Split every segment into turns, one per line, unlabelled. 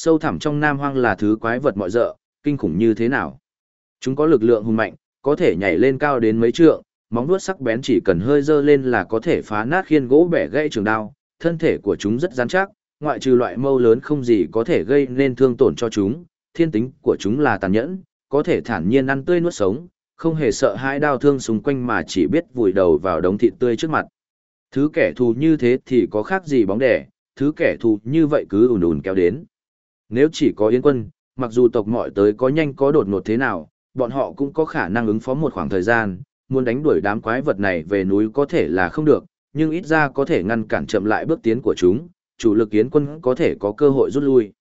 sâu thẳm trong Nam Hoang là thứ quái vật mọi dợ, kinh khủng như thế nào. Chúng có lực lượng hùng mạnh, có thể nhảy lên cao đến mấy trượng, móng vuốt sắc bén chỉ cần hơi dơ lên là có thể phá nát khiên gỗ bẻ gãy trường đao, thân thể của chúng rất rắn chắc, ngoại trừ loại mâu lớn không gì có thể gây nên thương tổn cho chúng, thiên tính của chúng là tàn nhẫn, có thể thản nhiên ăn tươi nuốt sống, không hề sợ hãi đau thương xung quanh mà chỉ biết vùi đầu vào đống thịt tươi trước mặt. Thứ kẻ thù như thế thì có khác gì bóng đẻ, thứ kẻ thù như vậy cứ ùn ùn kéo đến. Nếu chỉ có Yến quân, mặc dù tộc mọi tới có nhanh có đột ngột thế nào, bọn họ cũng có khả năng ứng phó một khoảng thời gian, muốn đánh đuổi đám quái vật này về núi có thể là không được, nhưng ít ra có thể ngăn cản chậm lại bước tiến của chúng, chủ lực Yến quân có thể có cơ hội rút lui.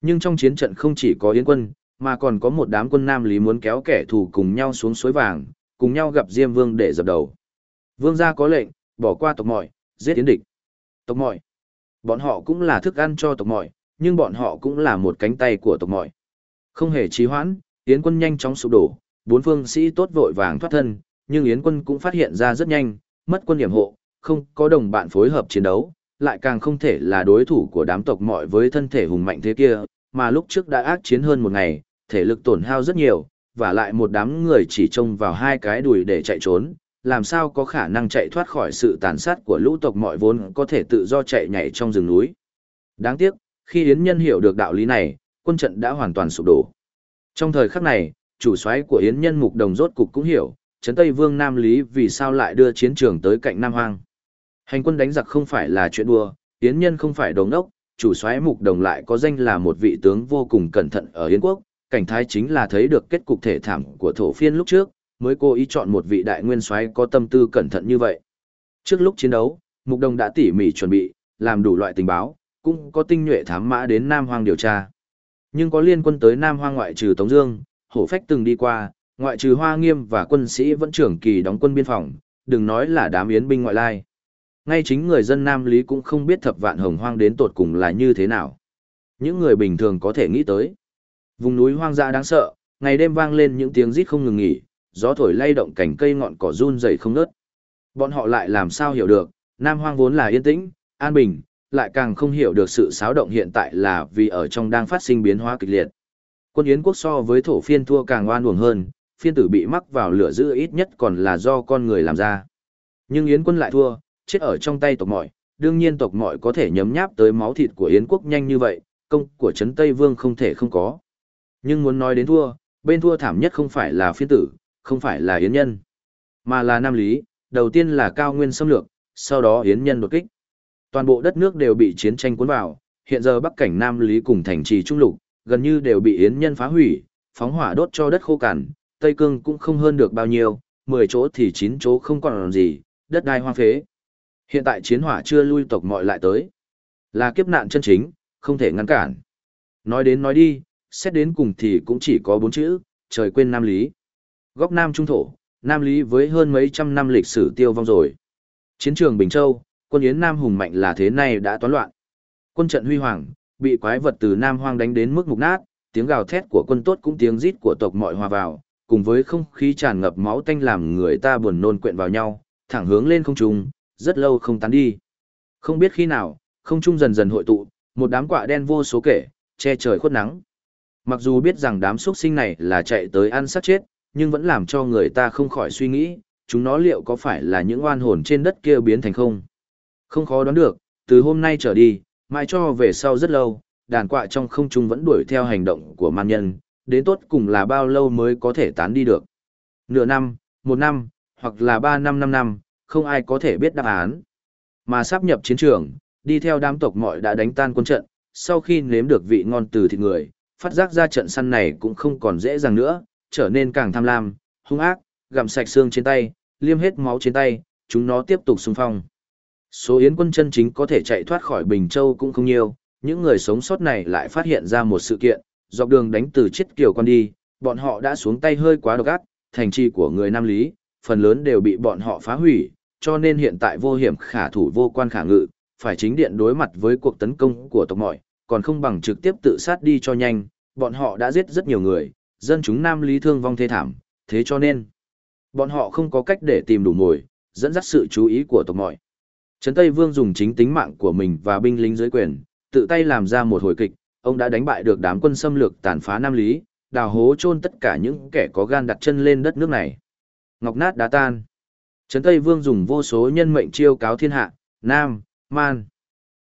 Nhưng trong chiến trận không chỉ có Yến quân, mà còn có một đám quân Nam Lý muốn kéo kẻ thù cùng nhau xuống suối vàng, cùng nhau gặp Diêm Vương để dập đầu. Vương gia có lệnh, bỏ qua tộc mọi, giết yến địch. Tộc mọi. Bọn họ cũng là thức ăn cho tộc mọi, nhưng bọn họ cũng là một cánh tay của tộc mọi. Không hề trì hoãn, Yến quân nhanh chóng sụp đổ, bốn phương sĩ tốt vội vàng thoát thân, nhưng Yến quân cũng phát hiện ra rất nhanh, mất quân điểm hộ, không có đồng bạn phối hợp chiến đấu, lại càng không thể là đối thủ của đám tộc mọi với thân thể hùng mạnh thế kia, mà lúc trước đã ác chiến hơn một ngày, thể lực tổn hao rất nhiều, và lại một đám người chỉ trông vào hai cái đùi để chạy trốn, làm sao có khả năng chạy thoát khỏi sự tàn sát của lũ tộc mọi vốn có thể tự do chạy nhảy trong rừng núi. Đáng tiếc, khi Yến Nhân hiểu được đạo lý này, quân trận đã hoàn toàn sụp đổ. Trong thời khắc này, chủ soái của Yến Nhân Mục Đồng rốt cục cũng hiểu, Trấn Tây Vương Nam Lý vì sao lại đưa chiến trường tới cạnh Nam Hoang. Hành quân đánh giặc không phải là chuyện đùa, Yến Nhân không phải đồng đốc, chủ soái Mục Đồng lại có danh là một vị tướng vô cùng cẩn thận ở Yến Quốc, cảnh thái chính là thấy được kết cục thể thảm của thổ phiên lúc trước, mới cố ý chọn một vị đại nguyên soái có tâm tư cẩn thận như vậy. Trước lúc chiến đấu, Mục Đồng đã tỉ mỉ chuẩn bị, làm đủ loại tình báo, cũng có tinh nhuệ thám mã đến Nam Hoang điều tra. Nhưng có liên quân tới Nam Hoang ngoại trừ Tống Dương, Hổ Phách từng đi qua, ngoại trừ Hoa Nghiêm và quân sĩ vẫn trưởng kỳ đóng quân biên phòng, đừng nói là đám yến binh ngoại lai. Ngay chính người dân Nam Lý cũng không biết thập vạn hồng hoang đến tột cùng là như thế nào. Những người bình thường có thể nghĩ tới. Vùng núi hoang dã đáng sợ, ngày đêm vang lên những tiếng rít không ngừng nghỉ, gió thổi lay động cành cây ngọn cỏ run rẩy không ngớt. Bọn họ lại làm sao hiểu được, Nam Hoang vốn là yên tĩnh, an bình, lại càng không hiểu được sự xáo động hiện tại là vì ở trong đang phát sinh biến hóa kịch liệt. Quân Yến quốc so với thổ phiên thua càng oan uổng hơn, phiên tử bị mắc vào lửa dữ ít nhất còn là do con người làm ra. Nhưng Yến quân lại thua, chết ở trong tay tộc mọi, đương nhiên tộc mọi có thể nhấm nháp tới máu thịt của Yến quốc nhanh như vậy, công của Trấn Tây Vương không thể không có. Nhưng muốn nói đến thua, bên thua thảm nhất không phải là phiên tử, không phải là Yến nhân, mà là Nam Lý, đầu tiên là cao nguyên xâm lược, sau đó Yến nhân đột kích. Toàn bộ đất nước đều bị chiến tranh cuốn vào, hiện giờ Bắc cảnh Nam Lý cùng thành trì Trung Lục, gần như đều bị Yến nhân phá hủy, phóng hỏa đốt cho đất khô cằn, Tây Cương cũng không hơn được bao nhiêu, 10 chỗ thì 9 chỗ không còn gì, đất đai hoang phế. Hiện tại chiến hỏa chưa lui tộc mọi lại tới. Là kiếp nạn chân chính, không thể ngăn cản. Nói đến nói đi, xét đến cùng thì cũng chỉ có bốn chữ, trời quên Nam Lý. Góc Nam Trung Thổ, Nam Lý với hơn mấy trăm năm lịch sử tiêu vong rồi. Chiến trường Bình Châu, quân Yến Nam hùng mạnh là thế này đã toán loạn. Quân trận huy hoàng, bị quái vật từ Nam Hoang đánh đến mức mục nát, tiếng gào thét của quân tốt cũng tiếng rít của tộc mọi hòa vào, cùng với không khí tràn ngập máu tanh làm người ta buồn nôn quyện vào nhau, thẳng hướng lên không trung, rất lâu không tán đi. Không biết khi nào, không trung dần dần hội tụ, một đám quạ đen vô số kể, che trời khuất nắng. Mặc dù biết rằng đám xuất sinh này là chạy tới ăn sát chết, nhưng vẫn làm cho người ta không khỏi suy nghĩ, chúng nó liệu có phải là những oan hồn trên đất kia biến thành không? Không khó đoán được, từ hôm nay trở đi, mai cho về sau rất lâu, đàn quạ trong không trung vẫn đuổi theo hành động của man nhân, đến tốt cùng là bao lâu mới có thể tán đi được. Nửa năm, một năm, hoặc là ba năm năm năm, không ai có thể biết đáp án. Mà sắp nhập chiến trường, đi theo đám tộc mọi đã đánh tan quân trận, sau khi nếm được vị ngon từ thịt người, phát giác ra trận săn này cũng không còn dễ dàng nữa, trở nên càng tham lam, hung ác, gặm sạch xương trên tay, liêm hết máu trên tay, chúng nó tiếp tục xung phong. Số yến quân chân chính có thể chạy thoát khỏi Bình Châu cũng không nhiều, những người sống sót này lại phát hiện ra một sự kiện, dọc đường đánh từ chết kiều con đi, bọn họ đã xuống tay hơi quá độc ác, thành trì của người Nam Lý, phần lớn đều bị bọn họ phá hủy, cho nên hiện tại vô hiểm khả thủ vô quan khả ngự, phải chính điện đối mặt với cuộc tấn công của tộc mọi, còn không bằng trực tiếp tự sát đi cho nhanh, bọn họ đã giết rất nhiều người, dân chúng Nam Lý thương vong thê thảm, thế cho nên, bọn họ không có cách để tìm đủ mồi, dẫn dắt sự chú ý của tộc mọi. Trấn Tây Vương dùng chính tính mạng của mình và binh lính dưới quyền, tự tay làm ra một hồi kịch, ông đã đánh bại được đám quân xâm lược tàn phá Nam Lý, đào hố chôn tất cả những kẻ có gan đặt chân lên đất nước này. Ngọc nát đá tan. Trấn Tây Vương dùng vô số nhân mệnh chiêu cáo thiên hạ, Nam, Man.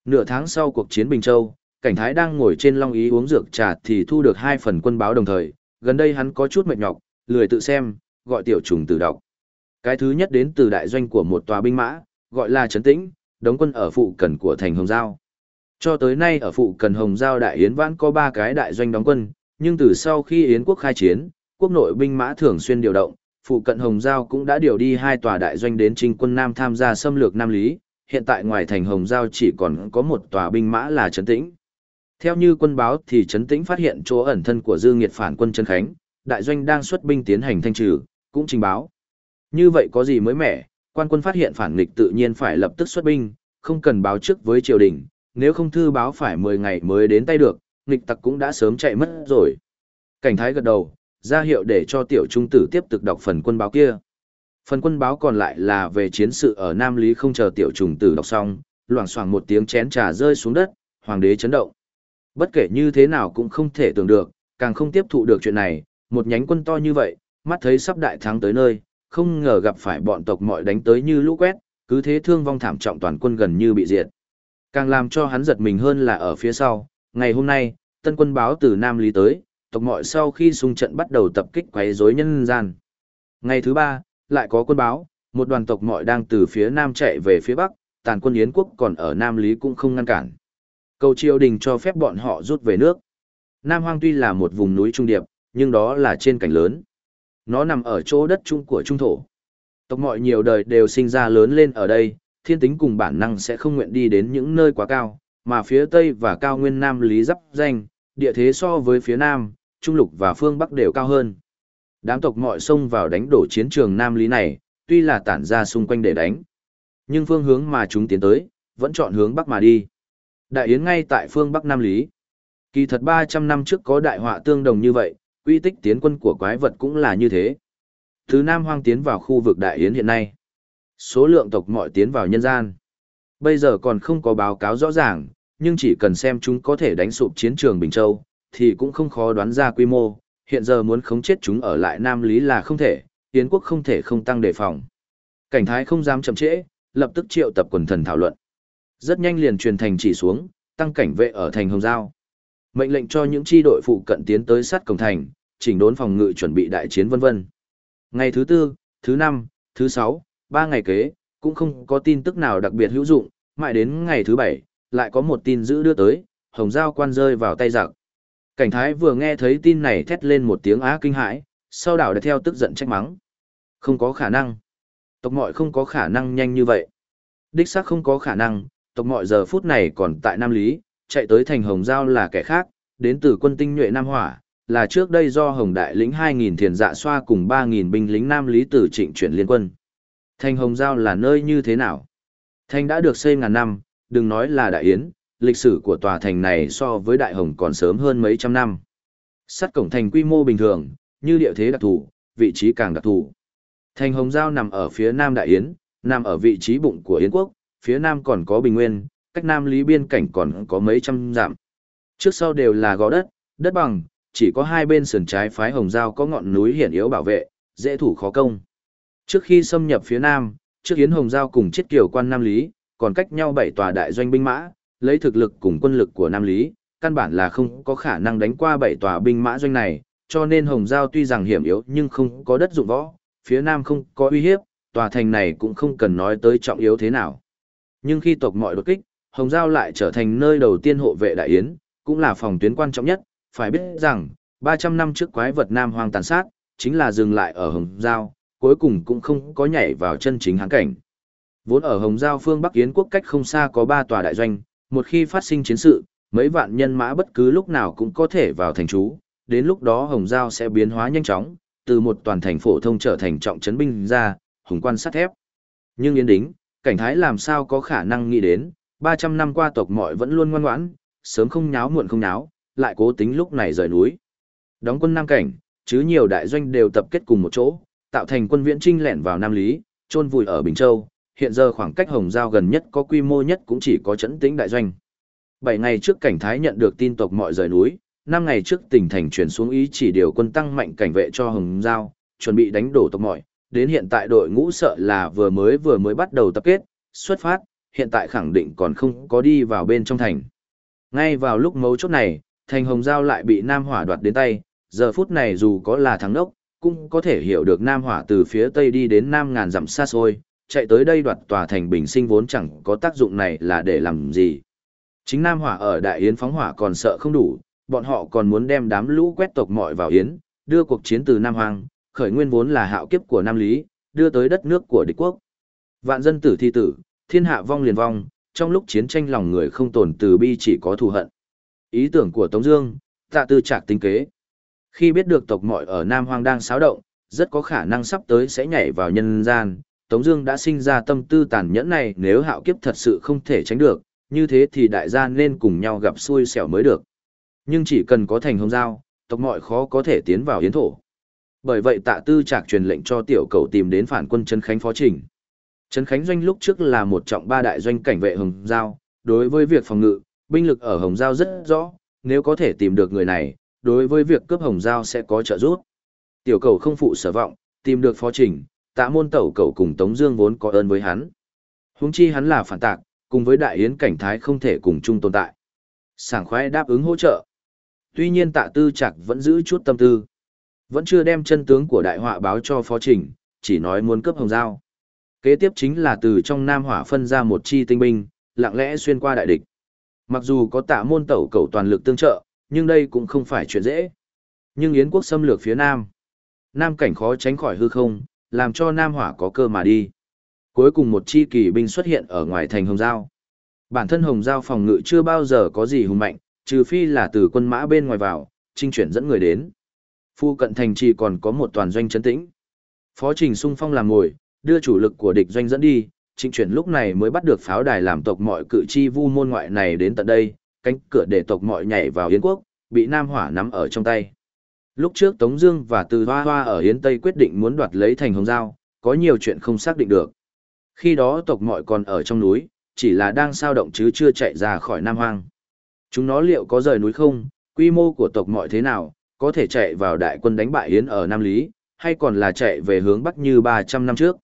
Nửa tháng sau cuộc chiến Bình Châu, cảnh thái đang ngồi trên long ý uống dược trà thì thu được hai phần quân báo đồng thời, gần đây hắn có chút mệt nhọc, lười tự xem, gọi tiểu trùng tự đọc. Cái thứ nhất đến từ đại doanh của một tòa binh mã, gọi là Trấn Tĩnh, đóng quân ở phụ cận của thành Hồng Giao. Cho tới nay ở phụ cận Hồng Giao Đại Yến Vãn có ba cái đại doanh đóng quân, nhưng từ sau khi Yến quốc khai chiến, quốc nội binh mã thường xuyên điều động, phụ cận Hồng Giao cũng đã điều đi hai tòa đại doanh đến trinh quân Nam tham gia xâm lược Nam Lý, hiện tại ngoài thành Hồng Giao chỉ còn có một tòa binh mã là Trấn Tĩnh. Theo như quân báo thì Trấn Tĩnh phát hiện chỗ ẩn thân của Dư Nghiệt phản quân Trấn Khánh, đại doanh đang xuất binh tiến hành thanh trừ, cũng trình báo. Như vậy có gì mới mẻ, quan quân phát hiện phản nghịch tự nhiên phải lập tức xuất binh, không cần báo trước với triều đình, nếu không thư báo phải 10 ngày mới đến tay được, nghịch tặc cũng đã sớm chạy mất rồi. Cảnh thái gật đầu, ra hiệu để cho tiểu trung tử tiếp tục đọc phần quân báo kia. Phần quân báo còn lại là về chiến sự ở Nam Lý không chờ tiểu trùng tử đọc xong, loảng xoảng một tiếng chén trà rơi xuống đất, hoàng đế chấn động. Bất kể như thế nào cũng không thể tưởng được, càng không tiếp thụ được chuyện này, một nhánh quân to như vậy, mắt thấy sắp đại thắng tới nơi, không ngờ gặp phải bọn tộc mọi đánh tới như lũ quét, cứ thế thương vong thảm trọng toàn quân gần như bị diệt. Càng làm cho hắn giật mình hơn là ở phía sau, ngày hôm nay, tân quân báo từ Nam Lý tới, tộc mọi sau khi xung trận bắt đầu tập kích quấy rối nhân gian. Ngày thứ ba, lại có quân báo, một đoàn tộc mọi đang từ phía Nam chạy về phía Bắc, tàn quân Yến quốc còn ở Nam Lý cũng không ngăn cản. Cầu triều đình cho phép bọn họ rút về nước. Nam Hoang tuy là một vùng núi trung điệp, nhưng đó là trên cảnh lớn. Nó nằm ở chỗ đất trung của trung thổ. Tộc mọi nhiều đời đều sinh ra lớn lên ở đây, thiên tính cùng bản năng sẽ không nguyện đi đến những nơi quá cao, mà phía Tây và cao nguyên Nam Lý dắp danh, địa thế so với phía Nam, Trung Lục và phương Bắc đều cao hơn. Đám tộc mọi xông vào đánh đổ chiến trường Nam Lý này, tuy là tản ra xung quanh để đánh. Nhưng phương hướng mà chúng tiến tới, vẫn chọn hướng Bắc mà đi. Đại Yến ngay tại phương Bắc Nam Lý. Kỳ thật 300 năm trước có đại họa tương đồng như vậy, quy tích tiến quân của quái vật cũng là như thế. Thứ Nam Hoang tiến vào khu vực Đại Yến hiện nay. Số lượng tộc mọi tiến vào nhân gian. Bây giờ còn không có báo cáo rõ ràng, nhưng chỉ cần xem chúng có thể đánh sụp chiến trường Bình Châu, thì cũng không khó đoán ra quy mô. Hiện giờ muốn khống chết chúng ở lại Nam Lý là không thể, Yến quốc không thể không tăng đề phòng. Cảnh thái không dám chậm trễ, lập tức triệu tập quần thần thảo luận. Rất nhanh liền truyền thành chỉ xuống, tăng cảnh vệ ở thành Hồng Giao. Mệnh lệnh cho những chi đội phụ cận tiến tới sát cổng thành, chỉnh đốn phòng ngự chuẩn bị đại chiến vân vân. Ngày thứ tư, thứ năm, thứ sáu, ba ngày kế, cũng không có tin tức nào đặc biệt hữu dụng, mãi đến ngày thứ bảy, lại có một tin dữ đưa tới, hồng giao quan rơi vào tay giặc. Cảnh thái vừa nghe thấy tin này thét lên một tiếng á kinh hãi, sau đảo đã theo tức giận trách mắng. Không có khả năng. Tộc mọi không có khả năng nhanh như vậy. Đích xác không có khả năng, tộc mọi giờ phút này còn tại Nam Lý, chạy tới thành Hồng Giao là kẻ khác, đến từ quân tinh nhuệ Nam Hỏa, là trước đây do Hồng Đại lĩnh 2.000 thiền dạ xoa cùng 3.000 binh lính Nam Lý Tử trịnh chuyển liên quân. Thành Hồng Giao là nơi như thế nào? Thành đã được xây ngàn năm, đừng nói là Đại Yến, lịch sử của tòa thành này so với Đại Hồng còn sớm hơn mấy trăm năm. Sắt cổng thành quy mô bình thường, như địa thế đặc thù, vị trí càng đặc thù. Thành Hồng Giao nằm ở phía Nam Đại Yến, nằm ở vị trí bụng của Yến quốc, phía Nam còn có Bình Nguyên, cách Nam Lý biên cảnh còn có mấy trăm dặm. Trước sau đều là gò đất, đất bằng, chỉ có hai bên sườn trái phái hồng giao có ngọn núi hiển yếu bảo vệ, dễ thủ khó công. Trước khi xâm nhập phía nam, trước yến hồng giao cùng chiết kiều quan Nam Lý, còn cách nhau bảy tòa đại doanh binh mã, lấy thực lực cùng quân lực của Nam Lý, căn bản là không có khả năng đánh qua bảy tòa binh mã doanh này, cho nên hồng giao tuy rằng hiểm yếu nhưng không có đất dụng võ, phía nam không có uy hiếp, tòa thành này cũng không cần nói tới trọng yếu thế nào. Nhưng khi tộc mọi đột kích, Hồng Giao lại trở thành nơi đầu tiên hộ vệ đại yến, cũng là phòng tuyến quan trọng nhất, phải biết rằng, 300 năm trước quái vật Nam Hoang tàn sát, chính là dừng lại ở Hồng Giao, cuối cùng cũng không có nhảy vào chân chính hán cảnh. Vốn ở Hồng Giao phương Bắc Yến quốc cách không xa có 3 tòa đại doanh, một khi phát sinh chiến sự, mấy vạn nhân mã bất cứ lúc nào cũng có thể vào thành trú, đến lúc đó Hồng Giao sẽ biến hóa nhanh chóng, từ một toàn thành phổ thông trở thành trọng trấn binh ra, hùng quan sắt thép. Nhưng Yến Đính, cảnh thái làm sao có khả năng nghĩ đến, 300 năm qua tộc mọi vẫn luôn ngoan ngoãn, sớm không nháo muộn không nháo, lại cố tính lúc này rời núi. Đóng quân Nam Cảnh, chứ nhiều đại doanh đều tập kết cùng một chỗ, tạo thành quân viễn trinh lẻn vào Nam Lý, chôn vùi ở Bình Châu, hiện giờ khoảng cách Hồng Giao gần nhất có quy mô nhất cũng chỉ có chấn tĩnh đại doanh. Bảy ngày trước cảnh thái nhận được tin tộc mọi rời núi, năm ngày trước tỉnh thành chuyển xuống ý chỉ điều quân tăng mạnh cảnh vệ cho Hồng Giao, chuẩn bị đánh đổ tộc mọi, đến hiện tại đội ngũ sợ là vừa mới vừa mới bắt đầu tập kết, xuất phát, hiện tại khẳng định còn không có đi vào bên trong thành. Ngay vào lúc mấu chốt này, thành Hồng Giao lại bị Nam Hỏa đoạt đến tay, giờ phút này dù có là thắng đốc, cũng có thể hiểu được Nam Hỏa từ phía Tây đi đến Nam ngàn dặm xa xôi, chạy tới đây đoạt tòa thành bình sinh vốn chẳng có tác dụng này là để làm gì. Chính Nam Hỏa ở Đại Yến phóng hỏa còn sợ không đủ, bọn họ còn muốn đem đám lũ quét tộc mọi vào Yến, đưa cuộc chiến từ Nam Hoàng, khởi nguyên vốn là hạo kiếp của Nam Lý, đưa tới đất nước của địch quốc. Vạn dân tử thi tử, thiên hạ vong liền vong, trong lúc chiến tranh lòng người không tồn từ bi chỉ có thù hận. Ý tưởng của Tống Dương, tạ tư trạc tính kế. Khi biết được tộc mọi ở Nam Hoang đang xáo động, rất có khả năng sắp tới sẽ nhảy vào nhân gian, Tống Dương đã sinh ra tâm tư tàn nhẫn này nếu hạo kiếp thật sự không thể tránh được, như thế thì đại gia nên cùng nhau gặp xui xẻo mới được. Nhưng chỉ cần có thành hồng giao, tộc mọi khó có thể tiến vào yến thổ. Bởi vậy tạ tư trạc truyền lệnh cho tiểu cầu tìm đến phản quân Trần Khánh phó trình. Trấn Khánh doanh lúc trước là một trọng ba đại doanh cảnh vệ hồng giao, đối với việc phòng ngự, binh lực ở hồng giao rất rõ, nếu có thể tìm được người này, đối với việc cướp hồng giao sẽ có trợ giúp. Tiểu cầu không phụ sở vọng, tìm được phó trình, tạ môn tẩu cầu cùng Tống Dương vốn có ơn với hắn. Huống chi hắn là phản tạc, cùng với đại yến cảnh thái không thể cùng chung tồn tại. Sảng khoái đáp ứng hỗ trợ. Tuy nhiên tạ tư Trạc vẫn giữ chút tâm tư. Vẫn chưa đem chân tướng của đại họa báo cho phó trình, chỉ nói muốn cướp hồng giao. Kế tiếp chính là từ trong Nam Hỏa phân ra một chi tinh binh, lặng lẽ xuyên qua đại địch. Mặc dù có tạ môn tẩu cầu toàn lực tương trợ, nhưng đây cũng không phải chuyện dễ. Nhưng Yến quốc xâm lược phía Nam. Nam cảnh khó tránh khỏi hư không, làm cho Nam Hỏa có cơ mà đi. Cuối cùng một chi kỳ binh xuất hiện ở ngoài thành Hồng Giao. Bản thân Hồng Giao phòng ngự chưa bao giờ có gì hùng mạnh, trừ phi là từ quân mã bên ngoài vào, trinh chuyển dẫn người đến. Phu cận thành chỉ còn có một toàn doanh chấn tĩnh. Phó Trình Sung Phong làm ngồi, đưa chủ lực của địch doanh dẫn đi, trịnh chuyển lúc này mới bắt được pháo đài làm tộc mọi cử tri vu môn ngoại này đến tận đây, cánh cửa để tộc mọi nhảy vào Yến quốc, bị Nam Hỏa nắm ở trong tay. Lúc trước Tống Dương và Từ Hoa Hoa ở Yến Tây quyết định muốn đoạt lấy thành Hồng Giao, có nhiều chuyện không xác định được. Khi đó tộc mọi còn ở trong núi, chỉ là đang sao động chứ chưa chạy ra khỏi Nam Hoang. Chúng nó liệu có rời núi không, quy mô của tộc mọi thế nào, có thể chạy vào đại quân đánh bại Yến ở Nam Lý, hay còn là chạy về hướng Bắc như 300 năm trước.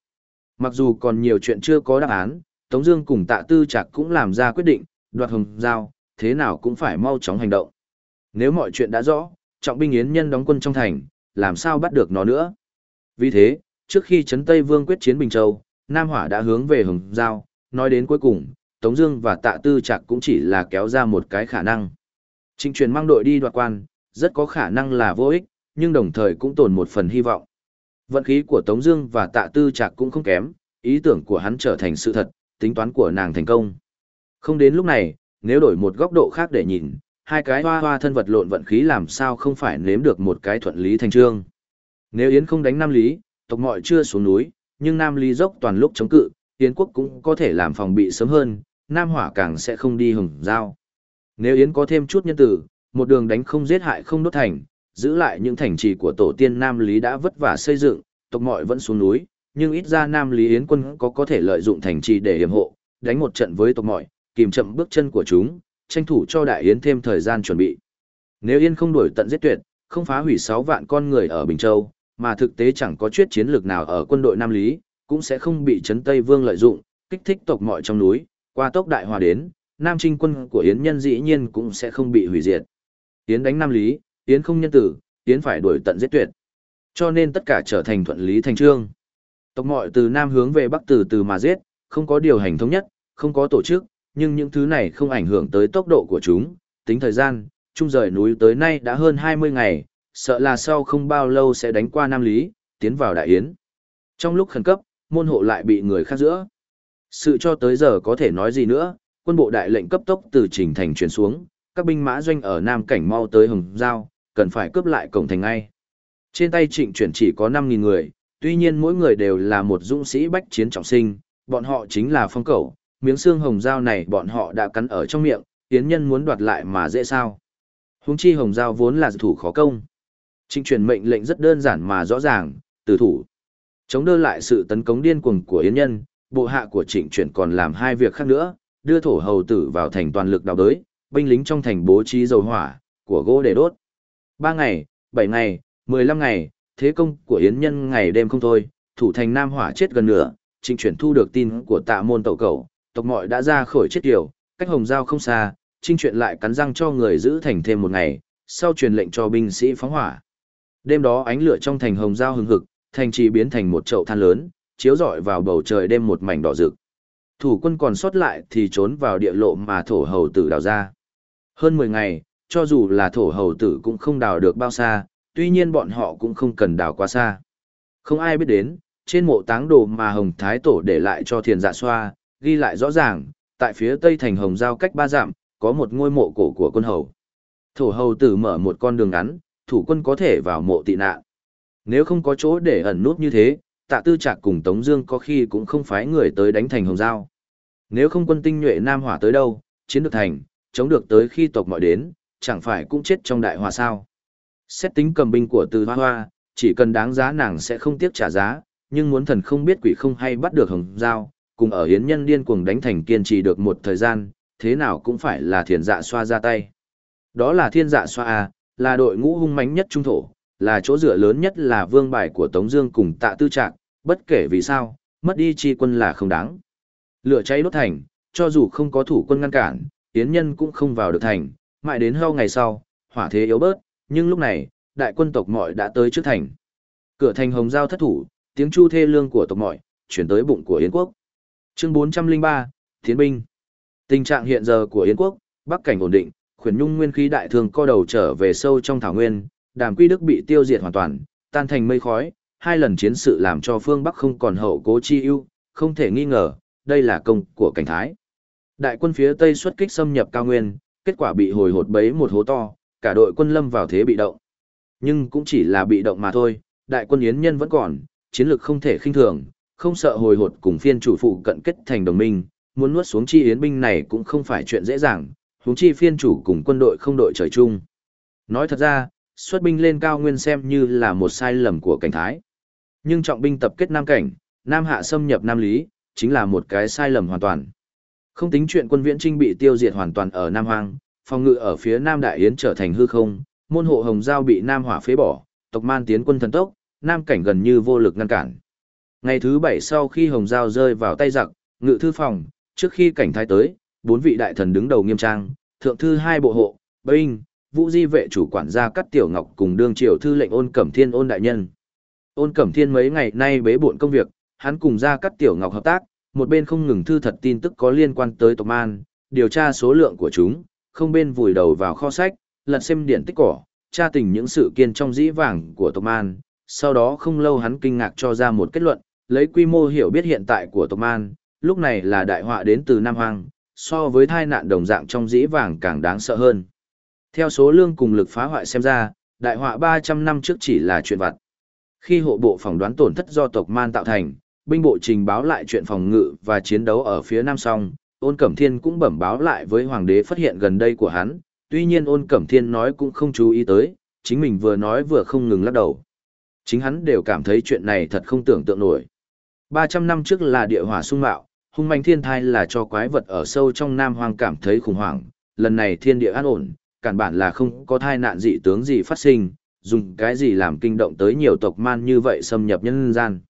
Mặc dù còn nhiều chuyện chưa có đáp án, Tống Dương cùng Tạ Tư Trạc cũng làm ra quyết định, đoạt hồng giao, thế nào cũng phải mau chóng hành động. Nếu mọi chuyện đã rõ, trọng binh Yến nhân đóng quân trong thành, làm sao bắt được nó nữa? Vì thế, trước khi Trấn Tây Vương quyết chiến Bình Châu, Nam Hỏa đã hướng về Hồng Giao, nói đến cuối cùng, Tống Dương và Tạ Tư Trạc cũng chỉ là kéo ra một cái khả năng. Trịnh truyền mang đội đi đoạt quan, rất có khả năng là vô ích, nhưng đồng thời cũng tồn một phần hy vọng. Vận khí của Tống Dương và Tạ Tư Trạc cũng không kém, ý tưởng của hắn trở thành sự thật, tính toán của nàng thành công. Không đến lúc này, nếu đổi một góc độ khác để nhìn, hai cái hoa hoa thân vật lộn vận khí làm sao không phải nếm được một cái thuận lý thành trương. Nếu Yến không đánh Nam Lý, tộc mọi chưa xuống núi, nhưng Nam Lý dốc toàn lúc chống cự, Yến quốc cũng có thể làm phòng bị sớm hơn, Nam Hỏa càng sẽ không đi hừng giao. Nếu Yến có thêm chút nhân tử, một đường đánh không giết hại không đốt thành, giữ lại những thành trì của tổ tiên Nam Lý đã vất vả xây dựng, tộc mọi vẫn xuống núi, nhưng ít ra Nam Lý Yến quân có có thể lợi dụng thành trì để hiểm hộ, đánh một trận với tộc mọi, kìm chậm bước chân của chúng, tranh thủ cho Đại Yến thêm thời gian chuẩn bị. Nếu Yên không đuổi tận giết tuyệt, không phá hủy 6 vạn con người ở Bình Châu, mà thực tế chẳng có chuyết chiến lược nào ở quân đội Nam Lý, cũng sẽ không bị Trấn Tây Vương lợi dụng, kích thích tộc mọi trong núi, qua tốc đại hòa đến, Nam Trinh quân của Yến nhân dĩ nhiên cũng sẽ không bị hủy diệt. Yến đánh Nam Lý, Yến không nhân tử, Yến phải đuổi tận giết tuyệt. Cho nên tất cả trở thành thuận lý thành trương. Tộc mọi từ Nam hướng về Bắc từ từ mà giết, không có điều hành thống nhất, không có tổ chức, nhưng những thứ này không ảnh hưởng tới tốc độ của chúng, tính thời gian, trung rời núi tới nay đã hơn 20 ngày, sợ là sau không bao lâu sẽ đánh qua Nam Lý, tiến vào Đại Yến. Trong lúc khẩn cấp, môn hộ lại bị người khác giữa. Sự cho tới giờ có thể nói gì nữa, quân bộ đại lệnh cấp tốc từ trình thành truyền xuống, các binh mã doanh ở Nam Cảnh mau tới Hồng Giao, cần phải cướp lại cổng thành ngay. Trên tay trịnh chuyển chỉ có 5.000 người, tuy nhiên mỗi người đều là một dũng sĩ bách chiến trọng sinh, bọn họ chính là phong cẩu, miếng xương hồng dao này bọn họ đã cắn ở trong miệng, tiến nhân muốn đoạt lại mà dễ sao. Húng chi hồng dao vốn là thủ khó công. Trịnh truyền mệnh lệnh rất đơn giản mà rõ ràng, tử thủ. Chống đỡ lại sự tấn công điên cuồng của Yến nhân, bộ hạ của trịnh truyền còn làm hai việc khác nữa, đưa thổ hầu tử vào thành toàn lực đào đới, binh lính trong thành bố trí dầu hỏa, của gỗ để đốt. Ba ngày, bảy ngày, mười lăm ngày, thế công của Yến Nhân ngày đêm không thôi, thủ thành Nam Hỏa chết gần nửa, trịnh chuyển thu được tin của tạ môn tẩu cầu, tộc mọi đã ra khỏi chết kiểu, cách hồng giao không xa, trinh chuyện lại cắn răng cho người giữ thành thêm một ngày, sau truyền lệnh cho binh sĩ phóng hỏa. Đêm đó ánh lửa trong thành hồng giao hừng hực, thành trì biến thành một chậu than lớn, chiếu rọi vào bầu trời đêm một mảnh đỏ rực. Thủ quân còn sót lại thì trốn vào địa lộ mà thổ hầu tử đào ra. Hơn 10 ngày, cho dù là thổ hầu tử cũng không đào được bao xa, tuy nhiên bọn họ cũng không cần đào quá xa. Không ai biết đến, trên mộ táng đồ mà Hồng Thái Tổ để lại cho thiền dạ xoa, ghi lại rõ ràng, tại phía tây thành Hồng Giao cách ba dặm, có một ngôi mộ cổ của quân hầu. Thổ hầu tử mở một con đường ngắn, thủ quân có thể vào mộ tị nạn. Nếu không có chỗ để ẩn nút như thế, tạ tư trạc cùng Tống Dương có khi cũng không phái người tới đánh thành Hồng Giao. Nếu không quân tinh nhuệ Nam Hỏa tới đâu, chiến được thành, chống được tới khi tộc mọi đến, chẳng phải cũng chết trong đại hòa sao. Xét tính cầm binh của từ hoa hoa, chỉ cần đáng giá nàng sẽ không tiếc trả giá, nhưng muốn thần không biết quỷ không hay bắt được hồng giao, cùng ở hiến nhân điên cuồng đánh thành kiên trì được một thời gian, thế nào cũng phải là thiền dạ xoa ra tay. Đó là thiên dạ xoa à, là đội ngũ hung mãnh nhất trung thổ, là chỗ dựa lớn nhất là vương bài của Tống Dương cùng tạ tư trạng, bất kể vì sao, mất đi chi quân là không đáng. Lửa cháy đốt thành, cho dù không có thủ quân ngăn cản, Hiến nhân cũng không vào được thành, mãi đến hâu ngày sau, hỏa thế yếu bớt, nhưng lúc này, đại quân tộc mọi đã tới trước thành. Cửa thành hồng giao thất thủ, tiếng chu thê lương của tộc mọi, chuyển tới bụng của Yến quốc. Chương 403, Thiến binh. Tình trạng hiện giờ của Yến quốc, bắc cảnh ổn định, khuyển nhung nguyên khí đại thường co đầu trở về sâu trong thảo nguyên, đàm quy đức bị tiêu diệt hoàn toàn, tan thành mây khói, hai lần chiến sự làm cho phương Bắc không còn hậu cố chi ưu, không thể nghi ngờ, đây là công của cảnh thái. Đại quân phía Tây xuất kích xâm nhập cao nguyên, kết quả bị hồi hột bấy một hố to, cả đội quân lâm vào thế bị động. Nhưng cũng chỉ là bị động mà thôi, đại quân Yến nhân vẫn còn, chiến lược không thể khinh thường, không sợ hồi hột cùng phiên chủ phụ cận kết thành đồng minh, muốn nuốt xuống chi Yến binh này cũng không phải chuyện dễ dàng, huống chi phiên chủ cùng quân đội không đội trời chung. Nói thật ra, xuất binh lên cao nguyên xem như là một sai lầm của cảnh thái. Nhưng trọng binh tập kết Nam Cảnh, Nam Hạ xâm nhập Nam Lý, chính là một cái sai lầm hoàn toàn. Không tính chuyện quân viễn trinh bị tiêu diệt hoàn toàn ở Nam Hoang, phòng ngự ở phía Nam Đại Yến trở thành hư không, môn hộ Hồng Giao bị Nam Hỏa phế bỏ, tộc man tiến quân thần tốc, Nam cảnh gần như vô lực ngăn cản. Ngày thứ bảy sau khi Hồng Giao rơi vào tay giặc, ngự thư phòng, trước khi cảnh thái tới, bốn vị đại thần đứng đầu nghiêm trang, thượng thư hai bộ hộ, binh, vũ di vệ chủ quản gia Cát Tiểu Ngọc cùng đương triều thư lệnh ôn cẩm thiên ôn đại nhân. Ôn cẩm thiên mấy ngày nay bế bộn công việc, hắn cùng gia Cát Tiểu Ngọc hợp tác, một bên không ngừng thư thật tin tức có liên quan tới tộc man, điều tra số lượng của chúng, không bên vùi đầu vào kho sách, lật xem điện tích cỏ, tra tình những sự kiện trong dĩ vàng của tộc man. Sau đó không lâu hắn kinh ngạc cho ra một kết luận, lấy quy mô hiểu biết hiện tại của tộc man, lúc này là đại họa đến từ Nam Hoang, so với thai nạn đồng dạng trong dĩ vàng càng đáng sợ hơn. Theo số lương cùng lực phá hoại xem ra, đại họa 300 năm trước chỉ là chuyện vặt. Khi hộ bộ phỏng đoán tổn thất do tộc man tạo thành, binh bộ trình báo lại chuyện phòng ngự và chiến đấu ở phía nam song, ôn cẩm thiên cũng bẩm báo lại với hoàng đế phát hiện gần đây của hắn, tuy nhiên ôn cẩm thiên nói cũng không chú ý tới, chính mình vừa nói vừa không ngừng lắc đầu. Chính hắn đều cảm thấy chuyện này thật không tưởng tượng nổi. 300 năm trước là địa hỏa sung mạo, hung manh thiên thai là cho quái vật ở sâu trong nam hoang cảm thấy khủng hoảng, lần này thiên địa an ổn, cản bản là không có thai nạn dị tướng gì phát sinh, dùng cái gì làm kinh động tới nhiều tộc man như vậy xâm nhập nhân gian.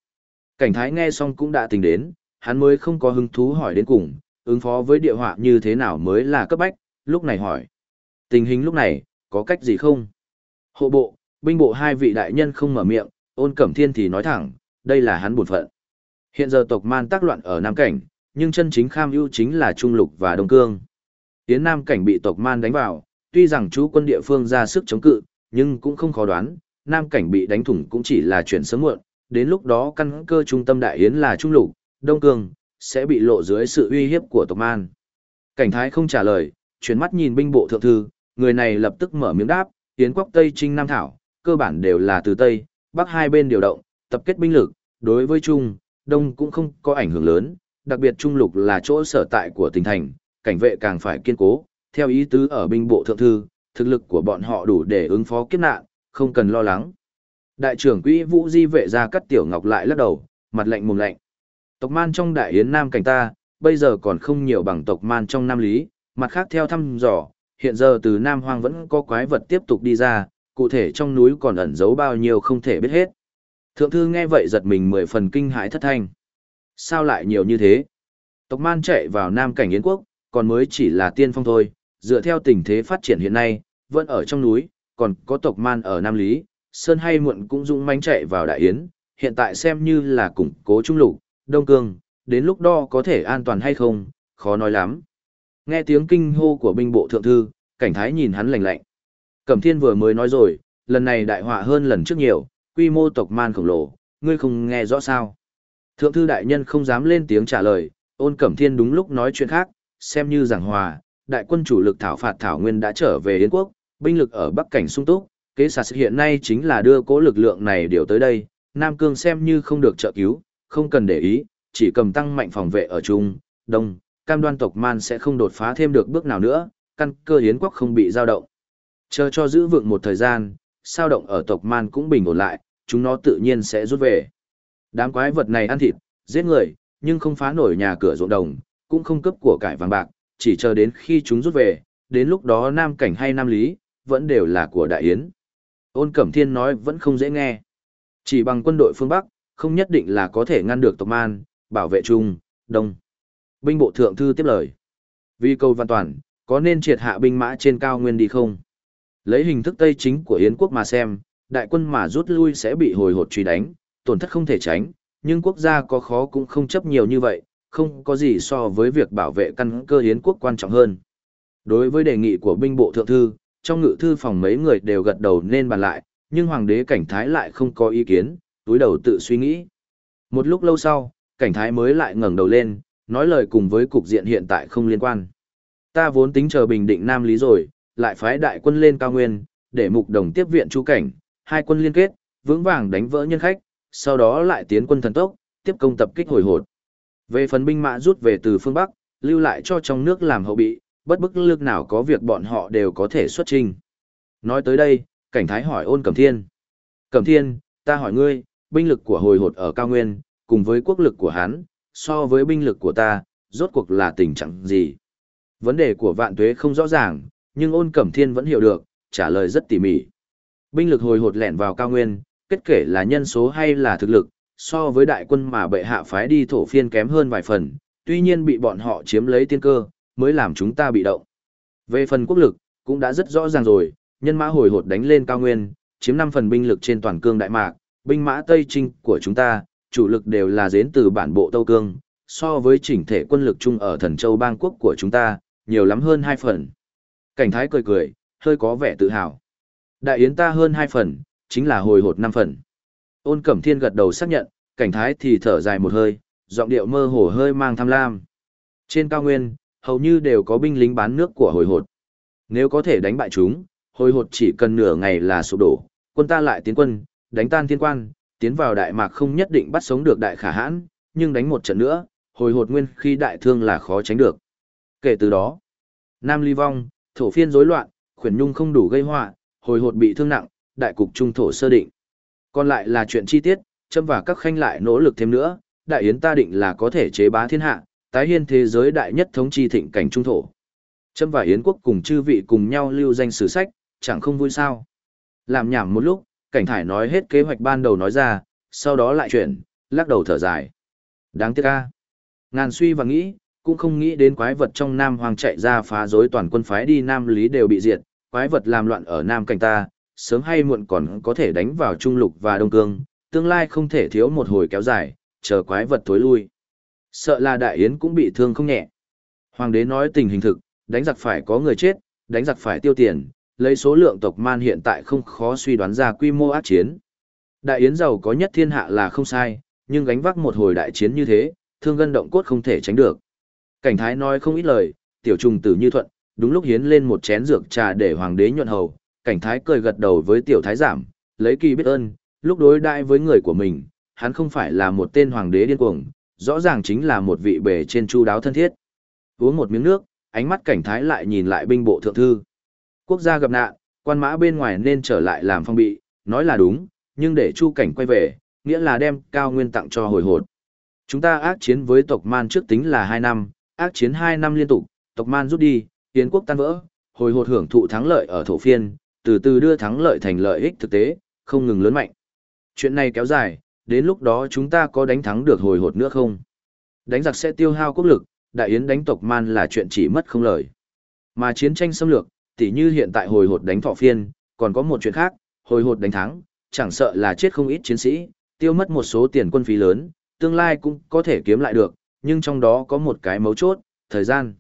Cảnh thái nghe xong cũng đã tính đến, hắn mới không có hứng thú hỏi đến cùng, ứng phó với địa họa như thế nào mới là cấp bách, lúc này hỏi. Tình hình lúc này, có cách gì không? Hộ bộ, binh bộ hai vị đại nhân không mở miệng, ôn cẩm thiên thì nói thẳng, đây là hắn buồn phận. Hiện giờ tộc man tác loạn ở Nam Cảnh, nhưng chân chính kham ưu chính là Trung Lục và Đông Cương. Tiến Nam Cảnh bị tộc man đánh vào, tuy rằng chú quân địa phương ra sức chống cự, nhưng cũng không khó đoán, Nam Cảnh bị đánh thủng cũng chỉ là chuyện sớm muộn, đến lúc đó căn cơ trung tâm đại yến là trung lục, đông cường sẽ bị lộ dưới sự uy hiếp của tộc man. Cảnh thái không trả lời, chuyển mắt nhìn binh bộ thượng thư, người này lập tức mở miếng đáp, yến quốc Tây Trinh Nam Thảo, cơ bản đều là từ Tây, Bắc hai bên điều động, tập kết binh lực, đối với Trung, Đông cũng không có ảnh hưởng lớn, đặc biệt Trung Lục là chỗ sở tại của tỉnh thành, cảnh vệ càng phải kiên cố, theo ý tứ ở binh bộ thượng thư, thực lực của bọn họ đủ để ứng phó kiếp nạn, không cần lo lắng. Đại trưởng quỹ Vũ Di vệ ra cắt tiểu ngọc lại lắc đầu, mặt lạnh mồm lạnh. Tộc man trong đại yến nam cảnh ta, bây giờ còn không nhiều bằng tộc man trong nam lý, mặt khác theo thăm dò, hiện giờ từ Nam Hoang vẫn có quái vật tiếp tục đi ra, cụ thể trong núi còn ẩn giấu bao nhiêu không thể biết hết. Thượng thư nghe vậy giật mình mười phần kinh hãi thất thanh. Sao lại nhiều như thế? Tộc man chạy vào Nam cảnh Yến quốc, còn mới chỉ là tiên phong thôi, dựa theo tình thế phát triển hiện nay, vẫn ở trong núi, còn có tộc man ở Nam Lý, Sơn hay muộn cũng dũng mãnh chạy vào Đại Yến, hiện tại xem như là củng cố trung lục, Đông Cương, đến lúc đó có thể an toàn hay không, khó nói lắm. Nghe tiếng kinh hô của binh bộ thượng thư, cảnh thái nhìn hắn lạnh lạnh. Cẩm thiên vừa mới nói rồi, lần này đại họa hơn lần trước nhiều, quy mô tộc man khổng lồ, ngươi không nghe rõ sao. Thượng thư đại nhân không dám lên tiếng trả lời, ôn cẩm thiên đúng lúc nói chuyện khác, xem như giảng hòa, đại quân chủ lực thảo phạt thảo nguyên đã trở về Yến quốc, binh lực ở Bắc Cảnh sung túc, kế sạt hiện nay chính là đưa cố lực lượng này điều tới đây, Nam Cương xem như không được trợ cứu, không cần để ý, chỉ cầm tăng mạnh phòng vệ ở Trung, Đông, cam đoan tộc man sẽ không đột phá thêm được bước nào nữa, căn cơ hiến quốc không bị dao động. Chờ cho giữ vượng một thời gian, sao động ở tộc man cũng bình ổn lại, chúng nó tự nhiên sẽ rút về. Đám quái vật này ăn thịt, giết người, nhưng không phá nổi nhà cửa ruộng đồng, cũng không cướp của cải vàng bạc, chỉ chờ đến khi chúng rút về, đến lúc đó Nam Cảnh hay Nam Lý, vẫn đều là của Đại Yến. Ôn Cẩm Thiên nói vẫn không dễ nghe. Chỉ bằng quân đội phương Bắc, không nhất định là có thể ngăn được tộc man, bảo vệ Trung, Đông. Binh bộ thượng thư tiếp lời. Vì câu văn toàn, có nên triệt hạ binh mã trên cao nguyên đi không? Lấy hình thức Tây chính của Yến quốc mà xem, đại quân mà rút lui sẽ bị hồi hột truy đánh, tổn thất không thể tránh, nhưng quốc gia có khó cũng không chấp nhiều như vậy, không có gì so với việc bảo vệ căn cơ Yến quốc quan trọng hơn. Đối với đề nghị của binh bộ thượng thư, trong ngự thư phòng mấy người đều gật đầu nên bàn lại, nhưng hoàng đế cảnh thái lại không có ý kiến, túi đầu tự suy nghĩ. Một lúc lâu sau, cảnh thái mới lại ngẩng đầu lên, nói lời cùng với cục diện hiện tại không liên quan. Ta vốn tính chờ bình định Nam Lý rồi, lại phái đại quân lên cao nguyên, để mục đồng tiếp viện chú cảnh, hai quân liên kết, vững vàng đánh vỡ nhân khách, sau đó lại tiến quân thần tốc, tiếp công tập kích hồi hột. Về phần binh mã rút về từ phương Bắc, lưu lại cho trong nước làm hậu bị, bất bức lực nào có việc bọn họ đều có thể xuất trình. Nói tới đây, cảnh thái hỏi ôn Cẩm Thiên. Cẩm Thiên, ta hỏi ngươi, binh lực của hồi hột ở cao nguyên, cùng với quốc lực của hắn, so với binh lực của ta, rốt cuộc là tình trạng gì? Vấn đề của vạn tuế không rõ ràng, nhưng ôn cẩm thiên vẫn hiểu được, trả lời rất tỉ mỉ. Binh lực hồi hột lẹn vào cao nguyên, kết kể là nhân số hay là thực lực, so với đại quân mà bệ hạ phái đi thổ phiên kém hơn vài phần, tuy nhiên bị bọn họ chiếm lấy tiên cơ, mới làm chúng ta bị động. Về phần quốc lực, cũng đã rất rõ ràng rồi, nhân mã hồi hột đánh lên cao nguyên, chiếm 5 phần binh lực trên toàn cương Đại Mạc, binh mã Tây Trinh của chúng ta, chủ lực đều là đến từ bản bộ Tâu Cương, so với chỉnh thể quân lực chung ở thần châu bang quốc của chúng ta, nhiều lắm hơn 2 phần. Cảnh thái cười cười, hơi có vẻ tự hào. Đại yến ta hơn 2 phần, chính là hồi hột 5 phần. Ôn Cẩm Thiên gật đầu xác nhận, cảnh thái thì thở dài một hơi, giọng điệu mơ hồ hơi mang tham lam. Trên cao nguyên, hầu như đều có binh lính bán nước của hồi hột. Nếu có thể đánh bại chúng, hồi hột chỉ cần nửa ngày là sụp đổ, quân ta lại tiến quân, đánh tan thiên quan, tiến vào đại mạc không nhất định bắt sống được đại khả hãn, nhưng đánh một trận nữa, hồi hột nguyên khi đại thương là khó tránh được. Kể từ đó, Nam Ly vong, thổ phiên rối loạn, khuyển nhung không đủ gây họa, hồi hột bị thương nặng, đại cục trung thổ sơ định. Còn lại là chuyện chi tiết, châm và các khanh lại nỗ lực thêm nữa, đại yến ta định là có thể chế bá thiên hạ, tái hiên thế giới đại nhất thống chi thịnh cảnh trung thổ. Châm và yến quốc cùng chư vị cùng nhau lưu danh sử sách, chẳng không vui sao. Làm nhảm một lúc, cảnh thải nói hết kế hoạch ban đầu nói ra, sau đó lại chuyển, lắc đầu thở dài. Đáng tiếc ca. Ngàn suy và nghĩ, cũng không nghĩ đến quái vật trong Nam Hoàng chạy ra phá rối toàn quân phái đi Nam Lý đều bị diệt, quái vật làm loạn ở Nam cảnh ta, sớm hay muộn còn có thể đánh vào Trung Lục và Đông Cương, tương lai không thể thiếu một hồi kéo dài, chờ quái vật tối lui. Sợ là Đại Yến cũng bị thương không nhẹ. Hoàng đế nói tình hình thực, đánh giặc phải có người chết, đánh giặc phải tiêu tiền, lấy số lượng tộc man hiện tại không khó suy đoán ra quy mô ác chiến. Đại Yến giàu có nhất thiên hạ là không sai, nhưng gánh vác một hồi đại chiến như thế, thương gân động cốt không thể tránh được. Cảnh thái nói không ít lời, tiểu trùng tử như thuận, đúng lúc hiến lên một chén dược trà để hoàng đế nhuận hầu, cảnh thái cười gật đầu với tiểu thái giảm, lấy kỳ biết ơn, lúc đối đại với người của mình, hắn không phải là một tên hoàng đế điên cuồng, rõ ràng chính là một vị bề trên chu đáo thân thiết. Uống một miếng nước, ánh mắt cảnh thái lại nhìn lại binh bộ thượng thư. Quốc gia gặp nạn, quan mã bên ngoài nên trở lại làm phong bị, nói là đúng, nhưng để chu cảnh quay về, nghĩa là đem cao nguyên tặng cho hồi hột. Chúng ta ác chiến với tộc man trước tính là 2 năm, ác chiến 2 năm liên tục, tộc man rút đi, tiến quốc tan vỡ, hồi hột hưởng thụ thắng lợi ở thổ phiên, từ từ đưa thắng lợi thành lợi ích thực tế, không ngừng lớn mạnh. Chuyện này kéo dài, đến lúc đó chúng ta có đánh thắng được hồi hột nữa không? Đánh giặc sẽ tiêu hao quốc lực, đại yến đánh tộc man là chuyện chỉ mất không lời. Mà chiến tranh xâm lược, tỉ như hiện tại hồi hột đánh thọ phiên, còn có một chuyện khác, hồi hột đánh thắng, chẳng sợ là chết không ít chiến sĩ, tiêu mất một số tiền quân phí lớn, tương lai cũng có thể kiếm lại được, nhưng trong đó có một cái mấu chốt, thời gian.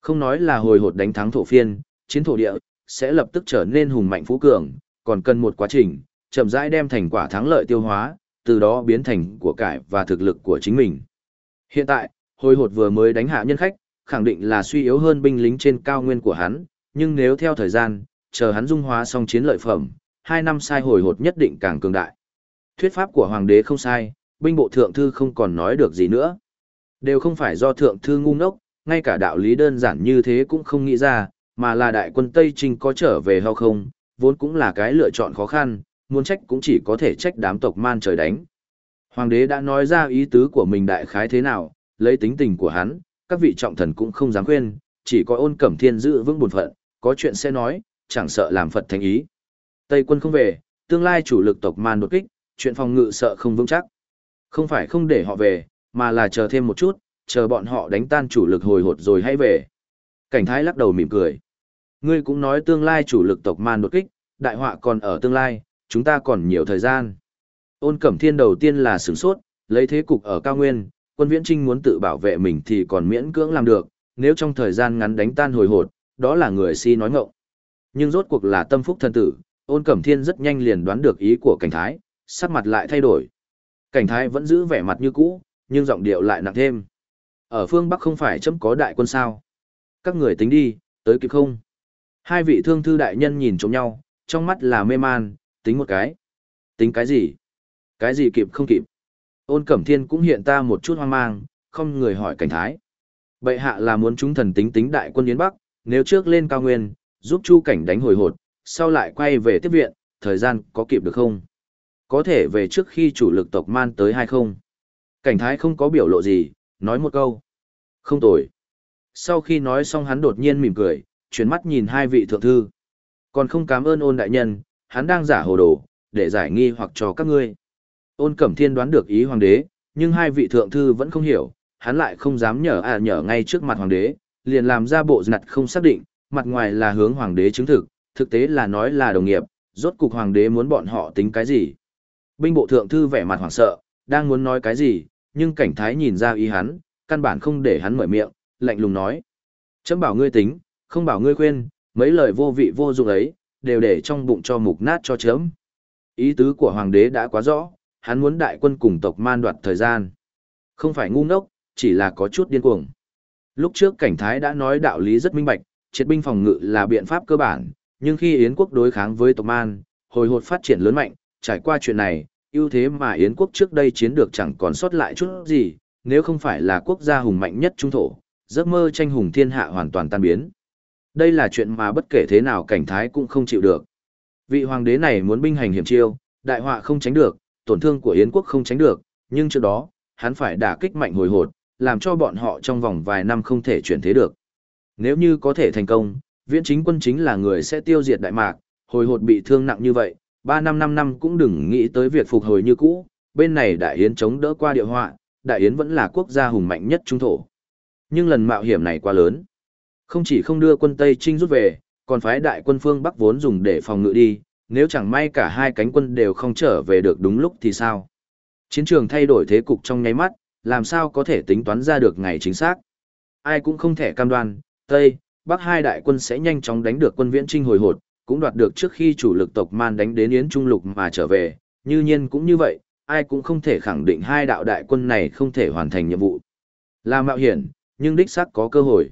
Không nói là hồi hột đánh thắng thổ phiên, chiến thổ địa, sẽ lập tức trở nên hùng mạnh phú cường, còn cần một quá trình, chậm rãi đem thành quả thắng lợi tiêu hóa, từ đó biến thành của cải và thực lực của chính mình. Hiện tại, hồi hột vừa mới đánh hạ nhân khách, khẳng định là suy yếu hơn binh lính trên cao nguyên của hắn, nhưng nếu theo thời gian, chờ hắn dung hóa xong chiến lợi phẩm, hai năm sai hồi hột nhất định càng cường đại. Thuyết pháp của hoàng đế không sai, binh bộ thượng thư không còn nói được gì nữa. Đều không phải do thượng thư ngu ngốc, ngay cả đạo lý đơn giản như thế cũng không nghĩ ra, mà là đại quân Tây Trinh có trở về hay không, vốn cũng là cái lựa chọn khó khăn, muốn trách cũng chỉ có thể trách đám tộc man trời đánh. Hoàng đế đã nói ra ý tứ của mình đại khái thế nào, lấy tính tình của hắn, các vị trọng thần cũng không dám khuyên, chỉ có ôn cẩm thiên giữ vững bổn phận, có chuyện sẽ nói, chẳng sợ làm Phật thành ý. Tây quân không về, tương lai chủ lực tộc man đột kích, chuyện phòng ngự sợ không vững chắc. Không phải không để họ về, mà là chờ thêm một chút, chờ bọn họ đánh tan chủ lực hồi hột rồi hãy về. Cảnh thái lắc đầu mỉm cười. Ngươi cũng nói tương lai chủ lực tộc man đột kích, đại họa còn ở tương lai, chúng ta còn nhiều thời gian. Ôn Cẩm Thiên đầu tiên là sửng sốt, lấy thế cục ở cao nguyên, quân viễn trinh muốn tự bảo vệ mình thì còn miễn cưỡng làm được, nếu trong thời gian ngắn đánh tan hồi hột, đó là người si nói ngọng. Nhưng rốt cuộc là tâm phúc thân tử, ôn Cẩm Thiên rất nhanh liền đoán được ý của cảnh thái, sắc mặt lại thay đổi. Cảnh thái vẫn giữ vẻ mặt như cũ, nhưng giọng điệu lại nặng thêm. Ở phương Bắc không phải chấm có đại quân sao. Các người tính đi, tới kịp không? Hai vị thương thư đại nhân nhìn trộm nhau, trong mắt là mê man, tính một cái. Tính cái gì? Cái gì kịp không kịp? Ôn Cẩm Thiên cũng hiện ta một chút hoang mang, không người hỏi cảnh thái. Bệ hạ là muốn chúng thần tính tính đại quân Yến Bắc, nếu trước lên cao nguyên, giúp Chu cảnh đánh hồi hột, sau lại quay về tiếp viện, thời gian có kịp được không? Có thể về trước khi chủ lực tộc man tới hay không? Cảnh thái không có biểu lộ gì, nói một câu. Không tồi. Sau khi nói xong hắn đột nhiên mỉm cười, chuyển mắt nhìn hai vị thượng thư. Còn không cảm ơn ôn đại nhân, hắn đang giả hồ đồ, để giải nghi hoặc cho các ngươi. Ôn Cẩm Thiên đoán được ý hoàng đế, nhưng hai vị thượng thư vẫn không hiểu, hắn lại không dám nhờ à nhờ ngay trước mặt hoàng đế, liền làm ra bộ giặt không xác định, mặt ngoài là hướng hoàng đế chứng thực, thực tế là nói là đồng nghiệp, rốt cục hoàng đế muốn bọn họ tính cái gì. Binh bộ thượng thư vẻ mặt hoảng sợ, đang muốn nói cái gì, nhưng cảnh thái nhìn ra ý hắn, căn bản không để hắn mở miệng, lạnh lùng nói. Chấm bảo ngươi tính, không bảo ngươi khuyên, mấy lời vô vị vô dụng ấy, đều để trong bụng cho mục nát cho chớm. Ý tứ của hoàng đế đã quá rõ, hắn muốn đại quân cùng tộc man đoạt thời gian. Không phải ngu ngốc, chỉ là có chút điên cuồng. Lúc trước cảnh thái đã nói đạo lý rất minh bạch, triệt binh phòng ngự là biện pháp cơ bản, nhưng khi Yến quốc đối kháng với tộc man, hồi hột phát triển lớn mạnh, trải qua chuyện này, ưu thế mà Yến quốc trước đây chiến được chẳng còn sót lại chút gì, nếu không phải là quốc gia hùng mạnh nhất trung thổ, giấc mơ tranh hùng thiên hạ hoàn toàn tan biến. Đây là chuyện mà bất kể thế nào cảnh thái cũng không chịu được. Vị hoàng đế này muốn binh hành hiểm chiêu, đại họa không tránh được, tổn thương của Yến quốc không tránh được, nhưng trước đó, hắn phải đả kích mạnh hồi hột, làm cho bọn họ trong vòng vài năm không thể chuyển thế được. Nếu như có thể thành công, viễn chính quân chính là người sẽ tiêu diệt Đại Mạc, hồi hột bị thương nặng như vậy, 3 năm 5 năm cũng đừng nghĩ tới việc phục hồi như cũ, bên này Đại Yến chống đỡ qua địa họa, Đại Yến vẫn là quốc gia hùng mạnh nhất trung thổ. Nhưng lần mạo hiểm này quá lớn. Không chỉ không đưa quân Tây Trinh rút về, còn phái đại quân phương Bắc vốn dùng để phòng ngự đi, nếu chẳng may cả hai cánh quân đều không trở về được đúng lúc thì sao? Chiến trường thay đổi thế cục trong nháy mắt, làm sao có thể tính toán ra được ngày chính xác? Ai cũng không thể cam đoan, Tây, Bắc hai đại quân sẽ nhanh chóng đánh được quân viễn trinh hồi hột, cũng đoạt được trước khi chủ lực tộc man đánh đến Yến Trung Lục mà trở về, như nhiên cũng như vậy, ai cũng không thể khẳng định hai đạo đại quân này không thể hoàn thành nhiệm vụ. Là mạo hiểm, nhưng đích xác có cơ hội.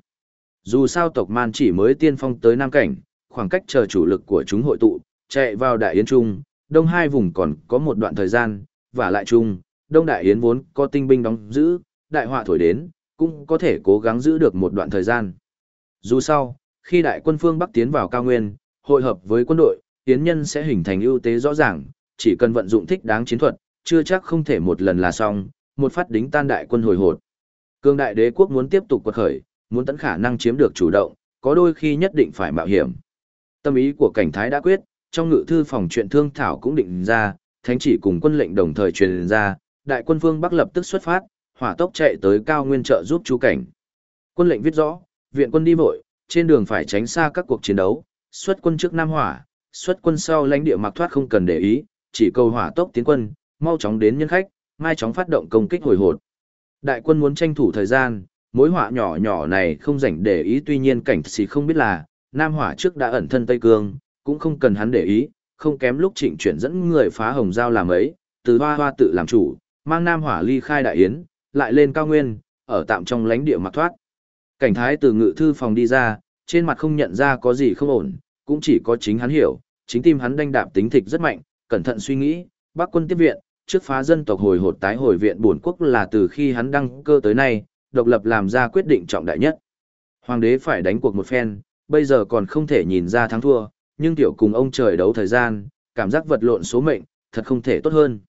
Dù sao tộc man chỉ mới tiên phong tới Nam Cảnh, khoảng cách chờ chủ lực của chúng hội tụ, chạy vào Đại Yến Trung, Đông hai vùng còn có một đoạn thời gian, và lại Trung, Đông Đại Yến vốn có tinh binh đóng giữ, đại họa thổi đến, cũng có thể cố gắng giữ được một đoạn thời gian. Dù sao, khi đại quân phương Bắc tiến vào cao nguyên, hội hợp với quân đội, tiến nhân sẽ hình thành ưu tế rõ ràng, chỉ cần vận dụng thích đáng chiến thuật, chưa chắc không thể một lần là xong, một phát đính tan đại quân hồi hột. Cương đại đế quốc muốn tiếp tục quật khởi, muốn tận khả năng chiếm được chủ động, có đôi khi nhất định phải mạo hiểm. Tâm ý của cảnh thái đã quyết, trong ngự thư phòng chuyện thương thảo cũng định ra, thánh chỉ cùng quân lệnh đồng thời truyền ra, đại quân phương Bắc lập tức xuất phát, hỏa tốc chạy tới cao nguyên trợ giúp chú cảnh. Quân lệnh viết rõ, viện quân đi vội, trên đường phải tránh xa các cuộc chiến đấu, xuất quân trước Nam Hỏa, xuất quân sau lãnh địa mặc thoát không cần để ý, chỉ cầu hỏa tốc tiến quân, mau chóng đến nhân khách, mai chóng phát động công kích hồi hột. Đại quân muốn tranh thủ thời gian, mối họa nhỏ nhỏ này không rảnh để ý tuy nhiên cảnh sĩ không biết là, Nam Hỏa trước đã ẩn thân Tây Cương, cũng không cần hắn để ý, không kém lúc trịnh chuyển dẫn người phá hồng giao làm ấy, từ hoa hoa tự làm chủ, mang Nam Hỏa ly khai đại yến, lại lên cao nguyên, ở tạm trong lãnh địa mặc thoát. Cảnh thái từ ngự thư phòng đi ra, trên mặt không nhận ra có gì không ổn, cũng chỉ có chính hắn hiểu, chính tim hắn đanh đạp tính thịt rất mạnh, cẩn thận suy nghĩ, bác quân tiếp viện, trước phá dân tộc hồi hột tái hồi viện buồn quốc là từ khi hắn đăng cơ tới nay, độc lập làm ra quyết định trọng đại nhất. Hoàng đế phải đánh cuộc một phen, bây giờ còn không thể nhìn ra thắng thua, nhưng tiểu cùng ông trời đấu thời gian, cảm giác vật lộn số mệnh, thật không thể tốt hơn.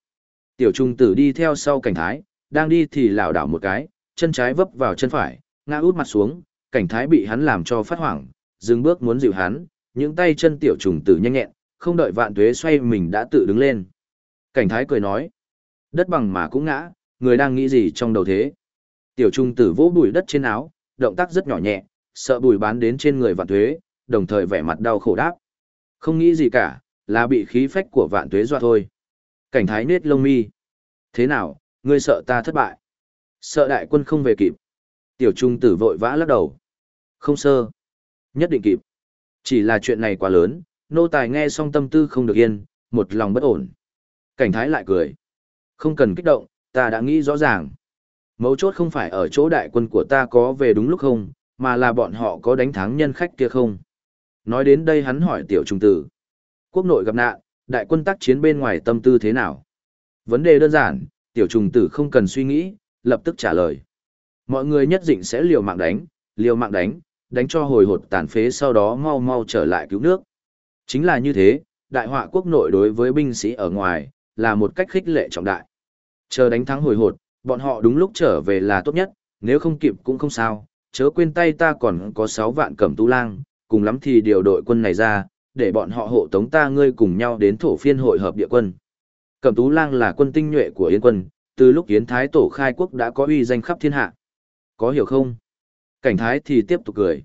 Tiểu trung tử đi theo sau cảnh thái, đang đi thì lảo đảo một cái, chân trái vấp vào chân phải, ngã út mặt xuống, cảnh thái bị hắn làm cho phát hoảng, dừng bước muốn dịu hắn, những tay chân tiểu trùng tử nhanh nhẹn, không đợi vạn tuế xoay mình đã tự đứng lên. Cảnh thái cười nói, đất bằng mà cũng ngã, người đang nghĩ gì trong đầu thế. Tiểu Trung tử vỗ bụi đất trên áo, động tác rất nhỏ nhẹ, sợ bụi bán đến trên người vạn tuế, đồng thời vẻ mặt đau khổ đáp. Không nghĩ gì cả, là bị khí phách của vạn tuế dọa thôi. Cảnh thái nết lông mi. Thế nào, ngươi sợ ta thất bại? Sợ đại quân không về kịp. Tiểu trung tử vội vã lắc đầu. Không sơ. Nhất định kịp. Chỉ là chuyện này quá lớn, nô tài nghe xong tâm tư không được yên, một lòng bất ổn. Cảnh thái lại cười. Không cần kích động, ta đã nghĩ rõ ràng. Mấu chốt không phải ở chỗ đại quân của ta có về đúng lúc không, mà là bọn họ có đánh thắng nhân khách kia không. Nói đến đây hắn hỏi tiểu trung tử. Quốc nội gặp nạn, đại quân tác chiến bên ngoài tâm tư thế nào? Vấn đề đơn giản, tiểu trùng tử không cần suy nghĩ, lập tức trả lời. Mọi người nhất định sẽ liều mạng đánh, liều mạng đánh, đánh cho hồi hột tàn phế sau đó mau mau trở lại cứu nước. Chính là như thế, đại họa quốc nội đối với binh sĩ ở ngoài, là một cách khích lệ trọng đại. Chờ đánh thắng hồi hột, bọn họ đúng lúc trở về là tốt nhất, nếu không kịp cũng không sao, chớ quên tay ta còn có 6 vạn cẩm tu lang, cùng lắm thì điều đội quân này ra, để bọn họ hộ tống ta ngươi cùng nhau đến thổ phiên hội hợp địa quân. Cẩm tú lang là quân tinh nhuệ của Yên quân, từ lúc Yến Thái tổ khai quốc đã có uy danh khắp thiên hạ. Có hiểu không? Cảnh Thái thì tiếp tục cười.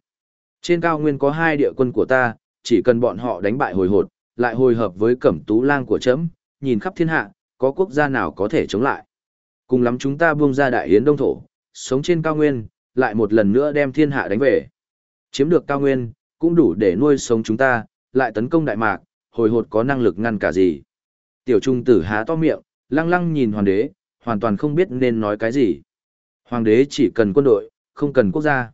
Trên cao nguyên có hai địa quân của ta, chỉ cần bọn họ đánh bại hồi hột, lại hồi hợp với cẩm tú lang của chấm, nhìn khắp thiên hạ, có quốc gia nào có thể chống lại. Cùng lắm chúng ta buông ra đại hiến đông thổ, sống trên cao nguyên, lại một lần nữa đem thiên hạ đánh về. Chiếm được cao nguyên, cũng đủ để nuôi sống chúng ta, lại tấn công đại mạc, hồi hột có năng lực ngăn cả gì. Tiểu trung tử há to miệng, lăng lăng nhìn hoàng đế, hoàn toàn không biết nên nói cái gì. Hoàng đế chỉ cần quân đội, không cần quốc gia.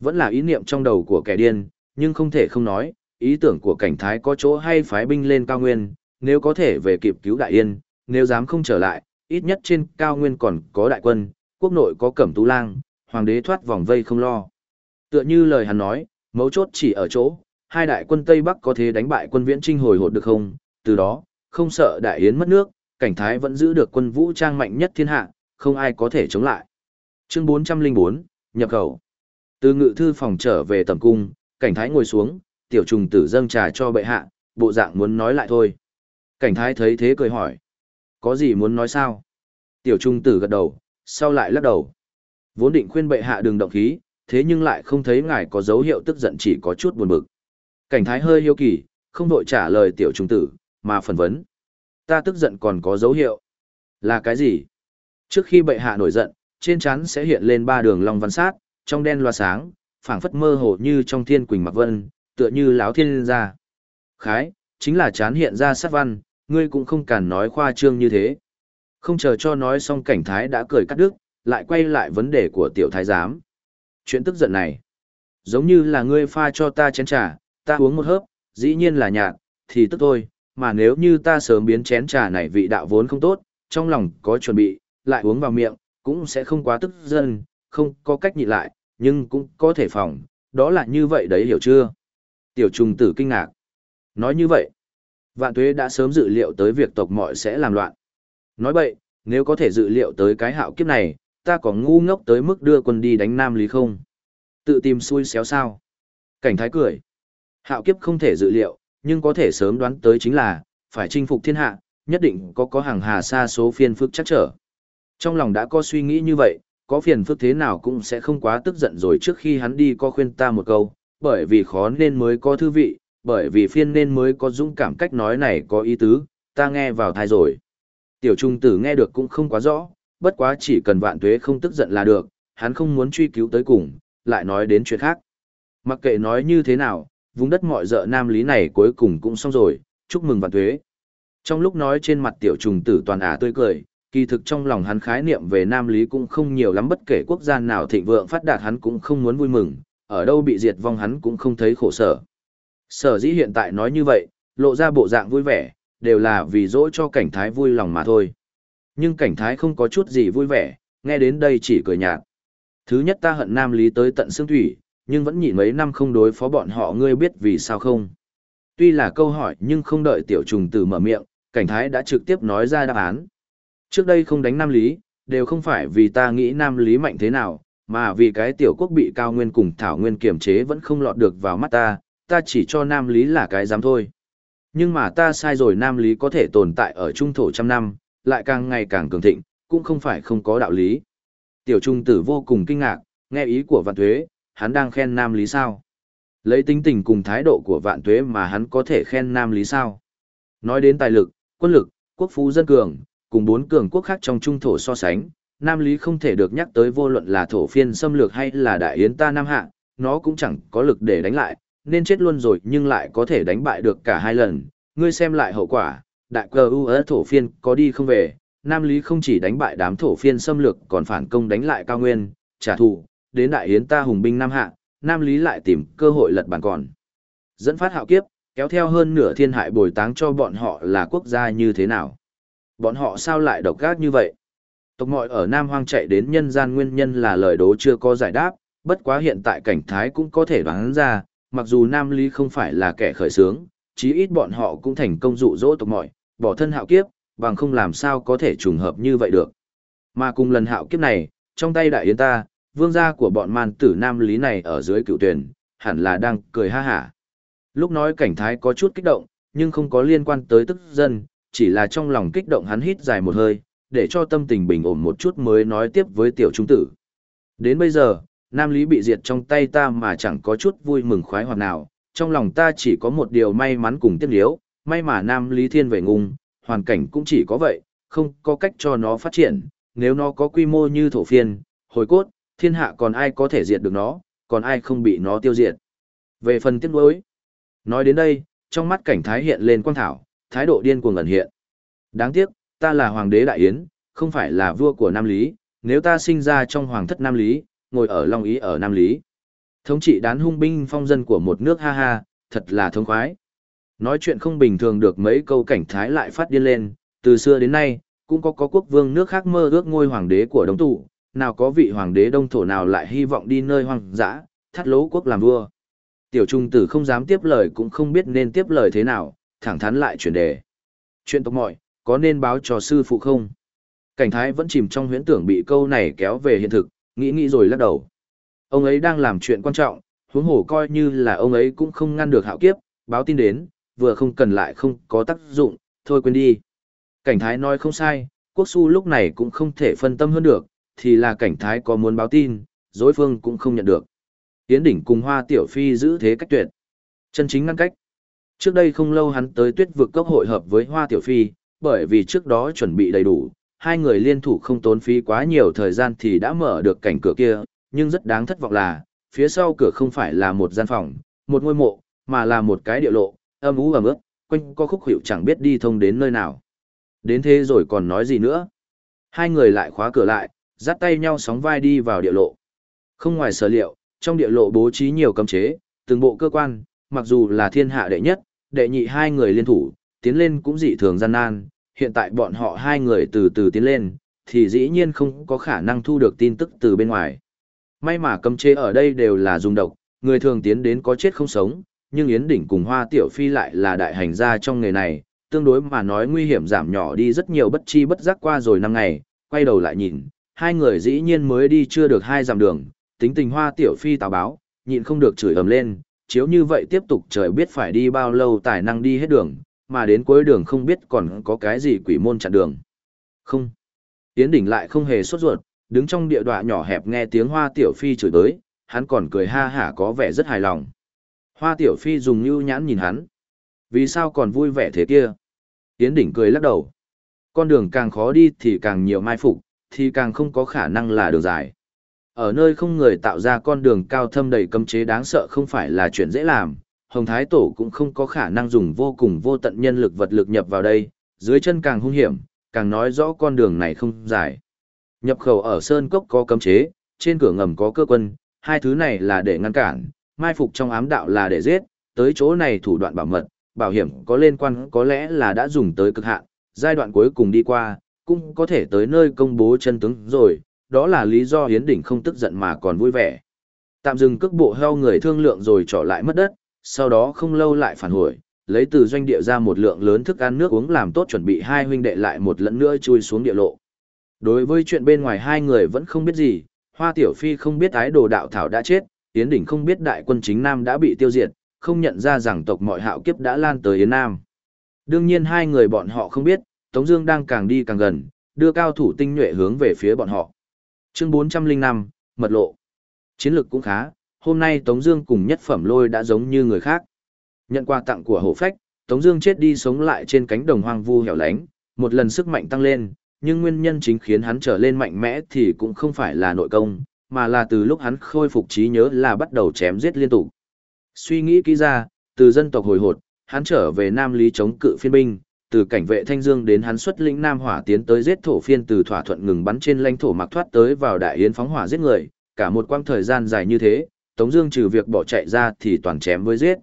Vẫn là ý niệm trong đầu của kẻ điên, nhưng không thể không nói, ý tưởng của cảnh thái có chỗ hay phái binh lên cao nguyên, nếu có thể về kịp cứu đại yên, nếu dám không trở lại, ít nhất trên cao nguyên còn có đại quân, quốc nội có cẩm tú lang, hoàng đế thoát vòng vây không lo. Tựa như lời hắn nói, mấu chốt chỉ ở chỗ, hai đại quân Tây Bắc có thể đánh bại quân viễn trinh hồi hột được không, từ đó, không sợ đại yến mất nước, cảnh thái vẫn giữ được quân vũ trang mạnh nhất thiên hạ, không ai có thể chống lại. Chương 404, nhập khẩu. Từ ngự thư phòng trở về tầm cung, cảnh thái ngồi xuống, tiểu trùng tử dâng trà cho bệ hạ, bộ dạng muốn nói lại thôi. Cảnh thái thấy thế cười hỏi. Có gì muốn nói sao? Tiểu trung tử gật đầu, sau lại lắc đầu. Vốn định khuyên bệ hạ đừng động khí, thế nhưng lại không thấy ngài có dấu hiệu tức giận chỉ có chút buồn bực. Cảnh thái hơi hiếu kỳ, không đội trả lời tiểu trung tử, mà phần vấn. Ta tức giận còn có dấu hiệu. Là cái gì? Trước khi bệ hạ nổi giận, trên trán sẽ hiện lên ba đường long văn sát, trong đen loa sáng, phảng phất mơ hồ như trong thiên quỳnh mặc vân, tựa như láo thiên ra. Khái, chính là chán hiện ra sát văn, ngươi cũng không cần nói khoa trương như thế. Không chờ cho nói xong cảnh thái đã cười cắt đứt, lại quay lại vấn đề của tiểu thái giám. Chuyện tức giận này, giống như là ngươi pha cho ta chén trà, ta uống một hớp, dĩ nhiên là nhạt, thì tức thôi, mà nếu như ta sớm biến chén trà này vị đạo vốn không tốt, trong lòng có chuẩn bị, lại uống vào miệng, cũng sẽ không quá tức giận, không có cách nhịn lại, nhưng cũng có thể phòng, đó là như vậy đấy hiểu chưa? Tiểu trùng tử kinh ngạc. Nói như vậy, vạn tuế đã sớm dự liệu tới việc tộc mọi sẽ làm loạn. Nói vậy, nếu có thể dự liệu tới cái hạo kiếp này, ta có ngu ngốc tới mức đưa quân đi đánh Nam Lý không? Tự tìm xui xéo sao? Cảnh thái cười. Hạo kiếp không thể dự liệu, nhưng có thể sớm đoán tới chính là, phải chinh phục thiên hạ, nhất định có có hàng hà xa số phiền phức chắc trở. Trong lòng đã có suy nghĩ như vậy, có phiền phức thế nào cũng sẽ không quá tức giận rồi trước khi hắn đi có khuyên ta một câu, bởi vì khó nên mới có thư vị, bởi vì phiên nên mới có dũng cảm cách nói này có ý tứ, ta nghe vào thai rồi. Tiểu trung tử nghe được cũng không quá rõ, bất quá chỉ cần vạn tuế không tức giận là được, hắn không muốn truy cứu tới cùng, lại nói đến chuyện khác. Mặc kệ nói như thế nào, vùng đất mọi dợ nam lý này cuối cùng cũng xong rồi, chúc mừng vạn tuế. Trong lúc nói trên mặt tiểu trùng tử toàn ả tươi cười, kỳ thực trong lòng hắn khái niệm về nam lý cũng không nhiều lắm bất kể quốc gia nào thịnh vượng phát đạt hắn cũng không muốn vui mừng, ở đâu bị diệt vong hắn cũng không thấy khổ sở. Sở dĩ hiện tại nói như vậy, lộ ra bộ dạng vui vẻ, đều là vì dỗ cho cảnh thái vui lòng mà thôi. Nhưng cảnh thái không có chút gì vui vẻ, nghe đến đây chỉ cười nhạt. Thứ nhất ta hận Nam Lý tới tận xương thủy, nhưng vẫn nhịn mấy năm không đối phó bọn họ ngươi biết vì sao không. Tuy là câu hỏi nhưng không đợi tiểu trùng tử mở miệng, cảnh thái đã trực tiếp nói ra đáp án. Trước đây không đánh Nam Lý, đều không phải vì ta nghĩ Nam Lý mạnh thế nào, mà vì cái tiểu quốc bị cao nguyên cùng thảo nguyên kiểm chế vẫn không lọt được vào mắt ta, ta chỉ cho Nam Lý là cái dám thôi. Nhưng mà ta sai rồi Nam Lý có thể tồn tại ở trung thổ trăm năm, lại càng ngày càng cường thịnh, cũng không phải không có đạo lý. Tiểu trung tử vô cùng kinh ngạc, nghe ý của vạn tuế, hắn đang khen Nam Lý sao? Lấy tính tình cùng thái độ của vạn tuế mà hắn có thể khen Nam Lý sao? Nói đến tài lực, quân lực, quốc phú dân cường, cùng bốn cường quốc khác trong trung thổ so sánh, Nam Lý không thể được nhắc tới vô luận là thổ phiên xâm lược hay là đại yến ta Nam Hạ, nó cũng chẳng có lực để đánh lại, nên chết luôn rồi nhưng lại có thể đánh bại được cả hai lần. Ngươi xem lại hậu quả, đại cờ u ở thổ phiên có đi không về, Nam Lý không chỉ đánh bại đám thổ phiên xâm lược còn phản công đánh lại cao nguyên, trả thù, đến đại hiến ta hùng binh Nam Hạ, Nam Lý lại tìm cơ hội lật bàn còn. Dẫn phát hạo kiếp, kéo theo hơn nửa thiên hại bồi táng cho bọn họ là quốc gia như thế nào. Bọn họ sao lại độc gác như vậy? Tộc mọi ở Nam Hoang chạy đến nhân gian nguyên nhân là lời đố chưa có giải đáp, bất quá hiện tại cảnh thái cũng có thể đoán ra, mặc dù Nam Lý không phải là kẻ khởi sướng, chí ít bọn họ cũng thành công dụ dỗ tộc mọi, bỏ thân hạo kiếp, bằng không làm sao có thể trùng hợp như vậy được. Mà cùng lần hạo kiếp này, trong tay đại yến ta, vương gia của bọn man tử Nam Lý này ở dưới cựu tuyển, hẳn là đang cười ha hả. Lúc nói cảnh thái có chút kích động, nhưng không có liên quan tới tức dân, chỉ là trong lòng kích động hắn hít dài một hơi, để cho tâm tình bình ổn một chút mới nói tiếp với tiểu trung tử. Đến bây giờ, Nam Lý bị diệt trong tay ta mà chẳng có chút vui mừng khoái hoạt nào, trong lòng ta chỉ có một điều may mắn cùng tiếc liếu, may mà Nam Lý thiên về ngung, hoàn cảnh cũng chỉ có vậy, không có cách cho nó phát triển, nếu nó có quy mô như thổ phiên, hồi cốt, thiên hạ còn ai có thể diệt được nó, còn ai không bị nó tiêu diệt. Về phần tiếc nuối, nói đến đây, trong mắt cảnh thái hiện lên quang thảo, thái độ điên cuồng ẩn hiện. Đáng tiếc, ta là hoàng đế đại yến, không phải là vua của Nam Lý, nếu ta sinh ra trong hoàng thất Nam Lý, ngồi ở Long Ý ở Nam Lý. Thống trị đán hung binh phong dân của một nước ha ha, thật là thông khoái. Nói chuyện không bình thường được mấy câu cảnh thái lại phát điên lên, từ xưa đến nay, cũng có có quốc vương nước khác mơ ước ngôi hoàng đế của đông tụ, nào có vị hoàng đế đông thổ nào lại hy vọng đi nơi hoang dã, thắt lỗ quốc làm vua. Tiểu trung tử không dám tiếp lời cũng không biết nên tiếp lời thế nào, thẳng thắn lại chuyển đề. Chuyện tộc mọi, có nên báo cho sư phụ không? Cảnh thái vẫn chìm trong huyễn tưởng bị câu này kéo về hiện thực, nghĩ nghĩ rồi lắc đầu. Ông ấy đang làm chuyện quan trọng, huống hồ coi như là ông ấy cũng không ngăn được hạo kiếp, báo tin đến, vừa không cần lại không có tác dụng, thôi quên đi. Cảnh thái nói không sai, quốc su lúc này cũng không thể phân tâm hơn được, thì là cảnh thái có muốn báo tin, dối phương cũng không nhận được. Tiến đỉnh cùng hoa tiểu phi giữ thế cách tuyệt. Chân chính ngăn cách. Trước đây không lâu hắn tới tuyết vực cốc hội hợp với hoa tiểu phi, bởi vì trước đó chuẩn bị đầy đủ, hai người liên thủ không tốn phí quá nhiều thời gian thì đã mở được cảnh cửa kia, nhưng rất đáng thất vọng là, phía sau cửa không phải là một gian phòng, một ngôi mộ, mà là một cái địa lộ, âm ú ẩm ướt, quanh co khúc hiệu chẳng biết đi thông đến nơi nào. Đến thế rồi còn nói gì nữa. Hai người lại khóa cửa lại, dắt tay nhau sóng vai đi vào địa lộ. Không ngoài sở liệu, trong địa lộ bố trí nhiều cấm chế, từng bộ cơ quan, mặc dù là thiên hạ đệ nhất, đệ nhị hai người liên thủ, tiến lên cũng dị thường gian nan, hiện tại bọn họ hai người từ từ tiến lên, thì dĩ nhiên không có khả năng thu được tin tức từ bên ngoài. May mà cấm chế ở đây đều là dùng độc, người thường tiến đến có chết không sống, nhưng Yến Đỉnh cùng Hoa Tiểu Phi lại là đại hành gia trong nghề này, tương đối mà nói nguy hiểm giảm nhỏ đi rất nhiều bất chi bất giác qua rồi năm ngày, quay đầu lại nhìn, hai người dĩ nhiên mới đi chưa được hai dặm đường, tính tình Hoa Tiểu Phi tào báo, nhịn không được chửi ầm lên, chiếu như vậy tiếp tục trời biết phải đi bao lâu tài năng đi hết đường, mà đến cuối đường không biết còn có cái gì quỷ môn chặn đường. Không. Tiến đỉnh lại không hề sốt ruột, đứng trong địa đọa nhỏ hẹp nghe tiếng hoa tiểu phi chửi tới, hắn còn cười ha hả có vẻ rất hài lòng. Hoa tiểu phi dùng như nhãn nhìn hắn. Vì sao còn vui vẻ thế kia? Tiến đỉnh cười lắc đầu. Con đường càng khó đi thì càng nhiều mai phục, thì càng không có khả năng là đường dài. Ở nơi không người tạo ra con đường cao thâm đầy cấm chế đáng sợ không phải là chuyện dễ làm, Hồng Thái Tổ cũng không có khả năng dùng vô cùng vô tận nhân lực vật lực nhập vào đây, dưới chân càng hung hiểm, càng nói rõ con đường này không dài. Nhập khẩu ở Sơn Cốc có cấm chế, trên cửa ngầm có cơ quân, hai thứ này là để ngăn cản, mai phục trong ám đạo là để giết, tới chỗ này thủ đoạn bảo mật, bảo hiểm có liên quan có lẽ là đã dùng tới cực hạn, giai đoạn cuối cùng đi qua, cũng có thể tới nơi công bố chân tướng rồi, đó là lý do Hiến Đỉnh không tức giận mà còn vui vẻ. Tạm dừng cước bộ heo người thương lượng rồi trở lại mất đất, sau đó không lâu lại phản hồi, lấy từ doanh địa ra một lượng lớn thức ăn nước uống làm tốt chuẩn bị hai huynh đệ lại một lần nữa chui xuống địa lộ. Đối với chuyện bên ngoài hai người vẫn không biết gì, Hoa Tiểu Phi không biết ái đồ đạo thảo đã chết, Yến Đỉnh không biết đại quân chính Nam đã bị tiêu diệt, không nhận ra rằng tộc mọi hạo kiếp đã lan tới Yến Nam. Đương nhiên hai người bọn họ không biết, Tống Dương đang càng đi càng gần, đưa cao thủ tinh nhuệ hướng về phía bọn họ. Chương 405, mật lộ. Chiến lược cũng khá, hôm nay Tống Dương cùng nhất phẩm lôi đã giống như người khác. Nhận quà tặng của hổ phách, Tống Dương chết đi sống lại trên cánh đồng hoang vu hẻo lánh, một lần sức mạnh tăng lên, nhưng nguyên nhân chính khiến hắn trở lên mạnh mẽ thì cũng không phải là nội công, mà là từ lúc hắn khôi phục trí nhớ là bắt đầu chém giết liên tục. Suy nghĩ kỹ ra, từ dân tộc hồi hột, hắn trở về Nam Lý chống cự phiên binh, từ cảnh vệ Thanh Dương đến hắn xuất lĩnh Nam Hỏa tiến tới giết thổ phiên từ thỏa thuận ngừng bắn trên lãnh thổ mặc thoát tới vào đại yến phóng hỏa giết người, cả một quãng thời gian dài như thế, Tống Dương trừ việc bỏ chạy ra thì toàn chém với giết.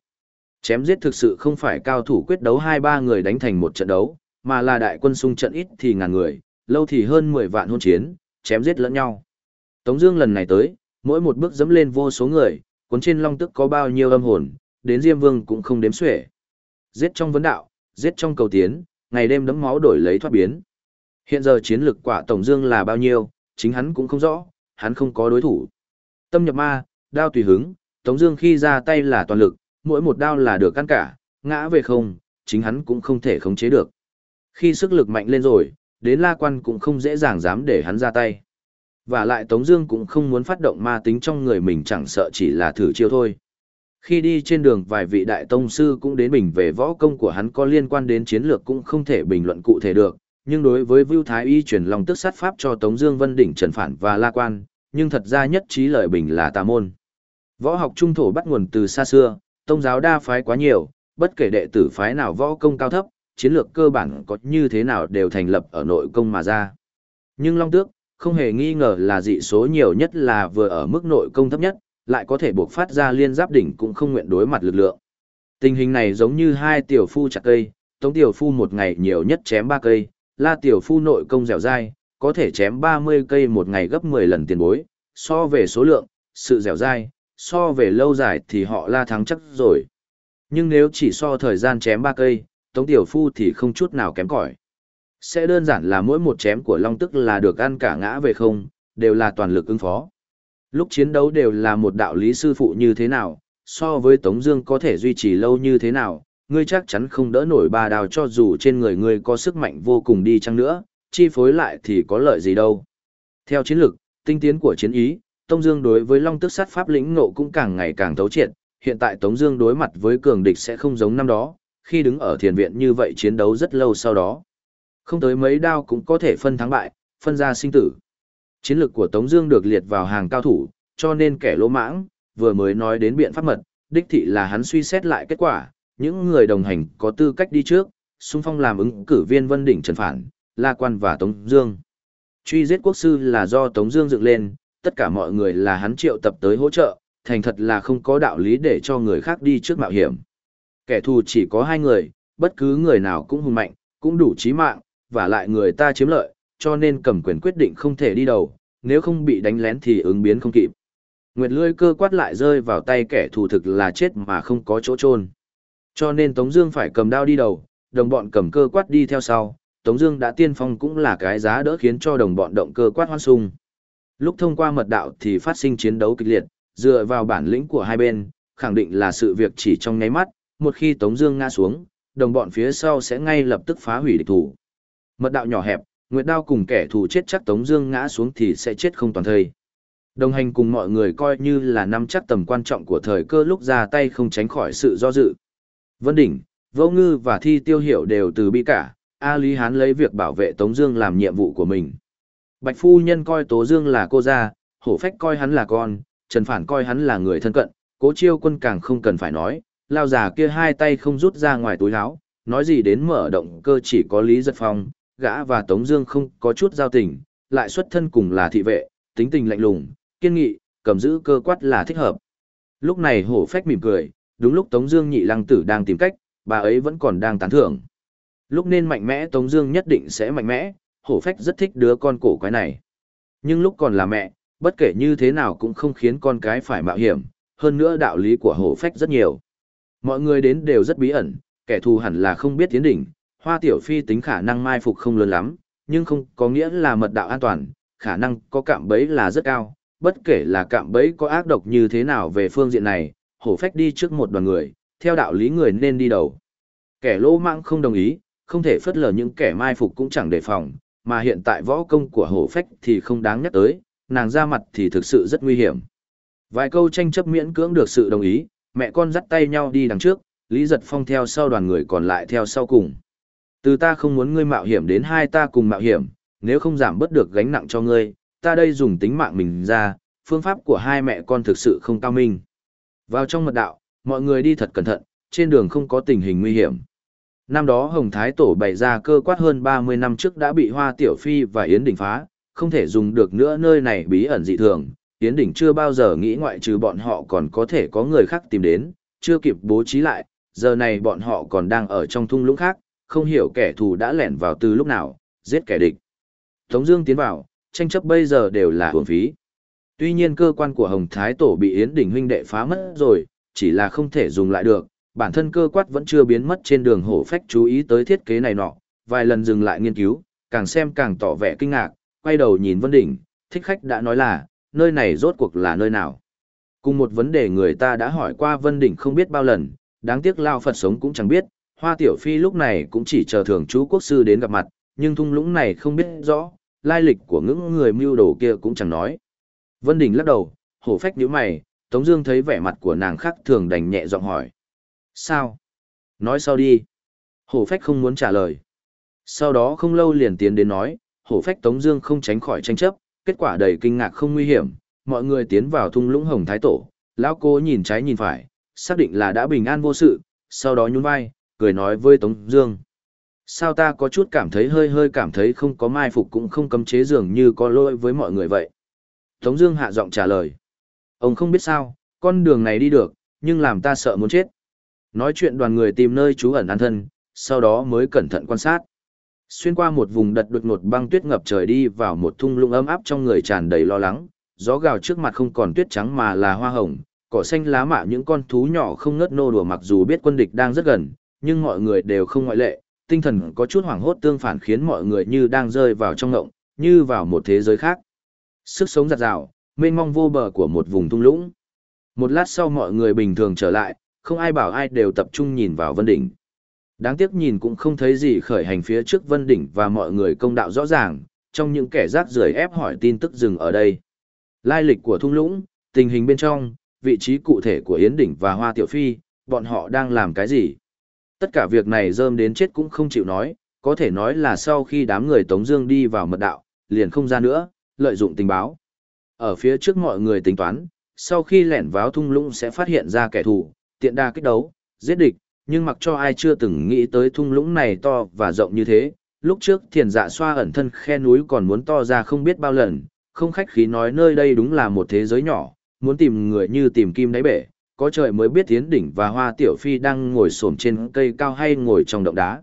Chém giết thực sự không phải cao thủ quyết đấu hai ba người đánh thành một trận đấu, mà là đại quân xung trận ít thì ngàn người, lâu thì hơn 10 vạn hôn chiến, chém giết lẫn nhau. Tống Dương lần này tới, mỗi một bước dẫm lên vô số người, cuốn trên long tức có bao nhiêu âm hồn, đến Diêm Vương cũng không đếm xuể. Giết trong vấn đạo, giết trong cầu tiến, ngày đêm đấm máu đổi lấy thoát biến. Hiện giờ chiến lực quả Tổng Dương là bao nhiêu, chính hắn cũng không rõ, hắn không có đối thủ. Tâm nhập ma, đao tùy hứng, Tống Dương khi ra tay là toàn lực, mỗi một đao là được căn cả, ngã về không, chính hắn cũng không thể khống chế được. Khi sức lực mạnh lên rồi, đến La Quan cũng không dễ dàng dám để hắn ra tay. Và lại Tống Dương cũng không muốn phát động ma tính trong người mình chẳng sợ chỉ là thử chiêu thôi. Khi đi trên đường vài vị đại tông sư cũng đến bình về võ công của hắn có liên quan đến chiến lược cũng không thể bình luận cụ thể được, nhưng đối với Vưu Thái Y truyền lòng tức sát pháp cho Tống Dương Vân Đỉnh Trần Phản và La Quan, nhưng thật ra nhất trí lợi bình là tà môn. Võ học trung thổ bắt nguồn từ xa xưa, tông giáo đa phái quá nhiều, bất kể đệ tử phái nào võ công cao thấp, chiến lược cơ bản có như thế nào đều thành lập ở nội công mà ra. Nhưng Long Tước, không hề nghi ngờ là dị số nhiều nhất là vừa ở mức nội công thấp nhất, lại có thể buộc phát ra liên giáp đỉnh cũng không nguyện đối mặt lực lượng. Tình hình này giống như hai tiểu phu chặt cây, tống tiểu phu một ngày nhiều nhất chém ba cây, la tiểu phu nội công dẻo dai, có thể chém 30 cây một ngày gấp 10 lần tiền bối, so về số lượng, sự dẻo dai, so về lâu dài thì họ la thắng chắc rồi. Nhưng nếu chỉ so thời gian chém ba cây, Tống Tiểu Phu thì không chút nào kém cỏi. Sẽ đơn giản là mỗi một chém của Long Tức là được ăn cả ngã về không, đều là toàn lực ứng phó. Lúc chiến đấu đều là một đạo lý sư phụ như thế nào, so với Tống Dương có thể duy trì lâu như thế nào, ngươi chắc chắn không đỡ nổi ba đào cho dù trên người ngươi có sức mạnh vô cùng đi chăng nữa, chi phối lại thì có lợi gì đâu. Theo chiến lược, tinh tiến của chiến ý, Tống Dương đối với Long Tước sát pháp lĩnh ngộ cũng càng ngày càng thấu triệt. Hiện tại Tống Dương đối mặt với cường địch sẽ không giống năm đó, khi đứng ở thiền viện như vậy chiến đấu rất lâu sau đó. Không tới mấy đao cũng có thể phân thắng bại, phân ra sinh tử. Chiến lược của Tống Dương được liệt vào hàng cao thủ, cho nên kẻ lỗ mãng, vừa mới nói đến biện pháp mật, đích thị là hắn suy xét lại kết quả, những người đồng hành có tư cách đi trước, xung phong làm ứng cử viên Vân Đỉnh Trần Phản, La Quan và Tống Dương. Truy giết quốc sư là do Tống Dương dựng lên, tất cả mọi người là hắn triệu tập tới hỗ trợ, thành thật là không có đạo lý để cho người khác đi trước mạo hiểm. Kẻ thù chỉ có hai người, bất cứ người nào cũng hùng mạnh, cũng đủ chí mạng, và lại người ta chiếm lợi, cho nên cầm quyền quyết định không thể đi đầu, nếu không bị đánh lén thì ứng biến không kịp. Nguyệt lươi cơ quát lại rơi vào tay kẻ thù thực là chết mà không có chỗ trôn. Cho nên Tống Dương phải cầm đao đi đầu, đồng bọn cầm cơ quát đi theo sau. Tống Dương đã tiên phong cũng là cái giá đỡ khiến cho đồng bọn động cơ quát hoan sung. Lúc thông qua mật đạo thì phát sinh chiến đấu kịch liệt, dựa vào bản lĩnh của hai bên, khẳng định là sự việc chỉ trong nháy mắt, một khi Tống Dương ngã xuống, đồng bọn phía sau sẽ ngay lập tức phá hủy địch thủ. Mật đạo nhỏ hẹp, Nguyệt Đao cùng kẻ thù chết chắc Tống Dương ngã xuống thì sẽ chết không toàn thây. Đồng hành cùng mọi người coi như là nắm chắc tầm quan trọng của thời cơ lúc ra tay không tránh khỏi sự do dự. Vân Đỉnh, Vô Ngư và Thi Tiêu Hiểu đều từ bi cả, A Lý Hán lấy việc bảo vệ Tống Dương làm nhiệm vụ của mình. Bạch Phu Nhân coi Tố Dương là cô gia, Hổ Phách coi hắn là con, Trần Phản coi hắn là người thân cận, Cố Chiêu Quân càng không cần phải nói, lao già kia hai tay không rút ra ngoài túi áo, nói gì đến mở động cơ chỉ có Lý Giật Phong, gã và Tống Dương không có chút giao tình, lại xuất thân cùng là thị vệ, tính tình lạnh lùng, kiên nghị, cầm giữ cơ quát là thích hợp. Lúc này hổ phách mỉm cười, đúng lúc Tống Dương nhị lăng tử đang tìm cách, bà ấy vẫn còn đang tán thưởng. Lúc nên mạnh mẽ Tống Dương nhất định sẽ mạnh mẽ, hổ phách rất thích đứa con cổ quái này. Nhưng lúc còn là mẹ, bất kể như thế nào cũng không khiến con cái phải mạo hiểm. Hơn nữa đạo lý của hổ phách rất nhiều. Mọi người đến đều rất bí ẩn, kẻ thù hẳn là không biết tiến đỉnh. Hoa tiểu phi tính khả năng mai phục không lớn lắm, nhưng không có nghĩa là mật đạo an toàn, khả năng có cạm bẫy là rất cao. Bất kể là cạm bẫy có ác độc như thế nào về phương diện này, hổ phách đi trước một đoàn người, theo đạo lý người nên đi đầu. Kẻ lỗ mạng không đồng ý, không thể phớt lờ những kẻ mai phục cũng chẳng đề phòng, mà hiện tại võ công của hổ phách thì không đáng nhắc tới, nàng ra mặt thì thực sự rất nguy hiểm. Vài câu tranh chấp miễn cưỡng được sự đồng ý, mẹ con dắt tay nhau đi đằng trước, Lý Giật Phong theo sau đoàn người còn lại theo sau cùng. Từ ta không muốn ngươi mạo hiểm đến hai ta cùng mạo hiểm, nếu không giảm bớt được gánh nặng cho ngươi, ta đây dùng tính mạng mình ra, phương pháp của hai mẹ con thực sự không cao minh. Vào trong mật đạo, mọi người đi thật cẩn thận, trên đường không có tình hình nguy hiểm. Năm đó Hồng Thái Tổ bày ra cơ quát hơn 30 năm trước đã bị Hoa Tiểu Phi và Yến Đình phá, không thể dùng được nữa nơi này bí ẩn dị thường. Yến Đình chưa bao giờ nghĩ ngoại trừ bọn họ còn có thể có người khác tìm đến, chưa kịp bố trí lại, giờ này bọn họ còn đang ở trong thung lũng khác, không hiểu kẻ thù đã lẻn vào từ lúc nào, giết kẻ địch. Tống Dương tiến vào, tranh chấp bây giờ đều là hưởng phí. Tuy nhiên cơ quan của Hồng Thái Tổ bị Yến Đình huynh đệ phá mất rồi, chỉ là không thể dùng lại được, bản thân cơ quát vẫn chưa biến mất trên đường hổ phách chú ý tới thiết kế này nọ, vài lần dừng lại nghiên cứu, càng xem càng tỏ vẻ kinh ngạc, quay đầu nhìn Vân Đỉnh, thích khách đã nói là, nơi này rốt cuộc là nơi nào. Cùng một vấn đề người ta đã hỏi qua Vân Đỉnh không biết bao lần, đáng tiếc Lao Phật sống cũng chẳng biết, Hoa Tiểu Phi lúc này cũng chỉ chờ thường chú quốc sư đến gặp mặt, nhưng thung lũng này không biết rõ, lai lịch của những người mưu đồ kia cũng chẳng nói. Vân Đỉnh lắc đầu, hổ phách nhíu mày, Tống Dương thấy vẻ mặt của nàng khác thường đành nhẹ giọng hỏi. Sao? Nói sau đi. Hổ phách không muốn trả lời. Sau đó không lâu liền tiến đến nói, hổ phách Tống Dương không tránh khỏi tranh chấp, kết quả đầy kinh ngạc không nguy hiểm. Mọi người tiến vào thung lũng hồng thái tổ, lão cố nhìn trái nhìn phải, xác định là đã bình an vô sự, sau đó nhún vai, cười nói với Tống Dương. Sao ta có chút cảm thấy hơi hơi cảm thấy không có mai phục cũng không cấm chế dường như có lỗi với mọi người vậy. Tống Dương hạ giọng trả lời. Ông không biết sao, con đường này đi được, nhưng làm ta sợ muốn chết. Nói chuyện đoàn người tìm nơi trú ẩn an thân, sau đó mới cẩn thận quan sát. Xuyên qua một vùng đật đột ngột băng tuyết ngập trời đi vào một thung lũng ấm áp trong người tràn đầy lo lắng, gió gào trước mặt không còn tuyết trắng mà là hoa hồng, cỏ xanh lá mạ những con thú nhỏ không ngớt nô đùa mặc dù biết quân địch đang rất gần, nhưng mọi người đều không ngoại lệ, tinh thần có chút hoảng hốt tương phản khiến mọi người như đang rơi vào trong ngộng, như vào một thế giới khác. Sức sống giặt rào, mênh mong vô bờ của một vùng thung lũng. Một lát sau mọi người bình thường trở lại, không ai bảo ai đều tập trung nhìn vào Vân Đỉnh. Đáng tiếc nhìn cũng không thấy gì khởi hành phía trước Vân Đỉnh và mọi người công đạo rõ ràng, trong những kẻ rác rưởi ép hỏi tin tức dừng ở đây. Lai lịch của thung lũng, tình hình bên trong, vị trí cụ thể của Yến Đỉnh và Hoa Tiểu Phi, bọn họ đang làm cái gì? Tất cả việc này rơm đến chết cũng không chịu nói, có thể nói là sau khi đám người Tống Dương đi vào mật đạo, liền không ra nữa, lợi dụng tình báo. Ở phía trước mọi người tính toán, sau khi lẻn vào thung lũng sẽ phát hiện ra kẻ thù, tiện đa kích đấu, giết địch, nhưng mặc cho ai chưa từng nghĩ tới thung lũng này to và rộng như thế. Lúc trước thiền dạ xoa ẩn thân khe núi còn muốn to ra không biết bao lần, không khách khí nói nơi đây đúng là một thế giới nhỏ, muốn tìm người như tìm kim đáy bể, có trời mới biết tiến đỉnh và hoa tiểu phi đang ngồi xổm trên cây cao hay ngồi trong động đá.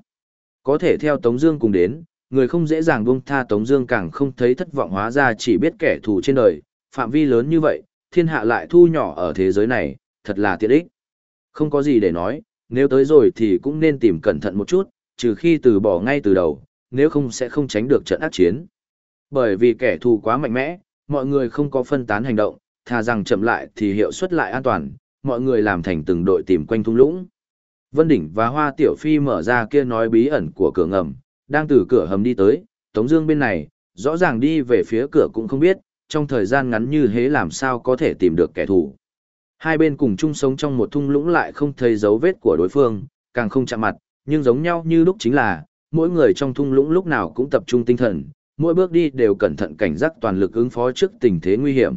Có thể theo Tống Dương cùng đến, người không dễ dàng buông tha Tống Dương càng không thấy thất vọng hóa ra chỉ biết kẻ thù trên đời, phạm vi lớn như vậy, thiên hạ lại thu nhỏ ở thế giới này, thật là tiện ích. Không có gì để nói, nếu tới rồi thì cũng nên tìm cẩn thận một chút, trừ khi từ bỏ ngay từ đầu, nếu không sẽ không tránh được trận ác chiến. Bởi vì kẻ thù quá mạnh mẽ, mọi người không có phân tán hành động, thà rằng chậm lại thì hiệu suất lại an toàn, mọi người làm thành từng đội tìm quanh thung lũng. Vân Đỉnh và Hoa Tiểu Phi mở ra kia nói bí ẩn của cửa ngầm, đang từ cửa hầm đi tới, Tống Dương bên này, rõ ràng đi về phía cửa cũng không biết, trong thời gian ngắn như thế làm sao có thể tìm được kẻ thù. Hai bên cùng chung sống trong một thung lũng lại không thấy dấu vết của đối phương, càng không chạm mặt, nhưng giống nhau như lúc chính là, mỗi người trong thung lũng lúc nào cũng tập trung tinh thần, mỗi bước đi đều cẩn thận cảnh giác toàn lực ứng phó trước tình thế nguy hiểm.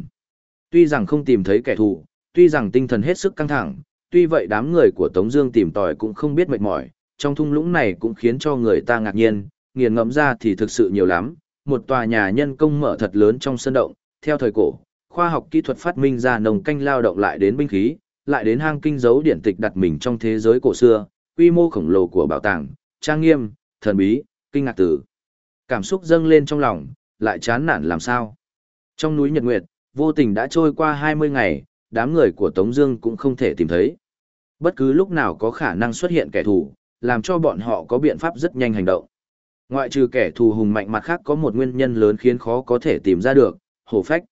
Tuy rằng không tìm thấy kẻ thù, tuy rằng tinh thần hết sức căng thẳng, tuy vậy đám người của Tống Dương tìm tòi cũng không biết mệt mỏi, trong thung lũng này cũng khiến cho người ta ngạc nhiên, nghiền ngẫm ra thì thực sự nhiều lắm. Một tòa nhà nhân công mở thật lớn trong sân động, theo thời cổ, khoa học kỹ thuật phát minh ra nồng canh lao động lại đến binh khí, lại đến hang kinh dấu điển tịch đặt mình trong thế giới cổ xưa, quy mô khổng lồ của bảo tàng, trang nghiêm, thần bí, kinh ngạc tử. Cảm xúc dâng lên trong lòng, lại chán nản làm sao. Trong núi Nhật Nguyệt, vô tình đã trôi qua 20 ngày, đám người của Tống Dương cũng không thể tìm thấy. Bất cứ lúc nào có khả năng xuất hiện kẻ thù, làm cho bọn họ có biện pháp rất nhanh hành động. Ngoại trừ kẻ thù hùng mạnh mặt khác có một nguyên nhân lớn khiến khó có thể tìm ra được, hồ phách.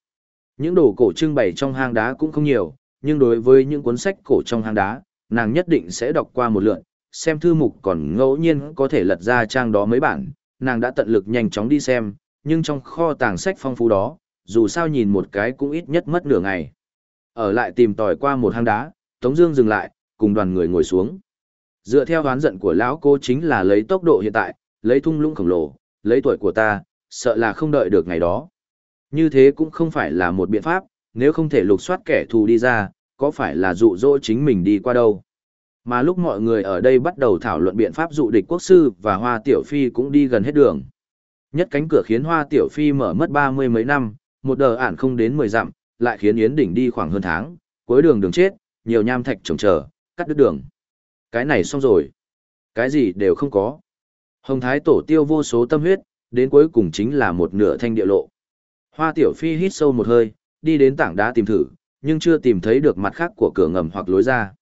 Những đồ cổ trưng bày trong hang đá cũng không nhiều, nhưng đối với những cuốn sách cổ trong hang đá, nàng nhất định sẽ đọc qua một lượt, xem thư mục còn ngẫu nhiên có thể lật ra trang đó mấy bản, nàng đã tận lực nhanh chóng đi xem, nhưng trong kho tàng sách phong phú đó, dù sao nhìn một cái cũng ít nhất mất nửa ngày. Ở lại tìm tòi qua một hang đá, Tống Dương dừng lại, cùng đoàn người ngồi xuống. Dựa theo đoán giận của lão cô chính là lấy tốc độ hiện tại, lấy thung lũng khổng lồ, lấy tuổi của ta, sợ là không đợi được ngày đó. Như thế cũng không phải là một biện pháp, nếu không thể lục soát kẻ thù đi ra, có phải là dụ dỗ chính mình đi qua đâu. Mà lúc mọi người ở đây bắt đầu thảo luận biện pháp dụ địch quốc sư và Hoa Tiểu Phi cũng đi gần hết đường. Nhất cánh cửa khiến Hoa Tiểu Phi mở mất ba mươi mấy năm, một đờ ản không đến mười dặm, lại khiến Yến Đỉnh đi khoảng hơn tháng, cuối đường đường chết, nhiều nham thạch trồng chờ, cắt đứt đường. Cái này xong rồi. Cái gì đều không có. Hồng Thái tổ tiêu vô số tâm huyết, đến cuối cùng chính là một nửa thanh địa lộ. Hoa Tiểu Phi hít sâu một hơi, đi đến tảng đá tìm thử, nhưng chưa tìm thấy được mặt khác của cửa ngầm hoặc lối ra.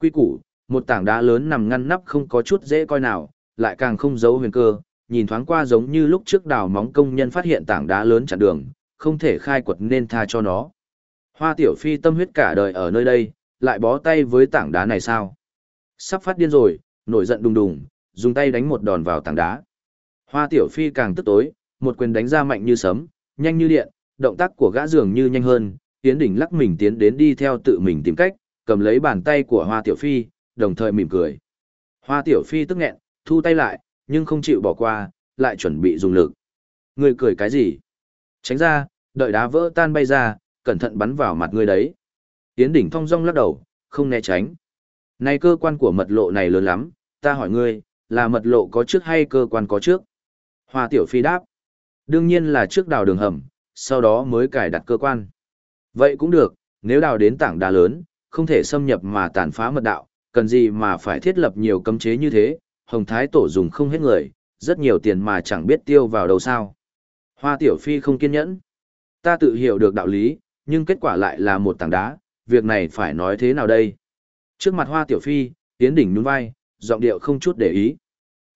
Quy củ, một tảng đá lớn nằm ngăn nắp không có chút dễ coi nào, lại càng không giấu huyền cơ, nhìn thoáng qua giống như lúc trước đào móng công nhân phát hiện tảng đá lớn chặn đường, không thể khai quật nên tha cho nó. Hoa Tiểu Phi tâm huyết cả đời ở nơi đây, lại bó tay với tảng đá này sao? Sắp phát điên rồi, nổi giận đùng đùng, dùng tay đánh một đòn vào tảng đá. Hoa Tiểu Phi càng tức tối, một quyền đánh ra mạnh như sấm, nhanh như điện, động tác của gã dường như nhanh hơn, Yến Đỉnh lắc mình tiến đến đi theo tự mình tìm cách, cầm lấy bàn tay của Hoa Tiểu Phi, đồng thời mỉm cười. Hoa Tiểu Phi tức nghẹn, thu tay lại, nhưng không chịu bỏ qua, lại chuẩn bị dùng lực. Người cười cái gì? Tránh ra, đợi đá vỡ tan bay ra, cẩn thận bắn vào mặt người đấy. Yến Đỉnh thong dong lắc đầu, không né tránh. Này cơ quan của mật lộ này lớn lắm, ta hỏi ngươi, là mật lộ có trước hay cơ quan có trước? Hoa Tiểu Phi đáp. Đương nhiên là trước đào đường hầm, sau đó mới cài đặt cơ quan. Vậy cũng được, nếu đào đến tảng đá lớn, không thể xâm nhập mà tàn phá mật đạo, cần gì mà phải thiết lập nhiều cấm chế như thế, Hồng Thái Tổ dùng không hết người, rất nhiều tiền mà chẳng biết tiêu vào đâu sao. Hoa Tiểu Phi không kiên nhẫn. Ta tự hiểu được đạo lý, nhưng kết quả lại là một tảng đá, việc này phải nói thế nào đây? Trước mặt Hoa Tiểu Phi, Tiến Đỉnh nhún vai, giọng điệu không chút để ý.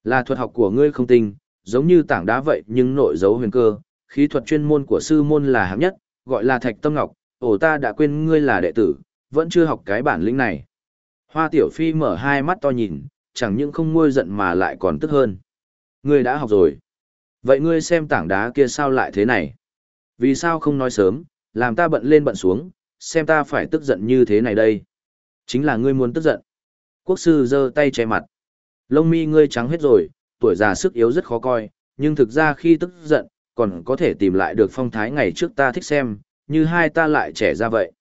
Là thuật học của ngươi không tinh, giống như tảng đá vậy nhưng nội dấu huyền cơ, khí thuật chuyên môn của sư môn là hạng nhất, gọi là Thạch Tâm Ngọc, ổ ta đã quên ngươi là đệ tử, vẫn chưa học cái bản lĩnh này. Hoa Tiểu Phi mở hai mắt to nhìn, chẳng những không nguôi giận mà lại còn tức hơn. Ngươi đã học rồi. Vậy ngươi xem tảng đá kia sao lại thế này? Vì sao không nói sớm, làm ta bận lên bận xuống, xem ta phải tức giận như thế này đây. Chính là ngươi muốn tức giận. Quốc sư giơ tay che mặt. Lông mi ngươi trắng hết rồi, tuổi già sức yếu rất khó coi, nhưng thực ra khi tức giận, còn có thể tìm lại được phong thái ngày trước ta thích xem, như hai ta lại trẻ ra vậy.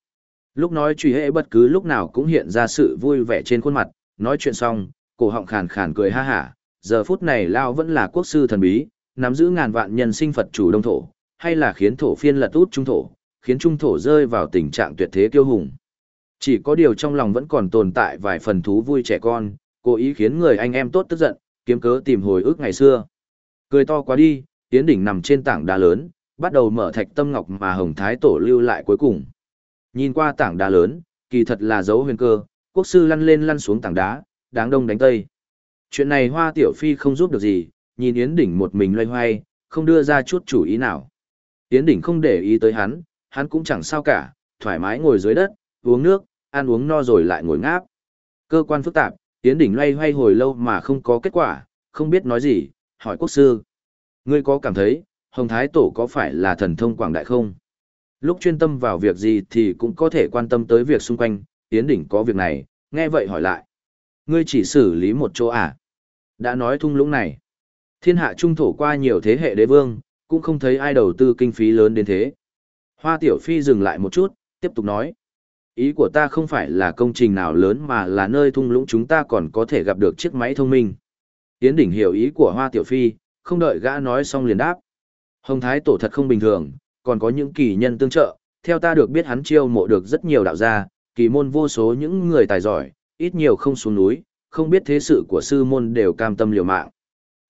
Lúc nói truy hệ bất cứ lúc nào cũng hiện ra sự vui vẻ trên khuôn mặt, nói chuyện xong, cổ họng khàn khàn cười ha hả, giờ phút này Lao vẫn là quốc sư thần bí, nắm giữ ngàn vạn nhân sinh Phật chủ đông thổ, hay là khiến thổ phiên lật út trung thổ, khiến trung thổ rơi vào tình trạng tuyệt thế kiêu hùng. Chỉ có điều trong lòng vẫn còn tồn tại vài phần thú vui trẻ con, cố ý khiến người anh em tốt tức giận, kiếm cớ tìm hồi ức ngày xưa. Cười to quá đi, Tiến đỉnh nằm trên tảng đá lớn, bắt đầu mở thạch tâm ngọc mà Hồng Thái Tổ lưu lại cuối cùng. Nhìn qua tảng đá lớn, kỳ thật là dấu huyền cơ, quốc sư lăn lên lăn xuống tảng đá, đáng đông đánh tây. Chuyện này Hoa Tiểu Phi không giúp được gì, nhìn Yến Đỉnh một mình loay hoay, không đưa ra chút chủ ý nào. Yến Đỉnh không để ý tới hắn, hắn cũng chẳng sao cả, thoải mái ngồi dưới đất, uống nước, ăn uống no rồi lại ngồi ngáp. Cơ quan phức tạp, Yến Đỉnh loay hoay hồi lâu mà không có kết quả, không biết nói gì, hỏi quốc sư. Ngươi có cảm thấy, Hồng Thái Tổ có phải là thần thông quảng đại không? Lúc chuyên tâm vào việc gì thì cũng có thể quan tâm tới việc xung quanh, Yến Đỉnh có việc này, nghe vậy hỏi lại. Ngươi chỉ xử lý một chỗ à? Đã nói thung lũng này. Thiên hạ trung thổ qua nhiều thế hệ đế vương, cũng không thấy ai đầu tư kinh phí lớn đến thế. Hoa Tiểu Phi dừng lại một chút, tiếp tục nói. Ý của ta không phải là công trình nào lớn mà là nơi thung lũng chúng ta còn có thể gặp được chiếc máy thông minh. Yến Đỉnh hiểu ý của Hoa Tiểu Phi, không đợi gã nói xong liền đáp. Hồng Thái Tổ thật không bình thường, còn có những kỳ nhân tương trợ, theo ta được biết hắn chiêu mộ được rất nhiều đạo gia, kỳ môn vô số những người tài giỏi, ít nhiều không xuống núi, không biết thế sự của sư môn đều cam tâm liều mạng.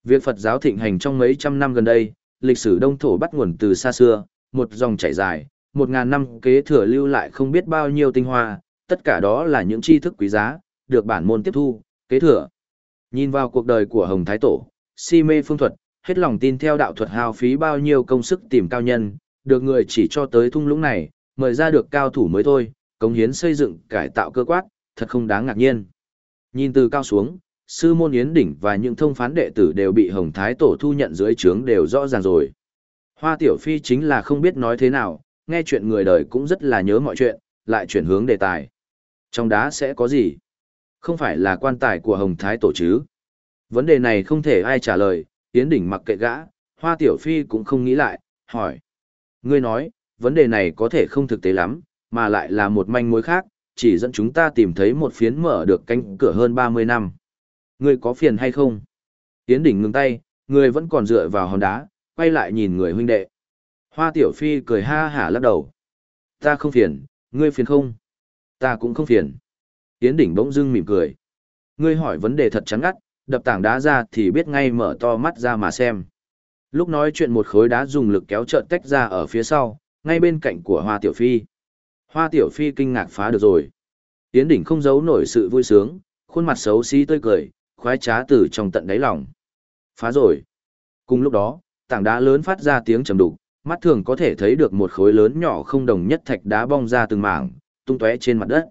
Việc Phật giáo thịnh hành trong mấy trăm năm gần đây, lịch sử đông thổ bắt nguồn từ xa xưa, một dòng chảy dài, một ngàn năm kế thừa lưu lại không biết bao nhiêu tinh hoa, tất cả đó là những tri thức quý giá, được bản môn tiếp thu, kế thừa. Nhìn vào cuộc đời của Hồng Thái Tổ, si mê phương thuật, hết lòng tin theo đạo thuật hao phí bao nhiêu công sức tìm cao nhân, được người chỉ cho tới thung lũng này, mời ra được cao thủ mới thôi, cống hiến xây dựng, cải tạo cơ quát, thật không đáng ngạc nhiên. Nhìn từ cao xuống, sư môn yến đỉnh và những thông phán đệ tử đều bị Hồng Thái Tổ thu nhận dưới trướng đều rõ ràng rồi. Hoa Tiểu Phi chính là không biết nói thế nào, nghe chuyện người đời cũng rất là nhớ mọi chuyện, lại chuyển hướng đề tài. Trong đá sẽ có gì? Không phải là quan tài của Hồng Thái Tổ chứ? Vấn đề này không thể ai trả lời, Yến Đỉnh mặc kệ gã, Hoa Tiểu Phi cũng không nghĩ lại, hỏi. Ngươi nói, vấn đề này có thể không thực tế lắm, mà lại là một manh mối khác, chỉ dẫn chúng ta tìm thấy một phiến mở được cánh cửa hơn 30 năm. Ngươi có phiền hay không? Yến Đỉnh ngừng tay, người vẫn còn dựa vào hòn đá, quay lại nhìn người huynh đệ. Hoa Tiểu Phi cười ha hả lắc đầu. Ta không phiền, ngươi phiền không? Ta cũng không phiền. Yến Đỉnh bỗng dưng mỉm cười. Ngươi hỏi vấn đề thật chắn ngắt, đập tảng đá ra thì biết ngay mở to mắt ra mà xem. Lúc nói chuyện một khối đá dùng lực kéo trợn tách ra ở phía sau, ngay bên cạnh của Hoa Tiểu Phi. Hoa Tiểu Phi kinh ngạc phá được rồi. Yến Đỉnh không giấu nổi sự vui sướng, khuôn mặt xấu xí tươi cười, khoái trá từ trong tận đáy lòng. Phá rồi. Cùng lúc đó, tảng đá lớn phát ra tiếng trầm đục, mắt thường có thể thấy được một khối lớn nhỏ không đồng nhất thạch đá bong ra từng mảng, tung tóe trên mặt đất.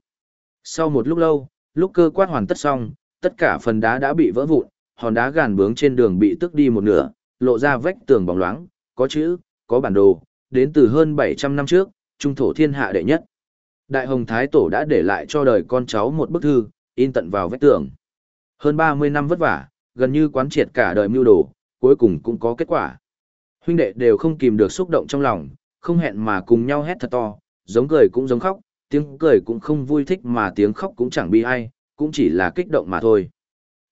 Sau một lúc lâu, lúc cơ quát hoàn tất xong, tất cả phần đá đã bị vỡ vụn, hòn đá gàn bướng trên đường bị tức đi một nửa, lộ ra vách tường bóng loáng, có chữ, có bản đồ, đến từ hơn 700 năm trước, trung thổ thiên hạ đệ nhất. Đại Hồng Thái Tổ đã để lại cho đời con cháu một bức thư, in tận vào vách tường. Hơn 30 năm vất vả, gần như quán triệt cả đời mưu đồ, cuối cùng cũng có kết quả. Huynh đệ đều không kìm được xúc động trong lòng, không hẹn mà cùng nhau hét thật to, giống cười cũng giống khóc, tiếng cười cũng không vui thích mà tiếng khóc cũng chẳng bi ai, cũng chỉ là kích động mà thôi.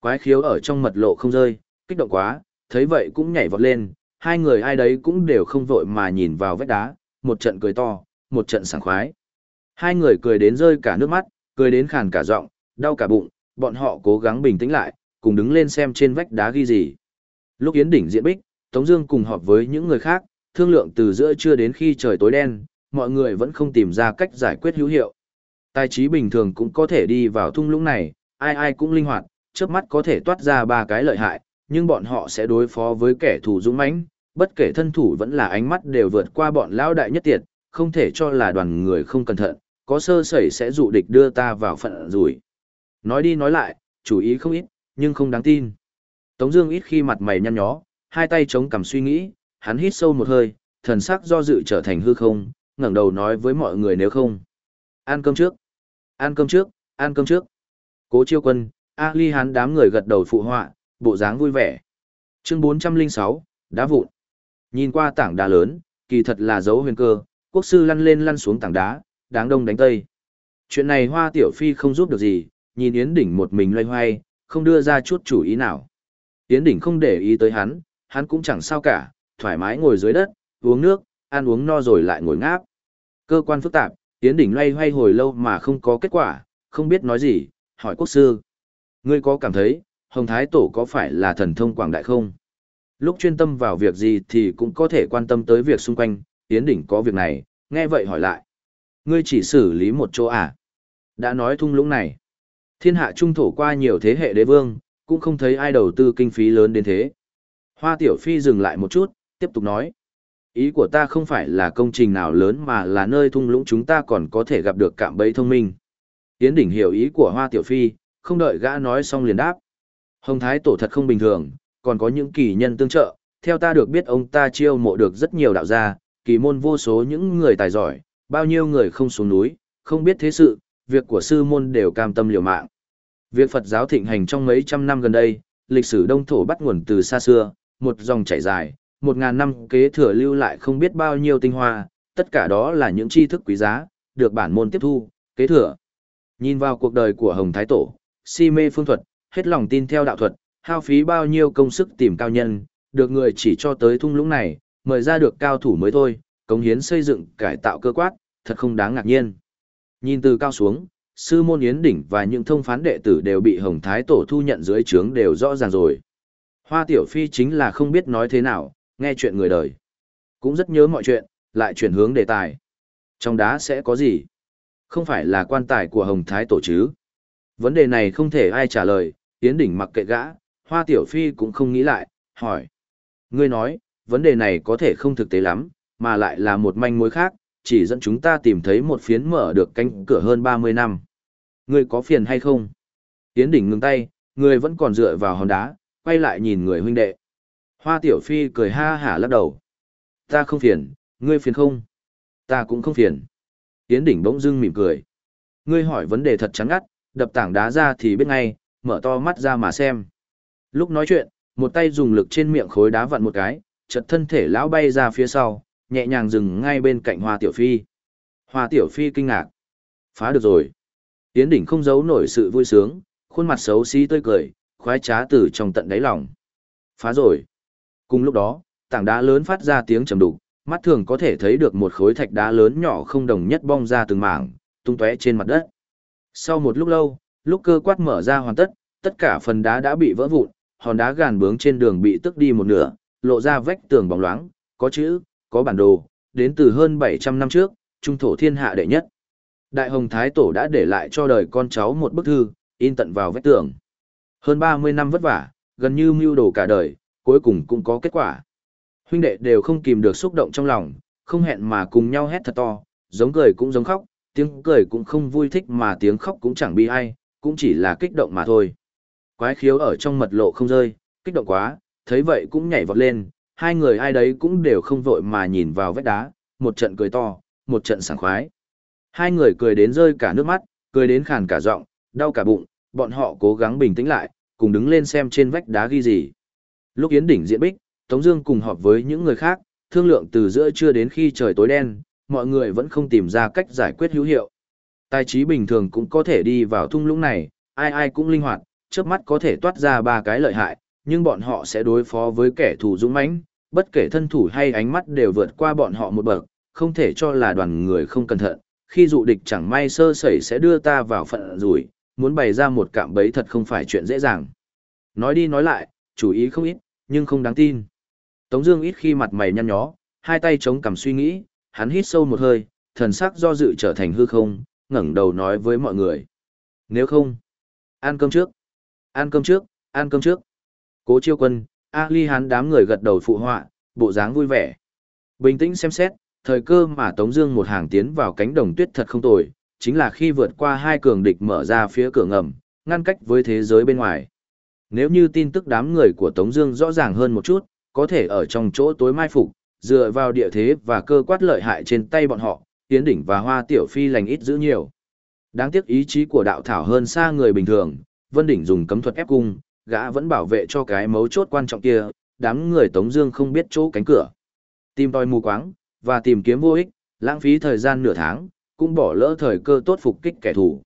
Quái khiếu ở trong mật lộ không rơi, kích động quá, thấy vậy cũng nhảy vọt lên, hai người ai đấy cũng đều không vội mà nhìn vào vách đá, một trận cười to, một trận sảng khoái. Hai người cười đến rơi cả nước mắt, cười đến khàn cả giọng, đau cả bụng, bọn họ cố gắng bình tĩnh lại, cùng đứng lên xem trên vách đá ghi gì. Lúc Yến đỉnh diễn bích, Tống Dương cùng họp với những người khác, thương lượng từ giữa trưa đến khi trời tối đen, mọi người vẫn không tìm ra cách giải quyết hữu hiệu. Tài trí bình thường cũng có thể đi vào thung lũng này, ai ai cũng linh hoạt, chớp mắt có thể toát ra ba cái lợi hại, nhưng bọn họ sẽ đối phó với kẻ thù dũng mãnh, bất kể thân thủ vẫn là ánh mắt đều vượt qua bọn lão đại nhất tiệt, không thể cho là đoàn người không cẩn thận, có sơ sẩy sẽ dụ địch đưa ta vào phận rủi. Nói đi nói lại, chủ ý không ít, nhưng không đáng tin. Tống Dương ít khi mặt mày nhăn nhó, hai tay chống cằm suy nghĩ, hắn hít sâu một hơi, thần sắc do dự trở thành hư không, ngẩng đầu nói với mọi người nếu không, ăn cơm trước, ăn cơm trước, ăn cơm trước. Cố Chiêu Quân, A Ly hắn đám người gật đầu phụ họa, bộ dáng vui vẻ. Chương 406, đá vụn. Nhìn qua tảng đá lớn, kỳ thật là dấu huyền cơ, quốc sư lăn lên lăn xuống tảng đá, đáng đông đánh tây. Chuyện này Hoa Tiểu Phi không giúp được gì, nhìn Yến Đỉnh một mình loay hoay, không đưa ra chút chủ ý nào. Yến Đỉnh không để ý tới hắn, hắn cũng chẳng sao cả, thoải mái ngồi dưới đất, uống nước, ăn uống no rồi lại ngồi ngáp. Cơ quan phức tạp, Yến Đỉnh loay hoay hồi lâu mà không có kết quả, không biết nói gì, hỏi quốc sư. Ngươi có cảm thấy, Hồng Thái Tổ có phải là thần thông quảng đại không? Lúc chuyên tâm vào việc gì thì cũng có thể quan tâm tới việc xung quanh, Yến Đỉnh có việc này, nghe vậy hỏi lại. Ngươi chỉ xử lý một chỗ à? Đã nói thung lũng này. Thiên hạ trung thổ qua nhiều thế hệ đế vương, cũng không thấy ai đầu tư kinh phí lớn đến thế. Hoa Tiểu Phi dừng lại một chút, tiếp tục nói. Ý của ta không phải là công trình nào lớn mà là nơi thung lũng chúng ta còn có thể gặp được cạm bẫy thông minh. Yến Đỉnh hiểu ý của Hoa Tiểu Phi, không đợi gã nói xong liền đáp. Hồng Thái Tổ thật không bình thường, còn có những kỳ nhân tương trợ, theo ta được biết ông ta chiêu mộ được rất nhiều đạo gia, kỳ môn vô số những người tài giỏi, bao nhiêu người không xuống núi, không biết thế sự, việc của sư môn đều cam tâm liều mạng. Việc Phật giáo thịnh hành trong mấy trăm năm gần đây, lịch sử đông thổ bắt nguồn từ xa xưa, một dòng chảy dài, một ngàn năm kế thừa lưu lại không biết bao nhiêu tinh hoa, tất cả đó là những tri thức quý giá, được bản môn tiếp thu, kế thừa. Nhìn vào cuộc đời của Hồng Thái Tổ, si mê phương thuật, hết lòng tin theo đạo thuật, hao phí bao nhiêu công sức tìm cao nhân, được người chỉ cho tới thung lũng này, mời ra được cao thủ mới thôi, cống hiến xây dựng cải tạo cơ quát, thật không đáng ngạc nhiên. Nhìn từ cao xuống, sư môn yến đỉnh và những thông phán đệ tử đều bị Hồng Thái Tổ thu nhận dưới trướng đều rõ ràng rồi. Hoa Tiểu Phi chính là không biết nói thế nào, nghe chuyện người đời. Cũng rất nhớ mọi chuyện, lại chuyển hướng đề tài. Trong đá sẽ có gì? Không phải là quan tài của Hồng Thái Tổ chứ? Vấn đề này không thể ai trả lời, Yến Đỉnh mặc kệ gã, Hoa Tiểu Phi cũng không nghĩ lại, hỏi. Ngươi nói, vấn đề này có thể không thực tế lắm, mà lại là một manh mối khác, chỉ dẫn chúng ta tìm thấy một phiến mở được cánh cửa hơn 30 năm. Ngươi có phiền hay không? Yến Đỉnh ngừng tay, người vẫn còn dựa vào hòn đá, quay lại nhìn người huynh đệ. Hoa Tiểu Phi cười ha hả lắc đầu. Ta không phiền, ngươi phiền không? Ta cũng không phiền. Yến Đỉnh bỗng dưng mỉm cười. Ngươi hỏi vấn đề thật chắn ngắt, đập tảng đá ra thì biết ngay, mở to mắt ra mà xem. Lúc nói chuyện, một tay dùng lực trên miệng khối đá vặn một cái, chật thân thể lão bay ra phía sau, nhẹ nhàng dừng ngay bên cạnh Hoa Tiểu Phi. Hoa Tiểu Phi kinh ngạc. Phá được rồi. Yến Đỉnh không giấu nổi sự vui sướng, khuôn mặt xấu xí tươi cười, khoái trá từ trong tận đáy lòng. Phá rồi. Cùng lúc đó, tảng đá lớn phát ra tiếng trầm đục, mắt thường có thể thấy được một khối thạch đá lớn nhỏ không đồng nhất bong ra từng mảng, tung tóe trên mặt đất. Sau một lúc lâu, lúc cơ quát mở ra hoàn tất, tất cả phần đá đã bị vỡ vụn, hòn đá gàn bướng trên đường bị tức đi một nửa, lộ ra vách tường bóng loáng, có chữ, có bản đồ, đến từ hơn 700 năm trước, trung thổ thiên hạ đệ nhất. Đại Hồng Thái Tổ đã để lại cho đời con cháu một bức thư, in tận vào vách tường. Hơn 30 năm vất vả, gần như mưu đồ cả đời, cuối cùng cũng có kết quả. Huynh đệ đều không kìm được xúc động trong lòng, không hẹn mà cùng nhau hét thật to, giống cười cũng giống khóc, tiếng cười cũng không vui thích mà tiếng khóc cũng chẳng bi ai, cũng chỉ là kích động mà thôi. Quái khiếu ở trong mật lộ không rơi, kích động quá, thấy vậy cũng nhảy vọt lên, hai người ai đấy cũng đều không vội mà nhìn vào vách đá, một trận cười to, một trận sảng khoái. Hai người cười đến rơi cả nước mắt, cười đến khàn cả giọng, đau cả bụng, bọn họ cố gắng bình tĩnh lại, cùng đứng lên xem trên vách đá ghi gì. Lúc Yến đỉnh diễn bích, Tống Dương cùng họp với những người khác, thương lượng từ giữa trưa đến khi trời tối đen, mọi người vẫn không tìm ra cách giải quyết hữu hiệu. Tài trí bình thường cũng có thể đi vào thung lũng này, ai ai cũng linh hoạt, chớp mắt có thể toát ra ba cái lợi hại, nhưng bọn họ sẽ đối phó với kẻ thù dũng mãnh, bất kể thân thủ hay ánh mắt đều vượt qua bọn họ một bậc, không thể cho là đoàn người không cẩn thận, khi dụ địch chẳng may sơ sẩy sẽ đưa ta vào phận rủi, muốn bày ra một cạm bẫy thật không phải chuyện dễ dàng. Nói đi nói lại, chủ ý không ít, nhưng không đáng tin. Tống Dương ít khi mặt mày nhăn nhó, hai tay chống cằm suy nghĩ, hắn hít sâu một hơi, thần sắc do dự trở thành hư không, ngẩng đầu nói với mọi người: Nếu không, ăn cơm trước, ăn cơm trước, ăn cơm trước. Cố Chiêu Quân, A Ly hắn đám người gật đầu phụ họa, bộ dáng vui vẻ. Bình tĩnh xem xét, thời cơ mà Tống Dương một hàng tiến vào cánh đồng tuyết thật không tồi, chính là khi vượt qua hai cường địch mở ra phía cửa ngầm, ngăn cách với thế giới bên ngoài. Nếu như tin tức đám người của Tống Dương rõ ràng hơn một chút, có thể ở trong chỗ tối mai phục, dựa vào địa thế và cơ quát lợi hại trên tay bọn họ, Tiến đỉnh và Hoa Tiểu Phi lành ít dữ nhiều. Đáng tiếc ý chí của đạo thảo hơn xa người bình thường, Vân đỉnh dùng cấm thuật ép cung, gã vẫn bảo vệ cho cái mấu chốt quan trọng kia. Đám người Tống Dương không biết chỗ cánh cửa, tìm tòi mù quáng và tìm kiếm vô ích, lãng phí thời gian nửa tháng, cũng bỏ lỡ thời cơ tốt phục kích kẻ thù.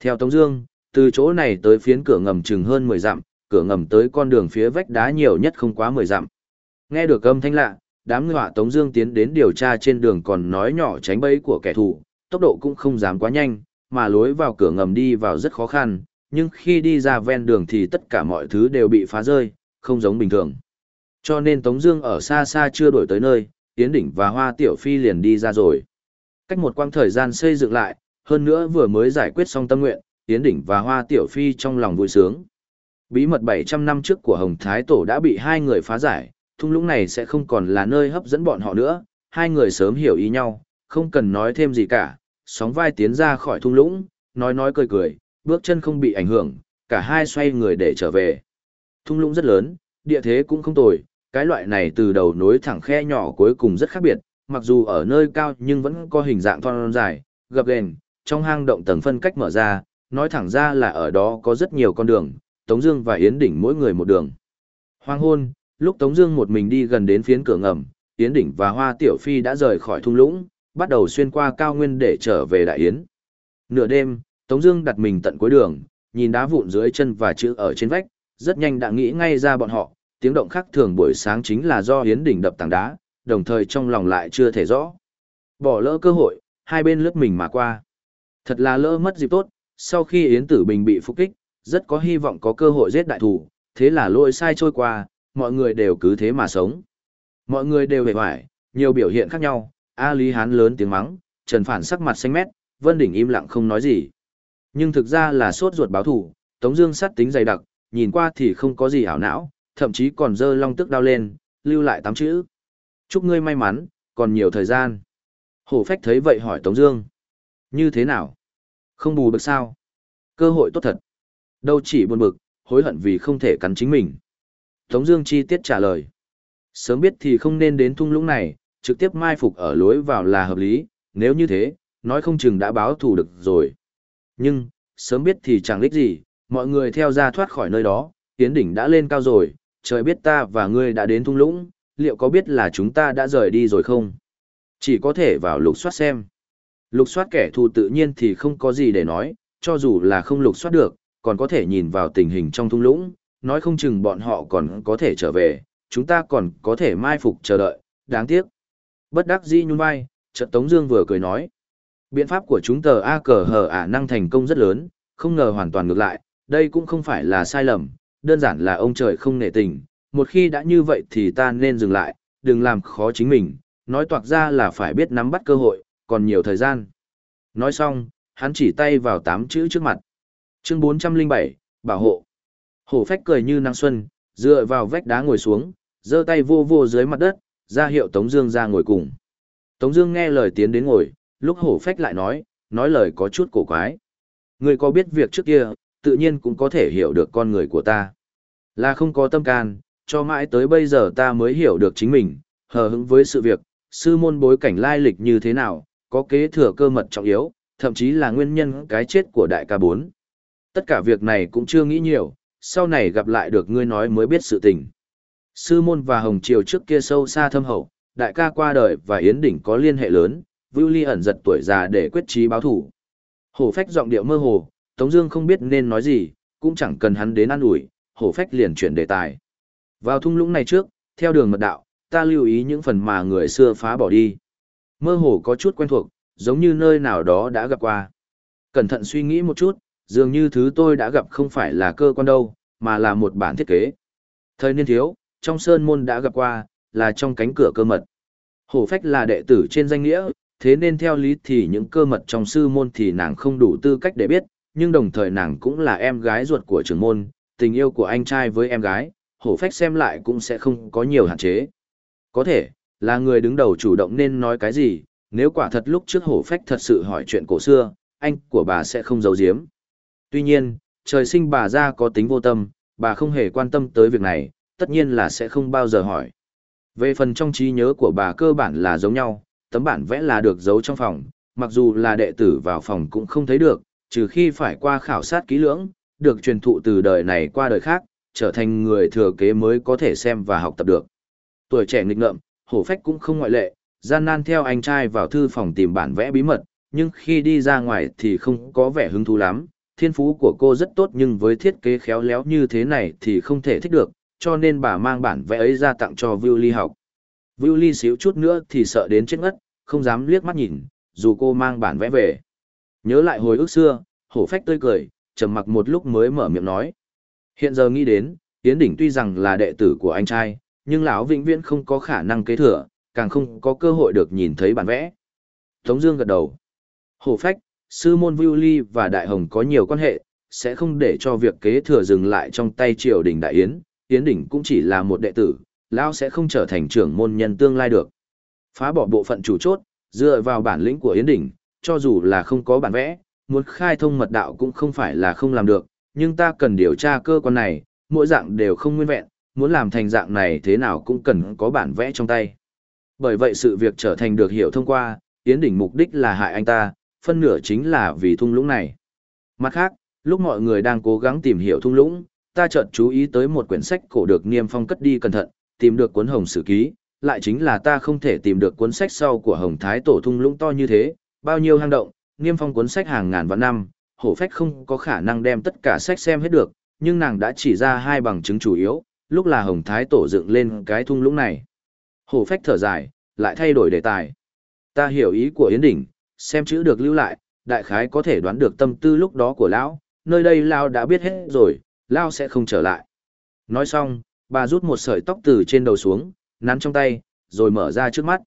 Theo Tống Dương, từ chỗ này tới phiến cửa ngầm chừng hơn 10 dặm, cửa ngầm tới con đường phía vách đá nhiều nhất không quá 10 dặm. Nghe được âm thanh lạ, đám người họa Tống Dương tiến đến điều tra trên đường còn nói nhỏ tránh bẫy của kẻ thù, tốc độ cũng không dám quá nhanh, mà lối vào cửa ngầm đi vào rất khó khăn, nhưng khi đi ra ven đường thì tất cả mọi thứ đều bị phá rơi, không giống bình thường. Cho nên Tống Dương ở xa xa chưa đổi tới nơi, Tiến Đỉnh và Hoa Tiểu Phi liền đi ra rồi. Cách một quãng thời gian xây dựng lại, hơn nữa vừa mới giải quyết xong tâm nguyện, Tiến Đỉnh và Hoa Tiểu Phi trong lòng vui sướng. Bí mật 700 năm trước của Hồng Thái Tổ đã bị hai người phá giải, thung lũng này sẽ không còn là nơi hấp dẫn bọn họ nữa, hai người sớm hiểu ý nhau, không cần nói thêm gì cả, sóng vai tiến ra khỏi thung lũng, nói nói cười cười, bước chân không bị ảnh hưởng, cả hai xoay người để trở về. Thung lũng rất lớn, địa thế cũng không tồi, cái loại này từ đầu nối thẳng khe nhỏ cuối cùng rất khác biệt, mặc dù ở nơi cao nhưng vẫn có hình dạng thon dài, gập ghềnh, trong hang động tầng phân cách mở ra, nói thẳng ra là ở đó có rất nhiều con đường, Tống Dương và Yến Đỉnh mỗi người một đường. Hoang hôn, lúc Tống Dương một mình đi gần đến phiến cửa ngầm, Yến Đỉnh và Hoa Tiểu Phi đã rời khỏi thung lũng, bắt đầu xuyên qua cao nguyên để trở về Đại Yến. Nửa đêm, Tống Dương đặt mình tận cuối đường, nhìn đá vụn dưới chân và chữ ở trên vách, rất nhanh đã nghĩ ngay ra bọn họ. Tiếng động khác thường buổi sáng chính là do Yến Đỉnh đập tảng đá, đồng thời trong lòng lại chưa thể rõ. Bỏ lỡ cơ hội, hai bên lướt mình mà qua. Thật là lỡ mất dịp tốt, sau khi Yến Tử Bình bị phục kích, rất có hy vọng có cơ hội giết đại thủ, thế là lỗi sai trôi qua, mọi người đều cứ thế mà sống. Mọi người đều hề hoài, nhiều biểu hiện khác nhau, A Lý Hán lớn tiếng mắng, Trần Phản sắc mặt xanh mét, Vân Đỉnh im lặng không nói gì. Nhưng thực ra là sốt ruột báo thủ, Tống Dương sát tính dày đặc, nhìn qua thì không có gì ảo não, thậm chí còn dơ long tức đao lên, lưu lại tám chữ. Chúc ngươi may mắn, còn nhiều thời gian. Hổ phách thấy vậy hỏi Tống Dương. Như thế nào? Không bù được sao? Cơ hội tốt thật. Đâu chỉ buồn bực, hối hận vì không thể cắn chính mình. Tống Dương chi tiết trả lời. Sớm biết thì không nên đến thung lũng này, trực tiếp mai phục ở lối vào là hợp lý. Nếu như thế, nói không chừng đã báo thù được rồi. Nhưng, sớm biết thì chẳng lích gì, mọi người theo ra thoát khỏi nơi đó, tiến đỉnh đã lên cao rồi, trời biết ta và ngươi đã đến thung lũng, liệu có biết là chúng ta đã rời đi rồi không? Chỉ có thể vào lục soát xem. Lục soát kẻ thù tự nhiên thì không có gì để nói, cho dù là không lục soát được, còn có thể nhìn vào tình hình trong thung lũng, nói không chừng bọn họ còn có thể trở về, chúng ta còn có thể mai phục chờ đợi, đáng tiếc. Bất đắc dĩ nhún vai, trận Tống Dương vừa cười nói. Biện pháp của chúng tờ A cờ hờ ả năng thành công rất lớn, không ngờ hoàn toàn ngược lại, đây cũng không phải là sai lầm, đơn giản là ông trời không nể tình, một khi đã như vậy thì ta nên dừng lại, đừng làm khó chính mình, nói toạc ra là phải biết nắm bắt cơ hội, còn nhiều thời gian. Nói xong, hắn chỉ tay vào tám chữ trước mặt. Chương 407, Bảo hộ. Hổ phách cười như năng xuân, dựa vào vách đá ngồi xuống, giơ tay vô vô dưới mặt đất, ra hiệu Tống Dương ra ngồi cùng. Tống Dương nghe lời tiến đến ngồi, lúc hổ phách lại nói, nói lời có chút cổ quái. Người có biết việc trước kia, tự nhiên cũng có thể hiểu được con người của ta. Là không có tâm can, cho mãi tới bây giờ ta mới hiểu được chính mình, hờ hững với sự việc, sư môn bối cảnh lai lịch như thế nào, có kế thừa cơ mật trọng yếu, thậm chí là nguyên nhân cái chết của đại ca bốn. Tất cả việc này cũng chưa nghĩ nhiều, sau này gặp lại được ngươi nói mới biết sự tình. Sư môn và Hồng Triều trước kia sâu xa thâm hậu, đại ca qua đời và Yến Đỉnh có liên hệ lớn, Vưu Ly ẩn giật tuổi già để quyết trí báo thủ. Hổ phách giọng điệu mơ hồ, Tống Dương không biết nên nói gì, cũng chẳng cần hắn đến ăn ủi, hổ phách liền chuyển đề tài. Vào thung lũng này trước, theo đường mật đạo, ta lưu ý những phần mà người xưa phá bỏ đi. Mơ hồ có chút quen thuộc, giống như nơi nào đó đã gặp qua. Cẩn thận suy nghĩ một chút, dường như thứ tôi đã gặp không phải là cơ quan đâu, mà là một bản thiết kế. Thời niên thiếu, trong sơn môn đã gặp qua, là trong cánh cửa cơ mật. Hổ phách là đệ tử trên danh nghĩa, thế nên theo lý thì những cơ mật trong sư môn thì nàng không đủ tư cách để biết, nhưng đồng thời nàng cũng là em gái ruột của trưởng môn, tình yêu của anh trai với em gái, hổ phách xem lại cũng sẽ không có nhiều hạn chế. Có thể, là người đứng đầu chủ động nên nói cái gì, nếu quả thật lúc trước hổ phách thật sự hỏi chuyện cổ xưa, anh của bà sẽ không giấu giếm. Tuy nhiên, trời sinh bà ra có tính vô tâm, bà không hề quan tâm tới việc này, tất nhiên là sẽ không bao giờ hỏi. Về phần trong trí nhớ của bà cơ bản là giống nhau, tấm bản vẽ là được giấu trong phòng, mặc dù là đệ tử vào phòng cũng không thấy được, trừ khi phải qua khảo sát kỹ lưỡng, được truyền thụ từ đời này qua đời khác, trở thành người thừa kế mới có thể xem và học tập được. Tuổi trẻ nghịch ngợm, hổ phách cũng không ngoại lệ, gian nan theo anh trai vào thư phòng tìm bản vẽ bí mật, nhưng khi đi ra ngoài thì không có vẻ hứng thú lắm. Thiên phú của cô rất tốt nhưng với thiết kế khéo léo như thế này thì không thể thích được, cho nên bà mang bản vẽ ấy ra tặng cho Vu Ly học. Vu Ly xíu chút nữa thì sợ đến chết ngất, không dám liếc mắt nhìn, dù cô mang bản vẽ về. Nhớ lại hồi ức xưa, hổ phách tươi cười, trầm mặc một lúc mới mở miệng nói. Hiện giờ nghĩ đến, Yến Đỉnh tuy rằng là đệ tử của anh trai, nhưng lão vĩnh viễn không có khả năng kế thừa, càng không có cơ hội được nhìn thấy bản vẽ. Tống Dương gật đầu. Hổ phách, sư môn Vu Ly và Đại Hồng có nhiều quan hệ, sẽ không để cho việc kế thừa dừng lại trong tay triều đình Đại Yến. Yến Đỉnh cũng chỉ là một đệ tử, lão sẽ không trở thành trưởng môn nhân tương lai được. Phá bỏ bộ phận chủ chốt, dựa vào bản lĩnh của Yến Đỉnh, cho dù là không có bản vẽ, muốn khai thông mật đạo cũng không phải là không làm được, nhưng ta cần điều tra cơ quan này, mỗi dạng đều không nguyên vẹn, muốn làm thành dạng này thế nào cũng cần có bản vẽ trong tay. Bởi vậy sự việc trở thành được hiểu thông qua, Yến Đỉnh mục đích là hại anh ta, phân nửa chính là vì thung lũng này. Mặt khác, lúc mọi người đang cố gắng tìm hiểu thung lũng, ta chợt chú ý tới một quyển sách cổ được Niêm Phong cất đi cẩn thận, tìm được cuốn Hồng Sử Ký, lại chính là ta không thể tìm được cuốn sách sau của Hồng Thái Tổ thung lũng to như thế, bao nhiêu hang động, Niêm Phong cuốn sách hàng ngàn vạn năm, hổ phách không có khả năng đem tất cả sách xem hết được, nhưng nàng đã chỉ ra hai bằng chứng chủ yếu, lúc là Hồng Thái Tổ dựng lên cái thung lũng này. Hổ phách thở dài, lại thay đổi đề tài. Ta hiểu ý của Yến Đỉnh, xem chữ được lưu lại, đại khái có thể đoán được tâm tư lúc đó của lão, nơi đây lão đã biết hết rồi, lão sẽ không trở lại. Nói xong, bà rút một sợi tóc từ trên đầu xuống, nắn trong tay, rồi mở ra trước mắt.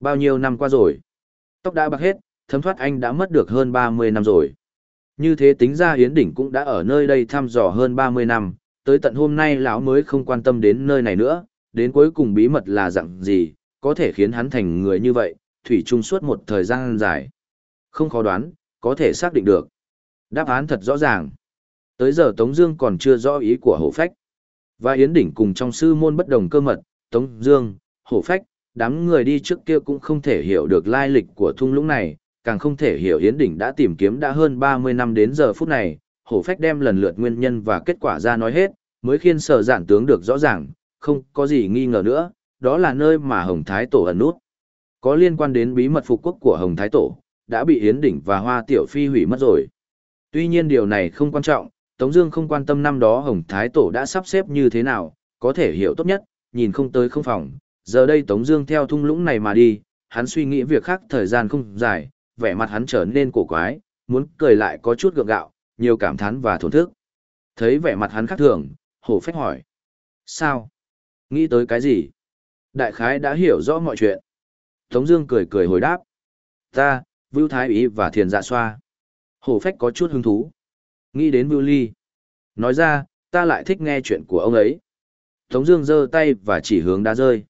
Bao nhiêu năm qua rồi? Tóc đã bạc hết, thấm thoát anh đã mất được hơn 30 năm rồi. Như thế tính ra Yến Đỉnh cũng đã ở nơi đây thăm dò hơn 30 năm, tới tận hôm nay lão mới không quan tâm đến nơi này nữa, đến cuối cùng bí mật là dạng gì, có thể khiến hắn thành người như vậy, thủy chung suốt một thời gian dài. Không khó đoán, có thể xác định được. Đáp án thật rõ ràng. Tới giờ Tống Dương còn chưa rõ ý của Hổ Phách. Và Yến Đỉnh cùng trong sư môn bất đồng cơ mật, Tống Dương, Hổ Phách, đám người đi trước kia cũng không thể hiểu được lai lịch của thung lũng này, càng không thể hiểu Yến Đỉnh đã tìm kiếm đã hơn 30 năm đến giờ phút này. Hổ Phách đem lần lượt nguyên nhân và kết quả ra nói hết, mới khiên sở giản tướng được rõ ràng, không có gì nghi ngờ nữa, đó là nơi mà Hồng Thái Tổ ẩn nút. Có liên quan đến bí mật phục quốc của Hồng Thái Tổ, đã bị Yến Đỉnh và Hoa Tiểu Phi hủy mất rồi. Tuy nhiên điều này không quan trọng, Tống Dương không quan tâm năm đó Hồng Thái Tổ đã sắp xếp như thế nào, có thể hiểu tốt nhất, nhìn không tới không phòng. Giờ đây Tống Dương theo thung lũng này mà đi, hắn suy nghĩ việc khác thời gian không dài, vẻ mặt hắn trở nên cổ quái, muốn cười lại có chút gượng gạo, nhiều cảm thán và thổn thức. Thấy vẻ mặt hắn khác thường, Hổ Phách hỏi: Sao? Nghĩ tới cái gì? Đại khái đã hiểu rõ mọi chuyện. Tống Dương cười cười hồi đáp: Ta, Vưu Thái Ý và Thiền Dạ Xoa. Hổ Phách có chút hứng thú. Nghĩ đến Vưu Ly. Nói ra, ta lại thích nghe chuyện của ông ấy. Tống Dương giơ tay và chỉ hướng đá rơi.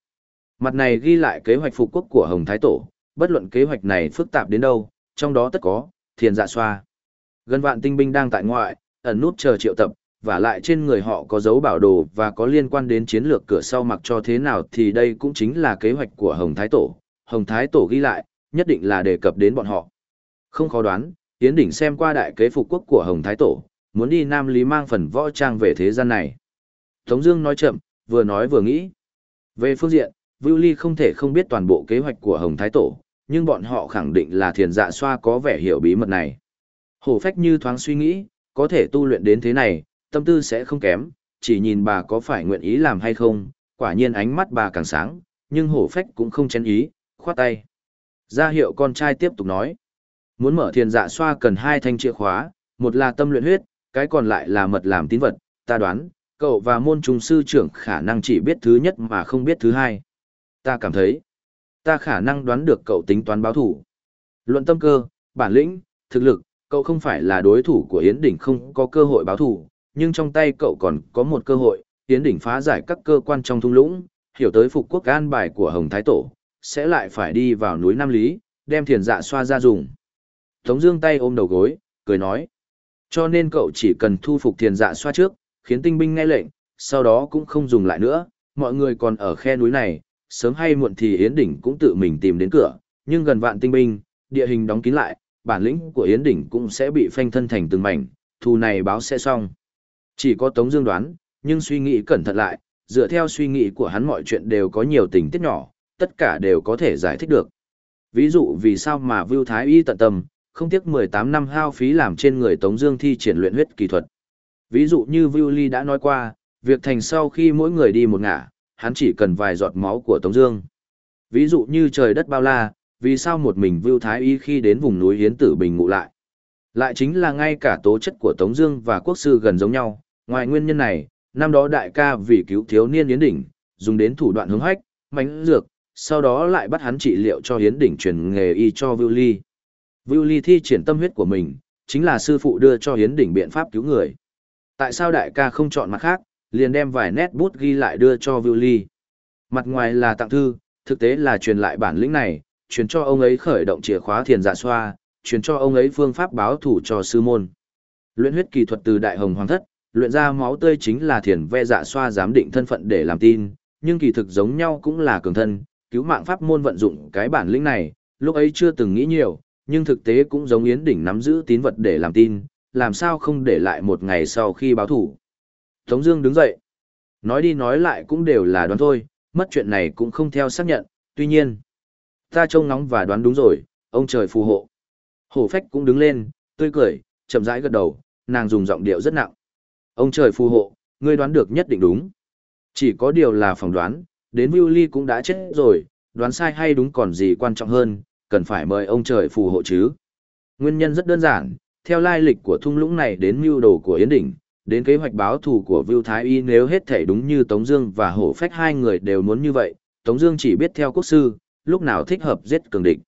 Mặt này ghi lại kế hoạch phục quốc của Hồng Thái Tổ, bất luận kế hoạch này phức tạp đến đâu, trong đó tất có Thiền Dạ Xoa. Gần vạn tinh binh đang tại ngoại, ẩn nút chờ triệu tập, và lại trên người họ có dấu bảo đồ và có liên quan đến chiến lược cửa sau mặc cho thế nào thì đây cũng chính là kế hoạch của Hồng Thái Tổ. Hồng Thái Tổ ghi lại, nhất định là đề cập đến bọn họ. Không khó đoán, Yến Đỉnh xem qua đại kế phục quốc của Hồng Thái Tổ, muốn đi Nam Lý mang phần võ trang về thế gian này. Tống Dương nói chậm, vừa nói vừa nghĩ. Về phương diện, Vưu Ly không thể không biết toàn bộ kế hoạch của Hồng Thái Tổ, nhưng bọn họ khẳng định là thiền dạ xoa có vẻ hiểu bí mật này. Hổ phách như thoáng suy nghĩ, có thể tu luyện đến thế này, tâm tư sẽ không kém, chỉ nhìn bà có phải nguyện ý làm hay không, quả nhiên ánh mắt bà càng sáng, nhưng hổ phách cũng không chén ý, khoát tay. Ra hiệu con trai tiếp tục nói. Muốn mở thiền dạ xoa cần hai thanh chìa khóa, một là tâm luyện huyết, cái còn lại là mật làm tín vật, ta đoán, cậu và môn trùng sư trưởng khả năng chỉ biết thứ nhất mà không biết thứ hai. Ta cảm thấy, ta khả năng đoán được cậu tính toán báo thủ. Luận tâm cơ, bản lĩnh, thực lực, cậu không phải là đối thủ của Yến Đỉnh không có cơ hội báo thủ, nhưng trong tay cậu còn có một cơ hội, Yến Đỉnh phá giải các cơ quan trong thung lũng, hiểu tới phục quốc an bài của Hồng Thái Tổ, sẽ lại phải đi vào núi Nam Lý, đem thiền dạ xoa ra dùng. Tống Dương tay ôm đầu gối, cười nói, cho nên cậu chỉ cần thu phục thiền dạ xoa trước, khiến tinh binh nghe lệnh, sau đó cũng không dùng lại nữa. Mọi người còn ở khe núi này, sớm hay muộn thì Yến Đỉnh cũng tự mình tìm đến cửa, nhưng gần vạn tinh binh, địa hình đóng kín lại, bản lĩnh của Yến Đỉnh cũng sẽ bị phanh thân thành từng mảnh, thù này báo sẽ xong. Chỉ có Tống Dương đoán, nhưng suy nghĩ cẩn thận lại, dựa theo suy nghĩ của hắn mọi chuyện đều có nhiều tình tiết nhỏ, tất cả đều có thể giải thích được. Ví dụ vì sao mà Vưu Thái Y tận tâm, không tiếc 18 năm hao phí làm trên người Tống Dương thi triển luyện huyết kỳ thuật. Ví dụ như Vưu Ly đã nói qua, việc thành sau khi mỗi người đi một ngả, hắn chỉ cần vài giọt máu của Tống Dương. Ví dụ như trời đất bao la, vì sao một mình Vưu Thái Y khi đến vùng núi Hiến Tử Bình ngụ lại. Lại chính là ngay cả tố chất của Tống Dương và Quốc sư gần giống nhau. Ngoài nguyên nhân này, năm đó đại ca vì cứu thiếu niên Yến Đỉnh, dùng đến thủ đoạn hướng hách, mánh dược, sau đó lại bắt hắn trị liệu cho Hiến Đỉnh truyền nghề y cho Vưu Ly. Vưu Ly thi triển tâm huyết của mình, chính là sư phụ đưa cho Hiến Đỉnh biện pháp cứu người. Tại sao đại ca không chọn mặt khác, liền đem vài nét bút ghi lại đưa cho Vưu Ly. Mặt ngoài là tặng thư, thực tế là truyền lại bản lĩnh này, truyền cho ông ấy khởi động chìa khóa thiền dạ xoa, truyền cho ông ấy phương pháp báo thủ cho sư môn. Luyện huyết kỳ thuật từ Đại Hồng Hoàng thất, luyện ra máu tươi chính là thiền ve dạ xoa giám định thân phận để làm tin, nhưng kỳ thực giống nhau cũng là cường thân, cứu mạng pháp môn vận dụng cái bản lĩnh này, lúc ấy chưa từng nghĩ nhiều, nhưng thực tế cũng giống Yến Đỉnh nắm giữ tín vật để làm tin, làm sao không để lại một ngày sau khi báo thủ. Tống Dương đứng dậy, nói đi nói lại cũng đều là đoán thôi, mất chuyện này cũng không theo xác nhận, tuy nhiên, ta trông ngóng và đoán đúng rồi, ông trời phù hộ. Hổ phách cũng đứng lên, tươi cười, chậm rãi gật đầu, nàng dùng giọng điệu rất nặng. Ông trời phù hộ, ngươi đoán được nhất định đúng. Chỉ có điều là phỏng đoán, đến Viu Ly cũng đã chết rồi, đoán sai hay đúng còn gì quan trọng hơn, cần phải mời ông trời phù hộ chứ. Nguyên nhân rất đơn giản, theo lai lịch của thung lũng này đến mưu đồ của Yến Đỉnh, đến kế hoạch báo thù của Vưu Thái Y nếu hết thể đúng như Tống Dương và Hổ Phách hai người đều muốn như vậy, Tống Dương chỉ biết theo quốc sư, lúc nào thích hợp giết cường địch.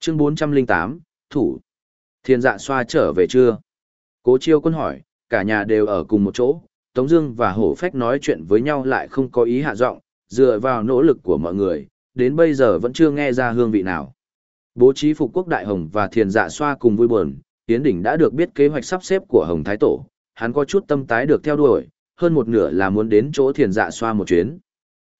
Chương 408, thủ. Thiên dạ xoa trở về chưa? Cố Chiêu Quân hỏi, cả nhà đều ở cùng một chỗ, Tống Dương và Hổ Phách nói chuyện với nhau lại không có ý hạ giọng, dựa vào nỗ lực của mọi người, đến bây giờ vẫn chưa nghe ra hương vị nào. Bố trí phục quốc đại hồng và thiền dạ xoa cùng vui buồn, Tiến Đỉnh đã được biết kế hoạch sắp xếp của Hồng Thái Tổ, hắn có chút tâm tái được theo đuổi, hơn một nửa là muốn đến chỗ thiền dạ xoa một chuyến.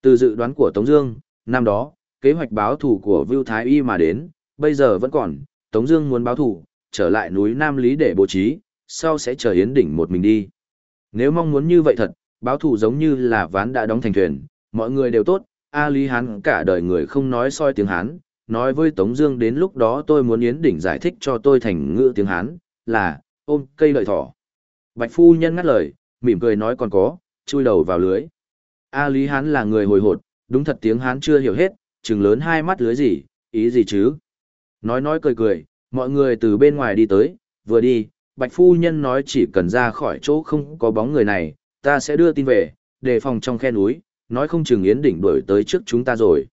Từ dự đoán của Tống Dương, năm đó, kế hoạch báo thù của Vưu Thái Y mà đến, bây giờ vẫn còn, Tống Dương muốn báo thù, trở lại núi Nam Lý để bố trí, sau sẽ chờ Yến Đỉnh một mình đi. Nếu mong muốn như vậy thật, báo thù giống như là ván đã đóng thành thuyền, mọi người đều tốt, A Lý Hán cả đời người không nói soi tiếng Hán, nói với Tống Dương đến lúc đó tôi muốn Yến Đỉnh giải thích cho tôi thành ngữ tiếng Hán, là ôm cây lợi thỏ. Bạch phu nhân ngắt lời, mỉm cười nói còn có, chui đầu vào lưới. A Lý Hán là người hồi hột, đúng thật tiếng Hán chưa hiểu hết, trừng lớn hai mắt lưới gì, ý gì chứ? Nói nói cười cười, mọi người từ bên ngoài đi tới, vừa đi, Bạch phu nhân nói chỉ cần ra khỏi chỗ không có bóng người này, ta sẽ đưa tin về, đề phòng trong khe núi, nói không chừng Yến Đỉnh đuổi tới trước chúng ta rồi.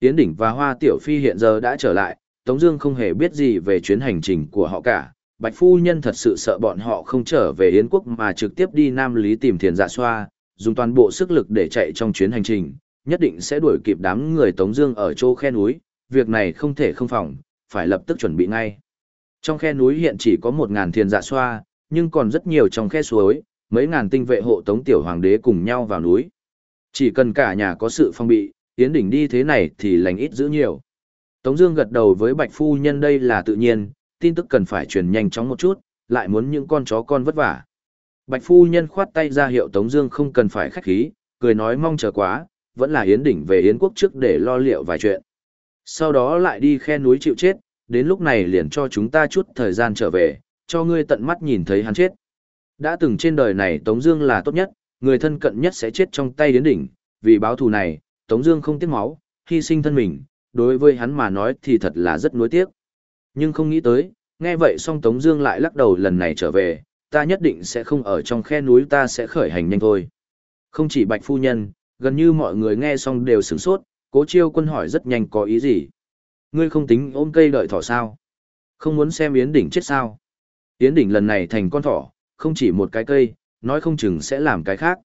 Yến Đỉnh và Hoa Tiểu Phi hiện giờ đã trở lại, Tống Dương không hề biết gì về chuyến hành trình của họ cả. Bạch Phu Nhân thật sự sợ bọn họ không trở về Yến Quốc mà trực tiếp đi Nam Lý tìm Thiền Dạ Xoa, dùng toàn bộ sức lực để chạy trong chuyến hành trình, nhất định sẽ đuổi kịp đám người Tống Dương ở chỗ khe núi. Việc này không thể không phòng, phải lập tức chuẩn bị ngay. Trong khe núi hiện chỉ có một ngàn Thiền Dạ Xoa, nhưng còn rất nhiều trong khe suối, mấy ngàn tinh vệ hộ Tống Tiểu Hoàng Đế cùng nhau vào núi. Chỉ cần cả nhà có sự phong bị, Yến Đỉnh đi thế này thì lành ít dữ nhiều. Tống Dương gật đầu với Bạch Phu Nhân đây là tự nhiên, tin tức cần phải truyền nhanh chóng một chút, lại muốn những con chó con vất vả. Bạch Phu Nhân khoát tay ra hiệu Tống Dương không cần phải khách khí, cười nói mong chờ quá, vẫn là Yến Đỉnh về Yến Quốc trước để lo liệu vài chuyện. Sau đó lại đi khe núi chịu chết, đến lúc này liền cho chúng ta chút thời gian trở về, cho ngươi tận mắt nhìn thấy hắn chết. Đã từng trên đời này Tống Dương là tốt nhất, người thân cận nhất sẽ chết trong tay Yến Đỉnh, vì báo thù này, Tống Dương không tiếc máu, hy sinh thân mình, đối với hắn mà nói thì thật là rất nuối tiếc. Nhưng không nghĩ tới, nghe vậy song Tống Dương lại lắc đầu lần này trở về, ta nhất định sẽ không ở trong khe núi ta sẽ khởi hành nhanh thôi. Không chỉ Bạch Phu Nhân, gần như mọi người nghe xong đều sửng sốt, Cố Chiêu Quân hỏi rất nhanh có ý gì. Ngươi không tính ôm cây đợi thỏ sao? Không muốn xem Yến Đỉnh chết sao? Yến Đỉnh lần này thành con thỏ, không chỉ một cái cây, nói không chừng sẽ làm cái khác.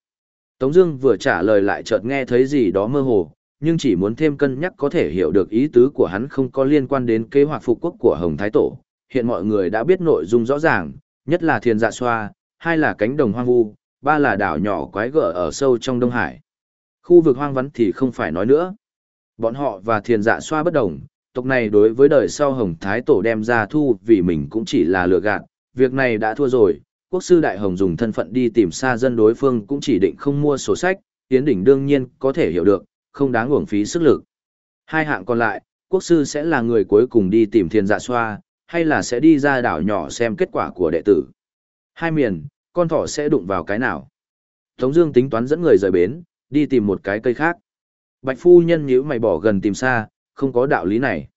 Tống Dương vừa trả lời lại chợt nghe thấy gì đó mơ hồ, nhưng chỉ muốn thêm cân nhắc có thể hiểu được ý tứ của hắn không có liên quan đến kế hoạch phục quốc của Hồng Thái Tổ. Hiện mọi người đã biết nội dung rõ ràng, nhất là Thiên Dạ Xoa, hai là cánh đồng hoang vu, ba là đảo nhỏ quái gở ở sâu trong Đông Hải. Khu vực hoang vắng thì không phải nói nữa. Bọn họ và Thiên Dạ Xoa bất đồng, tộc này đối với đời sau Hồng Thái Tổ đem ra thu vì mình cũng chỉ là lừa gạt, việc này đã thua rồi, quốc sư Đại Hồng dùng thân phận đi tìm xa dân đối phương cũng chỉ định không mua sổ sách, Yến Đỉnh đương nhiên có thể hiểu được, không đáng uổng phí sức lực. Hai hạng còn lại, quốc sư sẽ là người cuối cùng đi tìm thiên dạ xoa, hay là sẽ đi ra đảo nhỏ xem kết quả của đệ tử. Hai miền, con thỏ sẽ đụng vào cái nào. Tống Dương tính toán dẫn người rời bến, đi tìm một cái cây khác. Bạch phu nhân nhíu mày bỏ gần tìm xa, không có đạo lý này.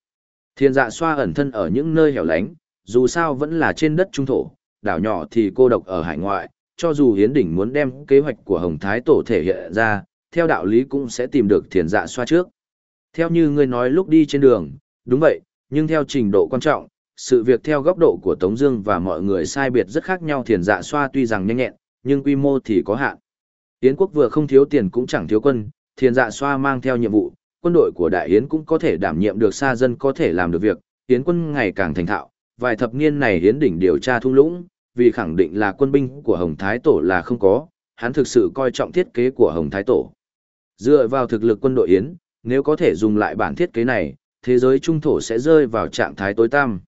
Thiên dạ xoa ẩn thân ở những nơi hẻo lánh, dù sao vẫn là trên đất trung thổ, đảo nhỏ thì cô độc ở hải ngoại, cho dù Hiến Đỉnh muốn đem kế hoạch của Hồng Thái Tổ thể hiện ra, theo đạo lý cũng sẽ tìm được thiền dạ xoa trước. Theo như ngươi nói lúc đi trên đường, đúng vậy, nhưng theo trình độ quan trọng, sự việc theo góc độ của Tống Dương và mọi người sai biệt rất khác nhau thiền dạ xoa tuy rằng nhanh nhẹn, nhưng quy mô thì có hạn. Yến quốc vừa không thiếu tiền cũng chẳng thiếu quân, thiền dạ xoa mang theo nhiệm vụ, quân đội của Đại Yến cũng có thể đảm nhiệm được xa dân có thể làm được việc, Yến quân ngày càng thành thạo, vài thập niên này Yến đỉnh điều tra thung lũng, vì khẳng định là quân binh của Hồng Thái Tổ là không có, hắn thực sự coi trọng thiết kế của Hồng Thái Tổ. Dựa vào thực lực quân đội Yến, nếu có thể dùng lại bản thiết kế này, thế giới trung thổ sẽ rơi vào trạng thái tối tăm.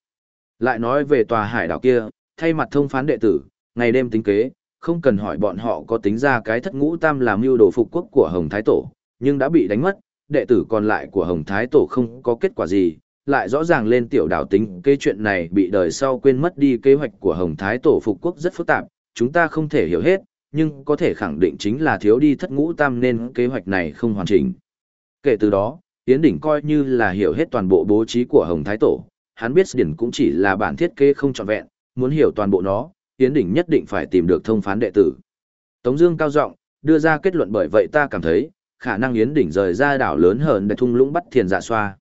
Lại nói về tòa hải đảo kia, thay mặt thông phán đệ tử, ngày đêm tính kế, không cần hỏi bọn họ có tính ra cái thất ngũ tam làm mưu đồ phục quốc của Hồng Thái Tổ, nhưng đã bị đánh mất, đệ tử còn lại của Hồng Thái Tổ không có kết quả gì, lại rõ ràng lên tiểu đảo tính kế chuyện này bị đời sau quên mất đi kế hoạch của Hồng Thái Tổ phục quốc rất phức tạp, chúng ta không thể hiểu hết, nhưng có thể khẳng định chính là thiếu đi thất ngũ tam nên kế hoạch này không hoàn chỉnh. Kể từ đó, Yến Đỉnh coi như là hiểu hết toàn bộ bố trí của Hồng Thái Tổ, hắn biết Điển cũng chỉ là bản thiết kế không trọn vẹn, muốn hiểu toàn bộ nó, Yến Đỉnh nhất định phải tìm được thông phán đệ tử. Tống Dương cao giọng đưa ra kết luận bởi vậy ta cảm thấy khả năng Yến Đỉnh rời ra đảo lớn hơn để thung lũng bắt thiền dạ xoa.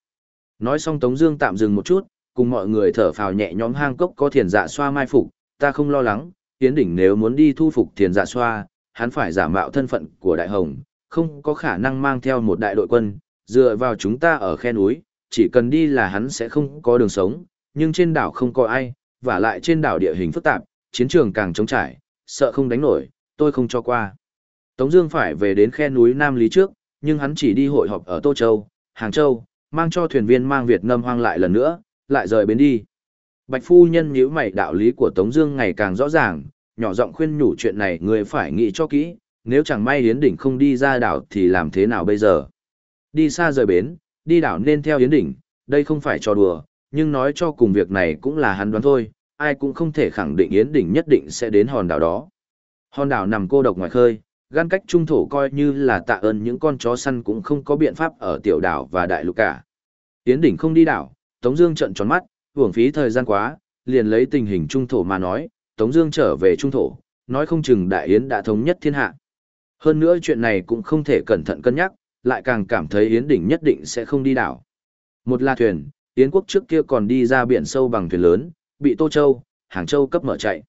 Nói xong Tống Dương tạm dừng một chút, cùng mọi người thở phào nhẹ nhõm hang cốc có thiền dạ xoa mai phục, ta không lo lắng, Yến Đỉnh nếu muốn đi thu phục thiền dạ xoa, hắn phải giả mạo thân phận của đại hồng, không có khả năng mang theo một đại đội quân, dựa vào chúng ta ở khe núi, chỉ cần đi là hắn sẽ không có đường sống, nhưng trên đảo không có ai, và lại trên đảo địa hình phức tạp, chiến trường càng trống trải, sợ không đánh nổi, tôi không cho qua. Tống Dương phải về đến khe núi Nam Lý trước, nhưng hắn chỉ đi hội họp ở Tô Châu, Hàng Châu, mang cho thuyền viên mang Việt Nam hoang lại lần nữa, lại rời bến đi. Bạch phu nhân nhíu mày đạo lý của Tống Dương ngày càng rõ ràng, nhỏ giọng khuyên nhủ chuyện này người phải nghĩ cho kỹ, nếu chẳng may Yến Đỉnh không đi ra đảo thì làm thế nào bây giờ? Đi xa rời bến, đi đảo nên theo Yến Đỉnh, đây không phải trò đùa, nhưng nói cho cùng việc này cũng là hắn đoán thôi, ai cũng không thể khẳng định Yến Đỉnh nhất định sẽ đến hòn đảo đó. Hòn đảo nằm cô độc ngoài khơi, gan cách trung thổ coi như là tạ ơn những con chó săn cũng không có biện pháp ở tiểu đảo và đại lục cả. Yến Đỉnh không đi đảo, Tống Dương trợn tròn mắt, hưởng phí thời gian quá, liền lấy tình hình trung thổ mà nói, Tống Dương trở về trung thổ, nói không chừng Đại Yến đã thống nhất thiên hạ. Hơn nữa chuyện này cũng không thể cẩn thận cân nhắc, lại càng cảm thấy Yến Đỉnh nhất định sẽ không đi đảo. Một là thuyền, Yến quốc trước kia còn đi ra biển sâu bằng thuyền lớn, bị Tô Châu, Hàng Châu cấp mở chạy.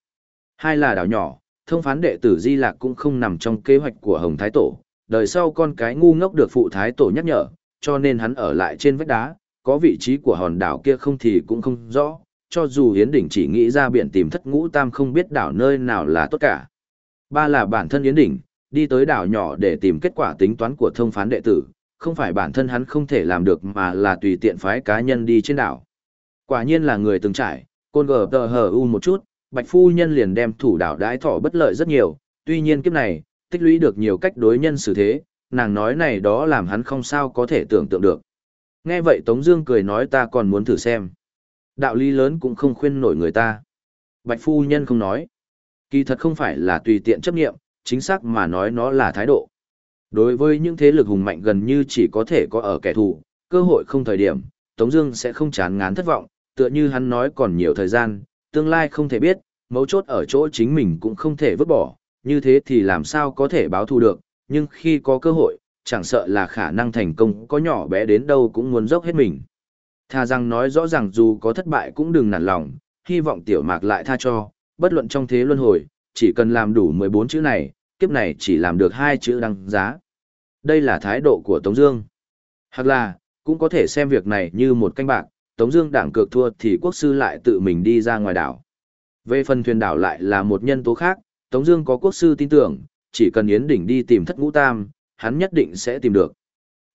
Hai là đảo nhỏ, thông phán đệ tử Di Lạc cũng không nằm trong kế hoạch của Hồng Thái Tổ, đời sau con cái ngu ngốc được phụ Thái Tổ nhắc nhở, cho nên hắn ở lại trên vách đá, có vị trí của hòn đảo kia không thì cũng không rõ, cho dù Yến Đỉnh chỉ nghĩ ra biển tìm thất ngũ tam không biết đảo nơi nào là tốt cả. Ba là bản thân Yến Đỉnh, đi tới đảo nhỏ để tìm kết quả tính toán của thông phán đệ tử, không phải bản thân hắn không thể làm được mà là tùy tiện phái cá nhân đi trên đảo. Quả nhiên là người từng trải, côn gờ tờ hờ u một chút, bạch phu nhân liền đem thủ đảo đái thỏ bất lợi rất nhiều, tuy nhiên kiếp này, tích lũy được nhiều cách đối nhân xử thế, nàng nói này đó làm hắn không sao có thể tưởng tượng được. Nghe vậy Tống Dương cười nói ta còn muốn thử xem. Đạo lý lớn cũng không khuyên nổi người ta. Bạch phu nhân không nói. Kỳ thật không phải là tùy tiện chấp nghiệm, chính xác mà nói nó là thái độ. Đối với những thế lực hùng mạnh gần như chỉ có thể có ở kẻ thù, cơ hội không thời điểm, Tống Dương sẽ không chán ngán thất vọng, tựa như hắn nói còn nhiều thời gian, tương lai không thể biết, mấu chốt ở chỗ chính mình cũng không thể vứt bỏ, như thế thì làm sao có thể báo thù được, nhưng khi có cơ hội, chẳng sợ là khả năng thành công có nhỏ bé đến đâu cũng muốn dốc hết mình. Tha rằng nói rõ ràng dù có thất bại cũng đừng nản lòng, hy vọng tiểu mạc lại tha cho, bất luận trong thế luân hồi, chỉ cần làm đủ 14 chữ này, kiếp này chỉ làm được hai chữ đăng giá. Đây là thái độ của Tống Dương. Hoặc là, cũng có thể xem việc này như một canh bạc, Tống Dương đảng cược thua thì quốc sư lại tự mình đi ra ngoài đảo. Về phần thuyền đảo lại là một nhân tố khác, Tống Dương có quốc sư tin tưởng, chỉ cần Yến Đỉnh đi tìm thất ngũ tam, hắn nhất định sẽ tìm được.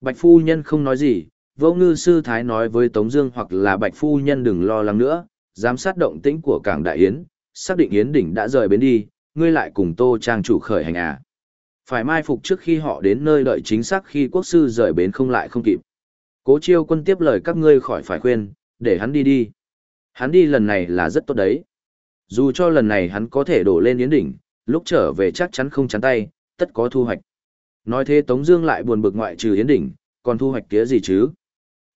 Bạch phu nhân không nói gì, vô ngư sư thái nói với Tống Dương hoặc là Bạch phu nhân đừng lo lắng nữa, giám sát động tĩnh của cảng đại yến, xác định yến đỉnh đã rời bến đi, ngươi lại cùng Tô Trang chủ khởi hành à? Phải mai phục trước khi họ đến nơi đợi chính xác khi quốc sư rời bến không lại không kịp. Cố Chiêu Quân tiếp lời các ngươi khỏi phải khuyên, để hắn đi đi. Hắn đi lần này là rất tốt đấy. Dù cho lần này hắn có thể đổ lên yến đỉnh, lúc trở về chắc chắn không chắn tay, tất có thu hoạch. Nói thế Tống Dương lại buồn bực ngoại trừ yến đỉnh, còn thu hoạch tía gì chứ?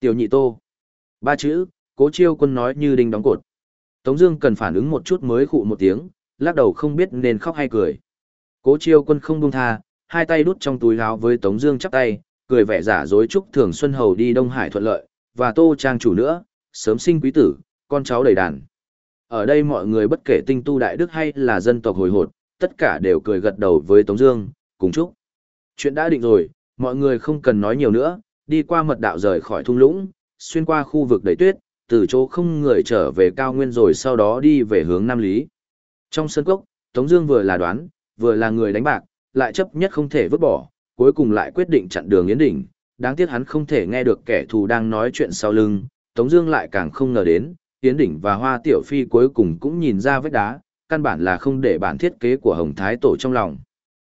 Tiểu nhị tô. Ba chữ, cố chiêu quân nói như đinh đóng cột. Tống Dương cần phản ứng một chút mới khụ một tiếng, lắc đầu không biết nên khóc hay cười. Cố chiêu quân không buông tha, hai tay đút trong túi áo với Tống Dương chắp tay, cười vẻ giả dối chúc Thường Xuân Hầu đi Đông Hải thuận lợi, và Tô Trang chủ nữa, sớm sinh quý tử, con cháu đầy đàn. Ở đây mọi người bất kể tinh tu đại đức hay là dân tộc hồi hột, tất cả đều cười gật đầu với Tống Dương, cùng chúc. Chuyện đã định rồi, mọi người không cần nói nhiều nữa, đi qua mật đạo rời khỏi thung lũng, xuyên qua khu vực đầy tuyết, từ chỗ không người trở về cao nguyên rồi sau đó đi về hướng Nam Lý. Trong sân cốc, Tống Dương vừa là đoán, vừa là người đánh bạc, lại chấp nhất không thể vứt bỏ, cuối cùng lại quyết định chặn đường Yến Đỉnh. Đáng tiếc hắn không thể nghe được kẻ thù đang nói chuyện sau lưng, Tống Dương lại càng không ngờ đến, Yến Đỉnh và Hoa Tiểu Phi cuối cùng cũng nhìn ra vết đá, căn bản là không để bản thiết kế của Hồng Thái Tổ trong lòng.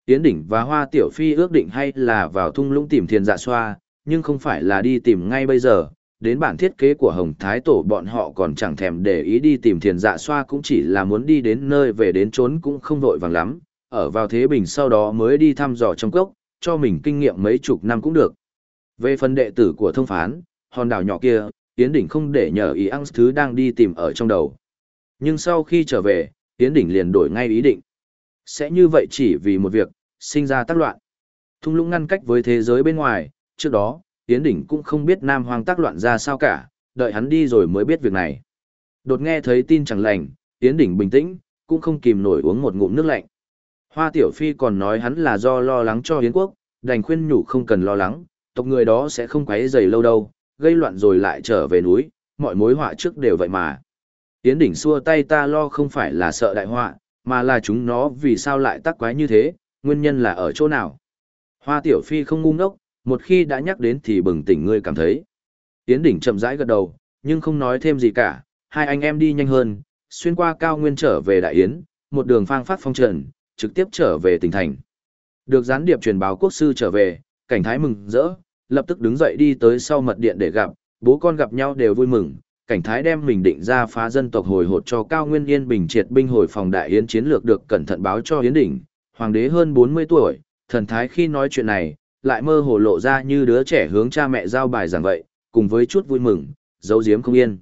Yến Đỉnh và Hoa Tiểu Phi ước định hay là vào thung lũng tìm thiền dạ xoa, nhưng không phải là đi tìm ngay bây giờ. Đến bản thiết kế của Hồng Thái Tổ bọn họ còn chẳng thèm để ý đi tìm thiền dạ xoa cũng chỉ là muốn đi đến nơi về đến trốn cũng không vội vàng lắm, ở vào thế bình sau đó mới đi thăm dò trong cốc, cho mình kinh nghiệm mấy chục năm cũng được. Về phần đệ tử của thông phán, hòn đảo nhỏ kia, Yến Đỉnh không để nhờ ý ăn thứ đang đi tìm ở trong đầu. Nhưng sau khi trở về, Yến Đỉnh liền đổi ngay ý định. Sẽ như vậy chỉ vì một việc, sinh ra tác loạn. Thung lũng ngăn cách với thế giới bên ngoài, trước đó, Yến Đỉnh cũng không biết Nam Hoàng tác loạn ra sao cả, đợi hắn đi rồi mới biết việc này. Đột nghe thấy tin chẳng lành, Yến Đỉnh bình tĩnh, cũng không kìm nổi uống một ngụm nước lạnh. Hoa Tiểu Phi còn nói hắn là do lo lắng cho Yến quốc, đành khuyên nhủ không cần lo lắng, tộc người đó sẽ không quấy rầy lâu đâu, gây loạn rồi lại trở về núi, mọi mối họa trước đều vậy mà. Yến đỉnh xua tay ta lo không phải là sợ đại họa, mà là chúng nó vì sao lại tắc quái như thế, nguyên nhân là ở chỗ nào. Hoa tiểu phi không ngu ngốc, một khi đã nhắc đến thì bừng tỉnh ngươi cảm thấy. Tiến đỉnh chậm rãi gật đầu, nhưng không nói thêm gì cả, hai anh em đi nhanh hơn, xuyên qua cao nguyên trở về đại yến, một đường phang phát phong trần, trực tiếp trở về tỉnh thành. Được gián điệp truyền báo quốc sư trở về, cảnh thái mừng rỡ, lập tức đứng dậy đi tới sau mật điện để gặp, bố con gặp nhau đều vui mừng, cảnh thái đem mình định ra phá dân tộc hồi hột cho cao nguyên yên bình triệt binh hồi phòng đại yến chiến lược được cẩn thận báo cho yến đỉnh, hoàng đế hơn 40 tuổi, thần thái khi nói chuyện này, lại mơ hồ lộ ra như đứa trẻ hướng cha mẹ giao bài giảng vậy, cùng với chút vui mừng, giấu giếm không yên.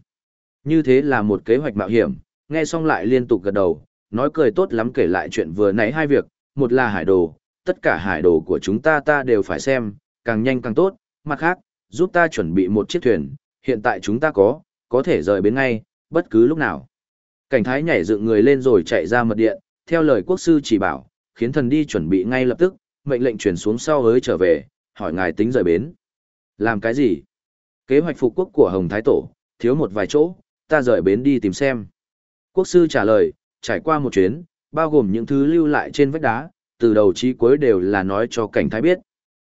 Như thế là một kế hoạch mạo hiểm, nghe xong lại liên tục gật đầu, nói cười tốt lắm kể lại chuyện vừa nãy hai việc, một là hải đồ, tất cả hải đồ của chúng ta ta đều phải xem, càng nhanh càng tốt, mặt khác, giúp ta chuẩn bị một chiếc thuyền, hiện tại chúng ta có, có thể rời bến ngay, bất cứ lúc nào. Cảnh thái nhảy dựng người lên rồi chạy ra mật điện, theo lời quốc sư chỉ bảo, khiến thần đi chuẩn bị ngay lập tức, mệnh lệnh chuyển xuống sau hới trở về, hỏi ngài tính rời bến. Làm cái gì? Kế hoạch phục quốc của Hồng Thái Tổ, thiếu một vài chỗ, ta rời bến đi tìm xem. Quốc sư trả lời, trải qua một chuyến, bao gồm những thứ lưu lại trên vách đá, từ đầu chí cuối đều là nói cho cảnh thái biết.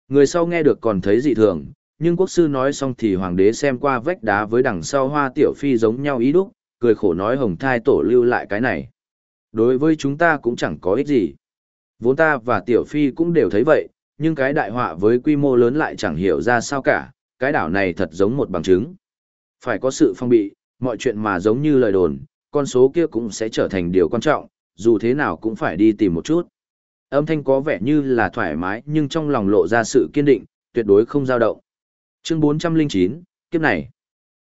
Người sau nghe được còn thấy dị thường, nhưng quốc sư nói xong thì hoàng đế xem qua vách đá với đằng sau hoa tiểu phi giống nhau ý đúc, cười khổ nói hồng thai tổ lưu lại cái này. Đối với chúng ta cũng chẳng có ích gì. Vốn ta và tiểu phi cũng đều thấy vậy, nhưng cái đại họa với quy mô lớn lại chẳng hiểu ra sao cả, cái đảo này thật giống một bằng chứng. Phải có sự phong bị, mọi chuyện mà giống như lời đồn, con số kia cũng sẽ trở thành điều quan trọng, dù thế nào cũng phải đi tìm một chút. Âm thanh có vẻ như là thoải mái nhưng trong lòng lộ ra sự kiên định, tuyệt đối không dao động. Chương 409, kiếp này.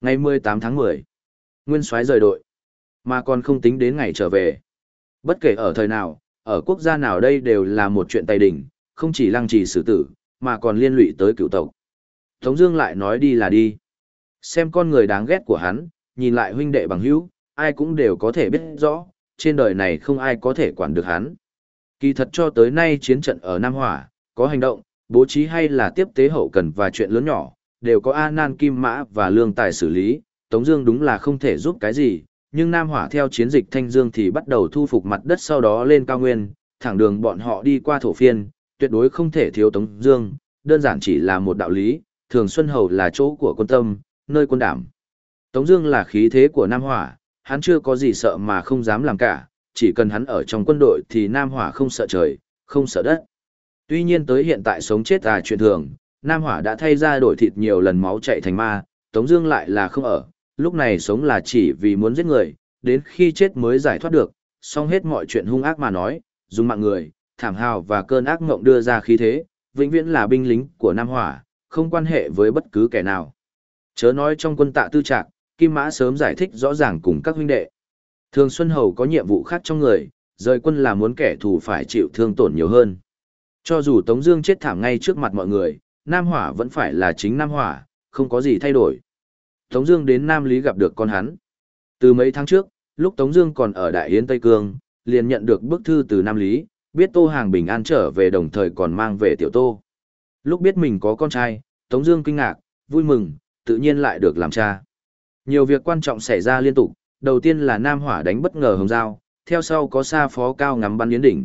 Ngày 18 tháng 10. Nguyên soái rời đội. Mà còn không tính đến ngày trở về. Bất kể ở thời nào, ở quốc gia nào đây đều là một chuyện tay đỉnh, không chỉ lăng trì xử tử, mà còn liên lụy tới cựu tộc. Tống Dương lại nói đi là đi. Xem con người đáng ghét của hắn, nhìn lại huynh đệ bằng hữu, ai cũng đều có thể biết rõ, trên đời này không ai có thể quản được hắn. Kỳ thật cho tới nay chiến trận ở Nam Hỏa, có hành động, bố trí hay là tiếp tế hậu cần và chuyện lớn nhỏ, đều có A Nan Kim Mã và Lương Tài xử lý, Tống Dương đúng là không thể giúp cái gì, nhưng Nam Hỏa theo chiến dịch Thanh Dương thì bắt đầu thu phục mặt đất sau đó lên cao nguyên, thẳng đường bọn họ đi qua thổ phiên, tuyệt đối không thể thiếu Tống Dương, đơn giản chỉ là một đạo lý, Thường Xuân Hầu là chỗ của quân tâm, nơi quân đảm. Tống Dương là khí thế của Nam Hỏa, hắn chưa có gì sợ mà không dám làm cả, chỉ cần hắn ở trong quân đội thì Nam Hỏa không sợ trời, không sợ đất. Tuy nhiên tới hiện tại sống chết à chuyện thường, Nam Hỏa đã thay ra đổi thịt nhiều lần máu chạy thành ma, Tống Dương lại là không ở, lúc này sống là chỉ vì muốn giết người, đến khi chết mới giải thoát được, xong hết mọi chuyện hung ác mà nói, dùng mạng người, thảm hào và cơn ác ngộng đưa ra khí thế, vĩnh viễn là binh lính của Nam Hỏa, không quan hệ với bất cứ kẻ nào. Chớ nói trong quân tạ tư trạng, Kim Mã sớm giải thích rõ ràng cùng các huynh đệ. Thường Xuân Hầu có nhiệm vụ khác trong người, rời quân là muốn kẻ thù phải chịu thương tổn nhiều hơn. Cho dù Tống Dương chết thảm ngay trước mặt mọi người, Nam Hỏa vẫn phải là chính Nam Hỏa, không có gì thay đổi. Tống Dương đến Nam Lý gặp được con hắn. Từ mấy tháng trước, lúc Tống Dương còn ở Đại Yến Tây Cương, liền nhận được bức thư từ Nam Lý, biết Tô Hàng bình an trở về đồng thời còn mang về Tiểu Tô. Lúc biết mình có con trai, Tống Dương kinh ngạc, vui mừng, tự nhiên lại được làm cha. Nhiều việc quan trọng xảy ra liên tục, đầu tiên là Nam Hỏa đánh bất ngờ Hồng Giao, theo sau có xa phó cao ngắm bắn yến đỉnh.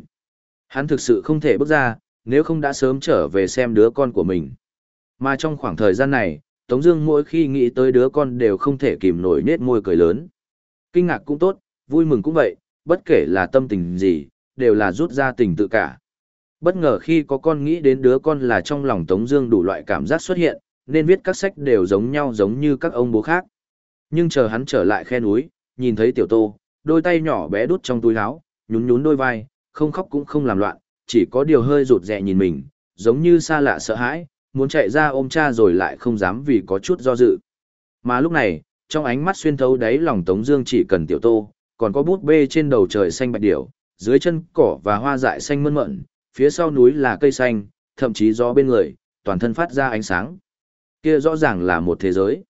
Hắn thực sự không thể bước ra, nếu không đã sớm trở về xem đứa con của mình. Mà trong khoảng thời gian này, Tống Dương mỗi khi nghĩ tới đứa con đều không thể kìm nổi nét môi cười lớn. Kinh ngạc cũng tốt, vui mừng cũng vậy, bất kể là tâm tình gì, đều là rút ra tình tự cả. Bất ngờ khi có con nghĩ đến đứa con là trong lòng Tống Dương đủ loại cảm giác xuất hiện, nên viết các sách đều giống nhau giống như các ông bố khác. Nhưng chờ hắn trở lại khe núi, nhìn thấy tiểu tô, đôi tay nhỏ bé đút trong túi áo, nhún nhún đôi vai, không khóc cũng không làm loạn, chỉ có điều hơi rụt rè nhìn mình, giống như xa lạ sợ hãi, muốn chạy ra ôm cha rồi lại không dám vì có chút do dự. Mà lúc này, trong ánh mắt xuyên thấu đáy lòng Tống Dương chỉ cần tiểu tô, còn có bút bê trên đầu trời xanh bạch điểu, dưới chân cỏ và hoa dại xanh mơn mởn, phía sau núi là cây xanh, thậm chí gió bên người, toàn thân phát ra ánh sáng. Kia rõ ràng là một thế giới.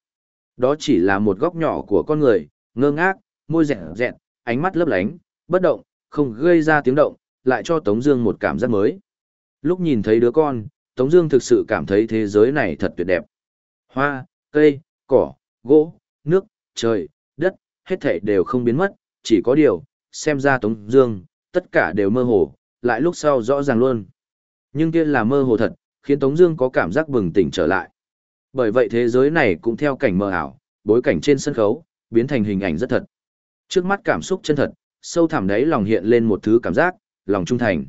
Đó chỉ là một góc nhỏ của con người, ngơ ngác, môi rẹn rẹn, ánh mắt lấp lánh, bất động, không gây ra tiếng động, lại cho Tống Dương một cảm giác mới. Lúc nhìn thấy đứa con, Tống Dương thực sự cảm thấy thế giới này thật tuyệt đẹp. Hoa, cây, cỏ, gỗ, nước, trời, đất, hết thảy đều không biến mất, chỉ có điều, xem ra Tống Dương, tất cả đều mơ hồ, lại lúc sau rõ ràng luôn. Nhưng kia là mơ hồ thật, khiến Tống Dương có cảm giác bừng tỉnh trở lại. Bởi vậy thế giới này cũng theo cảnh mơ ảo, bối cảnh trên sân khấu, biến thành hình ảnh rất thật. Trước mắt cảm xúc chân thật, sâu thẳm đấy lòng hiện lên một thứ cảm giác, lòng trung thành.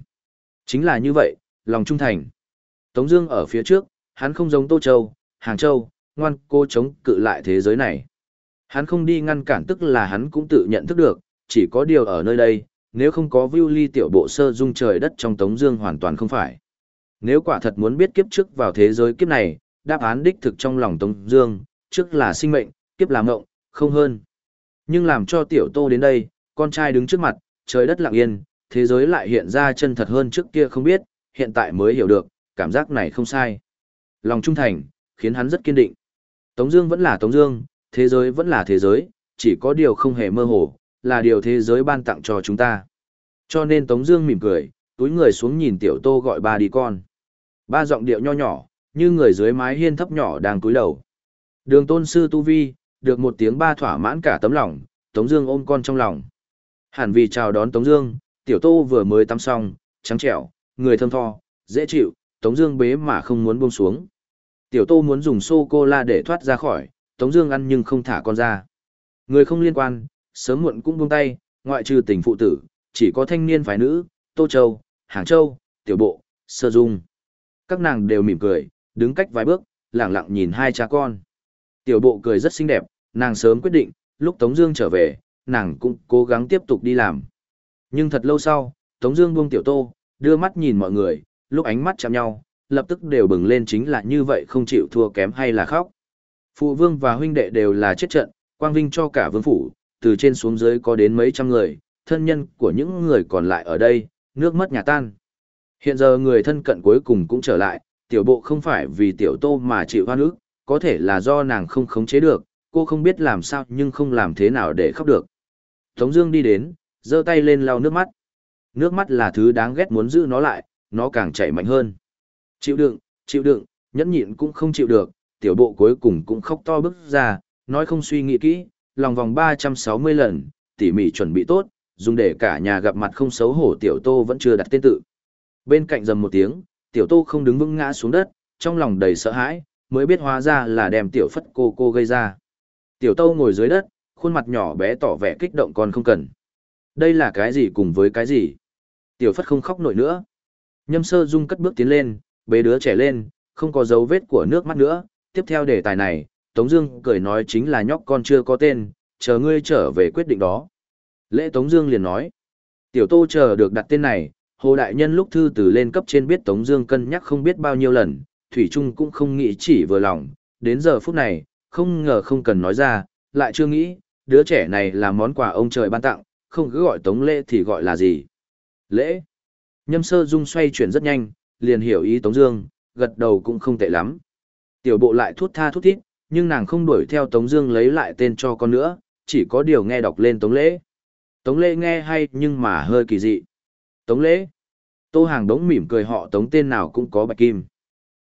Chính là như vậy, lòng trung thành. Tống Dương ở phía trước, hắn không giống Tô Châu, Hàng Châu, ngoan cô chống cự lại thế giới này. Hắn không đi ngăn cản tức là hắn cũng tự nhận thức được, chỉ có điều ở nơi đây, nếu không có view ly tiểu bộ sơ dung trời đất trong Tống Dương hoàn toàn không phải. Nếu quả thật muốn biết kiếp trước vào thế giới kiếp này, đáp án đích thực trong lòng Tống Dương, trước là sinh mệnh, kiếp là ngộng, không hơn. Nhưng làm cho tiểu tô đến đây, con trai đứng trước mặt, trời đất lặng yên, thế giới lại hiện ra chân thật hơn trước kia không biết, hiện tại mới hiểu được, cảm giác này không sai. Lòng trung thành, khiến hắn rất kiên định. Tống Dương vẫn là Tống Dương, thế giới vẫn là thế giới, chỉ có điều không hề mơ hồ, là điều thế giới ban tặng cho chúng ta. Cho nên Tống Dương mỉm cười, túi người xuống nhìn Tiểu Tô gọi ba đi con. Ba giọng điệu nho nhỏ, như người dưới mái hiên thấp nhỏ đang cúi đầu. Đường Tôn sư Tu Vi, được một tiếng ba thỏa mãn cả tấm lòng, Tống Dương ôm con trong lòng. Hẳn vì chào đón Tống Dương, Tiểu Tô vừa mới tắm xong, trắng trẻo, người thơm tho, dễ chịu, Tống Dương bế mà không muốn buông xuống. Tiểu Tô muốn dùng sô cô la để thoát ra khỏi, Tống Dương ăn nhưng không thả con ra. Người không liên quan, sớm muộn cũng buông tay, ngoại trừ tình phụ tử, chỉ có thanh niên phái nữ, Tô Châu, Hàng Châu, Tiểu Bộ, Sơ Dung. Các nàng đều mỉm cười, đứng cách vài bước, lặng lặng nhìn hai cha con. Tiểu Bộ cười rất xinh đẹp, nàng sớm quyết định, lúc Tống Dương trở về, nàng cũng cố gắng tiếp tục đi làm. Nhưng thật lâu sau, Tống Dương buông Tiểu Tô, đưa mắt nhìn mọi người, lúc ánh mắt chạm nhau, lập tức đều bừng lên chính là như vậy không chịu thua kém hay là khóc. Phụ vương và huynh đệ đều là chết trận, quang vinh cho cả vương phủ, từ trên xuống dưới có đến mấy trăm người, thân nhân của những người còn lại ở đây, nước mất nhà tan. Hiện giờ người thân cận cuối cùng cũng trở lại, tiểu bộ không phải vì tiểu tô mà chịu hoa nước, có thể là do nàng không khống chế được, cô không biết làm sao nhưng không làm thế nào để khóc được. Tống Dương đi đến, giơ tay lên lau nước mắt. Nước mắt là thứ đáng ghét muốn giữ nó lại, nó càng chảy mạnh hơn. Chịu đựng, chịu đựng, nhẫn nhịn cũng không chịu được, tiểu bộ cuối cùng cũng khóc to bức ra, nói không suy nghĩ kỹ, lòng vòng 360 lần, tỉ mỉ chuẩn bị tốt, dùng để cả nhà gặp mặt không xấu hổ tiểu tô vẫn chưa đặt tên tự. Bên cạnh dầm một tiếng, tiểu tô không đứng vững ngã xuống đất, trong lòng đầy sợ hãi, mới biết hóa ra là đem tiểu phất cô cô gây ra. Tiểu tô ngồi dưới đất, khuôn mặt nhỏ bé tỏ vẻ kích động còn không cần. Đây là cái gì cùng với cái gì? Tiểu phất không khóc nổi nữa. Nhâm sơ dung cất bước tiến lên, bế đứa trẻ lên, không có dấu vết của nước mắt nữa. Tiếp theo đề tài này, Tống Dương cười nói chính là nhóc con chưa có tên, chờ ngươi trở về quyết định đó. Lễ Tống Dương liền nói, tiểu tô chờ được đặt tên này, Hồ Đại Nhân lúc thư từ lên cấp trên biết Tống Dương cân nhắc không biết bao nhiêu lần, Thủy Trung cũng không nghĩ chỉ vừa lòng, đến giờ phút này, không ngờ không cần nói ra, lại chưa nghĩ, đứa trẻ này là món quà ông trời ban tặng, không cứ gọi Tống Lễ thì gọi là gì? Lễ. Nhâm Sơ Dung xoay chuyển rất nhanh, liền hiểu ý Tống Dương, gật đầu cũng không tệ lắm. Tiểu bộ lại thút tha thút thít, nhưng nàng không đuổi theo Tống Dương lấy lại tên cho con nữa, chỉ có điều nghe đọc lên Tống Lễ. Tống Lễ nghe hay nhưng mà hơi kỳ dị. Tống Lễ. Tô Hàng đống mỉm cười họ Tống tên nào cũng có bạch kim.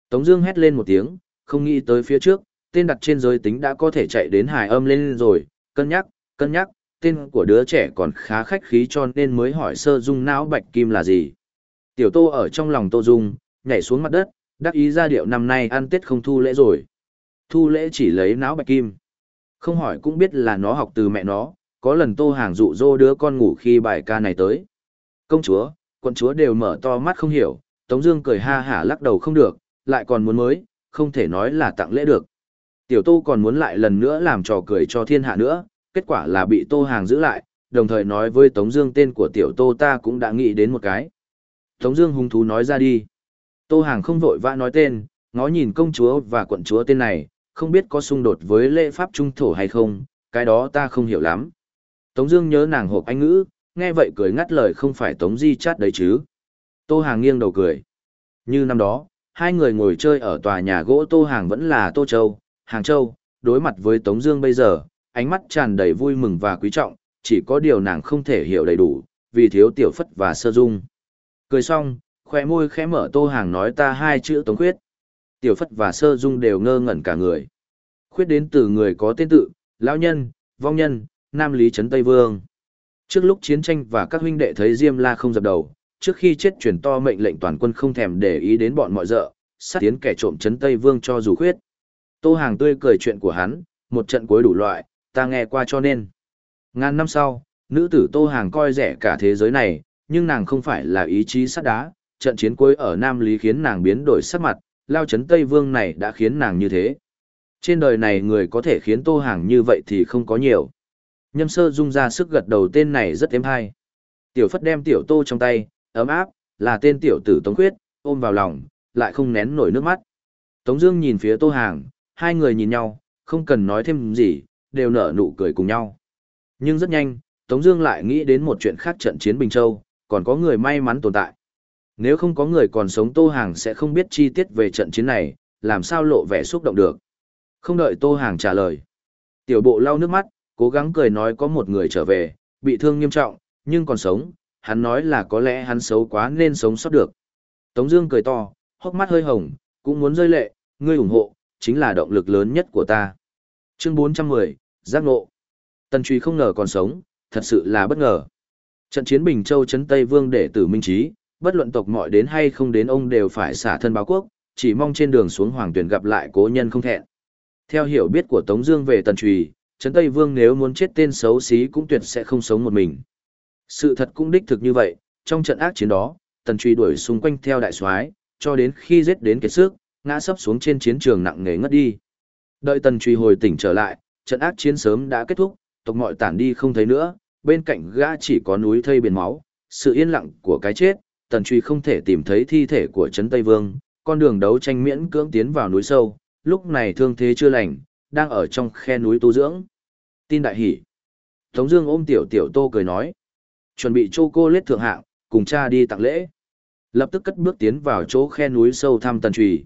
Tống Dương hét lên một tiếng, không nghĩ tới phía trước, tên đặt trên giới tính đã có thể chạy đến hài âm lên rồi, cân nhắc, cân nhắc, tên của đứa trẻ còn khá khách khí cho nên mới hỏi sơ dung não bạch kim là gì. Tiểu tô ở trong lòng tô dung, nhảy xuống mặt đất, đắc ý ra điệu năm nay ăn tết không thu lễ rồi. Thu lễ chỉ lấy não bạch kim. Không hỏi cũng biết là nó học từ mẹ nó, có lần tô hàng dụ dỗ đứa con ngủ khi bài ca này tới. Công chúa, quận chúa đều mở to mắt không hiểu, Tống Dương cười ha hả lắc đầu không được, lại còn muốn mới, không thể nói là tặng lễ được. Tiểu Tô còn muốn lại lần nữa làm trò cười cho thiên hạ nữa, kết quả là bị Tô Hàng giữ lại, đồng thời nói với Tống Dương tên của Tiểu Tô ta cũng đã nghĩ đến một cái. Tống Dương hung thú nói ra đi. Tô Hàng không vội vã nói tên, ngó nhìn công chúa và quận chúa tên này, không biết có xung đột với lễ pháp trung thổ hay không, cái đó ta không hiểu lắm. Tống Dương nhớ nàng hộp anh ngữ, nghe vậy cười ngắt lời không phải Tống Di chát đấy chứ. Tô Hàng nghiêng đầu cười. Như năm đó, hai người ngồi chơi ở tòa nhà gỗ Tô Hàng vẫn là Tô Châu, Hàng Châu, đối mặt với Tống Dương bây giờ, ánh mắt tràn đầy vui mừng và quý trọng, chỉ có điều nàng không thể hiểu đầy đủ, vì thiếu tiểu phất và sơ dung. Cười xong, khỏe môi khẽ mở Tô Hàng nói ta hai chữ Tống Khuyết. Tiểu phất và sơ dung đều ngơ ngẩn cả người. Khuyết đến từ người có tên tự, lão nhân, vong nhân, nam lý trấn Tây Vương. Trước lúc chiến tranh và các huynh đệ thấy Diêm La không dập đầu, trước khi chết truyền to mệnh lệnh toàn quân không thèm để ý đến bọn mọi dợ, sát tiến kẻ trộm trấn Tây Vương cho dù khuyết. Tô Hàng tươi cười chuyện của hắn, một trận cuối đủ loại, ta nghe qua cho nên. Ngàn năm sau, nữ tử Tô Hàng coi rẻ cả thế giới này, nhưng nàng không phải là ý chí sắt đá, trận chiến cuối ở Nam Lý khiến nàng biến đổi sắc mặt, lao chấn Tây Vương này đã khiến nàng như thế. Trên đời này người có thể khiến Tô Hàng như vậy thì không có nhiều. Nhâm sơ dung ra sức gật đầu tên này rất êm hay. Tiểu Phất đem tiểu Tô trong tay, ấm áp, là tên tiểu tử Tống Khuyết, ôm vào lòng, lại không nén nổi nước mắt. Tống Dương nhìn phía Tô Hàng, hai người nhìn nhau, không cần nói thêm gì, đều nở nụ cười cùng nhau. Nhưng rất nhanh, Tống Dương lại nghĩ đến một chuyện khác trận chiến Bình Châu, còn có người may mắn tồn tại. Nếu không có người còn sống Tô Hàng sẽ không biết chi tiết về trận chiến này, làm sao lộ vẻ xúc động được. Không đợi Tô Hàng trả lời. Tiểu bộ lau nước mắt, cố gắng cười nói có một người trở về, bị thương nghiêm trọng, nhưng còn sống, hắn nói là có lẽ hắn xấu quá nên sống sót được. Tống Dương cười to, hốc mắt hơi hồng, cũng muốn rơi lệ, ngươi ủng hộ, chính là động lực lớn nhất của ta. Chương 410, giác ngộ. Tần Truy không ngờ còn sống, thật sự là bất ngờ. Trận chiến Bình Châu Trấn Tây Vương đệ tử minh trí, bất luận tộc mọi đến hay không đến ông đều phải xả thân báo quốc, chỉ mong trên đường xuống hoàng tuyển gặp lại cố nhân không thẹn. Theo hiểu biết của Tống Dương về Tần Truy, Trấn Tây Vương nếu muốn chết tên xấu xí cũng tuyệt sẽ không sống một mình. Sự thật cũng đích thực như vậy, trong trận ác chiến đó, Tần Truy đuổi xung quanh theo đại soái, cho đến khi giết đến kiệt sức, ngã sấp xuống trên chiến trường nặng nề ngất đi. Đợi Tần Truy hồi tỉnh trở lại, trận ác chiến sớm đã kết thúc, tộc mọi tản đi không thấy nữa, bên cạnh gã chỉ có núi thây biển máu, sự yên lặng của cái chết, Tần Truy không thể tìm thấy thi thể của Trấn Tây Vương, con đường đấu tranh miễn cưỡng tiến vào núi sâu, lúc này thương thế chưa lành, đang ở trong khe núi tu dưỡng. Tin đại hỷ. Tống Dương ôm tiểu tiểu tô cười nói, chuẩn bị chô cô lết thượng hạng, cùng cha đi tặng lễ. Lập tức cất bước tiến vào chỗ khe núi sâu thăm Tần Trùy.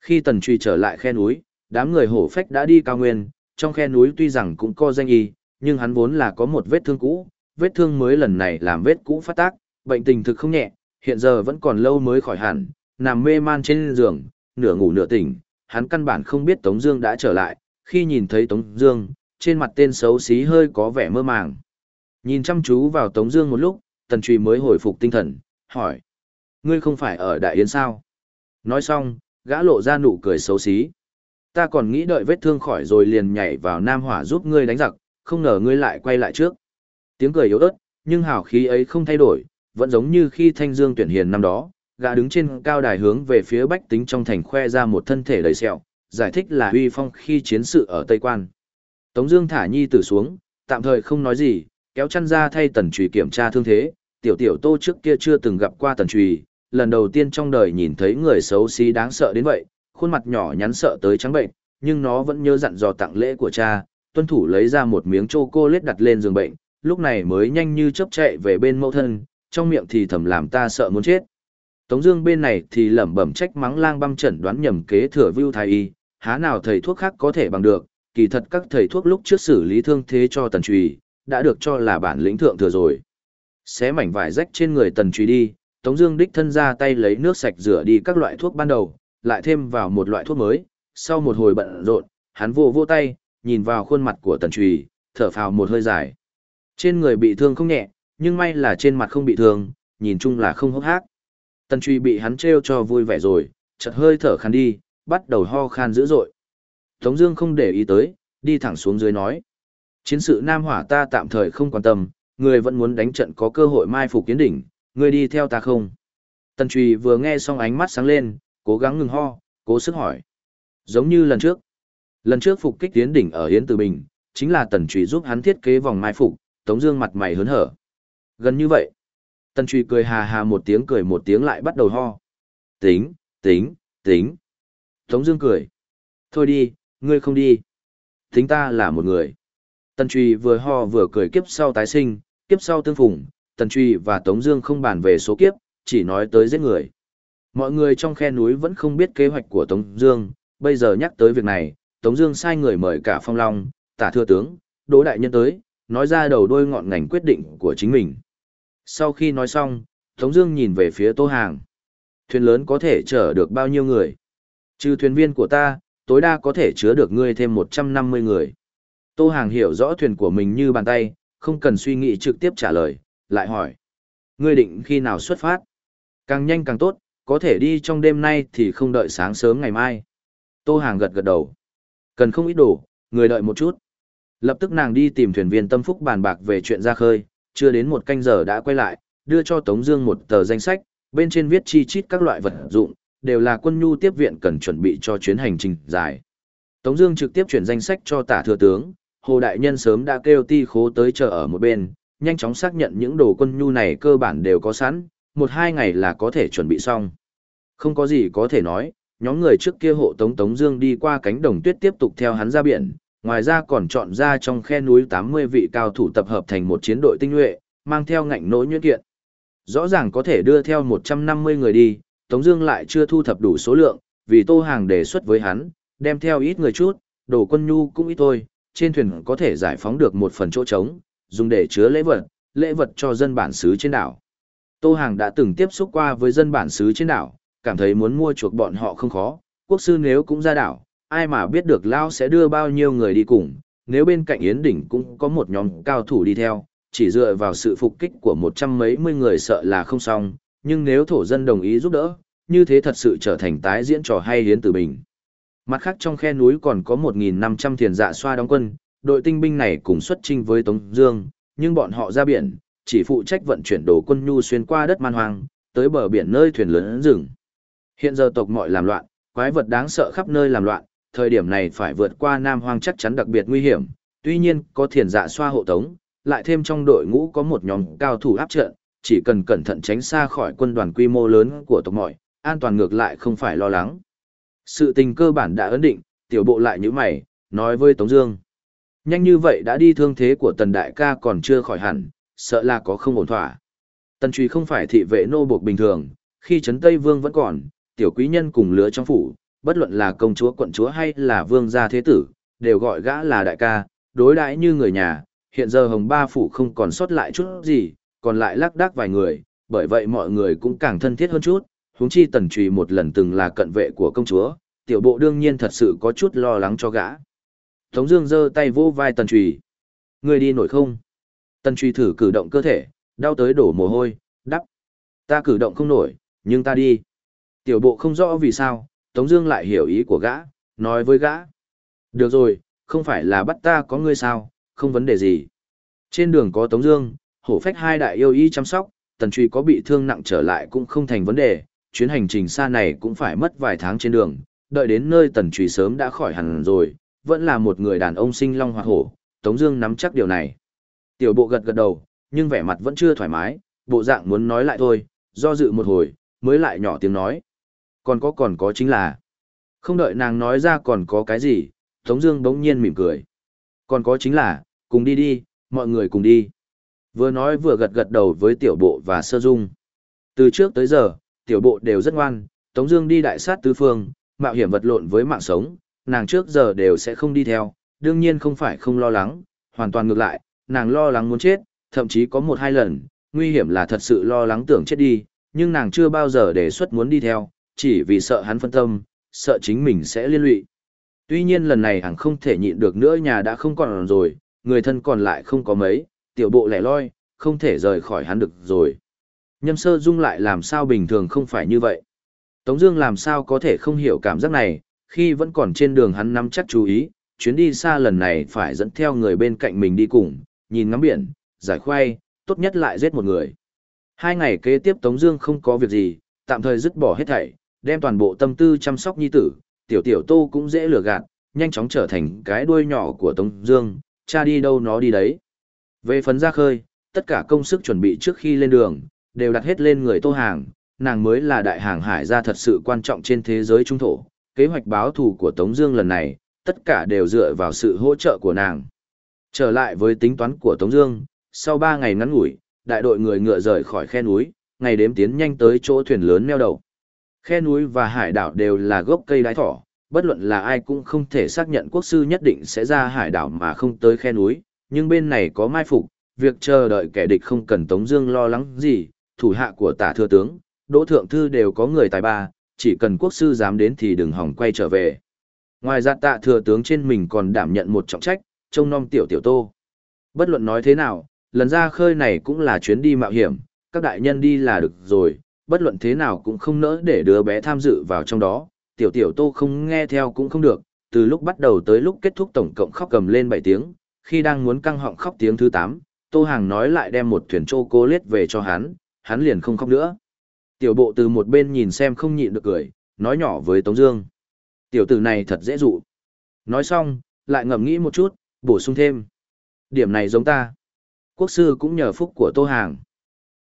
Khi Tần Trùy trở lại khe núi, đám người hổ phách đã đi cao nguyên, trong khe núi tuy rằng cũng có danh y, nhưng hắn vốn là có một vết thương cũ, vết thương mới lần này làm vết cũ phát tác, bệnh tình thực không nhẹ, hiện giờ vẫn còn lâu mới khỏi hẳn, nằm mê man trên giường, nửa ngủ nửa tỉnh, hắn căn bản không biết Tống Dương đã trở lại, khi nhìn thấy Tống Dương, trên mặt tên xấu xí hơi có vẻ mơ màng. Nhìn chăm chú vào Tống Dương một lúc, Tần Truy mới hồi phục tinh thần, hỏi: ngươi không phải ở Đại Yến sao? Nói xong, gã lộ ra nụ cười xấu xí. Ta còn nghĩ đợi vết thương khỏi rồi liền nhảy vào Nam Hỏa giúp ngươi đánh giặc, không ngờ ngươi lại quay lại trước. Tiếng cười yếu ớt, nhưng hào khí ấy không thay đổi, vẫn giống như khi Thanh Dương tuyển hiền năm đó, gã đứng trên cao đài hướng về phía bách tính trong thành khoe ra một thân thể đầy sẹo, giải thích là uy phong khi chiến sự ở Tây Quan. Tống Dương thả nhi tử xuống, tạm thời không nói gì, kéo chăn ra thay Tần Trùy kiểm tra thương thế. Tiểu Tiểu Tô trước kia chưa từng gặp qua Tần Trùy, lần đầu tiên trong đời nhìn thấy người xấu xí đáng sợ đến vậy, khuôn mặt nhỏ nhắn sợ tới trắng bệnh, nhưng nó vẫn nhớ dặn dò tặng lễ của cha, tuân thủ lấy ra một miếng chocolate đặt lên giường bệnh, lúc này mới nhanh như chớp chạy về bên mẫu thân, trong miệng thì thầm làm ta sợ muốn chết. Tống Dương bên này thì lẩm bẩm trách mắng lang băm chẩn đoán nhầm kế thừa Vu thái y, há nào thầy thuốc khác có thể bằng được, kỳ thật các thầy thuốc lúc trước xử lý thương thế cho tần trùy, đã được cho là bản lĩnh thượng thừa rồi. Xé mảnh vải rách trên người tần trùy đi, Tống Dương đích thân ra tay lấy nước sạch rửa đi các loại thuốc ban đầu, lại thêm vào một loại thuốc mới. Sau một hồi bận rộn, hắn vô vô tay, nhìn vào khuôn mặt của tần trùy, thở phào một hơi dài. Trên người bị thương không nhẹ, nhưng may là trên mặt không bị thương, nhìn chung là không hốc hác. Tần trùy bị hắn treo cho vui vẻ rồi, chợt hơi thở khăn đi, bắt đầu ho khan dữ dội. Tống Dương không để ý tới, đi thẳng xuống dưới nói: chiến sự Nam Hỏa ta tạm thời không quan tâm, người vẫn muốn đánh trận có cơ hội mai phục kiến đỉnh, người đi theo ta không? Tần Trùy vừa nghe xong ánh mắt sáng lên, cố gắng ngừng ho, cố sức hỏi: giống như lần trước, lần trước phục kích tiến đỉnh ở Yến Từ Bình, chính là Tần Trùy giúp hắn thiết kế vòng mai phục, Tống Dương mặt mày hớn hở. Gần như vậy. Tần Trùy cười hà hà một tiếng cười một tiếng lại bắt đầu ho. Tính, tính, tính. Tống Dương cười. Thôi đi, ngươi không đi. Tính ta là một người. Tần Trùy vừa ho vừa cười kiếp sau tái sinh, kiếp sau tương phùng. Tần Trùy và Tống Dương không bàn về số kiếp, chỉ nói tới giết người. Mọi người trong khe núi vẫn không biết kế hoạch của Tống Dương. Bây giờ nhắc tới việc này, Tống Dương sai người mời cả Phong Long, Tả Thừa Tướng, Đỗ Đại Nhân tới, nói ra đầu đôi ngọn ngành quyết định của chính mình. Sau khi nói xong, Tống Dương nhìn về phía Tô Hàng. Thuyền lớn có thể chở được bao nhiêu người? Trừ thuyền viên của ta, tối đa có thể chứa được ngươi thêm 150 người. Tô Hàng hiểu rõ thuyền của mình như bàn tay, không cần suy nghĩ trực tiếp trả lời, lại hỏi. Ngươi định khi nào xuất phát? Càng nhanh càng tốt, có thể đi trong đêm nay thì không đợi sáng sớm ngày mai. Tô Hàng gật gật đầu. Cần không ít đồ, người đợi một chút. Lập tức nàng đi tìm thuyền viên tâm phúc bàn bạc về chuyện ra khơi, chưa đến một canh giờ đã quay lại, đưa cho Tống Dương một tờ danh sách, bên trên viết chi chít các loại vật dụng, đều là quân nhu tiếp viện cần chuẩn bị cho chuyến hành trình dài. Tống Dương trực tiếp chuyển danh sách cho Tả Thừa tướng, Hồ Đại Nhân sớm đã kêu ti khố tới chờ ở một bên, nhanh chóng xác nhận những đồ quân nhu này cơ bản đều có sẵn, một hai ngày là có thể chuẩn bị xong. Không có gì có thể nói, nhóm người trước kia hộ Tống Tống Dương đi qua cánh đồng tuyết tiếp tục theo hắn ra biển, ngoài ra còn chọn ra trong khe núi 80 vị cao thủ tập hợp thành một chiến đội tinh nhuệ, mang theo ngạnh nỗi nhuyễn kiện. Rõ ràng có thể đưa theo 150 người đi, Tống Dương lại chưa thu thập đủ số lượng, vì Tô Hàng đề xuất với hắn, đem theo ít người chút, đồ quân nhu cũng ít thôi, trên thuyền có thể giải phóng được một phần chỗ trống, dùng để chứa lễ vật, lễ vật cho dân bản xứ trên đảo. Tô Hàng đã từng tiếp xúc qua với dân bản xứ trên đảo, cảm thấy muốn mua chuộc bọn họ không khó, quốc sư nếu cũng ra đảo, ai mà biết được Lao sẽ đưa bao nhiêu người đi cùng, nếu bên cạnh Yến Đỉnh cũng có một nhóm cao thủ đi theo, chỉ dựa vào sự phục kích của một trăm mấy mươi người sợ là không xong, nhưng nếu thổ dân đồng ý giúp đỡ, như thế thật sự trở thành tái diễn trò hay hiến tử bình. Mặt khác trong khe núi còn có 1.500 thiền dạ xoa đóng quân, đội tinh binh này cùng xuất chinh với Tống Dương, nhưng bọn họ ra biển, chỉ phụ trách vận chuyển đồ quân nhu xuyên qua đất man hoang, tới bờ biển nơi thuyền lớn rừng. Hiện giờ tộc mọi làm loạn, quái vật đáng sợ khắp nơi làm loạn, thời điểm này phải vượt qua Nam Hoang chắc chắn đặc biệt nguy hiểm, tuy nhiên có thiền dạ xoa hộ tống, lại thêm trong đội ngũ có một nhóm cao thủ áp trận, chỉ cần cẩn thận tránh xa khỏi quân đoàn quy mô lớn của tộc mọi, an toàn ngược lại không phải lo lắng. Sự tình cơ bản đã ấn định, tiểu bộ lại như mày, nói với Tống Dương. Nhanh như vậy đã đi thương thế của tần đại ca còn chưa khỏi hẳn, sợ là có không ổn thỏa. Tần truy không phải thị vệ nô buộc bình thường, khi trấn Tây Vương vẫn còn, tiểu quý nhân cùng lứa trong phủ, bất luận là công chúa quận chúa hay là vương gia thế tử, đều gọi gã là đại ca, đối đãi như người nhà, hiện giờ hồng ba phủ không còn sót lại chút gì, còn lại lác đác vài người, bởi vậy mọi người cũng càng thân thiết hơn chút, huống chi tần Truy một lần từng là cận vệ của công chúa, tiểu bộ đương nhiên thật sự có chút lo lắng cho gã. Tống Dương giơ tay vô vai tần trùy, người đi nổi không? Tần Truy thử cử động cơ thể, đau tới đổ mồ hôi, đắp. Ta cử động không nổi, nhưng ta đi. Tiểu bộ không rõ vì sao, Tống Dương lại hiểu ý của gã, nói với gã. Được rồi, không phải là bắt ta có ngươi sao, không vấn đề gì. Trên đường có Tống Dương, hổ phách hai đại yêu y chăm sóc, tần truy có bị thương nặng trở lại cũng không thành vấn đề. Chuyến hành trình xa này cũng phải mất vài tháng trên đường, đợi đến nơi tần truy sớm đã khỏi hẳn rồi, vẫn là một người đàn ông sinh long hoa hổ. Tống Dương nắm chắc điều này. Tiểu bộ gật gật đầu, nhưng vẻ mặt vẫn chưa thoải mái, bộ dạng muốn nói lại thôi, do dự một hồi, mới lại nhỏ tiếng nói. Còn có còn có chính là, không đợi nàng nói ra còn có cái gì, Tống Dương bỗng nhiên mỉm cười. Còn có chính là, cùng đi đi, mọi người cùng đi. Vừa nói vừa gật gật đầu với tiểu bộ và sơ dung. Từ trước tới giờ, tiểu bộ đều rất ngoan, Tống Dương đi đại sát tứ phương, mạo hiểm vật lộn với mạng sống, nàng trước giờ đều sẽ không đi theo. Đương nhiên không phải không lo lắng, hoàn toàn ngược lại, nàng lo lắng muốn chết, thậm chí có một hai lần, nguy hiểm là thật sự lo lắng tưởng chết đi, nhưng nàng chưa bao giờ đề xuất muốn đi theo, chỉ vì sợ hắn phân tâm, sợ chính mình sẽ liên lụy. Tuy nhiên lần này hàng không thể nhịn được nữa nhà đã không còn rồi, người thân còn lại không có mấy, tiểu bộ lẻ loi, không thể rời khỏi hắn được rồi. Nhâm sơ dung lại làm sao bình thường không phải như vậy. Tống Dương làm sao có thể không hiểu cảm giác này, khi vẫn còn trên đường hắn nắm chắc chú ý, chuyến đi xa lần này phải dẫn theo người bên cạnh mình đi cùng, nhìn ngắm biển, giải khoai, tốt nhất lại giết một người. Hai ngày kế tiếp Tống Dương không có việc gì, tạm thời dứt bỏ hết thảy, đem toàn bộ tâm tư chăm sóc nhi tử, tiểu tiểu tô cũng dễ lừa gạt, nhanh chóng trở thành cái đuôi nhỏ của Tống Dương, cha đi đâu nó đi đấy. Về phần ra khơi, tất cả công sức chuẩn bị trước khi lên đường, đều đặt hết lên người Tô Hàng, nàng mới là đại hàng hải gia thật sự quan trọng trên thế giới trung thổ. Kế hoạch báo thù của Tống Dương lần này, tất cả đều dựa vào sự hỗ trợ của nàng. Trở lại với tính toán của Tống Dương, sau ba ngày ngắn ngủi, đại đội người ngựa rời khỏi khe núi, ngày đếm tiến nhanh tới chỗ thuyền lớn neo đầu. Khe núi và hải đảo đều là gốc cây đái thỏ, bất luận là ai cũng không thể xác nhận quốc sư nhất định sẽ ra hải đảo mà không tới khe núi, nhưng bên này có mai phục, việc chờ đợi kẻ địch không cần Tống Dương lo lắng gì, thủ hạ của tả thừa tướng, đỗ thượng thư đều có người tài ba, chỉ cần quốc sư dám đến thì đừng hỏng quay trở về. Ngoài ra tạ thừa tướng trên mình còn đảm nhận một trọng trách, trông nom tiểu tiểu tô. Bất luận nói thế nào, lần ra khơi này cũng là chuyến đi mạo hiểm, các đại nhân đi là được rồi, bất luận thế nào cũng không nỡ để đứa bé tham dự vào trong đó, tiểu tiểu tô không nghe theo cũng không được, từ lúc bắt đầu tới lúc kết thúc tổng cộng khóc cầm lên 7 tiếng, khi đang muốn căng họng khóc tiếng thứ 8, Tô Hàng nói lại đem một thuyền chô cô lết về cho hắn, hắn liền không khóc nữa. Tiểu bộ từ một bên nhìn xem không nhịn được cười, nói nhỏ với Tống Dương. Tiểu tử này thật dễ dụ. Nói xong, lại ngầm nghĩ một chút, bổ sung thêm. Điểm này giống ta. Quốc sư cũng nhờ phúc của Tô Hàng.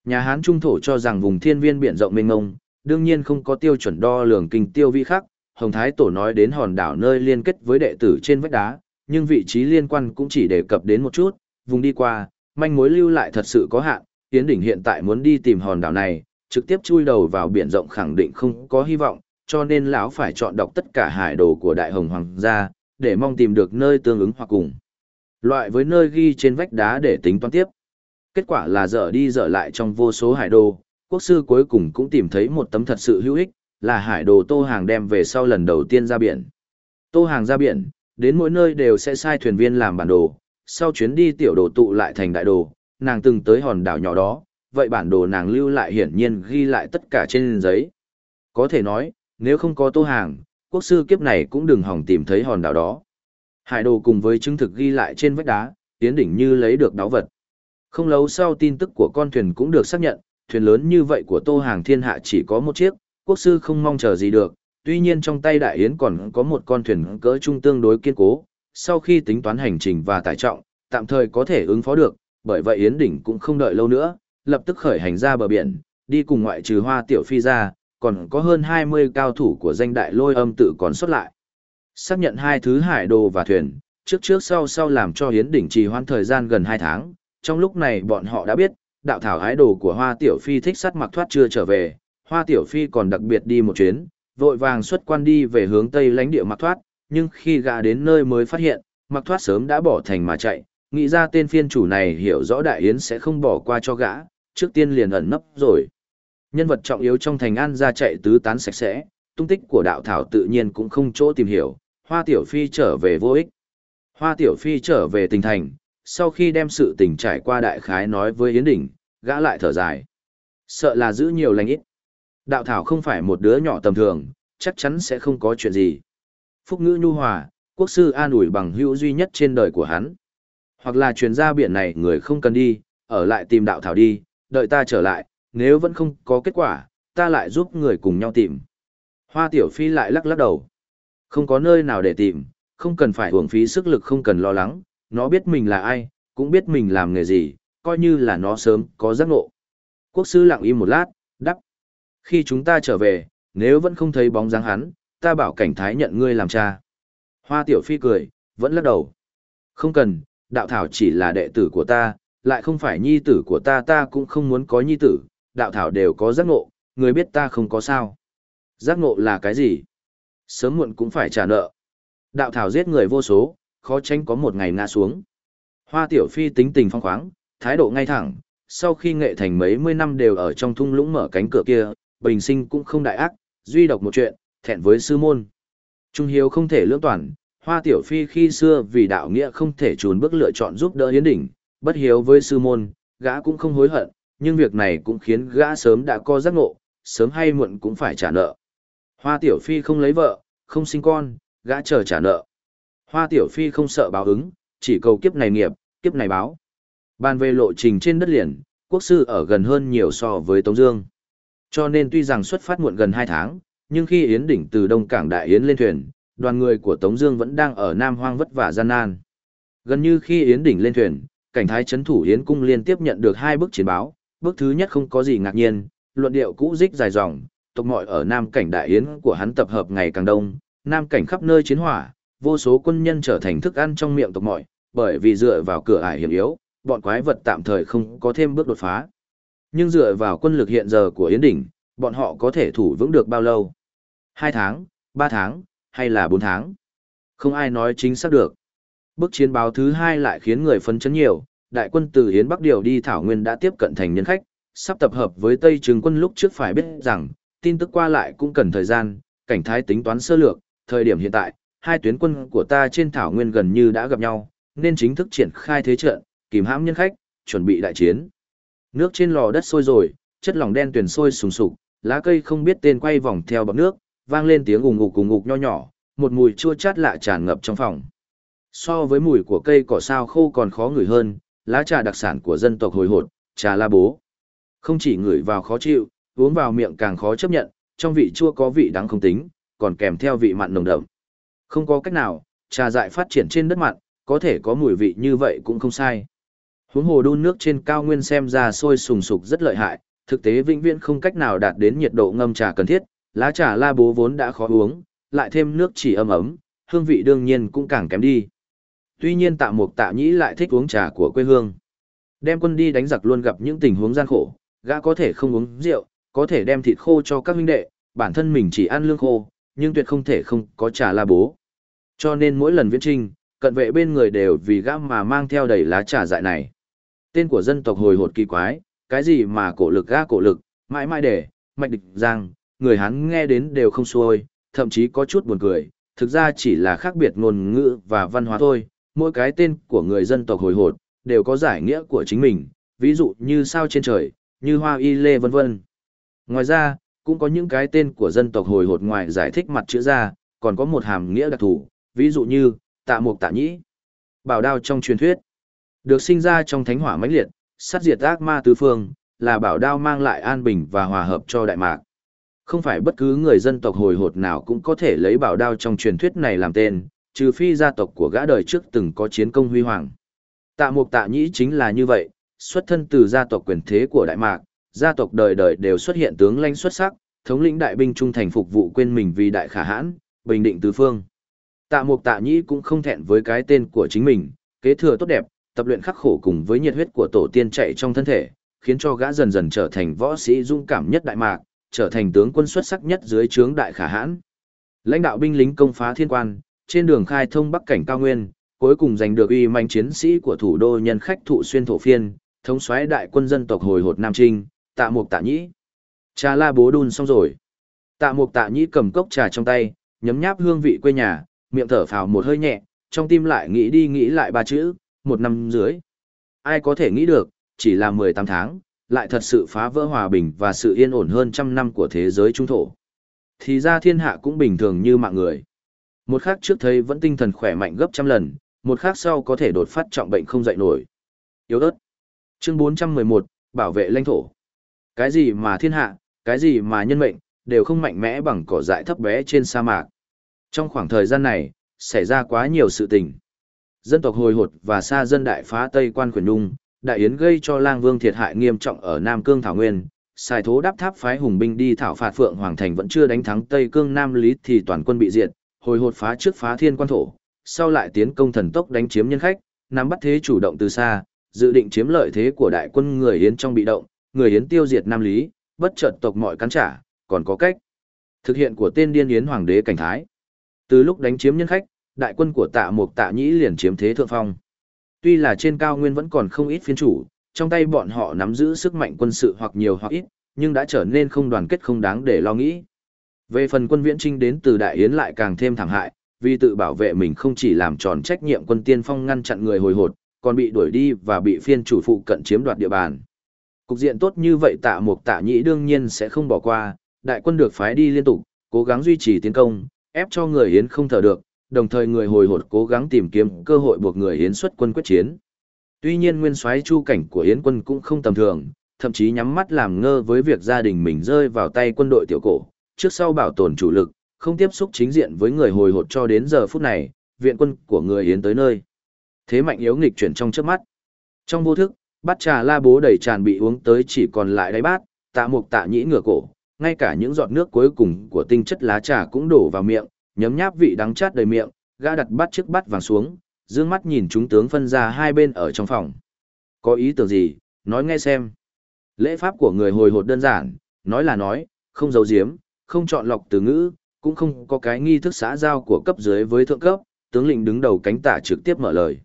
Nhà Hán Trung Thổ cho rằng vùng thiên viên biển rộng mênh mông, đương nhiên không có tiêu chuẩn đo lường kinh tiêu vi khác. Hồng Thái Tổ nói đến hòn đảo nơi liên kết với đệ tử trên vách đá, nhưng vị trí liên quan cũng chỉ đề cập đến một chút, vùng đi qua, manh mối lưu lại thật sự có hạn, tiến Đỉnh hiện tại muốn đi tìm hòn đảo này, trực tiếp chui đầu vào biển rộng khẳng định không có hy vọng, cho nên lão phải chọn đọc tất cả hải đồ của Đại Hồng Hoàng gia, để mong tìm được nơi tương ứng hoặc cùng. Loại với nơi ghi trên vách đá để tính toán tiếp. Kết quả là dở đi dở lại trong vô số hải đồ, quốc sư cuối cùng cũng tìm thấy một tấm thật sự hữu ích, là hải đồ Tô Hàng đem về sau lần đầu tiên ra biển. Tô Hàng ra biển, đến mỗi nơi đều sẽ sai thuyền viên làm bản đồ, sau chuyến đi tiểu đồ tụ lại thành đại đồ, nàng từng tới hòn đảo nhỏ đó, vậy bản đồ nàng lưu lại hiển nhiên ghi lại tất cả trên giấy. Có thể nói, nếu không có tô hàng, quốc sư kiếp này cũng đừng hỏng tìm thấy hòn đảo đó. Hải đồ cùng với chứng thực ghi lại trên vách đá, tiến đỉnh như lấy được đáo vật. Không lâu sau tin tức của con thuyền cũng được xác nhận, thuyền lớn như vậy của tô hàng thiên hạ chỉ có một chiếc, quốc sư không mong chờ gì được, tuy nhiên trong tay đại yến còn có một con thuyền cỡ trung tương đối kiên cố, sau khi tính toán hành trình và tải trọng, tạm thời có thể ứng phó được, bởi vậy Yến Đỉnh cũng không đợi lâu nữa, lập tức khởi hành ra bờ biển, đi cùng ngoại trừ hoa tiểu phi ra, còn có hơn 20 cao thủ của danh đại lôi âm tự còn xuất lại. Xác nhận hai thứ hải đồ và thuyền, trước trước sau sau làm cho Yến Đỉnh trì hoãn thời gian gần 2 tháng, trong lúc này bọn họ đã biết, đạo thảo ái đồ của hoa tiểu phi thích sắt mặc thoát chưa trở về, hoa tiểu phi còn đặc biệt đi một chuyến, vội vàng xuất quan đi về hướng tây lãnh địa mặc thoát, nhưng khi gã đến nơi mới phát hiện, mặc thoát sớm đã bỏ thành mà chạy, nghĩ ra tên phiên chủ này hiểu rõ đại yến sẽ không bỏ qua cho gã, trước tiên liền ẩn nấp rồi. Nhân vật trọng yếu trong thành an ra chạy tứ tán sạch sẽ, tung tích của đạo thảo tự nhiên cũng không chỗ tìm hiểu, hoa tiểu phi trở về vô ích. Hoa tiểu phi trở về tỉnh thành, sau khi đem sự tình trải qua đại khái nói với Yến Đỉnh, gã lại thở dài. Sợ là giữ nhiều lành ít. Đạo thảo không phải một đứa nhỏ tầm thường, chắc chắn sẽ không có chuyện gì. Phúc ngữ nhu hòa, quốc sư an ủi bằng hữu duy nhất trên đời của hắn. Hoặc là truyền ra biển này người không cần đi, ở lại tìm đạo thảo đi, đợi ta trở lại, nếu vẫn không có kết quả, ta lại giúp người cùng nhau tìm. Hoa tiểu phi lại lắc lắc đầu. Không có nơi nào để tìm, không cần phải uổng phí sức lực không cần lo lắng, nó biết mình là ai, cũng biết mình làm nghề gì, coi như là nó sớm có giác ngộ. Quốc sư lặng im một lát, đắp. Khi chúng ta trở về, nếu vẫn không thấy bóng dáng hắn, ta bảo cảnh thái nhận ngươi làm cha. Hoa tiểu phi cười, vẫn lắc đầu. Không cần, đạo thảo chỉ là đệ tử của ta, lại không phải nhi tử của ta ta cũng không muốn có nhi tử, đạo thảo đều có giác ngộ, người biết ta không có sao. Giác ngộ là cái gì? Sớm muộn cũng phải trả nợ. Đạo thảo giết người vô số, khó tránh có một ngày ngã xuống. Hoa tiểu phi tính tình phong khoáng, thái độ ngay thẳng, sau khi nghệ thành mấy mươi năm đều ở trong thung lũng mở cánh cửa kia, bình sinh cũng không đại ác, duy độc một chuyện, thẹn với sư môn. Trung hiếu không thể lưỡng toàn, Hoa Tiểu Phi khi xưa vì đạo nghĩa không thể trốn bước lựa chọn giúp đỡ Yến Đỉnh, bất hiếu với sư môn, gã cũng không hối hận, nhưng việc này cũng khiến gã sớm đã co giác ngộ, sớm hay muộn cũng phải trả nợ. Hoa Tiểu Phi không lấy vợ, không sinh con, gã chờ trả nợ. Hoa Tiểu Phi không sợ báo ứng, chỉ cầu kiếp này nghiệp, kiếp này báo. Bàn về lộ trình trên đất liền, quốc sư ở gần hơn nhiều so với Tống Dương. Cho nên tuy rằng xuất phát muộn gần 2 tháng, nhưng khi Yến đỉnh từ Đông Cảng Đại Yến lên thuyền, đoàn người của Tống Dương vẫn đang ở Nam Hoang vất vả gian nan. Gần như khi Yến đỉnh lên thuyền, cảnh thái chấn thủ Yến cung liên tiếp nhận được hai bức chiến báo. Bức thứ nhất không có gì ngạc nhiên, luận điệu cũ dích dài dòng, tộc mọi ở Nam cảnh Đại Yến của hắn tập hợp ngày càng đông, Nam cảnh khắp nơi chiến hỏa, vô số quân nhân trở thành thức ăn trong miệng tộc mọi, bởi vì dựa vào cửa ải hiểm yếu, bọn quái vật tạm thời không có thêm bước đột phá. Nhưng dựa vào quân lực hiện giờ của Yến Đỉnh, bọn họ có thể thủ vững được bao lâu? Hai tháng, ba tháng, hay là bốn tháng? Không ai nói chính xác được. Bước chiến báo thứ hai lại khiến người phấn chấn nhiều, đại quân từ Yến Bắc điều đi Thảo Nguyên đã tiếp cận thành nhân khách, sắp tập hợp với Tây Trừng quân lúc trước phải biết rằng, tin tức qua lại cũng cần thời gian, cảnh thái tính toán sơ lược, thời điểm hiện tại, hai tuyến quân của ta trên Thảo Nguyên gần như đã gặp nhau, nên chính thức triển khai thế trận, kìm hãm nhân khách, chuẩn bị đại chiến. Nước trên lò đất sôi rồi, chất lỏng đen tuyền sôi sùng sục, lá cây không biết tên quay vòng theo bọt nước, vang lên tiếng ùng ục ùng ục nho nhỏ, một mùi chua chát lạ tràn ngập trong phòng. So với mùi của cây cỏ sao khô còn khó ngửi hơn, lá trà đặc sản của dân tộc hồi hột, trà la bố. Không chỉ ngửi vào khó chịu, uống vào miệng càng khó chấp nhận, trong vị chua có vị đắng không tính, còn kèm theo vị mặn nồng đậm. Không có cách nào, trà dại phát triển trên đất mặn, có thể có mùi vị như vậy cũng không sai. Huống hồ đun nước trên cao nguyên xem ra sôi sùng sục rất lợi hại, thực tế vĩnh viễn không cách nào đạt đến nhiệt độ ngâm trà cần thiết, lá trà la bố vốn đã khó uống, lại thêm nước chỉ ấm ấm, hương vị đương nhiên cũng càng kém đi. Tuy nhiên tạ mục tạ nhĩ lại thích uống trà của quê hương. Đem quân đi đánh giặc luôn gặp những tình huống gian khổ, gã có thể không uống rượu, có thể đem thịt khô cho các huynh đệ, bản thân mình chỉ ăn lương khô, nhưng tuyệt không thể không có trà la bố. Cho nên mỗi lần viễn trinh, cận vệ bên người đều vì gã mà mang theo đầy lá trà dại này. Tên của dân tộc hồi hột kỳ quái, cái gì mà cổ lực gã cổ lực, mãi mãi để, mạch địch giang, người hắn nghe đến đều không xuôi, thậm chí có chút buồn cười, thực ra chỉ là khác biệt ngôn ngữ và văn hóa thôi, mỗi cái tên của người dân tộc hồi hột, đều có giải nghĩa của chính mình, ví dụ như sao trên trời, như hoa y lê vân vân. Ngoài ra, cũng có những cái tên của dân tộc hồi hột ngoài giải thích mặt chữ ra, còn có một hàm nghĩa đặc thù, ví dụ như, tạ mục tạ nhĩ. Bảo đao trong truyền thuyết, được sinh ra trong thánh hỏa mãnh liệt, sát diệt ác ma tứ phương, là bảo đao mang lại an bình và hòa hợp cho đại mạc. Không phải bất cứ người dân tộc hồi hột nào cũng có thể lấy bảo đao trong truyền thuyết này làm tên, trừ phi gia tộc của gã đời trước từng có chiến công huy hoàng. Tạ mục tạ nhĩ chính là như vậy, xuất thân từ gia tộc quyền thế của Đại Mạc, gia tộc đời đời đều xuất hiện tướng lãnh xuất sắc, thống lĩnh đại binh trung thành phục vụ quên mình vì đại khả hãn, bình định tứ phương. Tạ Mục Tạ Nhĩ cũng không thẹn với cái tên của chính mình, kế thừa tốt đẹp, tập luyện khắc khổ cùng với nhiệt huyết của tổ tiên chạy trong thân thể, khiến cho gã dần dần trở thành võ sĩ dũng cảm nhất đại mạc, trở thành tướng quân xuất sắc nhất dưới trướng đại khả hãn. Lãnh đạo binh lính công phá thiên quan, trên đường khai thông bắc cảnh cao nguyên, cuối cùng giành được uy manh chiến sĩ của thủ đô nhân khách thụ xuyên thổ phiên, thống soái đại quân dân tộc hồi hột Nam Trinh, tạ mục tạ nhĩ. Trà la bố đun xong rồi. Tạ mục tạ nhĩ cầm cốc trà trong tay, nhấm nháp hương vị quê nhà, miệng thở phào một hơi nhẹ, trong tim lại nghĩ đi nghĩ lại ba chữ, một năm dưới. Ai có thể nghĩ được, chỉ là 18 tháng, lại thật sự phá vỡ hòa bình và sự yên ổn hơn trăm năm của thế giới trung thổ. Thì ra thiên hạ cũng bình thường như mạng người. Một khắc trước thấy vẫn tinh thần khỏe mạnh gấp trăm lần, một khắc sau có thể đột phát trọng bệnh không dậy nổi. Yếu ớt. Chương 411, bảo vệ lãnh thổ. Cái gì mà thiên hạ, cái gì mà nhân mệnh, đều không mạnh mẽ bằng cỏ dại thấp bé trên sa mạc. Trong khoảng thời gian này, xảy ra quá nhiều sự tình. Dân tộc hồi hột và xa dân đại phá Tây quan khuyển nhung, đại yến gây cho lang vương thiệt hại nghiêm trọng ở Nam Cương Thảo Nguyên. Sai thố đáp tháp phái hùng binh đi thảo phạt Phượng Hoàng Thành vẫn chưa đánh thắng Tây Cương Nam Lý thì toàn quân bị diệt, hồi hột phá trước phá thiên quan thổ, sau lại tiến công thần tốc đánh chiếm nhân khách, nắm bắt thế chủ động từ xa, dự định chiếm lợi thế của đại quân người Yến trong bị động, người Yến tiêu diệt Nam Lý, bất chợt tộc mọi cắn trả, còn có cách. Thực hiện của tên điên Yến Hoàng đế cảnh thái. Từ lúc đánh chiếm nhân khách, đại quân của tạ mục tạ nhĩ liền chiếm thế thượng phong. Tuy là trên cao nguyên vẫn còn không ít phiên chủ, trong tay bọn họ nắm giữ sức mạnh quân sự hoặc nhiều hoặc ít, nhưng đã trở nên không đoàn kết không đáng để lo nghĩ. Về phần quân viễn trinh đến từ Đại Yến lại càng thêm thảm hại, vì tự bảo vệ mình không chỉ làm tròn trách nhiệm quân tiên phong ngăn chặn người hồi hột, còn bị đuổi đi và bị phiên chủ phụ cận chiếm đoạt địa bàn. Cục diện tốt như vậy tạ mục tạ nhĩ đương nhiên sẽ không bỏ qua, đại quân được phái đi liên tục, cố gắng duy trì tiến công, ép cho người Hiến không thở được, đồng thời người hồi hột cố gắng tìm kiếm cơ hội buộc người Hiến xuất quân quyết chiến. Tuy nhiên nguyên soái chu cảnh của Hiến quân cũng không tầm thường, thậm chí nhắm mắt làm ngơ với việc gia đình mình rơi vào tay quân đội tiểu cổ, trước sau bảo tồn chủ lực, không tiếp xúc chính diện với người hồi hột cho đến giờ phút này, viện quân của người Hiến tới nơi. Thế mạnh yếu nghịch chuyển trong trước mắt. Trong vô thức, bát trà la bố đầy tràn bị uống tới chỉ còn lại đáy bát, tạ mục tạ nhĩ ngửa cổ, ngay cả những giọt nước cuối cùng của tinh chất lá trà cũng đổ vào miệng, nhấm nháp vị đắng chát đầy miệng, gã đặt bát chiếc bát vàng xuống, dương mắt nhìn chúng tướng phân ra hai bên ở trong phòng. Có ý tưởng gì, nói nghe xem. Lễ pháp của người hồi hột đơn giản, nói là nói, không giấu giếm, không chọn lọc từ ngữ, cũng không có cái nghi thức xã giao của cấp dưới với thượng cấp, tướng lĩnh đứng đầu cánh tả trực tiếp mở lời.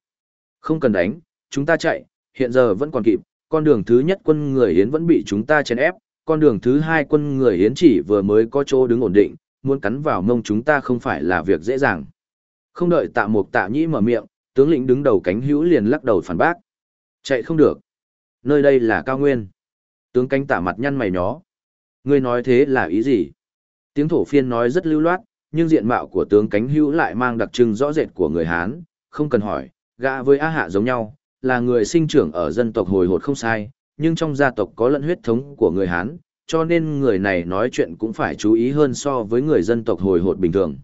Không cần đánh, chúng ta chạy, hiện giờ vẫn còn kịp, con đường thứ nhất quân người Hiến vẫn bị chúng ta chèn ép, con đường thứ hai quân người Hiến chỉ vừa mới có chỗ đứng ổn định, muốn cắn vào mông chúng ta không phải là việc dễ dàng. Không đợi tạ mục tạ nhĩ mở miệng, tướng lĩnh đứng đầu cánh hữu liền lắc đầu phản bác. Chạy không được. Nơi đây là cao nguyên. Tướng cánh Tạ mặt nhăn mày nhó. Ngươi nói thế là ý gì? Tiếng thổ phiên nói rất lưu loát, nhưng diện mạo của tướng cánh hữu lại mang đặc trưng rõ rệt của người Hán, không cần hỏi, gã với A Hạ giống nhau, là người sinh trưởng ở dân tộc hồi hột không sai, nhưng trong gia tộc có lẫn huyết thống của người Hán, cho nên người này nói chuyện cũng phải chú ý hơn so với người dân tộc hồi hột bình thường.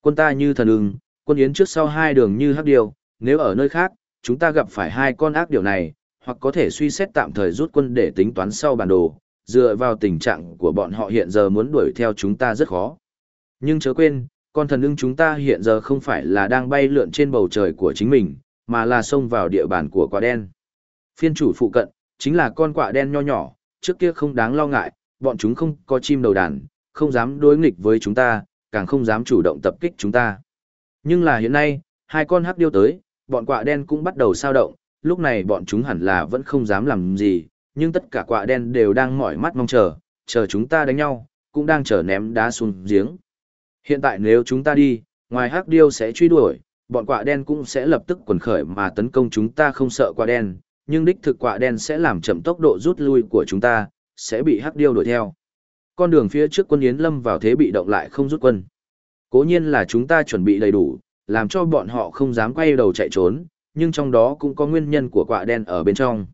Quân ta như thần ưng, quân yến trước sau hai đường như hắc điều, nếu ở nơi khác, chúng ta gặp phải hai con ác điều này, hoặc có thể suy xét tạm thời rút quân để tính toán sau bản đồ, dựa vào tình trạng của bọn họ hiện giờ muốn đuổi theo chúng ta rất khó. Nhưng chớ quên, con thần ưng chúng ta hiện giờ không phải là đang bay lượn trên bầu trời của chính mình, mà là xông vào địa bàn của quả đen. Phiên chủ phụ cận, chính là con quả đen nho nhỏ, trước kia không đáng lo ngại, bọn chúng không có chim đầu đàn, không dám đối nghịch với chúng ta, càng không dám chủ động tập kích chúng ta. Nhưng là hiện nay, hai con hắc điêu tới, bọn quạ đen cũng bắt đầu sao động, lúc này bọn chúng hẳn là vẫn không dám làm gì, nhưng tất cả quạ đen đều đang mỏi mắt mong chờ, chờ chúng ta đánh nhau, cũng đang chờ ném đá xuống giếng. Hiện tại nếu chúng ta đi, ngoài hắc điêu sẽ truy đuổi, bọn quạ đen cũng sẽ lập tức quần khởi mà tấn công chúng ta không sợ quạ đen, nhưng đích thực quạ đen sẽ làm chậm tốc độ rút lui của chúng ta, sẽ bị hắc điêu đuổi theo. Con đường phía trước quân Yến Lâm vào thế bị động lại không rút quân. Cố nhiên là chúng ta chuẩn bị đầy đủ, làm cho bọn họ không dám quay đầu chạy trốn, nhưng trong đó cũng có nguyên nhân của quạ đen ở bên trong.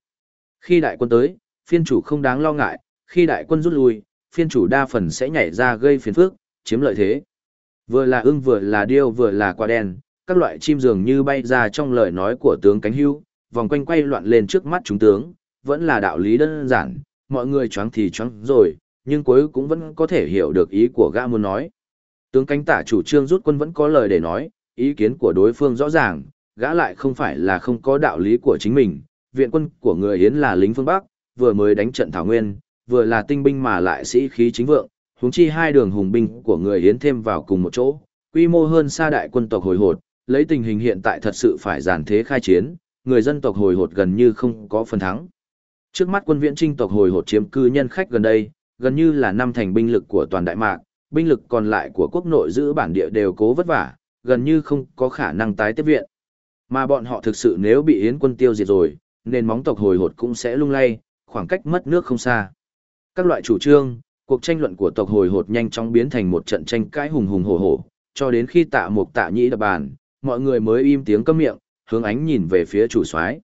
Khi đại quân tới, phiên chủ không đáng lo ngại, khi đại quân rút lui, phiên chủ đa phần sẽ nhảy ra gây phiền phức, chiếm lợi thế. Vừa là ưng vừa là điêu vừa là quạ đen, các loại chim dường như bay ra trong lời nói của tướng cánh hưu, vòng quanh quay loạn lên trước mắt chúng tướng, vẫn là đạo lý đơn giản, mọi người choáng thì choáng rồi, nhưng cuối cũng vẫn có thể hiểu được ý của gã muốn nói. Tướng cánh tả chủ trương rút quân vẫn có lời để nói, ý kiến của đối phương rõ ràng, gã lại không phải là không có đạo lý của chính mình, viện quân của người Yến là lính phương Bắc, vừa mới đánh trận Thảo Nguyên, vừa là tinh binh mà lại sĩ khí chính vượng, huống chi hai đường hùng binh của người Yến thêm vào cùng một chỗ, quy mô hơn xa đại quân tộc hồi hột, lấy tình hình hiện tại thật sự phải giàn thế khai chiến, người dân tộc hồi hột gần như không có phần thắng. Trước mắt quân viễn trinh tộc hồi hột chiếm cư nhân khách gần đây, gần như là năm thành binh lực của toàn đại mạc, binh lực còn lại của quốc nội giữ bản địa đều cố vất vả, gần như không có khả năng tái tiếp viện. Mà bọn họ thực sự nếu bị Yến quân tiêu diệt rồi, nên móng tộc hồi hột cũng sẽ lung lay, khoảng cách mất nước không xa. Các loại chủ trương, cuộc tranh luận của tộc hồi hột nhanh chóng biến thành một trận tranh cãi hùng hùng hổ hổ, cho đến khi tạ mục tạ nhĩ đập bàn, mọi người mới im tiếng câm miệng, hướng ánh nhìn về phía chủ soái.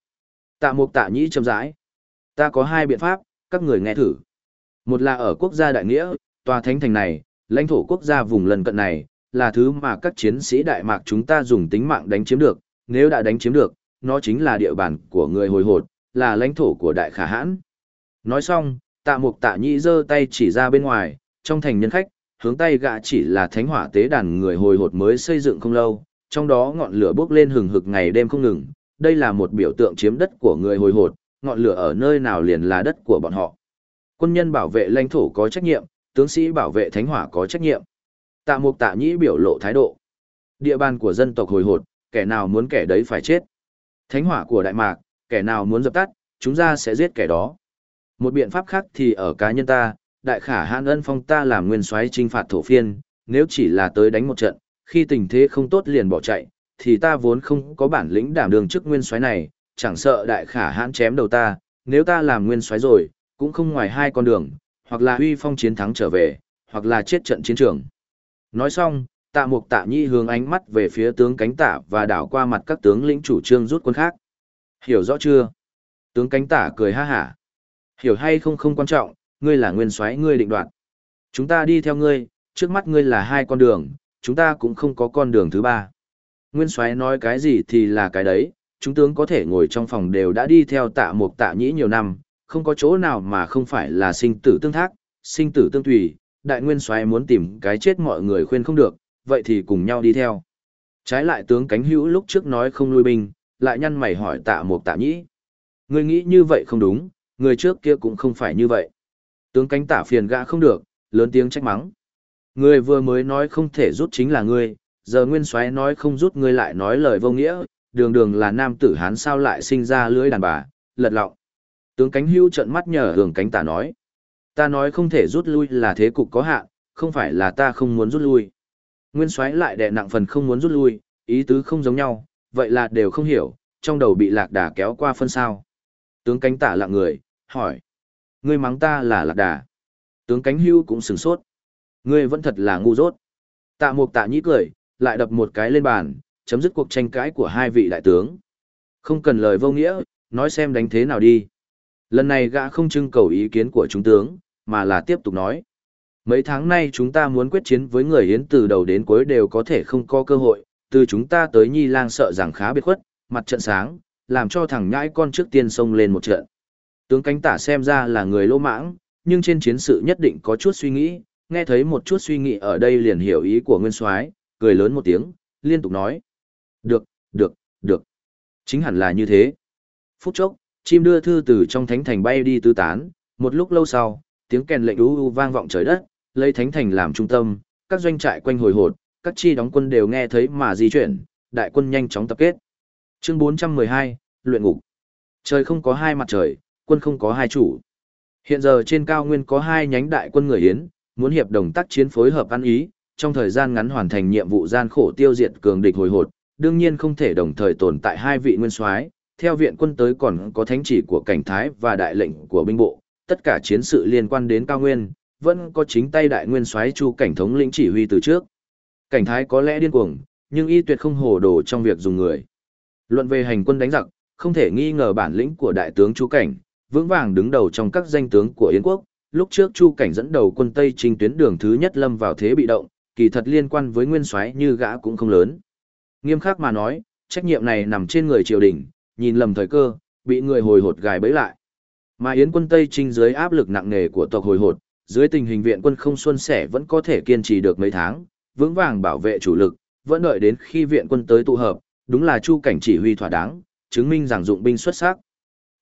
Tạ mục tạ nhĩ chậm rãi. Ta có hai biện pháp, các người nghe thử. Một là ở quốc gia đại nghĩa, tòa thánh thành này, lãnh thổ quốc gia vùng lần cận này, là thứ mà các chiến sĩ Đại Mạc chúng ta dùng tính mạng đánh chiếm được, nếu đã đánh chiếm được, nó chính là địa bàn của người hồi hột, là lãnh thổ của Đại Khả Hãn. Nói xong, tạ mục tạ nhĩ giơ tay chỉ ra bên ngoài, trong thành nhân khách, hướng tay gã chỉ là thánh hỏa tế đàn người hồi hột mới xây dựng không lâu, trong đó ngọn lửa bốc lên hừng hực ngày đêm không ngừng, đây là một biểu tượng chiếm đất của người hồi hột, ngọn lửa ở nơi nào liền là đất của bọn họ. Quân nhân bảo vệ lãnh thổ có trách nhiệm, tướng sĩ bảo vệ thánh hỏa có trách nhiệm. Tạ mục tạ nhĩ biểu lộ thái độ. Địa bàn của dân tộc hồi hột, kẻ nào muốn kẻ đấy phải chết. Thánh hỏa của Đại Mạc, kẻ nào muốn dập tắt, chúng ta sẽ giết kẻ đó. Một biện pháp khác thì ở cá nhân ta, đại khả hãn ân phong ta làm nguyên soái trinh phạt thổ phiên, nếu chỉ là tới đánh một trận, khi tình thế không tốt liền bỏ chạy, thì ta vốn không có bản lĩnh đảm đường chức nguyên soái này, chẳng sợ đại khả hãn chém đầu ta, nếu ta làm nguyên soái rồi, cũng không ngoài hai con đường, hoặc là huy phong chiến thắng trở về, hoặc là chết trận chiến trường. Nói xong, tạ mục tạ nhi hướng ánh mắt về phía tướng cánh tả và đảo qua mặt các tướng lĩnh chủ trương rút quân khác. Hiểu rõ chưa? Tướng cánh tả cười ha hả. Hiểu hay không không quan trọng, ngươi là nguyên soái ngươi định đoạt. Chúng ta đi theo ngươi, trước mắt ngươi là hai con đường, chúng ta cũng không có con đường thứ ba. Nguyên soái nói cái gì thì là cái đấy, chúng tướng có thể ngồi trong phòng đều đã đi theo tạ mục tạ nhĩ nhiều năm, không có chỗ nào mà không phải là sinh tử tương thác, sinh tử tương tùy, đại nguyên soái muốn tìm cái chết mọi người khuyên không được, vậy thì cùng nhau đi theo. Trái lại tướng cánh hữu lúc trước nói không lui binh, lại nhăn mày hỏi tạ mục tạ nhĩ. Người nghĩ như vậy không đúng, người trước kia cũng không phải như vậy. Tướng cánh tả phiền gã không được, lớn tiếng trách mắng. Người vừa mới nói không thể rút chính là ngươi, giờ nguyên soái nói không rút ngươi lại nói lời vô nghĩa, đường đường là nam tử hán sao lại sinh ra lưỡi đàn bà, lật lọng. Tướng cánh hưu trận mắt nhờ hưởng cánh tả nói. Ta nói không thể rút lui là thế cục có hạn, không phải là ta không muốn rút lui. Nguyên soái lại đè nặng phần không muốn rút lui, ý tứ không giống nhau, vậy là đều không hiểu, trong đầu bị lạc đà kéo qua phân sao. Tướng cánh tả lặng người, hỏi. Ngươi mắng ta là lạc đà. Tướng cánh hưu cũng sửng sốt. Ngươi vẫn thật là ngu dốt. Tạ mục tạ nhĩ cười, lại đập một cái lên bàn, chấm dứt cuộc tranh cãi của hai vị đại tướng. Không cần lời vô nghĩa, nói xem đánh thế nào đi. Lần này gã không trưng cầu ý kiến của chúng tướng, mà là tiếp tục nói. Mấy tháng nay chúng ta muốn quyết chiến với người Yến từ đầu đến cuối đều có thể không có cơ hội, từ chúng ta tới Nhi Lang sợ rằng khá biệt khuất, mặt trận sáng, làm cho thằng nhãi con trước tiên xông lên một trận. Tướng cánh tả xem ra là người lỗ mãng, nhưng trên chiến sự nhất định có chút suy nghĩ, nghe thấy một chút suy nghĩ ở đây liền hiểu ý của Nguyên Soái, cười lớn một tiếng, liên tục nói: "Được, được, được." Chính hẳn là như thế. Phút chốc, chim đưa thư từ trong thánh thành bay đi tứ tán, một lúc lâu sau, tiếng kèn lệnh u u vang vọng trời đất, lấy thánh thành làm trung tâm, các doanh trại quanh hồi hột, các chi đóng quân đều nghe thấy mà di chuyển, đại quân nhanh chóng tập kết. Chương 412, luyện ngục. Trời không có hai mặt trời, quân không có hai chủ. Hiện giờ trên cao nguyên có hai nhánh đại quân người Yến, muốn hiệp đồng tác chiến phối hợp ăn ý, trong thời gian ngắn hoàn thành nhiệm vụ gian khổ tiêu diệt cường địch hồi hột, đương nhiên không thể đồng thời tồn tại hai vị nguyên soái, theo viện quân tới còn có thánh chỉ của cảnh thái và đại lệnh của binh bộ, tất cả chiến sự liên quan đến cao nguyên, vẫn có chính tay đại nguyên soái Chu cảnh thống lĩnh chỉ huy từ trước. Cảnh thái có lẽ điên cuồng, nhưng y tuyệt không hồ đồ trong việc dùng người. Luận về hành quân đánh giặc, không thể nghi ngờ bản lĩnh của đại tướng Chu cảnh, vững vàng đứng đầu trong các danh tướng của Yến quốc. Lúc trước Chu cảnh dẫn đầu quân Tây trình tuyến đường thứ nhất lâm vào thế bị động, kỳ thật liên quan với nguyên soái như gã cũng không lớn. Nghiêm khắc mà nói, trách nhiệm này nằm trên người triều đình, nhìn lầm thời cơ, bị người hồi hột gài bẫy lại. Mà Yến quân Tây Trinh dưới áp lực nặng nề của tộc hồi hột, dưới tình hình viện quân không xuân sẻ vẫn có thể kiên trì được mấy tháng, vững vàng bảo vệ chủ lực, vẫn đợi đến khi viện quân tới tụ hợp, đúng là chu cảnh chỉ huy thỏa đáng, chứng minh rằng dụng binh xuất sắc.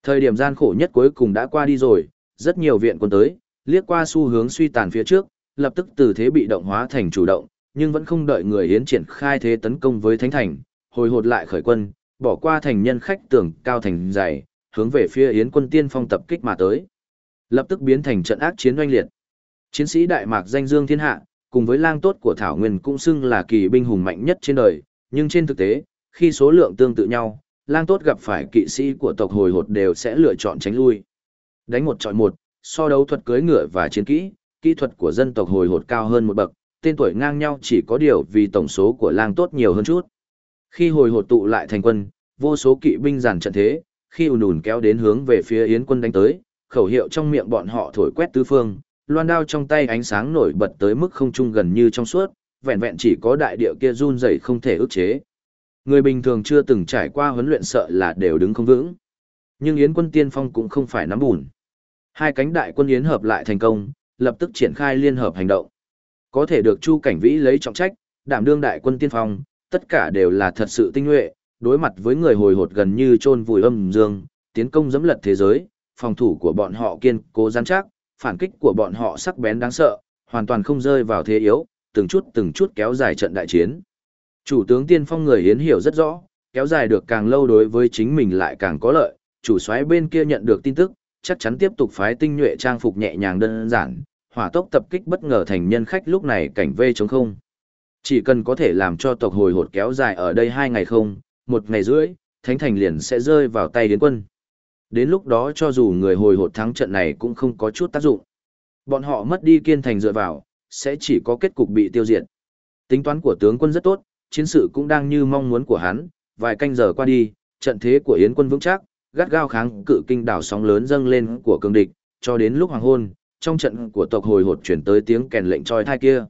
Thời điểm gian khổ nhất cuối cùng đã qua đi rồi, rất nhiều viện quân tới, liếc qua xu hướng suy tàn phía trước, lập tức từ thế bị động hóa thành chủ động, nhưng vẫn không đợi người hiến triển khai thế tấn công với Thánh Thành, hồi hột lại khởi quân, bỏ qua thành nhân khách tưởng cao thành dày, hướng về phía Yến quân tiên phong tập kích mà tới. Lập tức biến thành trận ác chiến oanh liệt. Chiến sĩ Đại Mạc danh dương thiên hạ, cùng với lang tốt của Thảo Nguyên cũng xưng là kỳ binh hùng mạnh nhất trên đời, nhưng trên thực tế, khi số lượng tương tự nhau, lang tốt gặp phải kỵ sĩ của tộc hồi hột đều sẽ lựa chọn tránh lui. Đánh một trọi một, so đấu thuật cưỡi ngựa và chiến kỹ, kỹ thuật của dân tộc hồi hột cao hơn một bậc, tên tuổi ngang nhau chỉ có điều vì tổng số của lang tốt nhiều hơn chút. Khi hồi hột tụ lại thành quân, vô số kỵ binh giàn trận thế, khi ùn ùn kéo đến hướng về phía yến quân đánh tới, khẩu hiệu trong miệng bọn họ thổi quét tứ phương, loan đao trong tay ánh sáng nổi bật tới mức không trung gần như trong suốt, vẹn vẹn chỉ có đại địa kia run rẩy không thể ức chế. Người bình thường chưa từng trải qua huấn luyện sợ là đều đứng không vững. Nhưng Yến quân tiên phong cũng không phải nắm bùn. Hai cánh đại quân Yến hợp lại thành công, lập tức triển khai liên hợp hành động. Có thể được Chu Cảnh Vĩ lấy trọng trách, đảm đương đại quân tiên phong, tất cả đều là thật sự tinh nhuệ, đối mặt với người hồi hột gần như chôn vùi âm dương, tiến công dẫm lật thế giới, phòng thủ của bọn họ kiên cố rắn chắc, phản kích của bọn họ sắc bén đáng sợ, hoàn toàn không rơi vào thế yếu, từng chút từng chút kéo dài trận đại chiến. Chủ tướng tiên phong người hiến hiểu rất rõ, kéo dài được càng lâu đối với chính mình lại càng có lợi, chủ soái bên kia nhận được tin tức, chắc chắn tiếp tục phái tinh nhuệ trang phục nhẹ nhàng đơn giản, hỏa tốc tập kích bất ngờ thành nhân khách lúc này cảnh vây chống không. Chỉ cần có thể làm cho tộc hồi hột kéo dài ở đây hai ngày không, một ngày rưỡi, thánh thành liền sẽ rơi vào tay đến quân. Đến lúc đó cho dù người hồi hột thắng trận này cũng không có chút tác dụng. Bọn họ mất đi kiên thành dựa vào, sẽ chỉ có kết cục bị tiêu diệt. Tính toán của tướng quân rất tốt, chiến sự cũng đang như mong muốn của hắn, vài canh giờ qua đi, trận thế của Yến quân vững chắc, gắt gao kháng cự kinh đảo sóng lớn dâng lên của cường địch, cho đến lúc hoàng hôn, trong trận của tộc hồi hột chuyển tới tiếng kèn lệnh trói thai kia.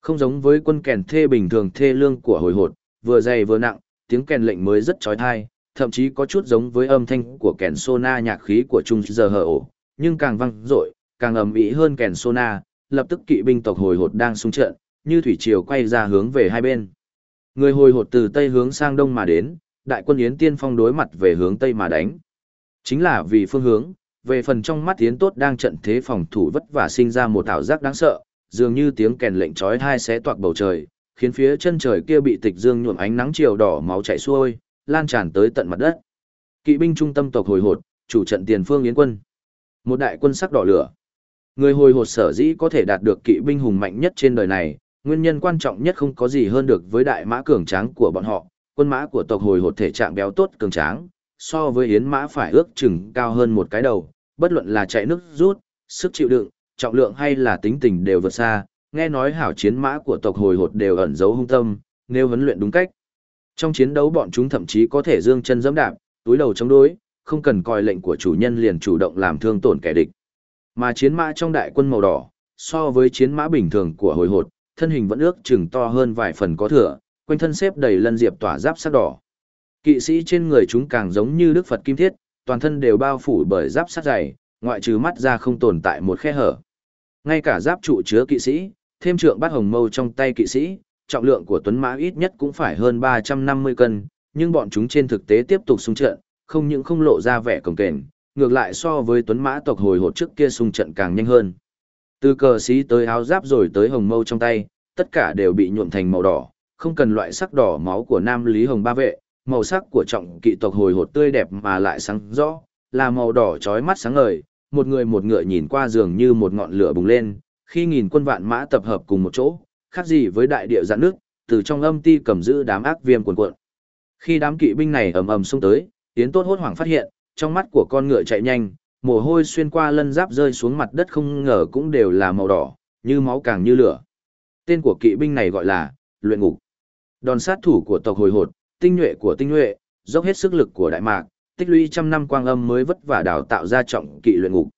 Không giống với quân kèn thê bình thường thê lương của hồi hột, vừa dày vừa nặng, tiếng kèn lệnh mới rất trói thai, thậm chí có chút giống với âm thanh của kèn sona nhạc khí của trung giờ hở ổ, nhưng càng vang dội, càng ầm ĩ hơn kèn sona, lập tức kỵ binh tộc hồi hột đang xung trận, như thủy triều quay ra hướng về hai bên. Người hồi hột từ tây hướng sang đông mà đến, đại quân Yến Tiên Phong đối mặt về hướng tây mà đánh. Chính là vì phương hướng, về phần trong mắt Yến Tốt đang trận thế phòng thủ vất vả sinh ra một ảo giác đáng sợ, dường như tiếng kèn lệnh chói tai xé toạc bầu trời, khiến phía chân trời kia bị tịch dương nhuộm ánh nắng chiều đỏ máu chảy xuôi, lan tràn tới tận mặt đất. Kỵ binh trung tâm tộc hồi hột, chủ trận tiền phương yến quân. Một đại quân sắc đỏ lửa. Người hồi hột sở dĩ có thể đạt được kỵ binh hùng mạnh nhất trên đời này, nguyên nhân quan trọng nhất không có gì hơn được với đại mã cường tráng của bọn họ, quân mã của tộc hồi hột thể trạng béo tốt cường tráng, so với yến mã phải ước chừng cao hơn một cái đầu, bất luận là chạy nước rút, sức chịu đựng, trọng lượng hay là tính tình đều vượt xa, nghe nói hảo chiến mã của tộc hồi hột đều ẩn giấu hung tâm, nếu huấn luyện đúng cách. Trong chiến đấu bọn chúng thậm chí có thể dương chân giẫm đạp, túi đầu chống đối, không cần coi lệnh của chủ nhân liền chủ động làm thương tổn kẻ địch. Mà chiến mã trong đại quân màu đỏ, so với chiến mã bình thường của hồi hột, thân hình vẫn ước chừng to hơn vài phần có thừa, quanh thân xếp đầy lân diệp tỏa giáp sắc đỏ. Kỵ sĩ trên người chúng càng giống như đức Phật kim thiết, toàn thân đều bao phủ bởi giáp sắt dày, ngoại trừ mắt ra không tồn tại một khe hở. Ngay cả giáp trụ chứa kỵ sĩ, thêm trượng bát hồng mâu trong tay kỵ sĩ, trọng lượng của tuấn mã ít nhất cũng phải hơn 350 cân, nhưng bọn chúng trên thực tế tiếp tục xung trận, không những không lộ ra vẻ cồng kềnh, ngược lại so với tuấn mã tộc hồi hột trước kia xung trận càng nhanh hơn. Từ cờ sĩ tới áo giáp rồi tới hồng mâu trong tay, tất cả đều bị nhuộm thành màu đỏ, không cần loại sắc đỏ máu của nam lý hồng ba vệ, màu sắc của trọng kỵ tộc hồi hột tươi đẹp mà lại sáng rõ, là màu đỏ chói mắt sáng ngời, một người một ngựa nhìn qua dường như một ngọn lửa bùng lên, khi nghìn quân vạn mã tập hợp cùng một chỗ, khác gì với đại địa giãn nước, từ trong âm ti cầm giữ đám ác viêm cuồn cuộn. Khi đám kỵ binh này ầm ầm xông tới, Tiến Tốt hốt hoảng phát hiện, trong mắt của con ngựa chạy nhanh, mồ hôi xuyên qua lân giáp rơi xuống mặt đất không ngờ cũng đều là màu đỏ, như máu càng như lửa. Tên của kỵ binh này gọi là luyện ngục. Đòn sát thủ của tộc hồi hột, tinh nhuệ của tinh nhuệ, dốc hết sức lực của đại mạc, tích lũy trăm năm quang âm mới vất vả đào tạo ra trọng kỵ luyện ngục.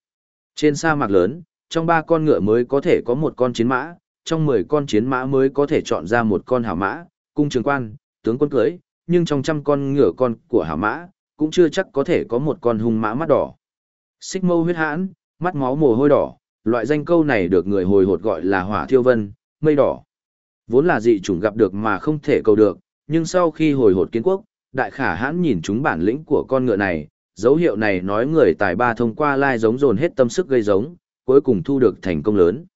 Trên sa mạc lớn, trong ba con ngựa mới có thể có một con chiến mã, trong mười con chiến mã mới có thể chọn ra một con hảo mã, cung trường quan, tướng quân cưới, nhưng trong trăm con ngựa con của hảo mã, cũng chưa chắc có thể có một con hung mã mắt đỏ. Xích mâu huyết hãn, mắt máu mồ hôi đỏ, loại danh câu này được người hồi hột gọi là hỏa thiêu vân, mây đỏ. Vốn là dị chủng gặp được mà không thể cầu được, nhưng sau khi hồi hột kiến quốc, đại khả hãn nhìn chúng bản lĩnh của con ngựa này, dấu hiệu này nói người tài ba thông qua lai giống dồn hết tâm sức gây giống, cuối cùng thu được thành công lớn.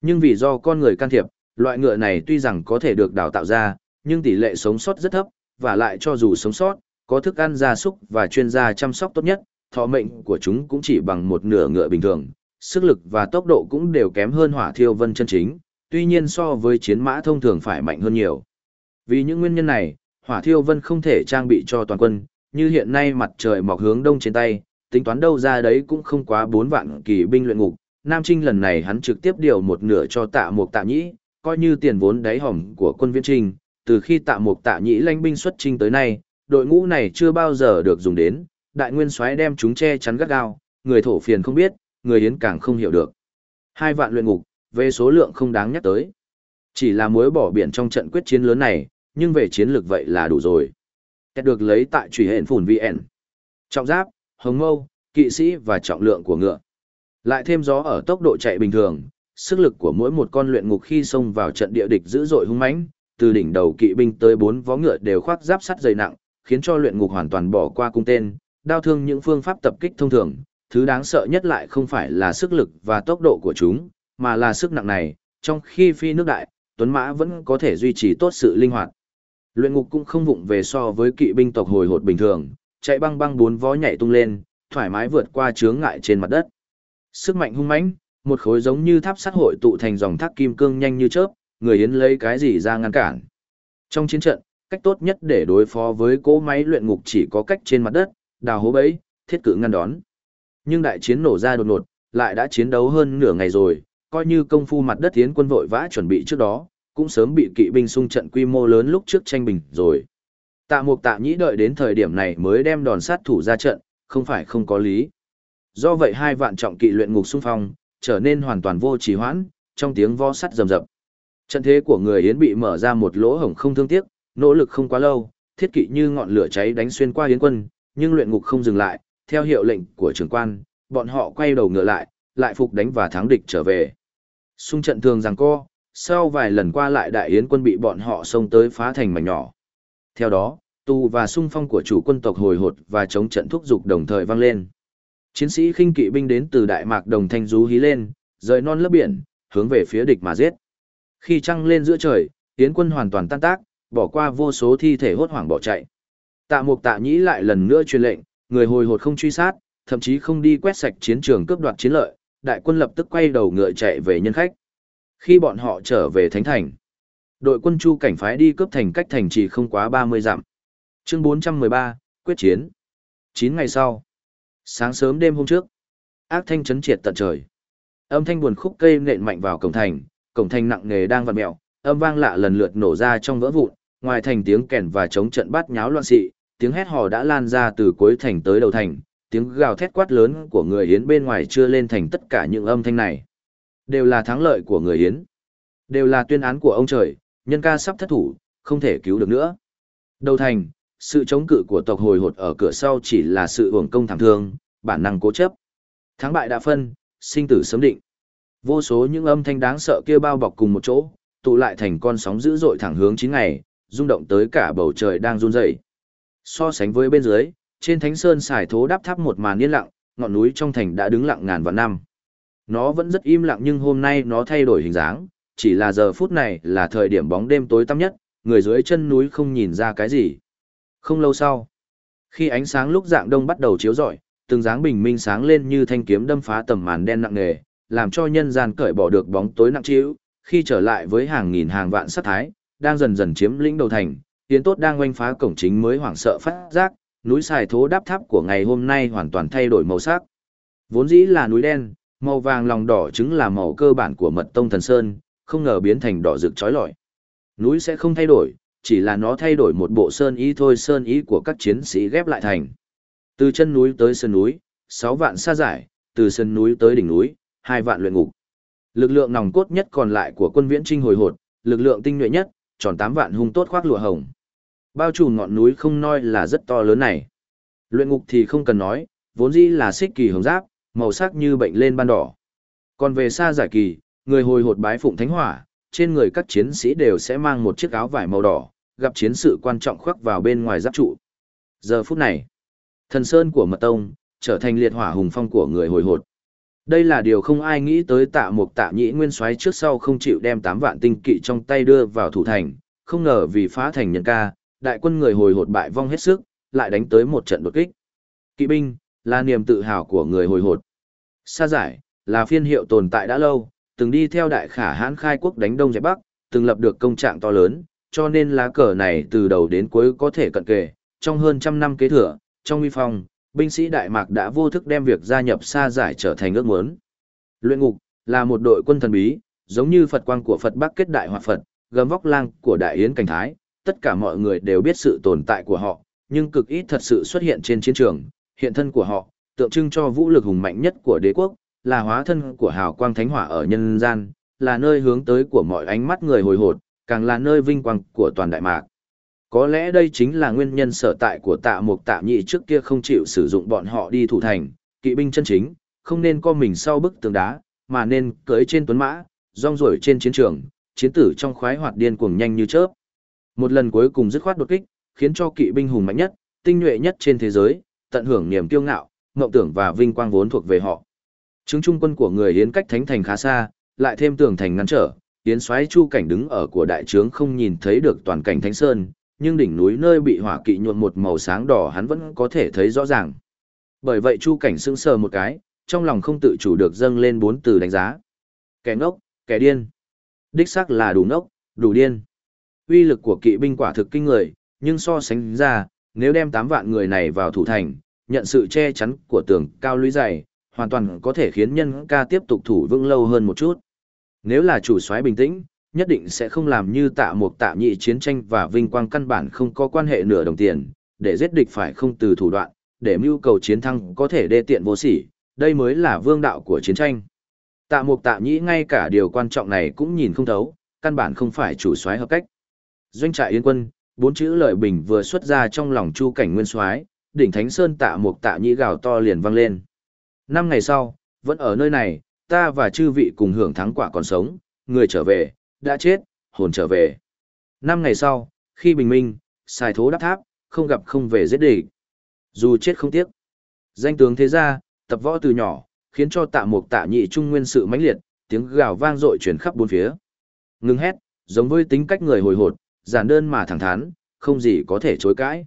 Nhưng vì do con người can thiệp, loại ngựa này tuy rằng có thể được đào tạo ra, nhưng tỷ lệ sống sót rất thấp, và lại cho dù sống sót, có thức ăn gia súc và chuyên gia chăm sóc tốt nhất, thọ mệnh của chúng cũng chỉ bằng một nửa ngựa bình thường, sức lực và tốc độ cũng đều kém hơn hỏa thiêu vân chân chính, tuy nhiên so với chiến mã thông thường phải mạnh hơn nhiều. Vì những nguyên nhân này, hỏa thiêu vân không thể trang bị cho toàn quân, như hiện nay mặt trời mọc hướng đông trên tay, tính toán đâu ra đấy cũng không quá 4 vạn kỳ binh luyện ngục. Nam Trinh lần này hắn trực tiếp điều một nửa cho tạ mục tạ nhĩ, coi như tiền vốn đáy hỏng của quân viên trinh, từ khi tạ mục tạ nhĩ lãnh binh xuất trinh tới nay, đội ngũ này chưa bao giờ được dùng đến, đại nguyên soái đem chúng che chắn gắt gao, người thổ phiền không biết, người yến càng không hiểu được. Hai vạn luyện ngục, về số lượng không đáng nhắc tới. Chỉ là mối bỏ biển trong trận quyết chiến lớn này, nhưng về chiến lược vậy là đủ rồi. Kết được lấy tại trùy hện phủn VN. Trọng giáp, hồng mâu, kỵ sĩ và trọng lượng của ngựa. Lại thêm gió ở tốc độ chạy bình thường, sức lực của mỗi một con luyện ngục khi xông vào trận địa địch dữ dội hung mãnh, từ đỉnh đầu kỵ binh tới bốn vó ngựa đều khoác giáp sắt dày nặng, khiến cho luyện ngục hoàn toàn bỏ qua cung tên, đao thương những phương pháp tập kích thông thường. Thứ đáng sợ nhất lại không phải là sức lực và tốc độ của chúng, mà là sức nặng này, trong khi phi nước đại, tuấn mã vẫn có thể duy trì tốt sự linh hoạt. Luyện ngục cũng không vụng về so với kỵ binh tộc hồi hột bình thường, chạy băng băng bốn vó nhảy tung lên, thoải mái vượt qua chướng ngại trên mặt đất. Sức mạnh hung mãnh, một khối giống như tháp sắt hội tụ thành dòng thác kim cương nhanh như chớp, người Yến lấy cái gì ra ngăn cản. Trong chiến trận, cách tốt nhất để đối phó với cỗ máy luyện ngục chỉ có cách trên mặt đất, đào hố bẫy, thiết cự ngăn đón. Nhưng đại chiến nổ ra đột ngột, lại đã chiến đấu hơn nửa ngày rồi, coi như công phu mặt đất tiến quân vội vã chuẩn bị trước đó, cũng sớm bị kỵ binh xung trận quy mô lớn lúc trước tranh bình rồi. Tạ Mục Tạ Nhĩ đợi đến thời điểm này mới đem đòn sát thủ ra trận, không phải không có lý. Do vậy hai vạn trọng kỵ luyện ngục xung phong, trở nên hoàn toàn vô trì hoãn, trong tiếng vo sắt rầm rập. Trận thế của người Yến bị mở ra một lỗ hổng không thương tiếc, nỗ lực không quá lâu, thiết kỵ như ngọn lửa cháy đánh xuyên qua Yến quân, nhưng luyện ngục không dừng lại, theo hiệu lệnh của trưởng quan, bọn họ quay đầu ngựa lại, lại phục đánh và thắng địch trở về. Xung trận thường rằng co, sau vài lần qua lại đại yến quân bị bọn họ xông tới phá thành mảnh nhỏ. Theo đó, tu và xung phong của chủ quân tộc hồi hột và chống trận thúc dục đồng thời vang lên. Chiến sĩ khinh kỵ binh đến từ Đại Mạc Đồng Thanh rú hí lên, rời non lớp biển, hướng về phía địch mà giết. Khi trăng lên giữa trời, Yến quân hoàn toàn tan tác, bỏ qua vô số thi thể hốt hoảng bỏ chạy. Tạ Mục Tạ Nhĩ lại lần nữa truyền lệnh, người hồi hột không truy sát, thậm chí không đi quét sạch chiến trường cướp đoạt chiến lợi, đại quân lập tức quay đầu ngựa chạy về nhân khách. Khi bọn họ trở về Thánh Thành, đội quân Chu cảnh phái đi cướp thành cách thành chỉ không quá 30 dặm. Chương 413, quyết chiến. 9 ngày sau, sáng sớm đêm hôm trước, ác thanh chấn triệt tận trời. Âm thanh buồn khúc cây nện mạnh vào cổng thành, cổng thành nặng nề đang vặn mèo, âm vang lạ lần lượt nổ ra trong vỡ vụn, ngoài thành tiếng kèn và chống trận bát nháo loạn xị, tiếng hét hò đã lan ra từ cuối thành tới đầu thành, tiếng gào thét quát lớn của người Yến bên ngoài chưa lên thành tất cả những âm thanh này. Đều là thắng lợi của người Yến. Đều là tuyên án của ông trời, nhân ca sắp thất thủ, không thể cứu được nữa. Đầu thành, sự chống cự của tộc hồi hột ở cửa sau chỉ là sự hưởng công thảm thương, bản năng cố chấp. Thắng bại đã phân, sinh tử sớm định. Vô số những âm thanh đáng sợ kia bao bọc cùng một chỗ, tụ lại thành con sóng dữ dội thẳng hướng chín ngày, rung động tới cả bầu trời đang run rẩy. So sánh với bên dưới, trên thánh sơn xài thố đáp tháp một màn yên lặng, ngọn núi trong thành đã đứng lặng ngàn vạn năm. Nó vẫn rất im lặng nhưng hôm nay nó thay đổi hình dáng, chỉ là giờ phút này là thời điểm bóng đêm tối tăm nhất, người dưới chân núi không nhìn ra cái gì. Không lâu sau, khi ánh sáng lúc dạng đông bắt đầu chiếu rọi, từng dáng bình minh sáng lên như thanh kiếm đâm phá tầm màn đen nặng nề, làm cho nhân gian cởi bỏ được bóng tối nặng trĩu, khi trở lại với hàng nghìn hàng vạn sát thái, đang dần dần chiếm lĩnh đầu thành, tiến tốt đang oanh phá cổng chính mới hoảng sợ phát giác, núi xài thố đáp tháp của ngày hôm nay hoàn toàn thay đổi màu sắc. Vốn dĩ là núi đen, màu vàng lòng đỏ chứng là màu cơ bản của mật tông thần sơn, không ngờ biến thành đỏ rực chói lọi. Núi sẽ không thay đổi, chỉ là nó thay đổi một bộ sơn ý thôi sơn ý của các chiến sĩ ghép lại thành. Từ chân núi tới sơn núi, 6 vạn xa giải, từ sơn núi tới đỉnh núi, 2 vạn luyện ngục. Lực lượng nòng cốt nhất còn lại của quân viễn trinh hồi hột, lực lượng tinh nhuệ nhất, tròn 8 vạn hung tốt khoác lụa hồng. Bao trùm ngọn núi không nói là rất to lớn này. Luyện ngục thì không cần nói, vốn dĩ là xích kỳ hồng giáp, màu sắc như bệnh lên ban đỏ. Còn về xa giải kỳ, người hồi hột bái phụng thánh hỏa, trên người các chiến sĩ đều sẽ mang một chiếc áo vải màu đỏ, gặp chiến sự quan trọng khoác vào bên ngoài giáp trụ. Giờ phút này, thần sơn của mật tông, trở thành liệt hỏa hùng phong của người hồi hột. Đây là điều không ai nghĩ tới tạ mục tạ nhĩ nguyên soái trước sau không chịu đem 8 vạn tinh kỵ trong tay đưa vào thủ thành, không ngờ vì phá thành nhân ca, đại quân người hồi hột bại vong hết sức, lại đánh tới một trận đột kích. Kỵ binh, là niềm tự hào của người hồi hột. Sa giải, là phiên hiệu tồn tại đã lâu, từng đi theo đại khả hãn khai quốc đánh đông dẹp bắc, từng lập được công trạng to lớn, cho nên lá cờ này từ đầu đến cuối có thể cận kề, trong hơn trăm năm kế thừa, trong uy phong, binh sĩ Đại Mạc đã vô thức đem việc gia nhập sa giải trở thành ước muốn. Luyện ngục, là một đội quân thần bí, giống như Phật quang của Phật Bắc kết đại hoạt Phật, gầm vóc lang của Đại Yến Cảnh Thái, tất cả mọi người đều biết sự tồn tại của họ, nhưng cực ít thật sự xuất hiện trên chiến trường, hiện thân của họ, tượng trưng cho vũ lực hùng mạnh nhất của đế quốc, là hóa thân của hào quang thánh hỏa ở nhân gian, là nơi hướng tới của mọi ánh mắt người hồi hột, càng là nơi vinh quang của toàn đại mạc. Có lẽ đây chính là nguyên nhân sở tại của tạ mục tạ nhị trước kia không chịu sử dụng bọn họ đi thủ thành, kỵ binh chân chính, không nên co mình sau bức tường đá, mà nên cưỡi trên tuấn mã, rong ruổi trên chiến trường, chiến tử trong khoái hoạt điên cuồng nhanh như chớp. Một lần cuối cùng dứt khoát đột kích, khiến cho kỵ binh hùng mạnh nhất, tinh nhuệ nhất trên thế giới, tận hưởng niềm kiêu ngạo, mộng tưởng và vinh quang vốn thuộc về họ. Trứng trung quân của người Yến cách thánh thành khá xa, lại thêm tường thành ngăn trở, Yến xoáy chu cảnh đứng ở của đại trướng không nhìn thấy được toàn cảnh thánh sơn, nhưng đỉnh núi nơi bị hỏa kỵ nhuộm một màu sáng đỏ hắn vẫn có thể thấy rõ ràng. Bởi vậy chu cảnh sững sờ một cái, trong lòng không tự chủ được dâng lên bốn từ đánh giá. Kẻ ngốc, kẻ điên. Đích xác là đủ ngốc, đủ điên. Uy lực của kỵ binh quả thực kinh người, nhưng so sánh ra, nếu đem 8 vạn người này vào thủ thành, nhận sự che chắn của tường cao lũy dày, hoàn toàn có thể khiến nhân ca tiếp tục thủ vững lâu hơn một chút. Nếu là chủ soái bình tĩnh, nhất định sẽ không làm như tạ một tạ nhị chiến tranh và vinh quang căn bản không có quan hệ nửa đồng tiền, để giết địch phải không từ thủ đoạn, để mưu cầu chiến thắng có thể đê tiện vô sỉ, đây mới là vương đạo của chiến tranh. Tạ mục tạ nhĩ ngay cả điều quan trọng này cũng nhìn không thấu, căn bản không phải chủ soái hợp cách. Doanh trại yên quân, bốn chữ lợi bình vừa xuất ra trong lòng chu cảnh nguyên soái, đỉnh thánh sơn tạ mục tạ nhĩ gào to liền vang lên. Năm ngày sau, vẫn ở nơi này, ta và chư vị cùng hưởng thắng quả còn sống, người trở về, đã chết, hồn trở về. Năm ngày sau, khi bình minh, xài thố đắp tháp, không gặp không về giết địch. Dù chết không tiếc. Danh tướng thế gia, tập võ từ nhỏ, khiến cho tạ mục tạ nhị trung nguyên sự mãnh liệt, tiếng gào vang dội chuyển khắp bốn phía. Ngưng hét, giống với tính cách người hồi hột, giản đơn mà thẳng thắn, không gì có thể chối cãi.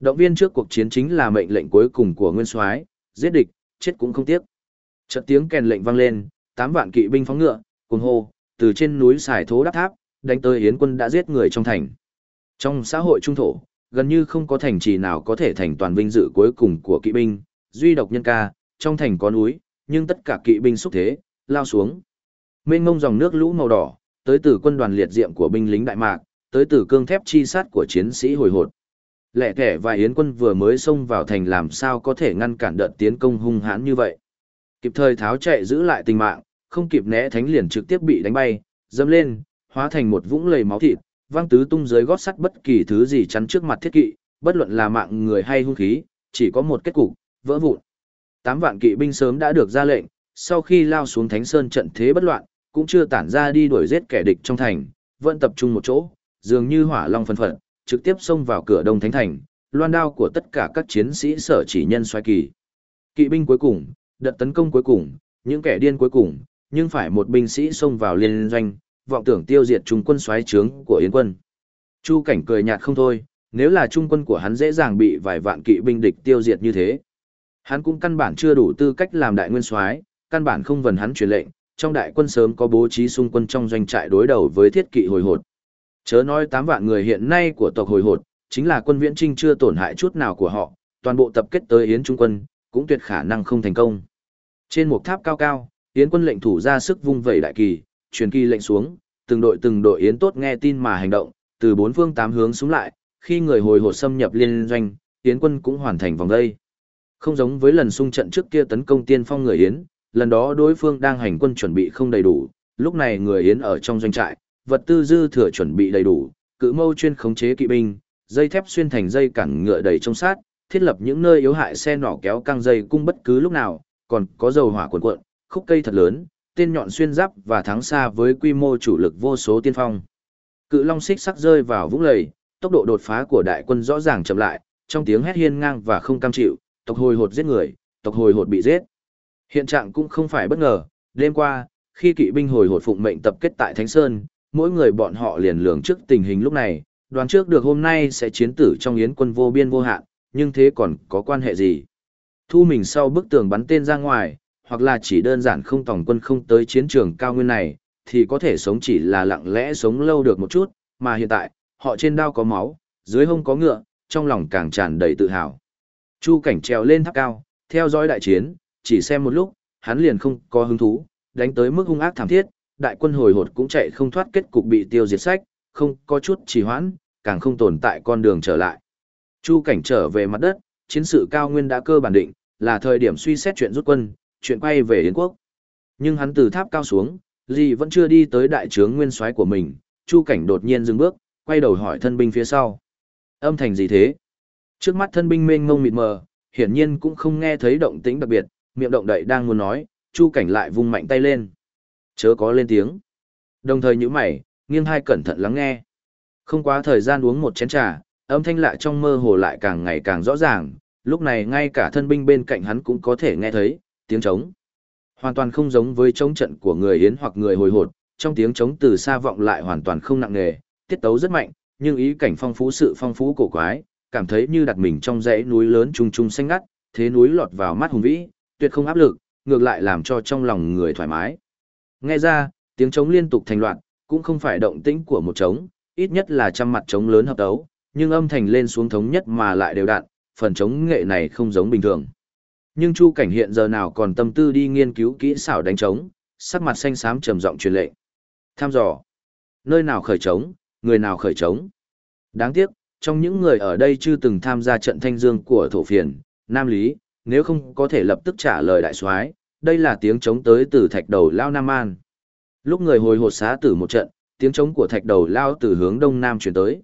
Động viên trước cuộc chiến chính là mệnh lệnh cuối cùng của Nguyên Soái, giết địch, chết cũng không tiếc. Chợt tiếng kèn lệnh vang lên, tám vạn kỵ binh phóng ngựa, cuồng hô, từ trên núi xài thố đắp tháp, đánh tới yến quân đã giết người trong thành. Trong xã hội trung thổ, gần như không có thành trì nào có thể thành toàn vinh dự cuối cùng của kỵ binh, duy độc nhân ca, trong thành có núi, nhưng tất cả kỵ binh xúc thế, lao xuống. Mênh ngông dòng nước lũ màu đỏ, tới từ quân đoàn liệt diệm của binh lính Đại Mạc, tới từ cương thép chi sát của chiến sĩ hồi hột. Lẻ kẻ và Yến quân vừa mới xông vào thành làm sao có thể ngăn cản đợt tiến công hung hãn như vậy. Kịp thời tháo chạy giữ lại tình mạng, không kịp né thánh liền trực tiếp bị đánh bay, dâm lên, hóa thành một vũng lầy máu thịt, vang tứ tung dưới gót sắt bất kỳ thứ gì chắn trước mặt thiết kỵ, bất luận là mạng người hay hung khí, chỉ có một kết cục, vỡ vụn. Tám vạn kỵ binh sớm đã được ra lệnh, sau khi lao xuống Thánh Sơn trận thế bất loạn, cũng chưa tản ra đi đuổi giết kẻ địch trong thành, vẫn tập trung một chỗ, dường như hỏa long phân phận, trực tiếp xông vào cửa đông thánh thành, loan đao của tất cả các chiến sĩ sở chỉ nhân xoay kỳ. Kỵ binh cuối cùng, đợt tấn công cuối cùng, những kẻ điên cuối cùng, nhưng phải một binh sĩ xông vào liên doanh, vọng tưởng tiêu diệt trung quân xoáy trướng của Yến quân. Chu cảnh cười nhạt không thôi, nếu là trung quân của hắn dễ dàng bị vài vạn kỵ binh địch tiêu diệt như thế. Hắn cũng căn bản chưa đủ tư cách làm đại nguyên soái, căn bản không vần hắn truyền lệnh, trong đại quân sớm có bố trí xung quân trong doanh trại đối đầu với thiết kỵ hồi hột. Chớ nói 8 vạn người hiện nay của tộc hồi hột, chính là quân viễn trinh chưa tổn hại chút nào của họ, toàn bộ tập kết tới Yến Trung quân, cũng tuyệt khả năng không thành công. Trên một tháp cao cao, Yến quân lệnh thủ ra sức vung vẩy đại kỳ, truyền kỳ lệnh xuống, từng đội từng đội Yến tốt nghe tin mà hành động, từ bốn phương tám hướng xuống lại, khi người hồi hột xâm nhập liên doanh, Yến quân cũng hoàn thành vòng đây. Không giống với lần xung trận trước kia tấn công tiên phong người Yến, lần đó đối phương đang hành quân chuẩn bị không đầy đủ, lúc này người Yến ở trong doanh trại, vật tư dư thừa chuẩn bị đầy đủ, cự mâu chuyên khống chế kỵ binh, dây thép xuyên thành dây cản ngựa đầy trong sát, thiết lập những nơi yếu hại xe nỏ kéo căng dây cung bất cứ lúc nào, còn có dầu hỏa cuộn cuộn, khúc cây thật lớn, tên nhọn xuyên giáp và thắng xa với quy mô chủ lực vô số tiên phong. Cự long xích sắc rơi vào vũng lầy, tốc độ đột phá của đại quân rõ ràng chậm lại, trong tiếng hét hiên ngang và không cam chịu, tộc hồi hột giết người, tộc hồi hột bị giết. Hiện trạng cũng không phải bất ngờ, đêm qua, khi kỵ binh hồi hột phụng mệnh tập kết tại Thánh Sơn, mỗi người bọn họ liền lường trước tình hình lúc này, đoán trước được hôm nay sẽ chiến tử trong yến quân vô biên vô hạn, nhưng thế còn có quan hệ gì? Thu mình sau bức tường bắn tên ra ngoài, hoặc là chỉ đơn giản không tổng quân không tới chiến trường cao nguyên này, thì có thể sống chỉ là lặng lẽ sống lâu được một chút, mà hiện tại, họ trên đao có máu, dưới hông có ngựa, trong lòng càng tràn đầy tự hào. Chu cảnh trèo lên tháp cao, theo dõi đại chiến, chỉ xem một lúc, hắn liền không có hứng thú, đánh tới mức hung ác thảm thiết, đại quân hồi hột cũng chạy không thoát kết cục bị tiêu diệt sách, không có chút trì hoãn, càng không tồn tại con đường trở lại. Chu cảnh trở về mặt đất, chiến sự cao nguyên đã cơ bản định, là thời điểm suy xét chuyện rút quân, chuyện quay về Yến quốc. Nhưng hắn từ tháp cao xuống, gì vẫn chưa đi tới đại trướng nguyên soái của mình, Chu cảnh đột nhiên dừng bước, quay đầu hỏi thân binh phía sau. Âm thành gì thế? Trước mắt thân binh mênh mông mịt mờ, hiển nhiên cũng không nghe thấy động tĩnh đặc biệt, miệng động đậy đang muốn nói, Chu Cảnh lại vung mạnh tay lên. Chớ có lên tiếng. Đồng thời nhíu mày, nghiêng hai cẩn thận lắng nghe. Không quá thời gian uống một chén trà, âm thanh lạ trong mơ hồ lại càng ngày càng rõ ràng, lúc này ngay cả thân binh bên cạnh hắn cũng có thể nghe thấy tiếng trống. Hoàn toàn không giống với trống trận của người Yến hoặc người hồi hột, trong tiếng trống từ xa vọng lại hoàn toàn không nặng nề, tiết tấu rất mạnh, nhưng ý cảnh phong phú sự phong phú cổ quái, cảm thấy như đặt mình trong dãy núi lớn trùng trùng xanh ngắt, thế núi lọt vào mắt hùng vĩ, tuyệt không áp lực, ngược lại làm cho trong lòng người thoải mái. Nghe ra, tiếng trống liên tục thành loạt, cũng không phải động tĩnh của một trống, ít nhất là trăm mặt trống lớn hợp đấu, nhưng âm thành lên xuống thống nhất mà lại đều đặn, phần trống nghệ này không giống bình thường. Nhưng Chu Cảnh hiện giờ nào còn tâm tư đi nghiên cứu kỹ xảo đánh trống, sắc mặt xanh xám trầm giọng truyền lệnh. Tham dò. Nơi nào khởi trống, người nào khởi trống. Đáng tiếc, trong những người ở đây chưa từng tham gia trận thanh dương của thổ phiền, Nam Lý, nếu không có thể lập tức trả lời đại soái, đây là tiếng trống tới từ thạch đầu Lao Nam An. Lúc người hồi hột xá tử một trận, tiếng trống của thạch đầu Lao từ hướng đông nam chuyển tới.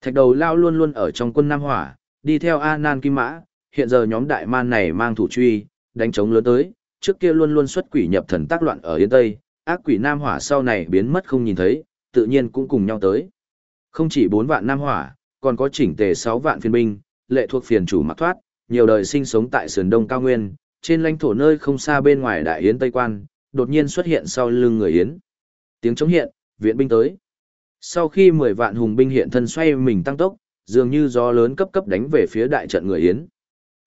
Thạch đầu Lao luôn luôn ở trong quân Nam Hỏa, đi theo A Nan Kim Mã, hiện giờ nhóm đại man này mang thủ truy, đánh trống lớn tới, trước kia luôn luôn xuất quỷ nhập thần tác loạn ở Yên Tây, ác quỷ Nam Hỏa sau này biến mất không nhìn thấy, tự nhiên cũng cùng nhau tới. Không chỉ bốn vạn Nam Hỏa, còn có chỉnh tề sáu vạn phiên binh, lệ thuộc phiền chủ mặc thoát, nhiều đời sinh sống tại sườn đông cao nguyên, trên lãnh thổ nơi không xa bên ngoài đại yến Tây Quan, đột nhiên xuất hiện sau lưng người yến. Tiếng chống hiện, viện binh tới. Sau khi 10 vạn hùng binh hiện thân xoay mình tăng tốc, dường như gió lớn cấp cấp đánh về phía đại trận người yến.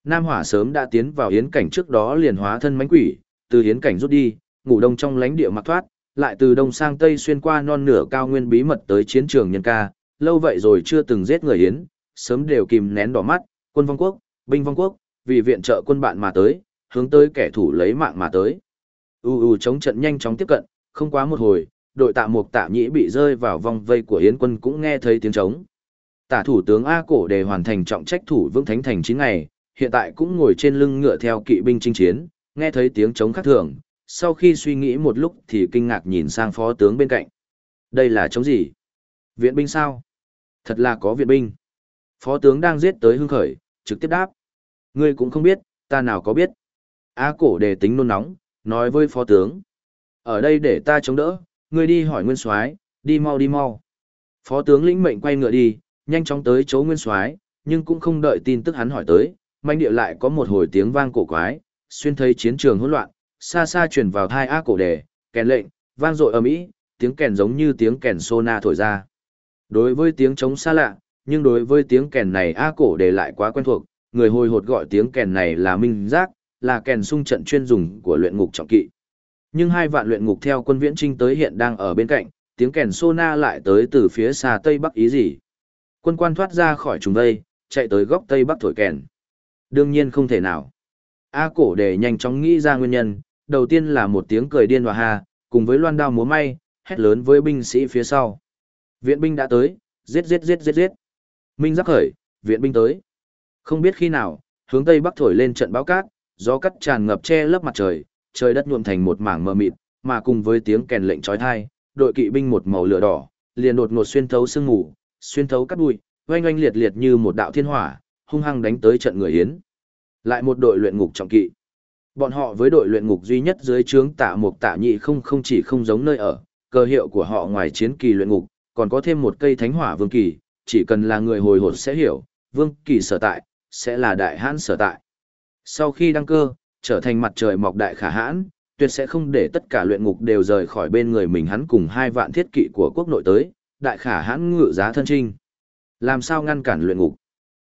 Nam Hỏa sớm đã tiến vào yến cảnh trước đó liền hóa thân mãnh quỷ, từ yến cảnh rút đi, ngủ đông trong lãnh địa mặc thoát, lại từ đông sang tây xuyên qua non nửa cao nguyên bí mật tới chiến trường nhân ca, lâu vậy rồi chưa từng giết người yến, sớm đều kìm nén đỏ mắt, quân vong quốc, binh vong quốc, vì viện trợ quân bạn mà tới, hướng tới kẻ thủ lấy mạng mà tới. U u chống trận nhanh chóng tiếp cận, không quá một hồi, đội tạ mục tạ nhĩ bị rơi vào vòng vây của yến quân cũng nghe thấy tiếng trống. Tả thủ tướng A cổ để hoàn thành trọng trách thủ vững thánh thành 9 ngày, hiện tại cũng ngồi trên lưng ngựa theo kỵ binh chinh chiến, nghe thấy tiếng trống khác thường, sau khi suy nghĩ một lúc thì kinh ngạc nhìn sang phó tướng bên cạnh. Đây là trống gì? Viện binh sao? Thật là có viện binh. Phó tướng đang giết tới hưng khởi, trực tiếp đáp. Ngươi cũng không biết, ta nào có biết. A cổ đề tính nôn nóng, nói với phó tướng. Ở đây để ta chống đỡ, ngươi đi hỏi nguyên soái, đi mau đi mau. Phó tướng lĩnh mệnh quay ngựa đi, nhanh chóng tới chỗ nguyên soái, nhưng cũng không đợi tin tức hắn hỏi tới, manh địa lại có một hồi tiếng vang cổ quái, xuyên thấy chiến trường hỗn loạn, xa xa truyền vào thai A cổ đề, kèn lệnh, vang dội ầm ĩ, tiếng kèn giống như tiếng kèn sona thổi ra. Đối với tiếng trống xa lạ, nhưng đối với tiếng kèn này A cổ đề lại quá quen thuộc, người hồi hột gọi tiếng kèn này là minh giác, là kèn sung trận chuyên dùng của luyện ngục trọng kỵ. Nhưng hai vạn luyện ngục theo quân viễn trinh tới hiện đang ở bên cạnh, tiếng kèn sô na lại tới từ phía xa tây bắc ý gì. Quân quan thoát ra khỏi chúng đây, chạy tới góc tây bắc thổi kèn. Đương nhiên không thể nào. A cổ để nhanh chóng nghĩ ra nguyên nhân, đầu tiên là một tiếng cười điên hòa hà, cùng với loan đao múa may, hét lớn với binh sĩ phía sau. Viện binh đã tới, giết giết giết giết giết. Minh giác khởi, viện binh tới. Không biết khi nào, hướng tây bắc thổi lên trận bão cát, gió cắt tràn ngập che lấp mặt trời, trời đất nhuộm thành một mảng mờ mịt, mà cùng với tiếng kèn lệnh chói tai, đội kỵ binh một màu lửa đỏ, liền đột ngột xuyên thấu sương mù, xuyên thấu cát bụi, oanh oanh liệt liệt như một đạo thiên hỏa, hung hăng đánh tới trận người yến. Lại một đội luyện ngục trọng kỵ. Bọn họ với đội luyện ngục duy nhất dưới trướng tạ mục tạ nhị không không chỉ không giống nơi ở, cơ hiệu của họ ngoài chiến kỳ luyện ngục, còn có thêm một cây thánh hỏa vương kỳ, chỉ cần là người hồi hột sẽ hiểu, vương kỳ sở tại, sẽ là đại hãn sở tại. Sau khi đăng cơ, trở thành mặt trời mọc đại khả hãn, tuyệt sẽ không để tất cả luyện ngục đều rời khỏi bên người mình hắn cùng hai vạn thiết kỵ của quốc nội tới, đại khả hãn ngự giá thân trinh. Làm sao ngăn cản luyện ngục?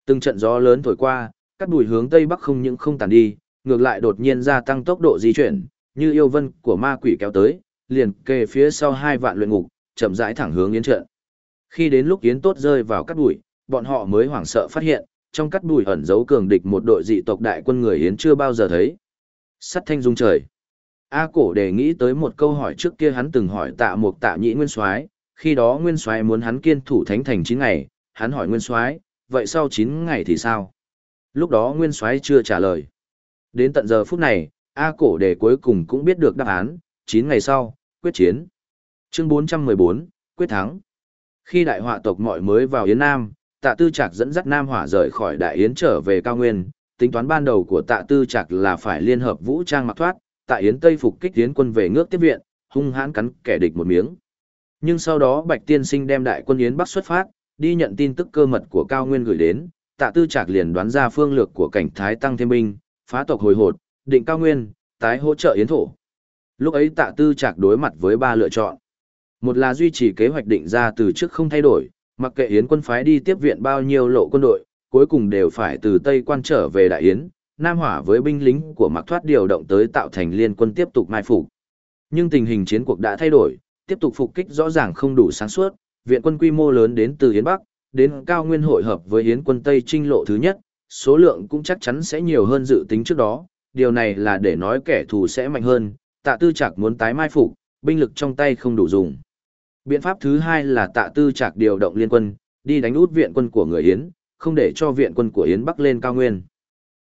Từng trận gió lớn thổi qua, các đùi hướng tây bắc không những không tàn đi, ngược lại đột nhiên gia tăng tốc độ di chuyển, như yêu vân của ma quỷ kéo tới, liền kề phía sau hai vạn luyện ngục, chậm rãi thẳng hướng yến trận. Khi đến lúc yến tốt rơi vào các đùi, bọn họ mới hoảng sợ phát hiện, trong cắt bụi ẩn giấu cường địch một đội dị tộc đại quân người yến chưa bao giờ thấy. Sắt thanh dung trời. A cổ đề nghĩ tới một câu hỏi trước kia hắn từng hỏi tạ mục tạ nhĩ nguyên soái khi đó nguyên soái muốn hắn kiên thủ thánh thành 9 ngày, hắn hỏi nguyên soái vậy sau 9 ngày thì sao? Lúc đó nguyên soái chưa trả lời. Đến tận giờ phút này, A cổ đề cuối cùng cũng biết được đáp án, 9 ngày sau, quyết chiến. Chương 414, quyết thắng. Khi đại họa tộc mọi mới vào Yến Nam, tạ tư trạc dẫn dắt Nam Hỏa rời khỏi đại Yến trở về cao nguyên, tính toán ban đầu của tạ tư trạc là phải liên hợp vũ trang mặc thoát, tại Yến Tây phục kích Yến quân về ngước tiếp viện, hung hãn cắn kẻ địch một miếng. Nhưng sau đó Bạch Tiên Sinh đem đại quân Yến Bắc xuất phát, đi nhận tin tức cơ mật của Cao Nguyên gửi đến, tạ tư trạc liền đoán ra phương lược của cảnh thái tăng thêm binh, phá tộc hồi hột, định Cao Nguyên, tái hỗ trợ Yến thổ. Lúc ấy tạ tư trạc đối mặt với ba lựa chọn. Một là duy trì kế hoạch định ra từ trước không thay đổi, mặc kệ Yến quân phái đi tiếp viện bao nhiêu lộ quân đội, cuối cùng đều phải từ Tây quan trở về Đại Yến, Nam Hỏa với binh lính của mặc thoát điều động tới tạo thành liên quân tiếp tục mai phục. Nhưng tình hình chiến cuộc đã thay đổi, tiếp tục phục kích rõ ràng không đủ sáng suốt, viện quân quy mô lớn đến từ Yến Bắc, đến cao nguyên hội hợp với Yến quân Tây Trinh lộ thứ nhất, số lượng cũng chắc chắn sẽ nhiều hơn dự tính trước đó, điều này là để nói kẻ thù sẽ mạnh hơn, tạ tư chạc muốn tái mai phục, binh lực trong tay không đủ dùng. Biện pháp thứ hai là tạ tư Trạc điều động liên quân, đi đánh út viện quân của người Yến, không để cho viện quân của Yến Bắc lên cao nguyên.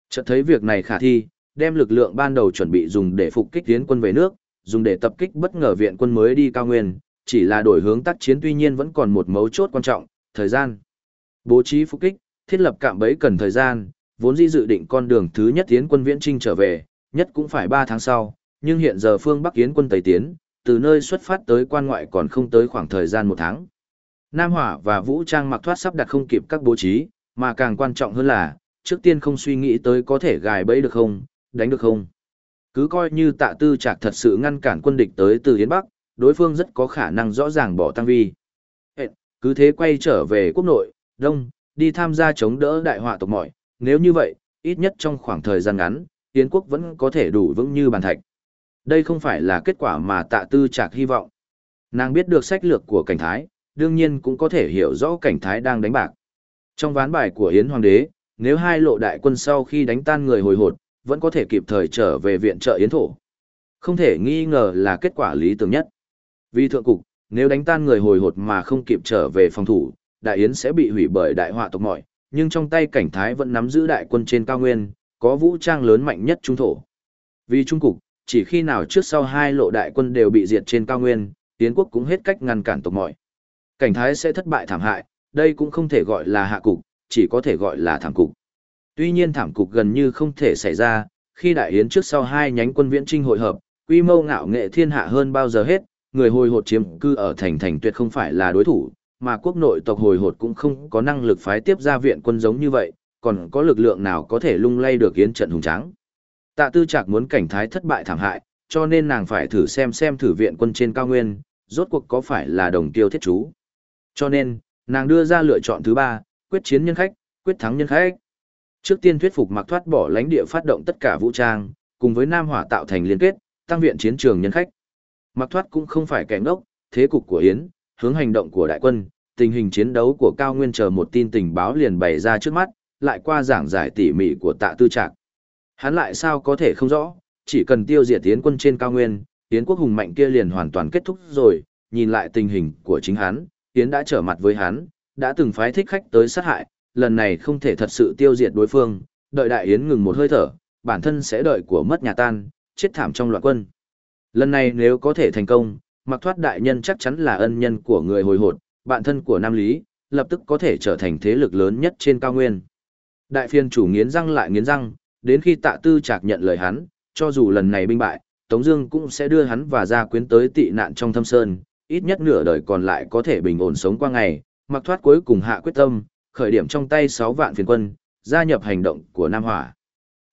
Chợt thấy việc này khả thi, đem lực lượng ban đầu chuẩn bị dùng để phục kích Yến quân về nước, dùng để tập kích bất ngờ viện quân mới đi cao nguyên, chỉ là đổi hướng tác chiến tuy nhiên vẫn còn một mấu chốt quan trọng, thời gian. Bố trí phục kích, thiết lập cạm bẫy cần thời gian, vốn dĩ dự định con đường thứ nhất tiến quân viễn trinh trở về, nhất cũng phải 3 tháng sau, nhưng hiện giờ phương Bắc Yến quân Tây Tiến, từ nơi xuất phát tới quan ngoại còn không tới khoảng thời gian một tháng. Nam Hỏa và Vũ Trang mặc thoát sắp đặt không kịp các bố trí, mà càng quan trọng hơn là, trước tiên không suy nghĩ tới có thể gài bẫy được không, đánh được không. Cứ coi như tạ tư trạc thật sự ngăn cản quân địch tới từ Yến Bắc, đối phương rất có khả năng rõ ràng bỏ tăng vi. Cứ thế quay trở về quốc nội, đông, đi tham gia chống đỡ đại họa tộc mọi, nếu như vậy, ít nhất trong khoảng thời gian ngắn, Yến quốc vẫn có thể đủ vững như bàn thạch. Đây không phải là kết quả mà tạ tư chạc hy vọng. Nàng biết được sách lược của cảnh thái, đương nhiên cũng có thể hiểu rõ cảnh thái đang đánh bạc. Trong ván bài của Yến Hoàng đế, nếu hai lộ đại quân sau khi đánh tan người hồi hột, vẫn có thể kịp thời trở về viện trợ Yến thổ. Không thể nghi ngờ là kết quả lý tưởng nhất. Vì thượng cục, nếu đánh tan người hồi hột mà không kịp trở về phòng thủ, đại yến sẽ bị hủy bởi đại họa tộc mọi, nhưng trong tay cảnh thái vẫn nắm giữ đại quân trên cao nguyên, có vũ trang lớn mạnh nhất trung thổ. Vì trung cục, chỉ khi nào trước sau hai lộ đại quân đều bị diệt trên cao nguyên, Yến quốc cũng hết cách ngăn cản tộc mọi. Cảnh thái sẽ thất bại thảm hại, đây cũng không thể gọi là hạ cục, chỉ có thể gọi là thảm cục. Tuy nhiên thảm cục gần như không thể xảy ra, khi đại yến trước sau hai nhánh quân viễn trinh hội hợp, quy mô ngạo nghệ thiên hạ hơn bao giờ hết, người hồi hột chiếm cư ở thành thành tuyệt không phải là đối thủ, mà quốc nội tộc hồi hột cũng không có năng lực phái tiếp ra viện quân giống như vậy, còn có lực lượng nào có thể lung lay được yến trận hùng tráng. Tạ tư Trạc muốn cảnh thái thất bại thảm hại, cho nên nàng phải thử xem xem thử viện quân trên cao nguyên, rốt cuộc có phải là đồng tiêu thiết chú. Cho nên, nàng đưa ra lựa chọn thứ ba, quyết chiến nhân khách, quyết thắng nhân khách. Trước tiên thuyết phục mặc thoát bỏ lãnh địa phát động tất cả vũ trang, cùng với Nam Hỏa tạo thành liên kết, tăng viện chiến trường nhân khách. Mặc thoát cũng không phải kẻ ngốc, thế cục của Yến, hướng hành động của đại quân, tình hình chiến đấu của Cao Nguyên chờ một tin tình báo liền bày ra trước mắt, lại qua giảng giải tỉ mỉ của tạ tư trạc. Hắn lại sao có thể không rõ, chỉ cần tiêu diệt tiến quân trên Cao Nguyên, Yến quốc hùng mạnh kia liền hoàn toàn kết thúc rồi, nhìn lại tình hình của chính hắn, Yến đã trở mặt với hắn, đã từng phái thích khách tới sát hại, lần này không thể thật sự tiêu diệt đối phương, đợi đại Yến ngừng một hơi thở, bản thân sẽ đợi của mất nhà tan, chết thảm trong loạn quân. Lần này nếu có thể thành công, mặc thoát đại nhân chắc chắn là ân nhân của người hồi hột, bạn thân của Nam Lý, lập tức có thể trở thành thế lực lớn nhất trên cao nguyên. Đại phiên chủ nghiến răng lại nghiến răng, đến khi tạ tư Trạc nhận lời hắn, cho dù lần này binh bại, Tống Dương cũng sẽ đưa hắn và gia quyến tới tị nạn trong thâm sơn, ít nhất nửa đời còn lại có thể bình ổn sống qua ngày. Mặc thoát cuối cùng hạ quyết tâm, khởi điểm trong tay 6 vạn phiền quân, gia nhập hành động của Nam Hỏa.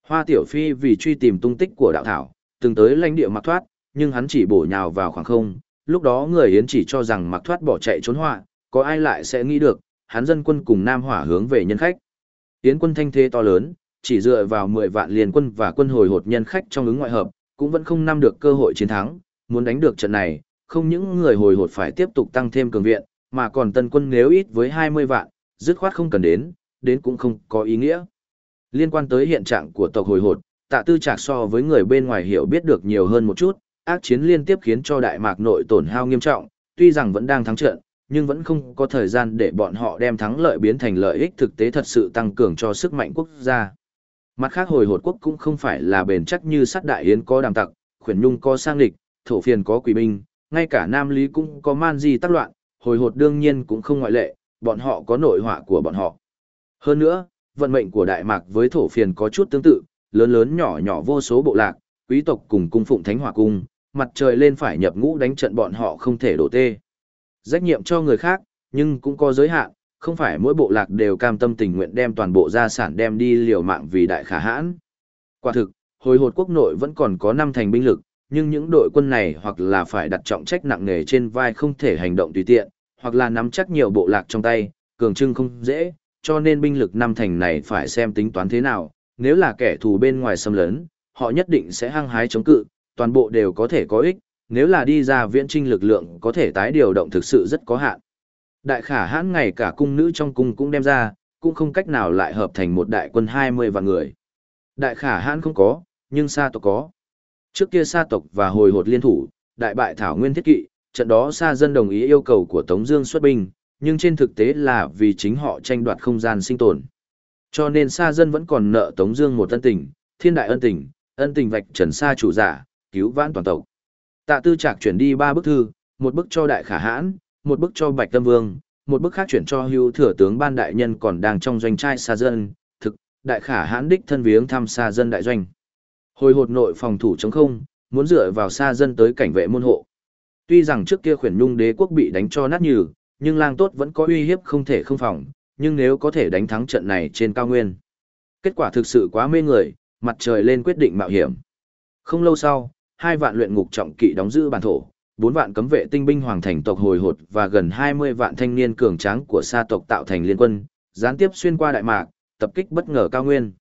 Hoa Tiểu Phi vì truy tìm tung tích của đạo thảo, từng tới lãnh địa mặc thoát, nhưng hắn chỉ bổ nhào vào khoảng không, lúc đó người Yến chỉ cho rằng mặc thoát bỏ chạy trốn họa, có ai lại sẽ nghĩ được, hắn dân quân cùng Nam Hỏa hướng về nhân khách. Yến quân thanh thế to lớn, chỉ dựa vào 10 vạn liên quân và quân hồi hột nhân khách trong ứng ngoại hợp, cũng vẫn không nắm được cơ hội chiến thắng, muốn đánh được trận này, không những người hồi hột phải tiếp tục tăng thêm cường viện, mà còn tân quân nếu ít với 20 vạn, dứt khoát không cần đến, đến cũng không có ý nghĩa. Liên quan tới hiện trạng của tộc hồi hột, tạ tư trạc so với người bên ngoài hiểu biết được nhiều hơn một chút, ác chiến liên tiếp khiến cho Đại Mạc nội tổn hao nghiêm trọng, tuy rằng vẫn đang thắng trận, nhưng vẫn không có thời gian để bọn họ đem thắng lợi biến thành lợi ích thực tế thật sự tăng cường cho sức mạnh quốc gia. Mặt khác hồi hột quốc cũng không phải là bền chắc như sát đại yến có đàm tặc, khuyển nhung có sang lịch, thổ phiền có quỷ binh, ngay cả Nam Lý cũng có man di tác loạn, hồi hột đương nhiên cũng không ngoại lệ, bọn họ có nội họa của bọn họ. Hơn nữa, vận mệnh của Đại Mạc với thổ phiền có chút tương tự, lớn lớn nhỏ nhỏ vô số bộ lạc, quý tộc cùng cung phụng thánh hỏa cung, mặt trời lên phải nhập ngũ đánh trận bọn họ không thể đổ tê. Trách nhiệm cho người khác, nhưng cũng có giới hạn, không phải mỗi bộ lạc đều cam tâm tình nguyện đem toàn bộ gia sản đem đi liều mạng vì đại khả hãn. Quả thực, hồi hột quốc nội vẫn còn có năm thành binh lực, nhưng những đội quân này hoặc là phải đặt trọng trách nặng nề trên vai không thể hành động tùy tiện, hoặc là nắm chắc nhiều bộ lạc trong tay, cường trưng không dễ, cho nên binh lực năm thành này phải xem tính toán thế nào, nếu là kẻ thù bên ngoài xâm lấn, họ nhất định sẽ hăng hái chống cự, toàn bộ đều có thể có ích, nếu là đi ra viễn trinh lực lượng có thể tái điều động thực sự rất có hạn. Đại khả hãn ngày cả cung nữ trong cung cũng đem ra, cũng không cách nào lại hợp thành một đại quân 20 vạn người. Đại khả hãn không có, nhưng sa tộc có. Trước kia sa tộc và hồi hột liên thủ, đại bại thảo nguyên thiết kỵ, trận đó sa dân đồng ý yêu cầu của Tống Dương xuất binh, nhưng trên thực tế là vì chính họ tranh đoạt không gian sinh tồn. Cho nên sa dân vẫn còn nợ Tống Dương một ân tình, thiên đại ân tình, ân tình vạch trần sa chủ giả, cứu vãn toàn tộc. Tạ Tư Trạc chuyển đi ba bức thư, một bức cho Đại Khả Hãn, một bức cho Bạch Tâm Vương, một bức khác chuyển cho Hưu Thừa tướng ban đại nhân còn đang trong doanh trai sa dân. Thực, Đại Khả Hãn đích thân viếng thăm sa dân đại doanh. Hồi hột nội phòng thủ chống không, muốn dựa vào sa dân tới cảnh vệ môn hộ. Tuy rằng trước kia khuyển nhung đế quốc bị đánh cho nát nhừ, nhưng lang tốt vẫn có uy hiếp không thể không phòng, nhưng nếu có thể đánh thắng trận này trên cao nguyên. Kết quả thực sự quá mê người, mặt trời lên quyết định mạo hiểm. Không lâu sau, hai vạn luyện ngục trọng kỵ đóng giữ bản thổ, bốn vạn cấm vệ tinh binh hoàng thành tộc hồi hột và gần 20 vạn thanh niên cường tráng của sa tộc tạo thành liên quân, gián tiếp xuyên qua đại mạc, tập kích bất ngờ cao nguyên.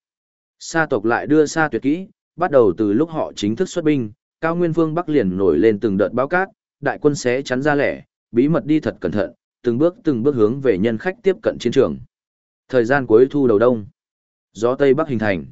Sa tộc lại đưa sa tuyệt kỹ, bắt đầu từ lúc họ chính thức xuất binh, cao nguyên vương Bắc liền nổi lên từng đợt báo cát, đại quân sẽ chắn ra lẻ, bí mật đi thật cẩn thận, từng bước từng bước hướng về nhân khách tiếp cận chiến trường. Thời gian cuối thu đầu đông, gió Tây Bắc hình thành.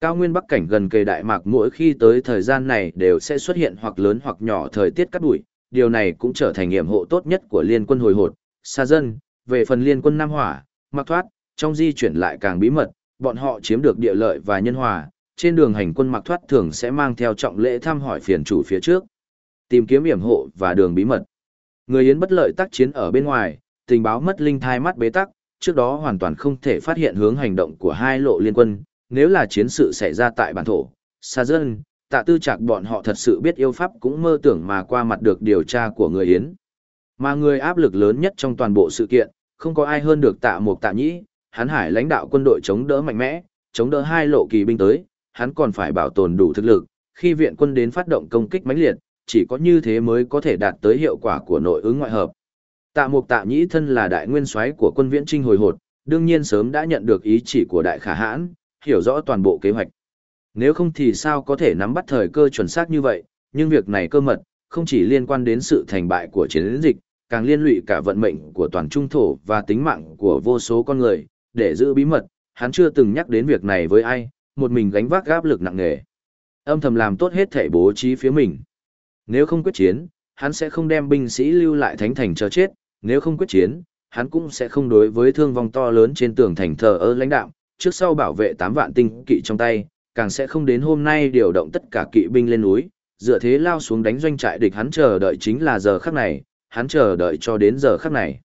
Cao nguyên Bắc cảnh gần kề Đại Mạc mỗi khi tới thời gian này đều sẽ xuất hiện hoặc lớn hoặc nhỏ thời tiết cắt bụi, điều này cũng trở thành nghiệm hộ tốt nhất của liên quân hồi hột, xa dân, về phần liên quân Nam Hỏa, mặc thoát, trong di chuyển lại càng bí mật, bọn họ chiếm được địa lợi và nhân hòa, trên đường hành quân mặc thoát thường sẽ mang theo trọng lễ thăm hỏi phiền chủ phía trước, tìm kiếm hiểm hộ và đường bí mật. Người Yến bất lợi tác chiến ở bên ngoài, tình báo mất linh thai mắt bế tắc, trước đó hoàn toàn không thể phát hiện hướng hành động của hai lộ liên quân, nếu là chiến sự xảy ra tại bản thổ, xa dân, tạ tư chạc bọn họ thật sự biết yêu pháp cũng mơ tưởng mà qua mặt được điều tra của người Yến. Mà người áp lực lớn nhất trong toàn bộ sự kiện, không có ai hơn được tạ mục tạ nhĩ, hắn hải lãnh đạo quân đội chống đỡ mạnh mẽ, chống đỡ hai lộ kỳ binh tới, hắn còn phải bảo tồn đủ thực lực, khi viện quân đến phát động công kích mãnh liệt, chỉ có như thế mới có thể đạt tới hiệu quả của nội ứng ngoại hợp. Tạ Mục Tạ Nhĩ thân là đại nguyên soái của quân viễn trinh hồi hột, đương nhiên sớm đã nhận được ý chỉ của đại khả hãn, hiểu rõ toàn bộ kế hoạch. Nếu không thì sao có thể nắm bắt thời cơ chuẩn xác như vậy, nhưng việc này cơ mật, không chỉ liên quan đến sự thành bại của chiến dịch, càng liên lụy cả vận mệnh của toàn trung thổ và tính mạng của vô số con người, để giữ bí mật, hắn chưa từng nhắc đến việc này với ai, một mình gánh vác áp lực nặng nề. Âm thầm làm tốt hết thể bố trí phía mình. Nếu không quyết chiến, hắn sẽ không đem binh sĩ lưu lại thánh thành chờ chết, nếu không quyết chiến, hắn cũng sẽ không đối với thương vong to lớn trên tường thành thờ ơ lãnh đạo, trước sau bảo vệ 8 vạn tinh kỵ trong tay, càng sẽ không đến hôm nay điều động tất cả kỵ binh lên núi, dựa thế lao xuống đánh doanh trại địch hắn chờ đợi chính là giờ khắc này, hắn chờ đợi cho đến giờ khắc này.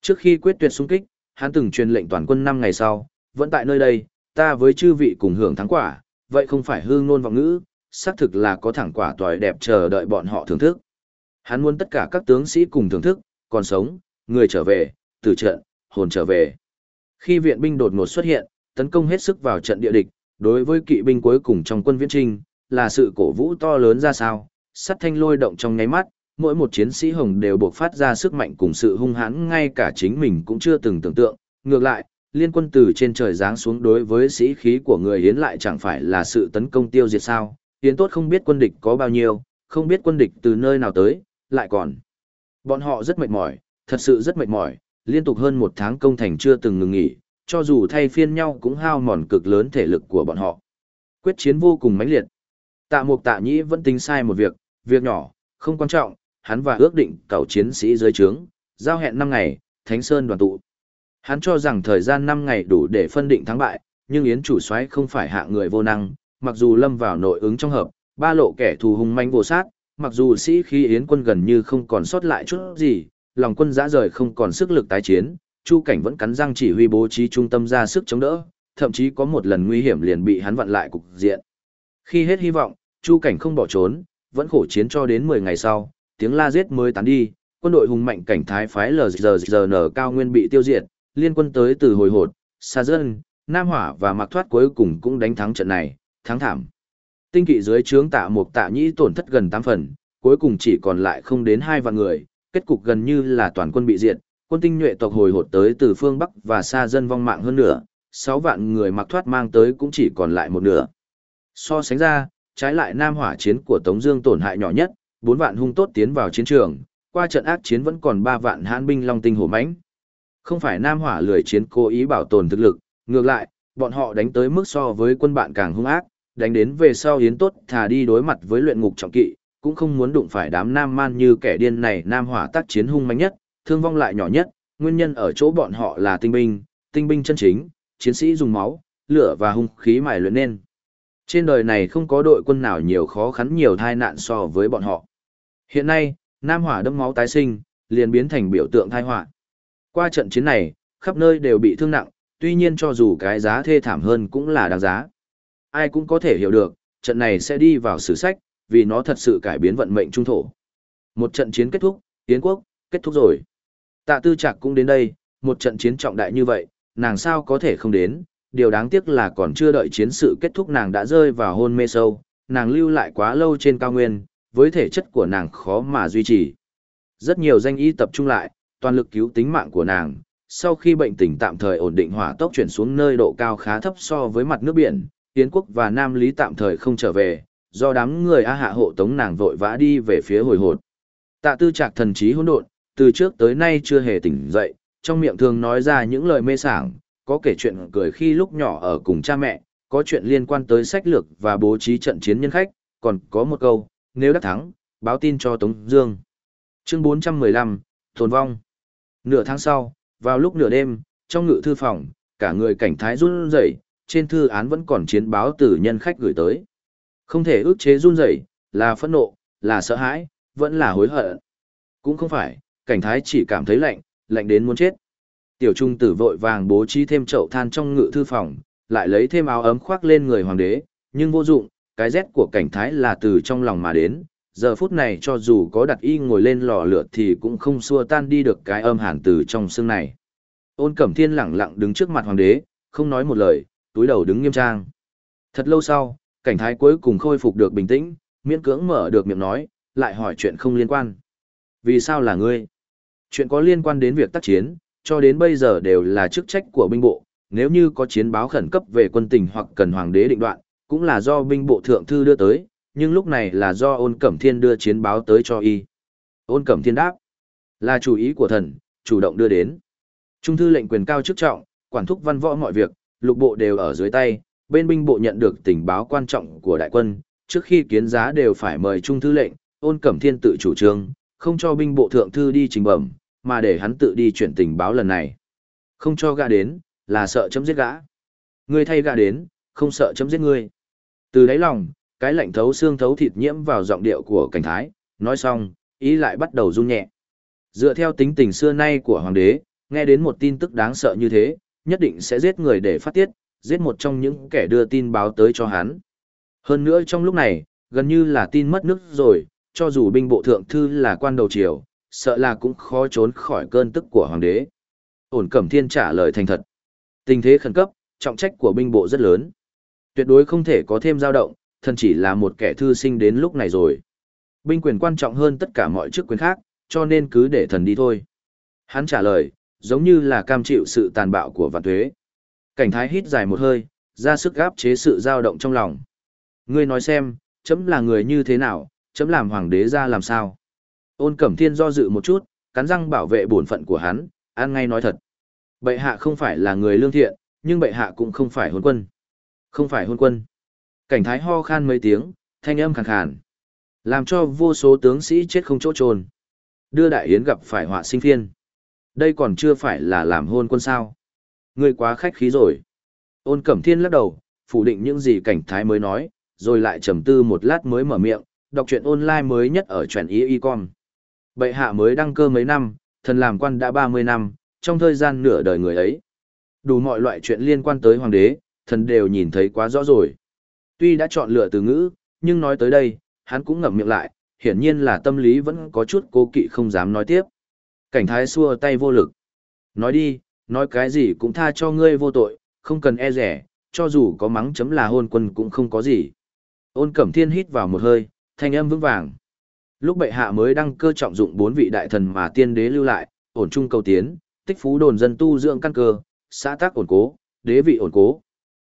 Trước khi quyết tuyệt xung kích, hắn từng truyền lệnh toàn quân 5 ngày sau, vẫn tại nơi đây, ta với chư vị cùng hưởng thắng quả, vậy không phải hương ngôn vọng ngữ, xác thực là có thẳng quả tỏi đẹp chờ đợi bọn họ thưởng thức. Hắn muốn tất cả các tướng sĩ cùng thưởng thức, còn sống, người trở về, từ trận, hồn trở về. Khi viện binh đột ngột xuất hiện, tấn công hết sức vào trận địa địch, đối với kỵ binh cuối cùng trong quân viễn trinh, là sự cổ vũ to lớn ra sao, sắt thanh lôi động trong ngáy mắt, mỗi một chiến sĩ hồng đều buộc phát ra sức mạnh cùng sự hung hãn ngay cả chính mình cũng chưa từng tưởng tượng. Ngược lại, liên quân từ trên trời giáng xuống đối với sĩ khí của người hiến lại chẳng phải là sự tấn công tiêu diệt sao. Hiến tốt không biết quân địch có bao nhiêu, không biết quân địch từ nơi nào tới, lại còn. Bọn họ rất mệt mỏi, thật sự rất mệt mỏi, liên tục hơn một tháng công thành chưa từng ngừng nghỉ, cho dù thay phiên nhau cũng hao mòn cực lớn thể lực của bọn họ. Quyết chiến vô cùng mãnh liệt. Tạ Mục Tạ Nhĩ vẫn tính sai một việc, việc nhỏ, không quan trọng, hắn và ước định cầu chiến sĩ dưới trướng, giao hẹn 5 ngày, Thánh Sơn đoàn tụ. Hắn cho rằng thời gian 5 ngày đủ để phân định thắng bại, nhưng Yến chủ soái không phải hạ người vô năng, mặc dù lâm vào nội ứng trong hợp, ba lộ kẻ thù hung manh vô sát, mặc dù sĩ khí Yến quân gần như không còn sót lại chút gì, lòng quân dã rời không còn sức lực tái chiến, Chu Cảnh vẫn cắn răng chỉ huy bố trí trung tâm ra sức chống đỡ, thậm chí có một lần nguy hiểm liền bị hắn vặn lại cục diện. Khi hết hy vọng, Chu Cảnh không bỏ trốn, vẫn khổ chiến cho đến 10 ngày sau, tiếng la giết mới tán đi, quân đội hùng mạnh cảnh thái phái LGRN cao nguyên bị tiêu diệt, liên quân tới từ hồi hột, Sa Dân, Nam Hỏa và Mạc Thoát cuối cùng cũng đánh thắng trận này, thắng thảm. Tinh kỵ dưới trướng tạ một tạ nhĩ tổn thất gần 8 phần, cuối cùng chỉ còn lại không đến 2 vạn người, kết cục gần như là toàn quân bị diệt, quân tinh nhuệ tộc hồi hột tới từ phương Bắc và xa dân vong mạng hơn nửa, 6 vạn người mặc thoát mang tới cũng chỉ còn lại một nửa. So sánh ra, trái lại Nam Hỏa chiến của Tống Dương tổn hại nhỏ nhất, 4 vạn hung tốt tiến vào chiến trường, qua trận ác chiến vẫn còn 3 vạn hãn binh long tinh hổ mãnh. Không phải Nam Hỏa lười chiến cố ý bảo tồn thực lực, ngược lại, bọn họ đánh tới mức so với quân bạn càng hung ác, đánh đến về sau hiến tốt thà đi đối mặt với luyện ngục trọng kỵ, cũng không muốn đụng phải đám nam man như kẻ điên này Nam Hỏa tác chiến hung mãnh nhất, thương vong lại nhỏ nhất, nguyên nhân ở chỗ bọn họ là tinh binh, tinh binh chân chính, chiến sĩ dùng máu, lửa và hung khí mài luyện nên. Trên đời này không có đội quân nào nhiều khó khăn nhiều tai nạn so với bọn họ. Hiện nay, Nam Hỏa đâm máu tái sinh, liền biến thành biểu tượng tai họa. Qua trận chiến này, khắp nơi đều bị thương nặng, tuy nhiên cho dù cái giá thê thảm hơn cũng là đáng giá. Ai cũng có thể hiểu được, trận này sẽ đi vào sử sách, vì nó thật sự cải biến vận mệnh trung thổ. Một trận chiến kết thúc, Yến quốc, kết thúc rồi. Tạ Tư Trạc cũng đến đây, một trận chiến trọng đại như vậy, nàng sao có thể không đến, điều đáng tiếc là còn chưa đợi chiến sự kết thúc nàng đã rơi vào hôn mê sâu, nàng lưu lại quá lâu trên cao nguyên, với thể chất của nàng khó mà duy trì. Rất nhiều danh y tập trung lại, toàn lực cứu tính mạng của nàng, sau khi bệnh tình tạm thời ổn định hỏa tốc chuyển xuống nơi độ cao khá thấp so với mặt nước biển, Yến quốc và Nam Lý tạm thời không trở về, do đám người A hạ hộ tống nàng vội vã đi về phía hồi hột. Tạ tư trạc thần trí hỗn độn, từ trước tới nay chưa hề tỉnh dậy, trong miệng thường nói ra những lời mê sảng, có kể chuyện cười khi lúc nhỏ ở cùng cha mẹ, có chuyện liên quan tới sách lược và bố trí trận chiến nhân khách, còn có một câu, nếu đắc thắng, báo tin cho Tống Dương. Chương 415, Tồn vong. Nửa tháng sau, vào lúc nửa đêm, trong ngự thư phòng, cả người cảnh thái run rẩy, trên thư án vẫn còn chiến báo từ nhân khách gửi tới. Không thể ước chế run rẩy, là phẫn nộ, là sợ hãi, vẫn là hối hận. Cũng không phải, cảnh thái chỉ cảm thấy lạnh, lạnh đến muốn chết. Tiểu trung tử vội vàng bố trí thêm chậu than trong ngự thư phòng, lại lấy thêm áo ấm khoác lên người hoàng đế, nhưng vô dụng, cái rét của cảnh thái là từ trong lòng mà đến, giờ phút này cho dù có đặt y ngồi lên lò lửa thì cũng không xua tan đi được cái âm hàn từ trong xương này. Ôn Cẩm Thiên lẳng lặng đứng trước mặt hoàng đế, không nói một lời, túi đầu đứng nghiêm trang. Thật lâu sau, cảnh thái cuối cùng khôi phục được bình tĩnh, miễn cưỡng mở được miệng nói, lại hỏi chuyện không liên quan. Vì sao là ngươi? Chuyện có liên quan đến việc tác chiến, cho đến bây giờ đều là chức trách của binh bộ, nếu như có chiến báo khẩn cấp về quân tình hoặc cần hoàng đế định đoạn, cũng là do binh bộ thượng thư đưa tới, nhưng lúc này là do ôn cẩm thiên đưa chiến báo tới cho y. Ôn cẩm thiên đáp, là chủ ý của thần, chủ động đưa đến. Trung thư lệnh quyền cao chức trọng, quản thúc văn võ mọi việc, lục bộ đều ở dưới tay, bên binh bộ nhận được tình báo quan trọng của đại quân, trước khi kiến giá đều phải mời trung thư lệnh, ôn cẩm thiên tự chủ trương, không cho binh bộ thượng thư đi trình bẩm, mà để hắn tự đi chuyển tình báo lần này. Không cho gã đến, là sợ chấm giết gã. Ngươi thay gã đến, không sợ chấm giết ngươi. Từ đáy lòng, cái lạnh thấu xương thấu thịt nhiễm vào giọng điệu của cảnh thái, nói xong, ý lại bắt đầu run nhẹ. Dựa theo tính tình xưa nay của hoàng đế, nghe đến một tin tức đáng sợ như thế, nhất định sẽ giết người để phát tiết, giết một trong những kẻ đưa tin báo tới cho hắn. Hơn nữa trong lúc này, gần như là tin mất nước rồi, cho dù binh bộ thượng thư là quan đầu triều, sợ là cũng khó trốn khỏi cơn tức của hoàng đế. Ổn Cẩm Thiên trả lời thành thật. Tình thế khẩn cấp, trọng trách của binh bộ rất lớn. Tuyệt đối không thể có thêm dao động, thân chỉ là một kẻ thư sinh đến lúc này rồi. Binh quyền quan trọng hơn tất cả mọi chức quyền khác, cho nên cứ để thần đi thôi. Hắn trả lời, giống như là cam chịu sự tàn bạo của vạn tuế. Cảnh thái hít dài một hơi, ra sức gáp chế sự dao động trong lòng. Ngươi nói xem, chấm là người như thế nào, chấm làm hoàng đế ra làm sao. Ôn Cẩm Thiên do dự một chút, cắn răng bảo vệ bổn phận của hắn, an ngay nói thật. Bệ hạ không phải là người lương thiện, nhưng bệ hạ cũng không phải hôn quân. Không phải hôn quân. Cảnh thái ho khan mấy tiếng, thanh âm khàn khàn. Làm cho vô số tướng sĩ chết không chỗ trồn. Đưa đại yến gặp phải họa sinh phiên. Đây còn chưa phải là làm hôn quân sao. Người quá khách khí rồi. Ôn Cẩm Thiên lắc đầu, phủ định những gì cảnh thái mới nói, rồi lại trầm tư một lát mới mở miệng, đọc truyện online mới nhất ở truyện ý y con. Bệ hạ mới đăng cơ mấy năm, thần làm quan đã 30 năm, trong thời gian nửa đời người ấy. Đủ mọi loại chuyện liên quan tới hoàng đế, thần đều nhìn thấy quá rõ rồi. Tuy đã chọn lựa từ ngữ, nhưng nói tới đây, hắn cũng ngậm miệng lại, hiển nhiên là tâm lý vẫn có chút cố kỵ không dám nói tiếp. Cảnh thái xua tay vô lực. Nói đi, nói cái gì cũng tha cho ngươi vô tội, không cần e rẻ, cho dù có mắng chấm là hôn quân cũng không có gì. Ôn cẩm thiên hít vào một hơi, thanh âm vững vàng. Lúc bệ hạ mới đăng cơ trọng dụng bốn vị đại thần mà tiên đế lưu lại, ổn trung cầu tiến, tích phú đồn dân tu dưỡng căn cơ, xã tác ổn cố, đế vị ổn cố.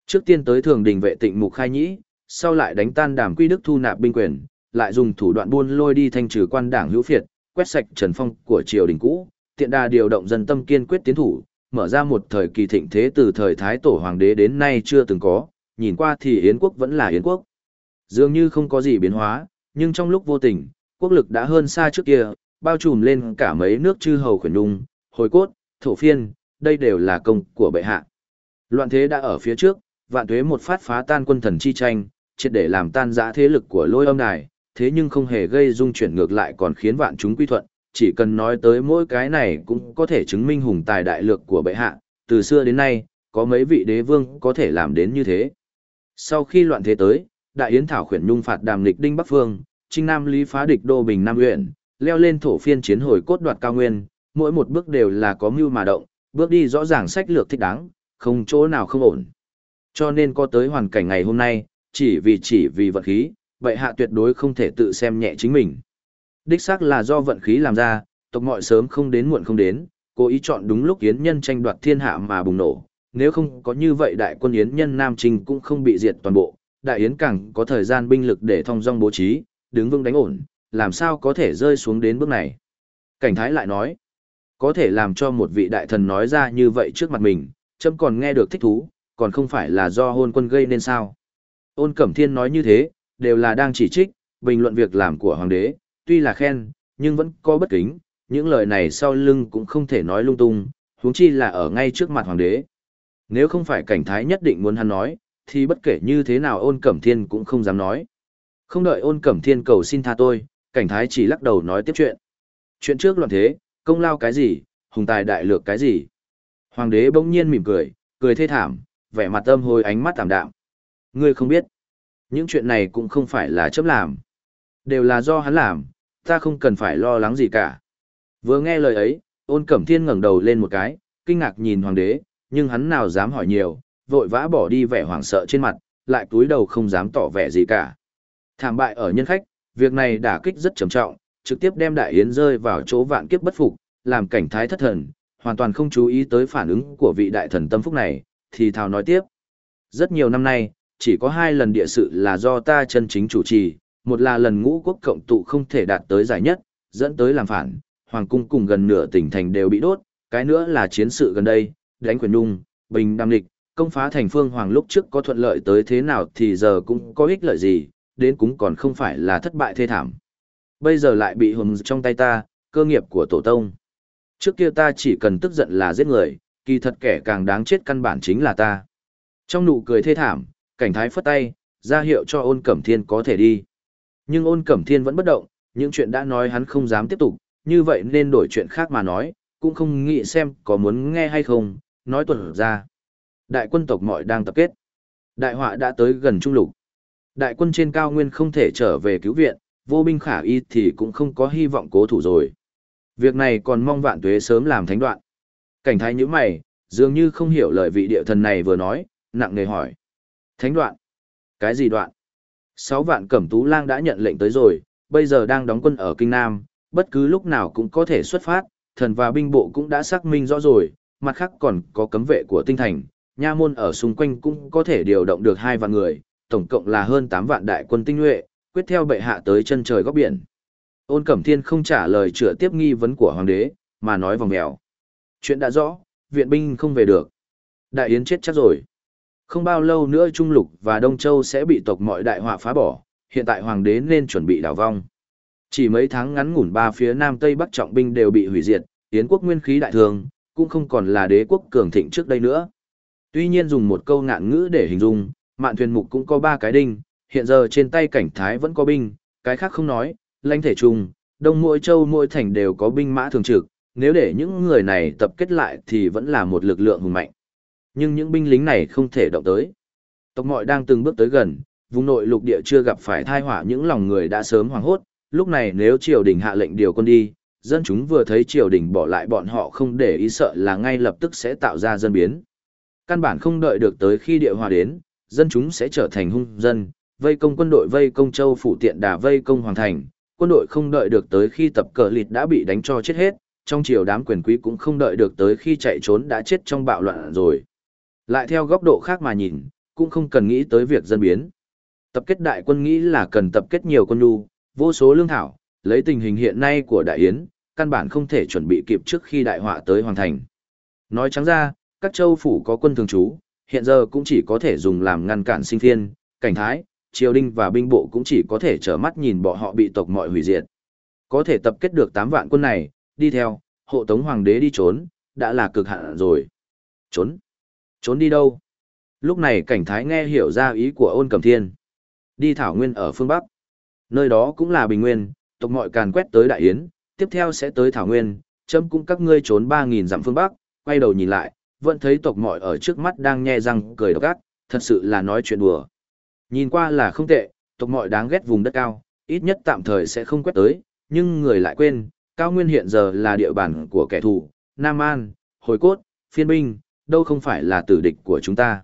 Trước tiên tới thường đình vệ tịnh mục khai nhĩ, sau lại đánh tan đàm quy đức thu nạp binh quyền, lại dùng thủ đoạn buôn lôi đi thanh trừ quan đảng hữu phiệt, quét sạch trần phong của triều đình cũ, tiện đà điều động dân tâm kiên quyết tiến thủ, mở ra một thời kỳ thịnh thế từ thời Thái Tổ Hoàng đế đến nay chưa từng có, nhìn qua thì Yến quốc vẫn là Yến quốc. Dường như không có gì biến hóa, nhưng trong lúc vô tình, quốc lực đã hơn xa trước kia, bao trùm lên cả mấy nước chư hầu khuyển đung, hồi cốt, thổ phiên, đây đều là công của bệ hạ. Loạn thế đã ở phía trước, vạn tuế một phát phá tan quân thần chi tranh, triệt để làm tan giã thế lực của lôi âm đài, thế nhưng không hề gây dung chuyển ngược lại còn khiến vạn chúng quy thuận, chỉ cần nói tới mỗi cái này cũng có thể chứng minh hùng tài đại lược của bệ hạ, từ xưa đến nay, có mấy vị đế vương có thể làm đến như thế. Sau khi loạn thế tới, đại yến thảo khuyển nhung phạt đàm lịch đinh bắc phương, trinh nam lý phá địch đô bình nam huyện, leo lên thổ phiên chiến hồi cốt đoạt cao nguyên, mỗi một bước đều là có mưu mà động, bước đi rõ ràng sách lược thích đáng, không chỗ nào không ổn. Cho nên có tới hoàn cảnh ngày hôm nay, chỉ vì chỉ vì vận khí, vậy hạ tuyệt đối không thể tự xem nhẹ chính mình. Đích xác là do vận khí làm ra, tộc mọi sớm không đến muộn không đến, cố ý chọn đúng lúc yến nhân tranh đoạt thiên hạ mà bùng nổ. Nếu không có như vậy đại quân yến nhân Nam Trinh cũng không bị diệt toàn bộ, đại yến càng có thời gian binh lực để thông dong bố trí, đứng vững đánh ổn, làm sao có thể rơi xuống đến bước này. Cảnh thái lại nói, có thể làm cho một vị đại thần nói ra như vậy trước mặt mình, chấm còn nghe được thích thú, còn không phải là do hôn quân gây nên sao. Ôn Cẩm Thiên nói như thế, đều là đang chỉ trích, bình luận việc làm của hoàng đế, tuy là khen, nhưng vẫn có bất kính, những lời này sau lưng cũng không thể nói lung tung, huống chi là ở ngay trước mặt hoàng đế. Nếu không phải cảnh thái nhất định muốn hắn nói, thì bất kể như thế nào ôn cẩm thiên cũng không dám nói. Không đợi ôn cẩm thiên cầu xin tha tôi, cảnh thái chỉ lắc đầu nói tiếp chuyện. Chuyện trước loạn thế, công lao cái gì, hùng tài đại lược cái gì. Hoàng đế bỗng nhiên mỉm cười, cười thê thảm, vẻ mặt âm hồi ánh mắt tạm đạm. Ngươi không biết. Những chuyện này cũng không phải là chấp làm. Đều là do hắn làm, ta không cần phải lo lắng gì cả. Vừa nghe lời ấy, ôn cẩm thiên ngẩng đầu lên một cái, kinh ngạc nhìn hoàng đế, nhưng hắn nào dám hỏi nhiều, vội vã bỏ đi vẻ hoảng sợ trên mặt, lại túi đầu không dám tỏ vẻ gì cả. Thảm bại ở nhân khách, việc này đả kích rất trầm trọng, trực tiếp đem đại yến rơi vào chỗ vạn kiếp bất phục, làm cảnh thái thất thần, hoàn toàn không chú ý tới phản ứng của vị đại thần tâm phúc này, thì thào nói tiếp. Rất nhiều năm nay, chỉ có hai lần địa sự là do ta chân chính chủ trì, một là lần ngũ quốc cộng tụ không thể đạt tới giải nhất, dẫn tới làm phản, hoàng cung cùng gần nửa tỉnh thành đều bị đốt, cái nữa là chiến sự gần đây, đánh quyền nhung, bình đam lịch, công phá thành phương hoàng lúc trước có thuận lợi tới thế nào thì giờ cũng có ích lợi gì, đến cũng còn không phải là thất bại thê thảm. Bây giờ lại bị hồn trong tay ta, cơ nghiệp của tổ tông. Trước kia ta chỉ cần tức giận là giết người, kỳ thật kẻ càng đáng chết căn bản chính là ta. Trong nụ cười thê thảm, cảnh thái phất tay, ra hiệu cho ôn cẩm thiên có thể đi. Nhưng ôn cẩm thiên vẫn bất động, những chuyện đã nói hắn không dám tiếp tục, như vậy nên đổi chuyện khác mà nói, cũng không nghĩ xem có muốn nghe hay không, nói tuần ra. Đại quân tộc mọi đang tập kết. Đại họa đã tới gần trung lục. Đại quân trên cao nguyên không thể trở về cứu viện, vô binh khả y thì cũng không có hy vọng cố thủ rồi. Việc này còn mong vạn tuế sớm làm thánh đoạn. Cảnh thái như mày, dường như không hiểu lời vị địa thần này vừa nói, nặng nề hỏi. Thánh đoạn? Cái gì đoạn? Sáu vạn cẩm tú lang đã nhận lệnh tới rồi, bây giờ đang đóng quân ở Kinh Nam, bất cứ lúc nào cũng có thể xuất phát, thần và binh bộ cũng đã xác minh rõ rồi, mặt khác còn có cấm vệ của tinh thành, nha môn ở xung quanh cũng có thể điều động được hai vạn người, tổng cộng là hơn 8 vạn đại quân tinh nhuệ, quyết theo bệ hạ tới chân trời góc biển. Ôn Cẩm Thiên không trả lời chữa tiếp nghi vấn của hoàng đế, mà nói vòng mèo. Chuyện đã rõ, viện binh không về được. Đại Yến chết chắc rồi. Không bao lâu nữa Trung Lục và Đông Châu sẽ bị tộc mọi đại họa phá bỏ, hiện tại hoàng đế nên chuẩn bị đảo vong. Chỉ mấy tháng ngắn ngủn ba phía Nam Tây Bắc trọng binh đều bị hủy diệt, Yến quốc nguyên khí đại thường, cũng không còn là đế quốc cường thịnh trước đây nữa. Tuy nhiên dùng một câu ngạn ngữ để hình dung, mạn thuyền mục cũng có ba cái đinh, hiện giờ trên tay cảnh thái vẫn có binh, cái khác không nói, lãnh thể trùng, đông mỗi châu mỗi thành đều có binh mã thường trực, nếu để những người này tập kết lại thì vẫn là một lực lượng hùng mạnh. Nhưng những binh lính này không thể động tới. Tộc mọi đang từng bước tới gần, vùng nội lục địa chưa gặp phải thai họa những lòng người đã sớm hoảng hốt, lúc này nếu triều đình hạ lệnh điều quân đi, dân chúng vừa thấy triều đình bỏ lại bọn họ không để ý sợ là ngay lập tức sẽ tạo ra dân biến. Căn bản không đợi được tới khi địa hòa đến, dân chúng sẽ trở thành hung dân, vây công quân đội vây công châu phủ tiện đà vây công hoàng thành, quân đội không đợi được tới khi tập cờ lịt đã bị đánh cho chết hết, trong triều đám quyền quý cũng không đợi được tới khi chạy trốn đã chết trong bạo loạn rồi. Lại theo góc độ khác mà nhìn, cũng không cần nghĩ tới việc dân biến. Tập kết đại quân nghĩ là cần tập kết nhiều quân nhu, vô số lương thảo, lấy tình hình hiện nay của đại yến, căn bản không thể chuẩn bị kịp trước khi đại họa tới hoàn thành. Nói trắng ra, các châu phủ có quân thường trú, hiện giờ cũng chỉ có thể dùng làm ngăn cản sinh thiên, cảnh thái, triều đình và binh bộ cũng chỉ có thể trở mắt nhìn bọn họ bị tộc mọi hủy diệt. Có thể tập kết được 8 vạn quân này, đi theo, hộ tống hoàng đế đi trốn, đã là cực hạn rồi. Trốn? Trốn đi đâu? Lúc này cảnh thái nghe hiểu ra ý của ôn cẩm thiên. Đi thảo nguyên ở phương Bắc. Nơi đó cũng là bình nguyên, tộc mọi càn quét tới đại yến, tiếp theo sẽ tới thảo nguyên, chấm cũng các ngươi trốn 3.000 dặm phương Bắc, quay đầu nhìn lại, vẫn thấy tộc mọi ở trước mắt đang nhe răng cười độc ác, thật sự là nói chuyện đùa. Nhìn qua là không tệ, tộc mọi đáng ghét vùng đất cao, ít nhất tạm thời sẽ không quét tới, nhưng người lại quên, cao nguyên hiện giờ là địa bàn của kẻ thù, Nam An, hồi cốt, phiên binh, đâu không phải là tử địch của chúng ta.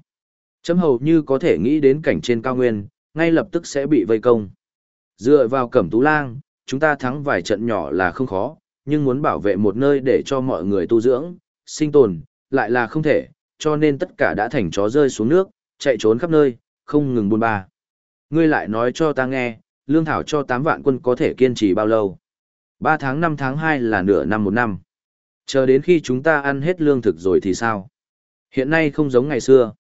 Chấm hầu như có thể nghĩ đến cảnh trên cao nguyên, ngay lập tức sẽ bị vây công. Dựa vào cẩm tú lang, chúng ta thắng vài trận nhỏ là không khó, nhưng muốn bảo vệ một nơi để cho mọi người tu dưỡng, sinh tồn, lại là không thể, cho nên tất cả đã thành chó rơi xuống nước, chạy trốn khắp nơi, không ngừng buôn ba. Ngươi lại nói cho ta nghe, lương thảo cho 8 vạn quân có thể kiên trì bao lâu? 3 tháng 5 tháng 2 là nửa năm một năm. Chờ đến khi chúng ta ăn hết lương thực rồi thì sao? Hiện nay không giống ngày xưa.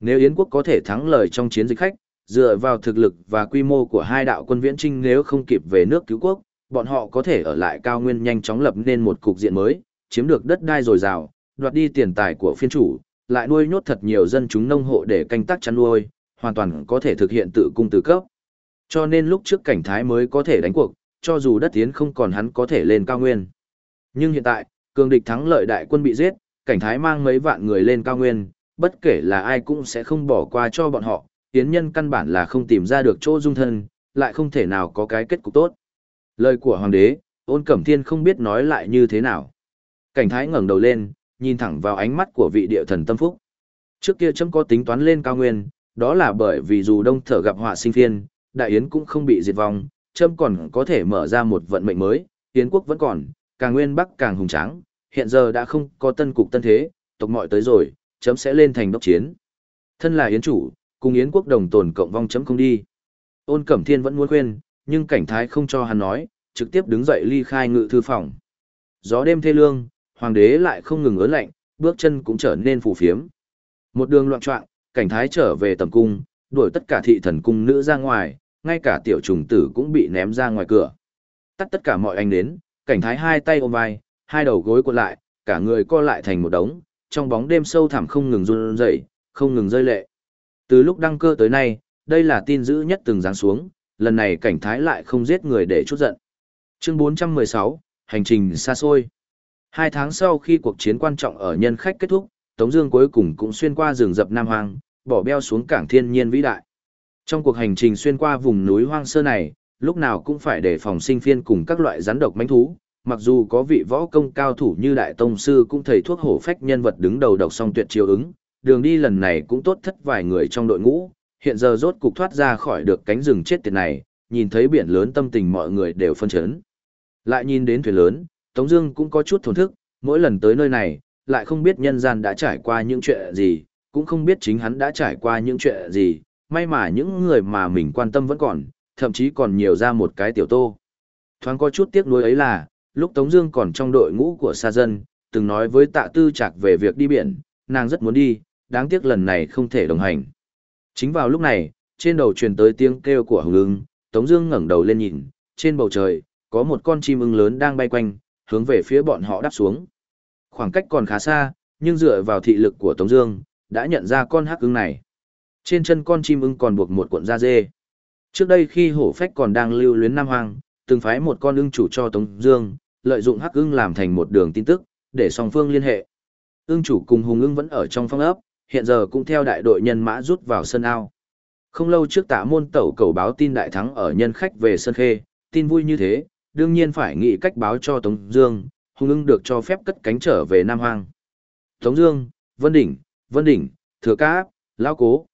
Nếu Yến quốc có thể thắng lời trong chiến dịch khách, dựa vào thực lực và quy mô của hai đạo quân viễn trinh nếu không kịp về nước cứu quốc, bọn họ có thể ở lại cao nguyên nhanh chóng lập nên một cục diện mới, chiếm được đất đai dồi dào, đoạt đi tiền tài của phiên chủ, lại nuôi nhốt thật nhiều dân chúng nông hộ để canh tác chăn nuôi, hoàn toàn có thể thực hiện tự cung tự cấp. Cho nên lúc trước cảnh thái mới có thể đánh cuộc, cho dù đất tiến không còn hắn có thể lên cao nguyên. Nhưng hiện tại, cường địch thắng lợi đại quân bị giết, cảnh thái mang mấy vạn người lên cao nguyên, bất kể là ai cũng sẽ không bỏ qua cho bọn họ, tiến nhân căn bản là không tìm ra được chỗ dung thân, lại không thể nào có cái kết cục tốt. Lời của hoàng đế, ôn cẩm thiên không biết nói lại như thế nào. Cảnh thái ngẩng đầu lên, nhìn thẳng vào ánh mắt của vị địa thần tâm phúc. Trước kia chấm có tính toán lên cao nguyên, đó là bởi vì dù đông thở gặp họa sinh phiên, đại yến cũng không bị diệt vong, chấm còn có thể mở ra một vận mệnh mới, yến quốc vẫn còn, càng nguyên bắc càng hùng tráng, hiện giờ đã không có tân cục tân thế, tộc mọi tới rồi, chấm sẽ lên thành đốc chiến. Thân là yến chủ, cùng yến quốc đồng tồn cộng vong chấm không đi. Ôn Cẩm Thiên vẫn muốn khuyên, nhưng cảnh thái không cho hắn nói, trực tiếp đứng dậy ly khai ngự thư phòng. Gió đêm thê lương, hoàng đế lại không ngừng ớn lạnh, bước chân cũng trở nên phù phiếm. Một đường loạn trọng, cảnh thái trở về tầm cung, đuổi tất cả thị thần cung nữ ra ngoài, ngay cả tiểu trùng tử cũng bị ném ra ngoài cửa. Tắt tất cả mọi anh đến, cảnh thái hai tay ôm vai, hai đầu gối cuộn lại, cả người co lại thành một đống, trong bóng đêm sâu thẳm không ngừng run rẩy, không ngừng rơi lệ. Từ lúc đăng cơ tới nay, đây là tin dữ nhất từng giáng xuống, lần này cảnh thái lại không giết người để chút giận. Chương 416, hành trình xa xôi. Hai tháng sau khi cuộc chiến quan trọng ở nhân khách kết thúc, Tống Dương cuối cùng cũng xuyên qua rừng rậm Nam Hoang, bỏ beo xuống cảng thiên nhiên vĩ đại. Trong cuộc hành trình xuyên qua vùng núi hoang sơ này, lúc nào cũng phải đề phòng sinh phiên cùng các loại rắn độc mãnh thú. Mặc dù có vị võ công cao thủ như đại tông sư cũng thầy thuốc hổ phách nhân vật đứng đầu độc song tuyệt chiêu ứng, đường đi lần này cũng tốt thất vài người trong đội ngũ, hiện giờ rốt cục thoát ra khỏi được cánh rừng chết tiệt này, nhìn thấy biển lớn tâm tình mọi người đều phân chấn. Lại nhìn đến thuyền lớn, Tống Dương cũng có chút thổn thức, mỗi lần tới nơi này, lại không biết nhân gian đã trải qua những chuyện gì, cũng không biết chính hắn đã trải qua những chuyện gì, may mà những người mà mình quan tâm vẫn còn, thậm chí còn nhiều ra một cái tiểu tô. Thoáng có chút tiếc nuối ấy là, lúc Tống Dương còn trong đội ngũ của Sa Dân, từng nói với Tạ Tư Trạc về việc đi biển, nàng rất muốn đi, đáng tiếc lần này không thể đồng hành. Chính vào lúc này, trên đầu truyền tới tiếng kêu của hùng ưng, Tống Dương ngẩng đầu lên nhìn, trên bầu trời có một con chim ưng lớn đang bay quanh, hướng về phía bọn họ đáp xuống. Khoảng cách còn khá xa, nhưng dựa vào thị lực của Tống Dương, đã nhận ra con hắc ưng này. Trên chân con chim ưng còn buộc một cuộn da dê. Trước đây khi hổ phách còn đang lưu luyến Nam Hoang, từng phái một con ưng chủ cho Tống Dương, lợi dụng hắc ưng làm thành một đường tin tức, để song phương liên hệ. Ưng chủ cùng hùng ưng vẫn ở trong phong ấp, hiện giờ cũng theo đại đội nhân mã rút vào sân ao. Không lâu trước tạ môn tẩu cầu báo tin đại thắng ở nhân khách về sân khê, tin vui như thế, đương nhiên phải nghĩ cách báo cho Tống Dương, hung ưng được cho phép cất cánh trở về Nam Hoang. Tống Dương, Vân Đỉnh, Vân Đỉnh, Thừa Cá, Lão Cố.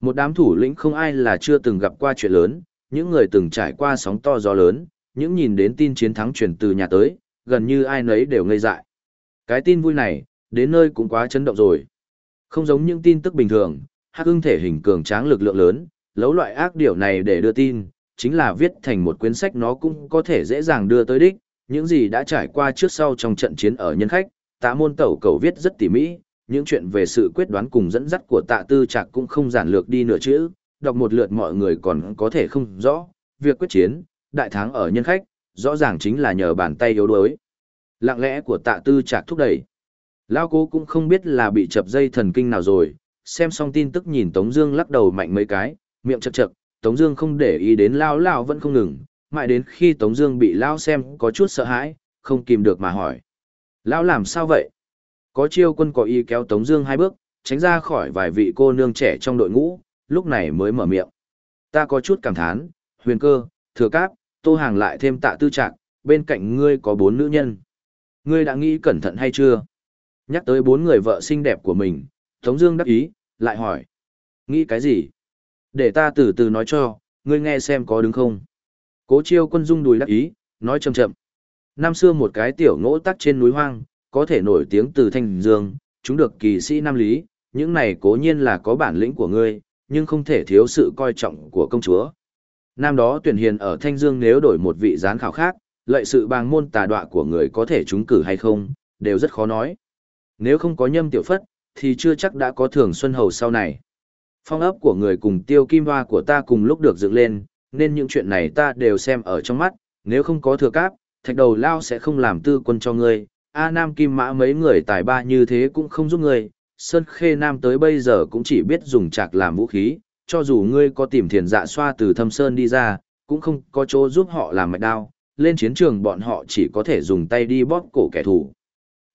Một đám thủ lĩnh không ai là chưa từng gặp qua chuyện lớn, những người từng trải qua sóng to gió lớn, những nhìn đến tin chiến thắng truyền từ nhà tới, gần như ai nấy đều ngây dại. Cái tin vui này, đến nơi cũng quá chấn động rồi. Không giống những tin tức bình thường, hắc ưng thể hình cường tráng lực lượng lớn, lấu loại ác điều này để đưa tin, chính là viết thành một quyển sách nó cũng có thể dễ dàng đưa tới đích, những gì đã trải qua trước sau trong trận chiến ở nhân khách, tạ môn tẩu cầu viết rất tỉ mỹ, những chuyện về sự quyết đoán cùng dẫn dắt của tạ tư trạc cũng không giản lược đi nửa chữ, đọc một lượt mọi người còn có thể không rõ, việc quyết chiến, đại thắng ở nhân khách, rõ ràng chính là nhờ bàn tay yếu đuối. Lặng lẽ của tạ tư trạc thúc đẩy. Lao cố cũng không biết là bị chập dây thần kinh nào rồi, xem xong tin tức nhìn Tống Dương lắc đầu mạnh mấy cái, miệng chật chật, Tống Dương không để ý đến Lao Lao vẫn không ngừng, mãi đến khi Tống Dương bị Lao xem có chút sợ hãi, không kìm được mà hỏi, Lão làm sao vậy? Có chiêu quân có ý kéo Tống Dương hai bước, tránh ra khỏi vài vị cô nương trẻ trong đội ngũ, lúc này mới mở miệng. Ta có chút cảm thán, huyền cơ, thừa cáp, tô hàng lại thêm tạ tư trạng, bên cạnh ngươi có bốn nữ nhân. Ngươi đã nghĩ cẩn thận hay chưa? Nhắc tới bốn người vợ xinh đẹp của mình, Tống Dương đáp ý, lại hỏi. Nghĩ cái gì? Để ta từ từ nói cho, ngươi nghe xem có đứng không? Cố chiêu quân dung đùi đắc ý, nói chậm chậm. Năm xưa một cái tiểu ngỗ tắc trên núi hoang, có thể nổi tiếng từ thanh dương, chúng được kỳ sĩ nam lý, những này cố nhiên là có bản lĩnh của ngươi, nhưng không thể thiếu sự coi trọng của công chúa. Nam đó tuyển hiền ở Thanh Dương nếu đổi một vị gián khảo khác, lợi sự bàng môn tà đọa của người có thể trúng cử hay không, đều rất khó nói. Nếu không có nhâm tiểu phất, thì chưa chắc đã có thường xuân hầu sau này. Phong ấp của người cùng tiêu kim hoa của ta cùng lúc được dựng lên, nên những chuyện này ta đều xem ở trong mắt, nếu không có thừa cáp, thạch đầu lao sẽ không làm tư quân cho ngươi, A Nam Kim Mã mấy người tài ba như thế cũng không giúp ngươi, Sơn Khê Nam tới bây giờ cũng chỉ biết dùng chạc làm vũ khí, cho dù ngươi có tìm thiền dạ xoa từ thâm sơn đi ra, cũng không có chỗ giúp họ làm mạch đao, lên chiến trường bọn họ chỉ có thể dùng tay đi bóp cổ kẻ thù.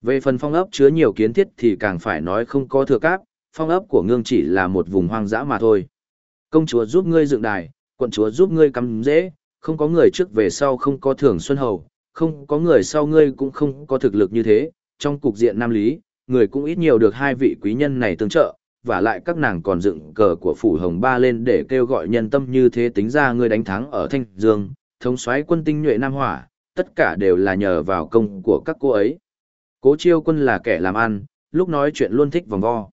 Về phần phong ấp chứa nhiều kiến thiết thì càng phải nói không có thừa cáp, phong ấp của ngương chỉ là một vùng hoang dã mà thôi. Công chúa giúp ngươi dựng đài, quận chúa giúp ngươi cắm dễ, không có người trước về sau không có thường xuân hầu, không có người sau ngươi cũng không có thực lực như thế, trong cục diện nam lý, người cũng ít nhiều được hai vị quý nhân này tương trợ, và lại các nàng còn dựng cờ của phủ hồng ba lên để kêu gọi nhân tâm như thế tính ra ngươi đánh thắng ở Thanh Dương, thống soái quân tinh nhuệ Nam Hỏa, tất cả đều là nhờ vào công của các cô ấy. Cố chiêu quân là kẻ làm ăn, lúc nói chuyện luôn thích vòng vo.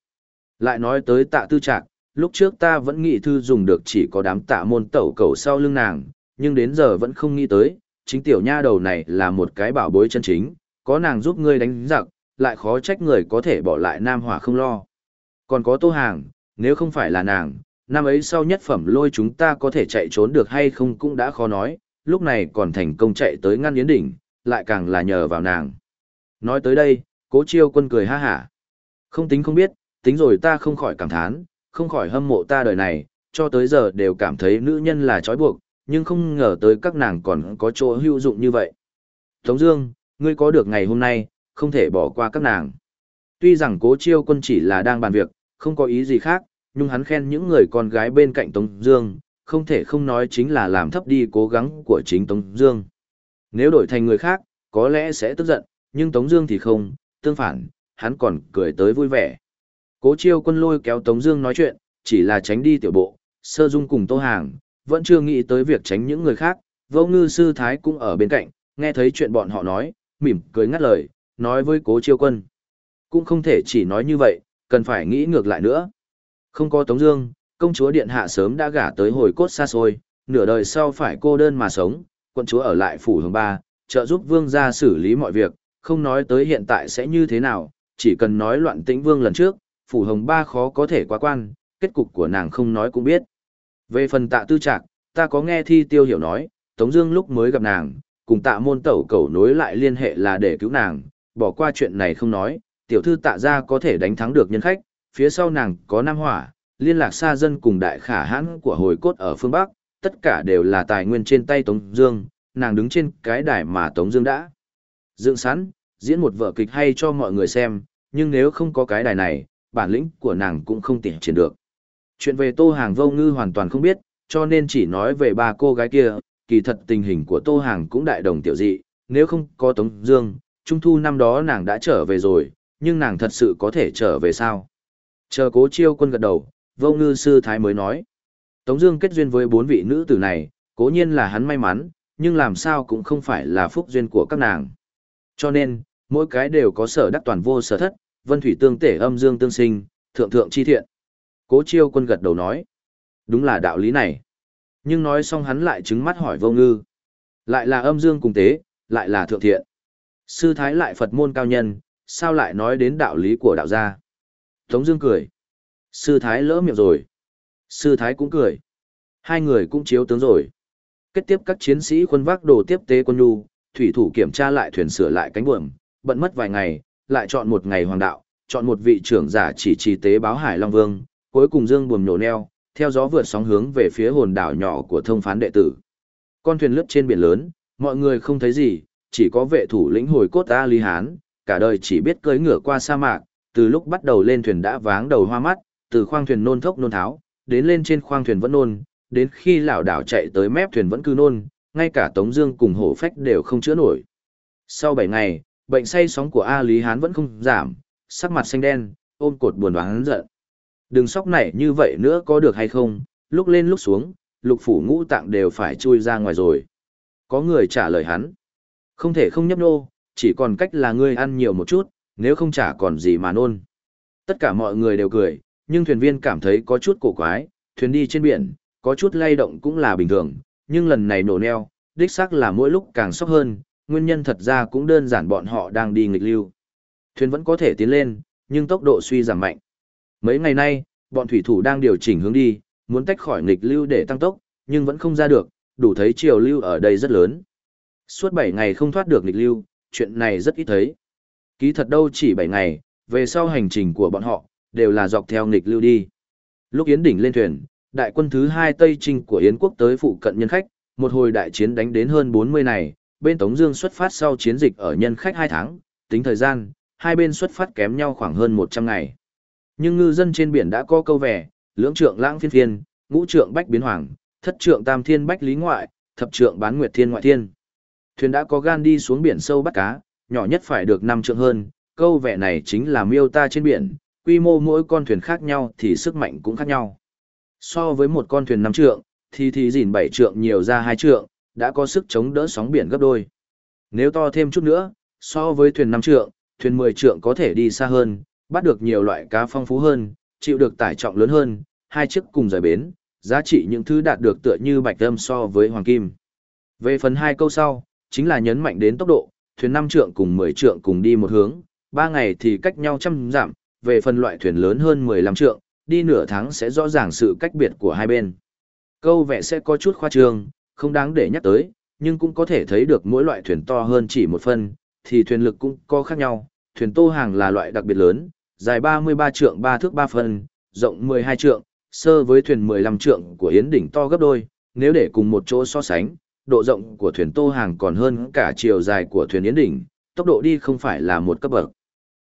Lại nói tới tạ tư trạc, lúc trước ta vẫn nghĩ thư dùng được chỉ có đám tạ môn tẩu cầu sau lưng nàng, nhưng đến giờ vẫn không nghĩ tới, chính tiểu nha đầu này là một cái bảo bối chân chính, có nàng giúp ngươi đánh giặc, lại khó trách người có thể bỏ lại Nam Hỏa không lo. Còn có Tô Hàng, nếu không phải là nàng, năm ấy sau nhất phẩm lôi chúng ta có thể chạy trốn được hay không cũng đã khó nói, lúc này còn thành công chạy tới ngăn yến đỉnh, lại càng là nhờ vào nàng. Nói tới đây, cố chiêu quân cười ha hả. Không tính không biết, tính rồi ta không khỏi cảm thán, không khỏi hâm mộ ta đời này, cho tới giờ đều cảm thấy nữ nhân là trói buộc, nhưng không ngờ tới các nàng còn có chỗ hữu dụng như vậy. Tống Dương, ngươi có được ngày hôm nay, không thể bỏ qua các nàng. Tuy rằng cố chiêu quân chỉ là đang bàn việc, không có ý gì khác, nhưng hắn khen những người con gái bên cạnh Tống Dương, không thể không nói chính là làm thấp đi cố gắng của chính Tống Dương. Nếu đổi thành người khác, có lẽ sẽ tức giận, nhưng Tống Dương thì không, tương phản, hắn còn cười tới vui vẻ. Cố chiêu quân lôi kéo Tống Dương nói chuyện, chỉ là tránh đi tiểu bộ, sơ dung cùng Tô Hàng, vẫn chưa nghĩ tới việc tránh những người khác. Vô Ngư sư thái cũng ở bên cạnh, nghe thấy chuyện bọn họ nói, mỉm cười ngắt lời, nói với Cố chiêu quân, cũng không thể chỉ nói như vậy, cần phải nghĩ ngược lại nữa. Không có Tống Dương, công chúa điện hạ sớm đã gả tới hồi cốt xa xôi, nửa đời sau phải cô đơn mà sống, quân chúa ở lại phủ hướng ba, trợ giúp vương gia xử lý mọi việc, không nói tới hiện tại sẽ như thế nào, chỉ cần nói loạn tĩnh vương lần trước, phủ hồng ba khó có thể quá quan, kết cục của nàng không nói cũng biết. Về phần tạ tư trạc, ta có nghe thi tiêu hiểu nói, Tống Dương lúc mới gặp nàng, cùng tạ môn tẩu cầu nối lại liên hệ là để cứu nàng, bỏ qua chuyện này không nói, tiểu thư tạ gia có thể đánh thắng được nhân khách, phía sau nàng có nam hỏa, liên lạc xa dân cùng đại khả hãn của hồi cốt ở phương Bắc, tất cả đều là tài nguyên trên tay Tống Dương, nàng đứng trên cái đài mà Tống Dương đã dựng sẵn, diễn một vở kịch hay cho mọi người xem, nhưng nếu không có cái đài này, bản lĩnh của nàng cũng không tiện triển được. Chuyện về Tô Hàng vô ngư hoàn toàn không biết, cho nên chỉ nói về ba cô gái kia, kỳ thật tình hình của Tô Hàng cũng đại đồng tiểu dị, nếu không có Tống Dương, Trung thu năm đó nàng đã trở về rồi, nhưng nàng thật sự có thể trở về sao? Chờ cố chiêu quân gật đầu, vô ngư sư thái mới nói. Tống Dương kết duyên với bốn vị nữ tử này, cố nhiên là hắn may mắn, nhưng làm sao cũng không phải là phúc duyên của các nàng. Cho nên, mỗi cái đều có sở đắc toàn vô sở thất, vân thủy tương tể âm dương tương sinh, thượng thượng chi thiện. Cố chiêu quân gật đầu nói. Đúng là đạo lý này. Nhưng nói xong hắn lại trứng mắt hỏi vô ngư. Lại là âm dương cùng tế, lại là thượng thiện. Sư thái lại Phật môn cao nhân, sao lại nói đến đạo lý của đạo gia? Tống Dương cười. Sư thái lỡ miệng rồi. Sư thái cũng cười. Hai người cũng chiếu tướng rồi. Kết tiếp các chiến sĩ quân vác đồ tiếp tế quân nhu, thủy thủ kiểm tra lại thuyền sửa lại cánh buồm, bận mất vài ngày, lại chọn một ngày hoàng đạo, chọn một vị trưởng giả chỉ trì tế báo Hải Long Vương, cuối cùng dương buồm nổ neo, theo gió vượt sóng hướng về phía hồn đảo nhỏ của thông phán đệ tử. Con thuyền lướt trên biển lớn, mọi người không thấy gì, chỉ có vệ thủ lĩnh hồi cốt A Lý Hán, cả đời chỉ biết cưỡi ngựa qua sa mạc, từ lúc bắt đầu lên thuyền đã váng đầu hoa mắt, từ khoang thuyền nôn thốc nôn tháo, đến lên trên khoang thuyền vẫn nôn, đến khi lão đảo chạy tới mép thuyền vẫn cứ nôn, ngay cả Tống Dương cùng hổ phách đều không chữa nổi. Sau 7 ngày, bệnh say sóng của A Lý Hán vẫn không giảm, sắc mặt xanh đen, ôm cột buồn và hắn giận. Đừng sóc nảy như vậy nữa có được hay không? Lúc lên lúc xuống, lục phủ ngũ tạng đều phải chui ra ngoài rồi. Có người trả lời hắn, không thể không nhấp nô, chỉ còn cách là ngươi ăn nhiều một chút, nếu không trả còn gì mà nôn. Tất cả mọi người đều cười, nhưng thuyền viên cảm thấy có chút cổ quái, thuyền đi trên biển, có chút lay động cũng là bình thường, nhưng lần này nổ neo, đích xác là mỗi lúc càng sốc hơn, nguyên nhân thật ra cũng đơn giản bọn họ đang đi nghịch lưu. Thuyền vẫn có thể tiến lên, nhưng tốc độ suy giảm mạnh. Mấy ngày nay, bọn thủy thủ đang điều chỉnh hướng đi, muốn tách khỏi nghịch lưu để tăng tốc, nhưng vẫn không ra được, đủ thấy chiều lưu ở đây rất lớn. Suốt 7 ngày không thoát được nghịch lưu, chuyện này rất ít thấy. Ký thật đâu chỉ 7 ngày, về sau hành trình của bọn họ, đều là dọc theo nghịch lưu đi. Lúc Yến Đỉnh lên thuyền, đại quân thứ hai Tây Trinh của Yến quốc tới phụ cận nhân khách, một hồi đại chiến đánh đến hơn 40 này, bên Tống Dương xuất phát sau chiến dịch ở nhân khách hai tháng, tính thời gian, hai bên xuất phát kém nhau khoảng hơn 100 ngày. Nhưng ngư dân trên biển đã có câu vẻ, lưỡng trượng lãng phiên phiên, ngũ trượng bách biến hoàng, thất trượng tam thiên bách lý ngoại, thập trượng bán nguyệt thiên ngoại thiên. Thuyền đã có gan đi xuống biển sâu bắt cá, nhỏ nhất phải được 5 trượng hơn, câu vẻ này chính là miêu ta trên biển, quy mô mỗi con thuyền khác nhau thì sức mạnh cũng khác nhau. So với một con thuyền 5 trượng, thì thì dỉn 7 trượng nhiều ra 2 trượng, đã có sức chống đỡ sóng biển gấp đôi. Nếu to thêm chút nữa, so với thuyền 5 trượng, thuyền 10 trượng có thể đi xa hơn, bắt được nhiều loại cá phong phú hơn, chịu được tải trọng lớn hơn, hai chiếc cùng rời bến, giá trị những thứ đạt được tựa như bạch âm so với hoàng kim. Về phần hai câu sau, chính là nhấn mạnh đến tốc độ, thuyền 5 trượng cùng 10 trượng cùng đi một hướng, 3 ngày thì cách nhau trăm giảm, về phần loại thuyền lớn hơn 15 trượng, đi nửa tháng sẽ rõ ràng sự cách biệt của hai bên. Câu vẽ sẽ có chút khoa trương, không đáng để nhắc tới, nhưng cũng có thể thấy được mỗi loại thuyền to hơn chỉ một phân, thì thuyền lực cũng có khác nhau. Thuyền tô hàng là loại đặc biệt lớn, dài 33 trượng 3 thước 3 phân, rộng 12 trượng, sơ với thuyền 15 trượng của Yến đỉnh to gấp đôi, nếu để cùng một chỗ so sánh, độ rộng của thuyền tô hàng còn hơn cả chiều dài của thuyền Yến đỉnh, tốc độ đi không phải là một cấp bậc.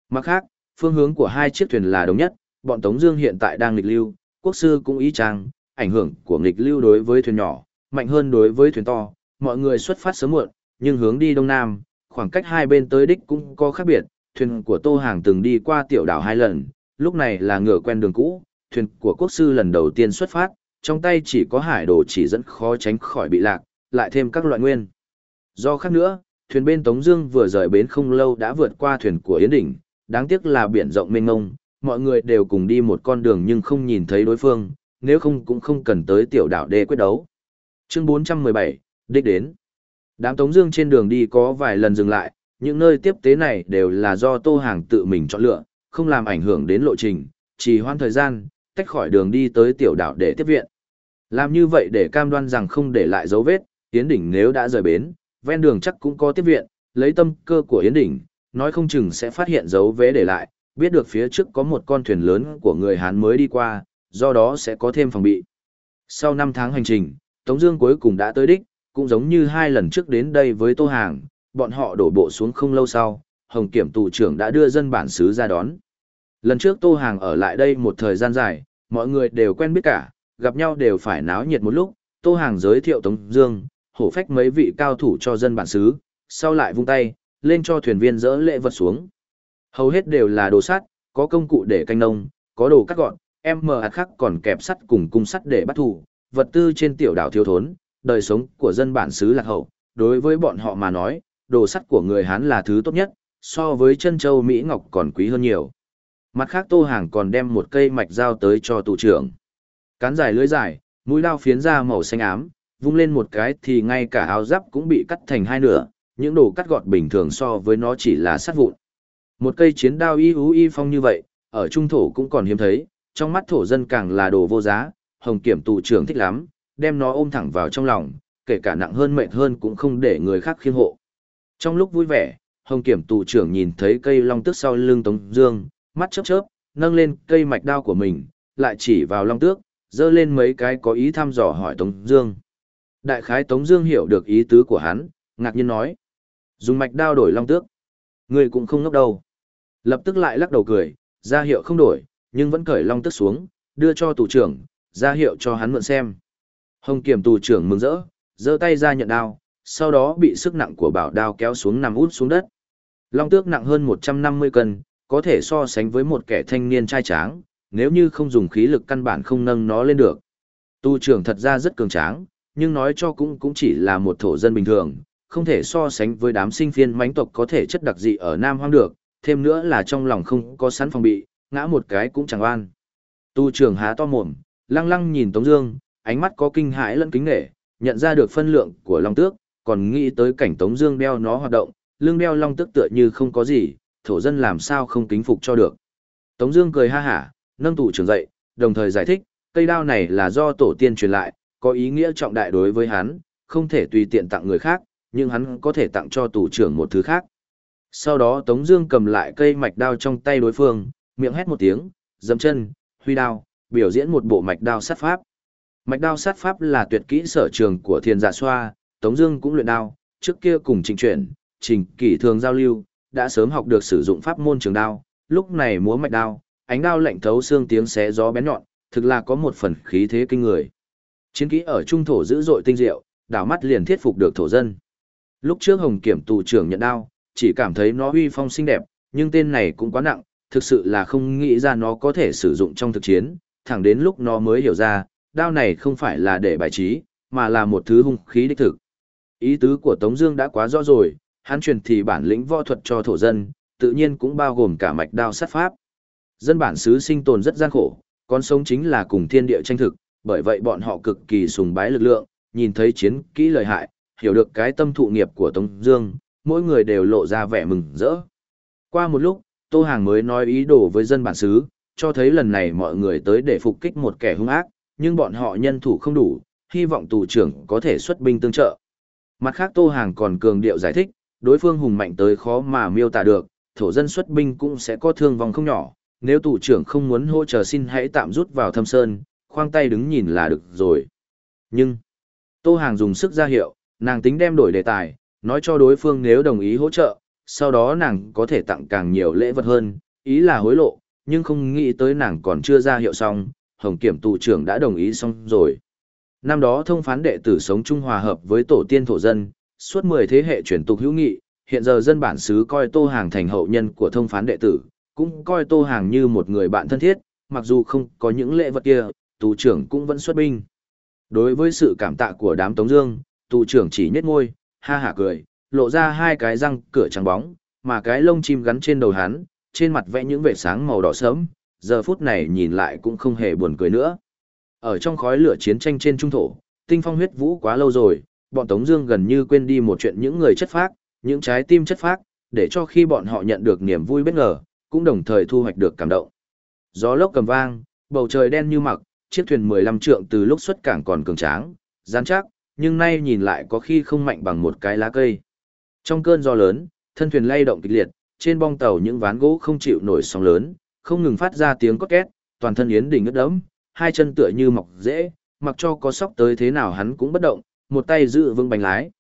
Mặt khác, phương hướng của hai chiếc thuyền là đồng nhất, bọn Tống Dương hiện tại đang nghịch lưu, quốc sư cũng ý trang, ảnh hưởng của nghịch lưu đối với thuyền nhỏ, mạnh hơn đối với thuyền to. Mọi người xuất phát sớm muộn, nhưng hướng đi đông nam, khoảng cách hai bên tới đích cũng có khác biệt. Thuyền của Tô Hàng từng đi qua tiểu đảo hai lần, lúc này là ngựa quen đường cũ. Thuyền của quốc sư lần đầu tiên xuất phát, trong tay chỉ có hải đồ chỉ dẫn khó tránh khỏi bị lạc, lại thêm các loại nguyên. Do khác nữa, thuyền bên Tống Dương vừa rời bến không lâu đã vượt qua thuyền của Yến Đỉnh, đáng tiếc là biển rộng mênh mông, mọi người đều cùng đi một con đường nhưng không nhìn thấy đối phương, nếu không cũng không cần tới tiểu đảo đê quyết đấu. Chương 417, đích đến. Đám Tống Dương trên đường đi có vài lần dừng lại, những nơi tiếp tế này đều là do Tô Hàng tự mình chọn lựa, không làm ảnh hưởng đến lộ trình, chỉ hoãn thời gian, tách khỏi đường đi tới tiểu đảo để tiếp viện. Làm như vậy để cam đoan rằng không để lại dấu vết, Yến Đỉnh nếu đã rời bến, ven đường chắc cũng có tiếp viện, lấy tâm cơ của Yến Đỉnh, nói không chừng sẽ phát hiện dấu vết để lại, biết được phía trước có một con thuyền lớn của người Hán mới đi qua, do đó sẽ có thêm phòng bị. Sau 5 tháng hành trình, Tống Dương cuối cùng đã tới đích, cũng giống như hai lần trước đến đây với Tô Hàng, bọn họ đổ bộ xuống không lâu sau, Hồng Kiểm tù trưởng đã đưa dân bản xứ ra đón. Lần trước Tô Hàng ở lại đây một thời gian dài, mọi người đều quen biết cả, gặp nhau đều phải náo nhiệt một lúc. Tô Hàng giới thiệu Tống Dương, hổ phách mấy vị cao thủ cho dân bản xứ, sau lại vung tay, lên cho thuyền viên dỡ lễ vật xuống. Hầu hết đều là đồ sắt, có công cụ để canh nông, có đồ cắt gọn, em mờ hạt khác còn kẹp sắt cùng cung sắt để bắt thủ, vật tư trên tiểu đảo thiếu thốn, đời sống của dân bản xứ lạc hậu, đối với bọn họ mà nói, đồ sắt của người Hán là thứ tốt nhất, so với chân châu Mỹ Ngọc còn quý hơn nhiều. Mặt khác Tô Hàng còn đem một cây mạch dao tới cho tù trưởng. Cán dài lưới dài, Mũi lao phiến ra màu xanh ám, vung lên một cái thì ngay cả áo giáp cũng bị cắt thành hai nửa, những đồ cắt gọt bình thường so với nó chỉ là sắt vụn. Một cây chiến đao y hú y phong như vậy, ở trung thổ cũng còn hiếm thấy, trong mắt thổ dân càng là đồ vô giá, hồng kiểm tù trưởng thích lắm, đem nó ôm thẳng vào trong lòng, kể cả nặng hơn mệt hơn cũng không để người khác khiêng hộ. Trong lúc vui vẻ, hồng kiểm tù trưởng nhìn thấy cây long tước sau lưng Tống Dương, mắt chớp chớp, nâng lên cây mạch đao của mình, lại chỉ vào long tước, dơ lên mấy cái có ý thăm dò hỏi Tống Dương. Đại khái Tống Dương hiểu được ý tứ của hắn, ngạc nhiên nói: dùng mạch đao đổi long tước, người cũng không ngốc đâu. Lập tức lại lắc đầu cười, ra hiệu không đổi, nhưng vẫn cởi long tước xuống, đưa cho tù trưởng, ra hiệu cho hắn mượn xem. Hồng kiểm tù trưởng mừng rỡ, giơ tay ra nhận đao, sau đó bị sức nặng của bảo đao kéo xuống nằm út xuống đất. Long tước nặng hơn 150 cân, có thể so sánh với một kẻ thanh niên trai tráng, nếu như không dùng khí lực căn bản không nâng nó lên được. Tu trưởng thật ra rất cường tráng, nhưng nói cho cũng cũng chỉ là một thổ dân bình thường, không thể so sánh với đám sinh viên mãnh tộc có thể chất đặc dị ở Nam Hoang được, thêm nữa là trong lòng không có sẵn phòng bị, ngã một cái cũng chẳng oan. Tu trưởng há to mồm, lăng lăng nhìn Tống Dương, ánh mắt có kinh hãi lẫn kính nể, nhận ra được phân lượng của Long Tước, còn nghĩ tới cảnh Tống Dương đeo nó hoạt động, lưng đeo Long Tước tựa như không có gì, thổ dân làm sao không kính phục cho được. Tống Dương cười ha hả, nâng tủ trưởng dậy, đồng thời giải thích, cây đao này là do tổ tiên truyền lại, có ý nghĩa trọng đại đối với hắn, không thể tùy tiện tặng người khác, nhưng hắn có thể tặng cho tù trưởng một thứ khác. Sau đó Tống Dương cầm lại cây mạch đao trong tay đối phương, miệng hét một tiếng, dậm chân, huy đao, biểu diễn một bộ mạch đao sát pháp. Mạch đao sát pháp là tuyệt kỹ sở trường của Thiên Dạ Xoa, Tống Dương cũng luyện đao, trước kia cùng trình chuyển, trình kỷ thường giao lưu, đã sớm học được sử dụng pháp môn trường đao. Lúc này múa mạch đao, ánh đao lạnh thấu xương tiếng xé gió bén nhọn, thực là có một phần khí thế kinh người. Chiến kỹ ở trung thổ dữ dội tinh diệu, đảo mắt liền thiết phục được thổ dân. Lúc trước Hồng Kiểm tù trưởng nhận đao, chỉ cảm thấy nó uy phong xinh đẹp, nhưng tên này cũng quá nặng, thực sự là không nghĩ ra nó có thể sử dụng trong thực chiến, thẳng đến lúc nó mới hiểu ra, đao này không phải là để bài trí, mà là một thứ hung khí đích thực. Ý tứ của Tống Dương đã quá rõ rồi, hắn truyền thì bản lĩnh võ thuật cho thổ dân, tự nhiên cũng bao gồm cả mạch đao sát pháp. Dân bản xứ sinh tồn rất gian khổ, con sống chính là cùng thiên địa tranh thực, bởi vậy bọn họ cực kỳ sùng bái lực lượng, nhìn thấy chiến kỹ lợi hại, hiểu được cái tâm thụ nghiệp của Tống Dương, mỗi người đều lộ ra vẻ mừng rỡ. Qua một lúc, Tô Hàng mới nói ý đồ với dân bản xứ, cho thấy lần này mọi người tới để phục kích một kẻ hung ác, nhưng bọn họ nhân thủ không đủ, hy vọng tù trưởng có thể xuất binh tương trợ. Mặt khác Tô Hàng còn cường điệu giải thích, đối phương hùng mạnh tới khó mà miêu tả được, thổ dân xuất binh cũng sẽ có thương vong không nhỏ, nếu tù trưởng không muốn hỗ trợ xin hãy tạm rút vào thâm sơn, khoang tay đứng nhìn là được rồi. Nhưng, Tô Hàng dùng sức ra hiệu, nàng tính đem đổi đề tài, nói cho đối phương nếu đồng ý hỗ trợ, sau đó nàng có thể tặng càng nhiều lễ vật hơn, ý là hối lộ, nhưng không nghĩ tới nàng còn chưa ra hiệu xong, Hồng Kiểm tù trưởng đã đồng ý xong rồi. Năm đó thông phán đệ tử sống Trung Hòa hợp với tổ tiên thổ dân, suốt 10 thế hệ truyền tục hữu nghị, hiện giờ dân bản xứ coi Tô Hàng thành hậu nhân của thông phán đệ tử, cũng coi Tô Hàng như một người bạn thân thiết, mặc dù không có những lễ vật kia, tù trưởng cũng vẫn xuất binh. Đối với sự cảm tạ của đám Tống Dương, tù trưởng chỉ nhếch môi, ha hả cười, lộ ra hai cái răng cửa trắng bóng, mà cái lông chim gắn trên đầu hắn, trên mặt vẽ những vệt sáng màu đỏ sớm, giờ phút này nhìn lại cũng không hề buồn cười nữa. Ở trong khói lửa chiến tranh trên trung thổ, tinh phong huyết vũ quá lâu rồi, bọn Tống Dương gần như quên đi một chuyện những người chất phác, những trái tim chất phác, để cho khi bọn họ nhận được niềm vui bất ngờ, cũng đồng thời thu hoạch được cảm động. Gió lốc cầm vang, bầu trời đen như mặc, chiếc thuyền 15 trượng từ lúc xuất cảng còn cường tráng, dán chắc, nhưng nay nhìn lại có khi không mạnh bằng một cái lá cây. Trong cơn gió lớn, thân thuyền lay động kịch liệt, trên bong tàu những ván gỗ không chịu nổi sóng lớn, không ngừng phát ra tiếng cốt két, toàn thân Yến Đỉnh ướt đẫm, hai chân tựa như mọc rễ, mặc cho có sóc tới thế nào hắn cũng bất động, một tay giữ vững bánh lái.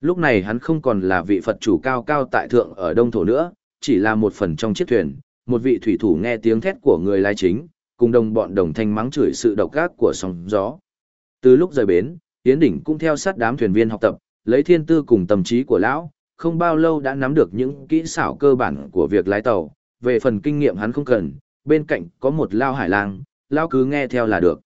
Lúc này hắn không còn là vị Phật chủ cao cao tại thượng ở đông thổ nữa, chỉ là một phần trong chiếc thuyền, một vị thủy thủ nghe tiếng thét của người lái chính, cùng đồng bọn đồng thanh mắng chửi sự độc ác của sóng gió. Từ lúc rời bến, Yến Đỉnh cũng theo sát đám thuyền viên học tập, lấy thiên tư cùng tâm trí của lão, không bao lâu đã nắm được những kỹ xảo cơ bản của việc lái tàu, về phần kinh nghiệm hắn không cần, bên cạnh có một lao hải lang, lao cứ nghe theo là được.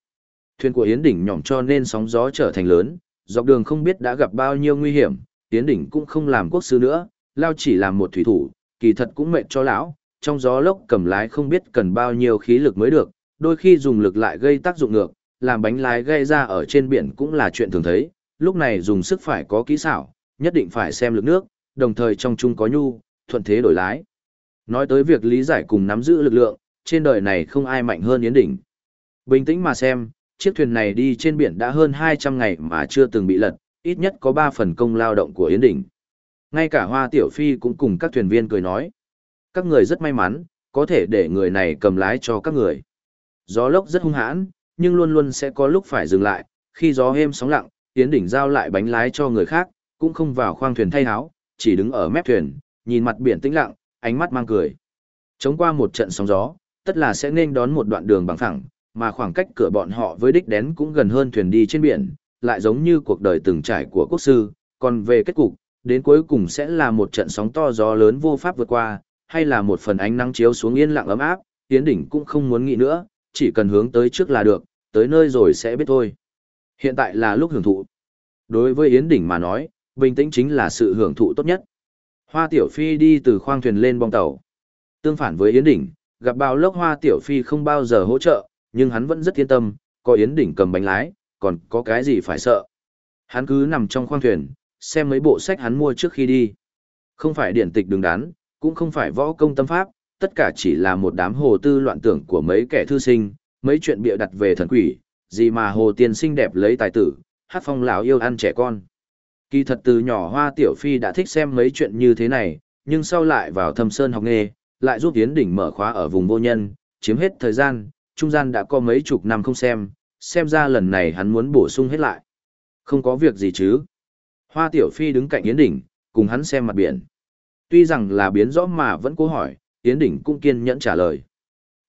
Thuyền của Yến Đỉnh nhỏm cho nên sóng gió trở thành lớn, dọc đường không biết đã gặp bao nhiêu nguy hiểm, Yến Đỉnh cũng không làm quốc sư nữa, lao chỉ làm một thủy thủ, kỳ thật cũng mệt cho lão, trong gió lốc cầm lái không biết cần bao nhiêu khí lực mới được, đôi khi dùng lực lại gây tác dụng ngược, làm bánh lái gây ra ở trên biển cũng là chuyện thường thấy, lúc này dùng sức phải có kỹ xảo, nhất định phải xem lực nước, đồng thời trong chung có nhu, thuận thế đổi lái. Nói tới việc lý giải cùng nắm giữ lực lượng, trên đời này không ai mạnh hơn Yến Đỉnh. Bình tĩnh mà xem, chiếc thuyền này đi trên biển đã hơn 200 ngày mà chưa từng bị lật, ít nhất có 3 phần công lao động của Yến Đỉnh. Ngay cả Hoa Tiểu Phi cũng cùng các thuyền viên cười nói. Các người rất may mắn, có thể để người này cầm lái cho các người. Gió lốc rất hung hãn, nhưng luôn luôn sẽ có lúc phải dừng lại, khi gió êm sóng lặng, Yến Đỉnh giao lại bánh lái cho người khác, cũng không vào khoang thuyền thay áo, chỉ đứng ở mép thuyền, nhìn mặt biển tĩnh lặng, ánh mắt mang cười. Chống qua một trận sóng gió, tất là sẽ nên đón một đoạn đường bằng phẳng, mà khoảng cách cửa bọn họ với đích đến cũng gần hơn thuyền đi trên biển, lại giống như cuộc đời từng trải của quốc sư, còn về kết cục, đến cuối cùng sẽ là một trận sóng to gió lớn vô pháp vượt qua, hay là một phần ánh nắng chiếu xuống yên lặng ấm áp, Tiến đỉnh cũng không muốn nghĩ nữa, chỉ cần hướng tới trước là được, tới nơi rồi sẽ biết thôi. Hiện tại là lúc hưởng thụ. Đối với Yến Đỉnh mà nói, bình tĩnh chính là sự hưởng thụ tốt nhất. Hoa Tiểu Phi đi từ khoang thuyền lên bong tàu. Tương phản với Yến Đỉnh, gặp bao lốc Hoa Tiểu Phi không bao giờ hỗ trợ, nhưng hắn vẫn rất yên tâm, có Yến Đỉnh cầm bánh lái, còn có cái gì phải sợ. Hắn cứ nằm trong khoang thuyền, xem mấy bộ sách hắn mua trước khi đi. Không phải điển tịch đứng đắn, cũng không phải võ công tâm pháp, tất cả chỉ là một đám hồ tư loạn tưởng của mấy kẻ thư sinh, mấy chuyện bịa đặt về thần quỷ, gì mà hồ tiên sinh đẹp lấy tài tử, hát phong lão yêu ăn trẻ con. Kỳ thật từ nhỏ Hoa Tiểu Phi đã thích xem mấy chuyện như thế này, nhưng sau lại vào thâm sơn học nghề, lại giúp Yến Đỉnh mở khóa ở vùng vô nhân, chiếm hết thời gian, trung gian đã có mấy chục năm không xem, xem ra lần này hắn muốn bổ sung hết lại. Không có việc gì chứ. Hoa Tiểu Phi đứng cạnh Yến Đỉnh, cùng hắn xem mặt biển. Tuy rằng là biến rõ mà vẫn cố hỏi, Yến Đỉnh cũng kiên nhẫn trả lời.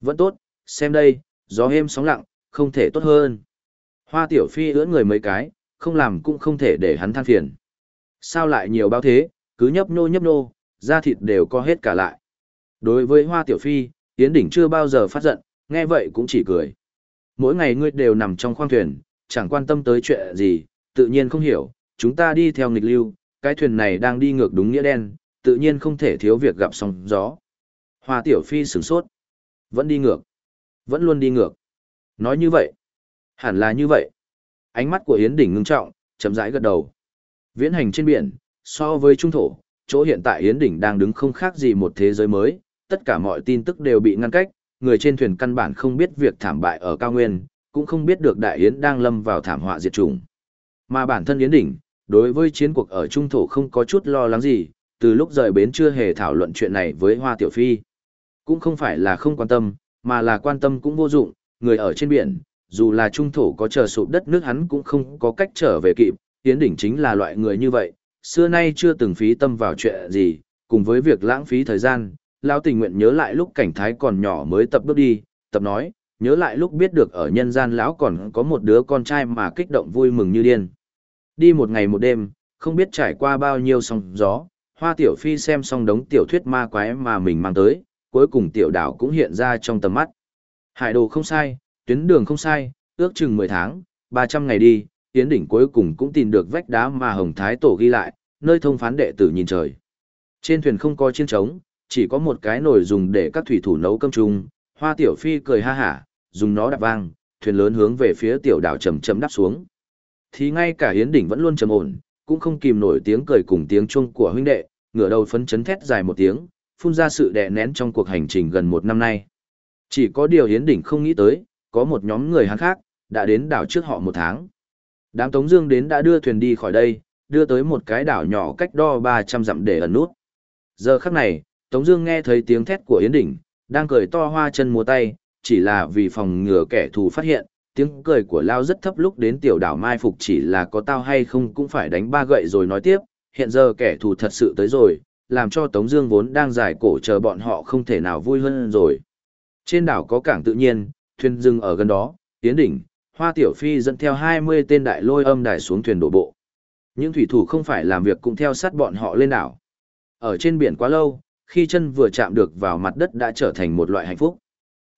Vẫn tốt, xem đây, gió êm sóng lặng, không thể tốt hơn. Hoa Tiểu Phi ưỡn người mấy cái, không làm cũng không thể để hắn than phiền. Sao lại nhiều bao thế, cứ nhấp nô nhấp nô, da thịt đều co hết cả lại. Đối với Hoa Tiểu Phi, Yến Đỉnh chưa bao giờ phát giận, nghe vậy cũng chỉ cười. Mỗi ngày ngươi đều nằm trong khoang thuyền, chẳng quan tâm tới chuyện gì, tự nhiên không hiểu, chúng ta đi theo nghịch lưu, cái thuyền này đang đi ngược đúng nghĩa đen, tự nhiên không thể thiếu việc gặp sóng gió. Hoa Tiểu Phi sửng sốt. Vẫn đi ngược. Vẫn luôn đi ngược. Nói như vậy. Hẳn là như vậy. Ánh mắt của Yến Đỉnh ngưng trọng, chậm rãi gật đầu. Viễn hành trên biển, so với trung thổ, chỗ hiện tại Yến Đỉnh đang đứng không khác gì một thế giới mới, tất cả mọi tin tức đều bị ngăn cách, người trên thuyền căn bản không biết việc thảm bại ở cao nguyên, cũng không biết được Đại Yến đang lâm vào thảm họa diệt chủng. Mà bản thân Yến Đỉnh, đối với chiến cuộc ở trung thổ không có chút lo lắng gì, từ lúc rời bến chưa hề thảo luận chuyện này với Hoa Tiểu Phi. Cũng không phải là không quan tâm, mà là quan tâm cũng vô dụng, người ở trên biển, dù là trung thổ có chờ sụp đất nước hắn cũng không có cách trở về kịp, Yến Đỉnh chính là loại người như vậy, xưa nay chưa từng phí tâm vào chuyện gì, cùng với việc lãng phí thời gian, lão tình nguyện nhớ lại lúc cảnh thái còn nhỏ mới tập bước đi, tập nói, nhớ lại lúc biết được ở nhân gian lão còn có một đứa con trai mà kích động vui mừng như điên. Đi một ngày một đêm, không biết trải qua bao nhiêu sóng gió, hoa tiểu phi xem xong đống tiểu thuyết ma quái mà mình mang tới, cuối cùng tiểu đảo cũng hiện ra trong tầm mắt. Hải đồ không sai, tuyến đường không sai, ước chừng 10 tháng, 300 ngày đi, tiến đỉnh cuối cùng cũng tìm được vách đá mà Hồng Thái Tổ ghi lại, nơi thông phán đệ tử nhìn trời. Trên thuyền không có chiến trống, chỉ có một cái nồi dùng để các thủy thủ nấu cơm chung, hoa tiểu phi cười ha hả, dùng nó đạp vang, thuyền lớn hướng về phía tiểu đảo chầm chầm đáp xuống. Thì ngay cả hiến đỉnh vẫn luôn trầm ổn, cũng không kìm nổi tiếng cười cùng tiếng chuông của huynh đệ, ngửa đầu phấn chấn thét dài một tiếng, phun ra sự đè nén trong cuộc hành trình gần một năm nay. Chỉ có điều hiến đỉnh không nghĩ tới, có một nhóm người hắn khác, đã đến đảo trước họ một tháng. Đám Tống Dương đến đã đưa thuyền đi khỏi đây, đưa tới một cái đảo nhỏ cách đo 300 dặm để ẩn nút. Giờ khắc này, Tống Dương nghe thấy tiếng thét của Yến Đỉnh, đang cười to hoa chân múa tay, chỉ là vì phòng ngừa kẻ thù phát hiện. Tiếng cười của Lao rất thấp lúc đến tiểu đảo Mai Phục chỉ là có tao hay không cũng phải đánh ba gậy rồi nói tiếp. Hiện giờ kẻ thù thật sự tới rồi, làm cho Tống Dương vốn đang giải cổ chờ bọn họ không thể nào vui hơn rồi. Trên đảo có cảng tự nhiên, thuyền dừng ở gần đó, tiến Đỉnh, Hoa Tiểu Phi dẫn theo 20 tên đại lôi âm đài xuống thuyền đổ bộ. Những thủy thủ không phải làm việc cũng theo sát bọn họ lên đảo. Ở trên biển quá lâu, khi chân vừa chạm được vào mặt đất đã trở thành một loại hạnh phúc.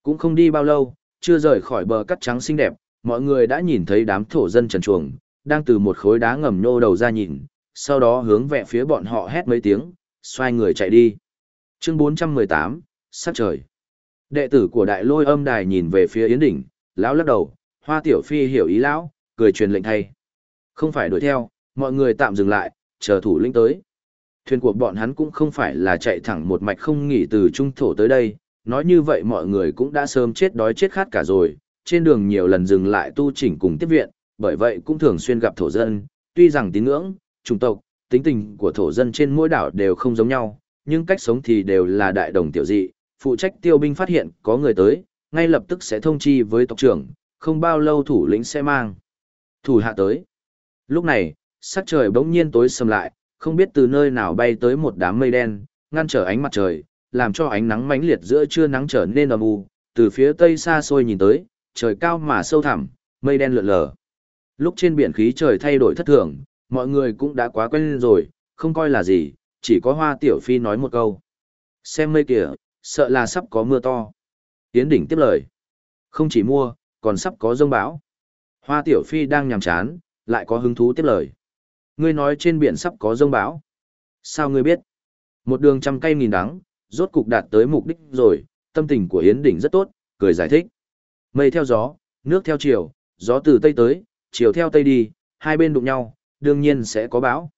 Cũng không đi bao lâu, chưa rời khỏi bờ cắt trắng xinh đẹp, mọi người đã nhìn thấy đám thổ dân trần chuồng, đang từ một khối đá ngầm nhô đầu ra nhìn, sau đó hướng về phía bọn họ hét mấy tiếng, xoay người chạy đi. Chương 418, sát trời. Đệ tử của đại lôi âm đài nhìn về phía Yến Đỉnh, lão lắc đầu, Hoa Tiểu Phi hiểu ý lão, cười truyền lệnh thay. Không phải đuổi theo, mọi người tạm dừng lại, chờ thủ lĩnh tới. Thuyền của bọn hắn cũng không phải là chạy thẳng một mạch không nghỉ từ trung thổ tới đây, nói như vậy mọi người cũng đã sớm chết đói chết khát cả rồi, trên đường nhiều lần dừng lại tu chỉnh cùng tiếp viện, bởi vậy cũng thường xuyên gặp thổ dân, tuy rằng tín ngưỡng, chủng tộc, tính tình của thổ dân trên mỗi đảo đều không giống nhau, nhưng cách sống thì đều là đại đồng tiểu dị, phụ trách tiêu binh phát hiện có người tới, ngay lập tức sẽ thông chi với tộc trưởng, không bao lâu thủ lĩnh sẽ mang. Thủ hạ tới. Lúc này, sắc trời bỗng nhiên tối sầm lại, không biết từ nơi nào bay tới một đám mây đen, ngăn trở ánh mặt trời, làm cho ánh nắng mãnh liệt giữa trưa nắng trở nên âm u, từ phía tây xa xôi nhìn tới, trời cao mà sâu thẳm, mây đen lượn lờ. Lúc trên biển khí trời thay đổi thất thường, mọi người cũng đã quá quen rồi, không coi là gì, chỉ có hoa tiểu phi nói một câu. Xem mây kìa, sợ là sắp có mưa to. Yến đỉnh tiếp lời. Không chỉ mua, còn sắp có rông bão. Hoa tiểu phi đang nhàm chán, lại có hứng thú tiếp lời. Ngươi nói trên biển sắp có rông bão. Sao ngươi biết? Một đường trăm cây nghìn đắng, rốt cục đạt tới mục đích rồi, tâm tình của Yến Đỉnh rất tốt, cười giải thích. Mây theo gió, nước theo chiều, gió từ tây tới, chiều theo tây đi, hai bên đụng nhau, đương nhiên sẽ có bão.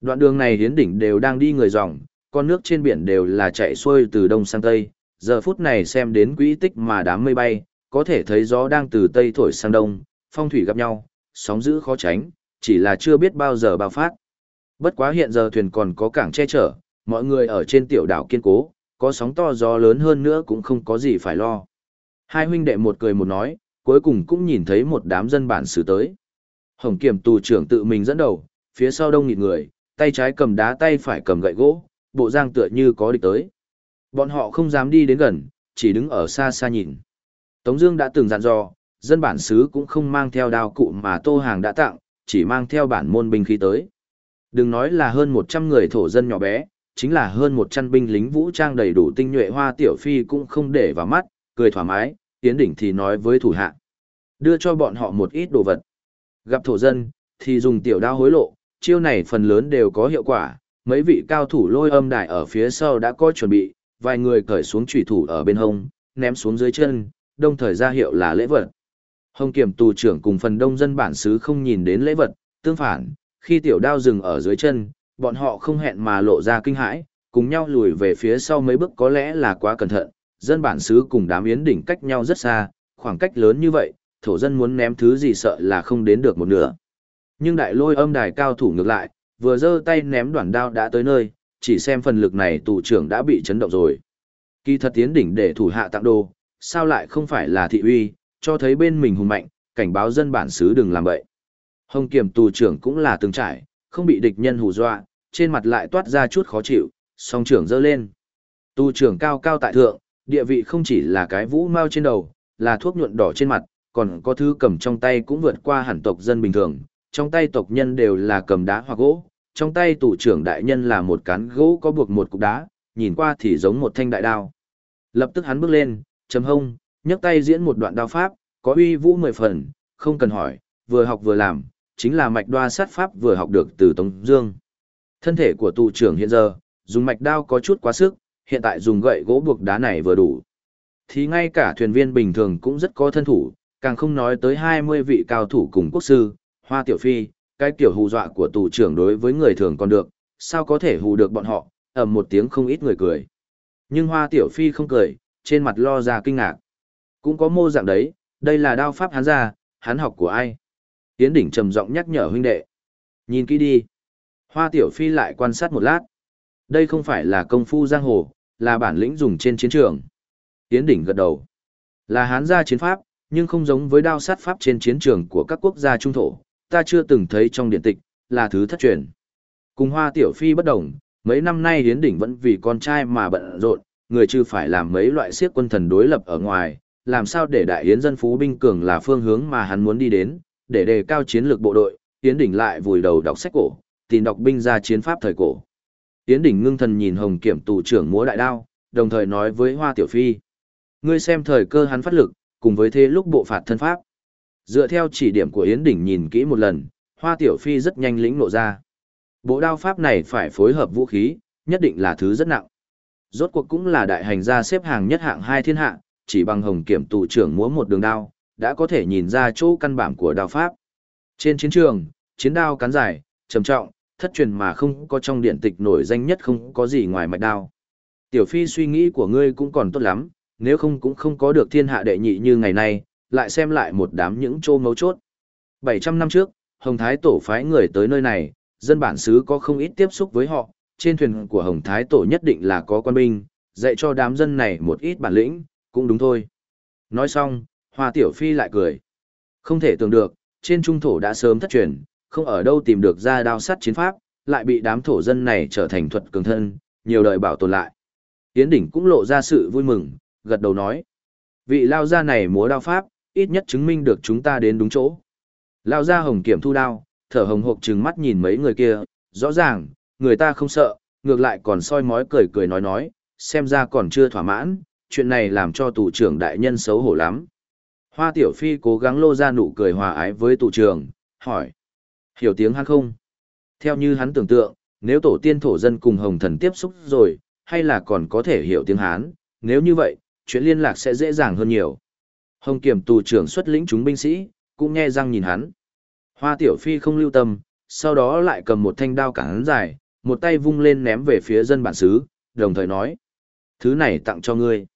Đoạn đường này Yến Đỉnh đều đang đi người dòng, con nước trên biển đều là chạy xuôi từ đông sang tây, giờ phút này xem đến quỹ tích mà đám mây bay, có thể thấy gió đang từ tây thổi sang đông, phong thủy gặp nhau, sóng dữ khó tránh, chỉ là chưa biết bao giờ bao phát. Bất quá hiện giờ thuyền còn có cảng che chở, mọi người ở trên tiểu đảo kiên cố, có sóng to gió lớn hơn nữa cũng không có gì phải lo. Hai huynh đệ một cười một nói, cuối cùng cũng nhìn thấy một đám dân bản xứ tới. Hồng kiểm tù trưởng tự mình dẫn đầu, phía sau đông nghịt người, tay trái cầm đá tay phải cầm gậy gỗ, bộ giang tựa như có địch tới. Bọn họ không dám đi đến gần, chỉ đứng ở xa xa nhìn. Tống Dương đã từng dặn dò, dân bản xứ cũng không mang theo đao cụ mà Tô Hàng đã tặng, chỉ mang theo bản môn binh khí tới. Đừng nói là hơn 100 người thổ dân nhỏ bé, chính là hơn 100 binh lính vũ trang đầy đủ tinh nhuệ hoa tiểu phi cũng không để vào mắt, cười thoải mái, tiến đỉnh thì nói với thủ hạ. Đưa cho bọn họ một ít đồ vật. Gặp thổ dân, thì dùng tiểu đao hối lộ, chiêu này phần lớn đều có hiệu quả, mấy vị cao thủ lôi âm đài ở phía sau đã có chuẩn bị, vài người cởi xuống trùy thủ ở bên hông, ném xuống dưới chân, đồng thời ra hiệu là lễ vật. Hồng kiểm tù trưởng cùng phần đông dân bản xứ không nhìn đến lễ vật, tương phản, khi tiểu đao dừng ở dưới chân, bọn họ không hẹn mà lộ ra kinh hãi, cùng nhau lùi về phía sau mấy bước có lẽ là quá cẩn thận, dân bản xứ cùng đám yến đỉnh cách nhau rất xa, khoảng cách lớn như vậy, thổ dân muốn ném thứ gì sợ là không đến được một nửa. Nhưng đại lôi âm đài cao thủ ngược lại, vừa giơ tay ném đoạn đao đã tới nơi, chỉ xem phần lực này tù trưởng đã bị chấn động rồi. Kỳ thật tiến đỉnh để thủ hạ tặng đồ, sao lại không phải là thị uy, cho thấy bên mình hùng mạnh, cảnh báo dân bản xứ đừng làm vậy. Hồng kiểm tù trưởng cũng là từng trải, không bị địch nhân hù dọa, trên mặt lại toát ra chút khó chịu, song trưởng dơ lên. Tù trưởng cao cao tại thượng, địa vị không chỉ là cái vũ mau trên đầu, là thuốc nhuận đỏ trên mặt, còn có thứ cầm trong tay cũng vượt qua hẳn tộc dân bình thường, trong tay tộc nhân đều là cầm đá hoặc gỗ, trong tay tù trưởng đại nhân là một cán gỗ có buộc một cục đá, nhìn qua thì giống một thanh đại đao. Lập tức hắn bước lên, chấm hông, nhấc tay diễn một đoạn đao pháp, có uy vũ mười phần, không cần hỏi, vừa học vừa làm, chính là mạch đoa sát pháp vừa học được từ Tống Dương. Thân thể của tù trưởng hiện giờ, dùng mạch đao có chút quá sức, hiện tại dùng gậy gỗ buộc đá này vừa đủ. Thì ngay cả thuyền viên bình thường cũng rất có thân thủ, càng không nói tới 20 vị cao thủ cùng quốc sư, hoa tiểu phi, cái kiểu hù dọa của tù trưởng đối với người thường còn được, sao có thể hù được bọn họ, ầm một tiếng không ít người cười. Nhưng hoa tiểu phi không cười, trên mặt lo ra kinh ngạc. Cũng có mô dạng đấy, đây là đao pháp hắn ra, hắn học của ai? Tiến đỉnh trầm giọng nhắc nhở huynh đệ. Nhìn kỹ đi. Hoa tiểu phi lại quan sát một lát. Đây không phải là công phu giang hồ, là bản lĩnh dùng trên chiến trường. Tiến đỉnh gật đầu. Là hán gia chiến pháp, nhưng không giống với đao sát pháp trên chiến trường của các quốc gia trung thổ, ta chưa từng thấy trong điện tịch, là thứ thất truyền. Cùng hoa tiểu phi bất đồng, mấy năm nay hiến đỉnh vẫn vì con trai mà bận rộn, người chưa phải làm mấy loại siết quân thần đối lập ở ngoài, làm sao để đại hiến dân phú binh cường là phương hướng mà hắn muốn đi đến, để đề cao chiến lược bộ đội, hiến đỉnh lại vùi đầu đọc sách cổ, tìm đọc binh ra chiến pháp thời cổ. Hiến đỉnh ngưng thần nhìn hồng kiểm tù trưởng múa đại đao, đồng thời nói với hoa tiểu phi. Ngươi xem thời cơ hắn phát lực, cùng với thế lúc bộ phạt thân pháp. Dựa theo chỉ điểm của Yến Đỉnh nhìn kỹ một lần, Hoa Tiểu Phi rất nhanh lĩnh nộ ra. Bộ đao pháp này phải phối hợp vũ khí, nhất định là thứ rất nặng. Rốt cuộc cũng là đại hành gia xếp hàng nhất hạng hai thiên hạ, chỉ bằng hồng kiểm tụ trưởng múa một đường đao, đã có thể nhìn ra chỗ căn bản của đao pháp. Trên chiến trường, chiến đao cán dài, trầm trọng, thất truyền mà không có trong điện tịch nổi danh nhất không có gì ngoài mạch đao. Tiểu phi suy nghĩ của ngươi cũng còn tốt lắm, nếu không cũng không có được thiên hạ đệ nhị như ngày nay, lại xem lại một đám những chô mấu chốt. 700 năm trước, Hồng Thái Tổ phái người tới nơi này, dân bản xứ có không ít tiếp xúc với họ, trên thuyền của Hồng Thái Tổ nhất định là có quan binh, dạy cho đám dân này một ít bản lĩnh, cũng đúng thôi. Nói xong, Hoa Tiểu Phi lại cười. Không thể tưởng được, trên trung thổ đã sớm thất truyền, không ở đâu tìm được ra đao sắt chiến pháp, lại bị đám thổ dân này trở thành thuật cường thân, nhiều đời bảo tồn lại. Yến Đỉnh cũng lộ ra sự vui mừng, gật đầu nói. Vị lao gia này múa đao pháp, ít nhất chứng minh được chúng ta đến đúng chỗ. Lao gia hồng kiểm thu đao, thở hồng hộc trừng mắt nhìn mấy người kia, rõ ràng, người ta không sợ, ngược lại còn soi mói cười cười nói nói, xem ra còn chưa thỏa mãn, chuyện này làm cho tù trưởng đại nhân xấu hổ lắm. Hoa tiểu phi cố gắng lô ra nụ cười hòa ái với tù trưởng, hỏi. Hiểu tiếng hắn không? Theo như hắn tưởng tượng, nếu tổ tiên thổ dân cùng hồng thần tiếp xúc rồi, hay là còn có thể hiểu tiếng Hán, nếu như vậy, chuyện liên lạc sẽ dễ dàng hơn nhiều. Hồng kiểm tù trưởng xuất lĩnh chúng binh sĩ, cũng nghe răng nhìn hắn. Hoa tiểu phi không lưu tâm, sau đó lại cầm một thanh đao cản dài, một tay vung lên ném về phía dân bản xứ, đồng thời nói. Thứ này tặng cho ngươi.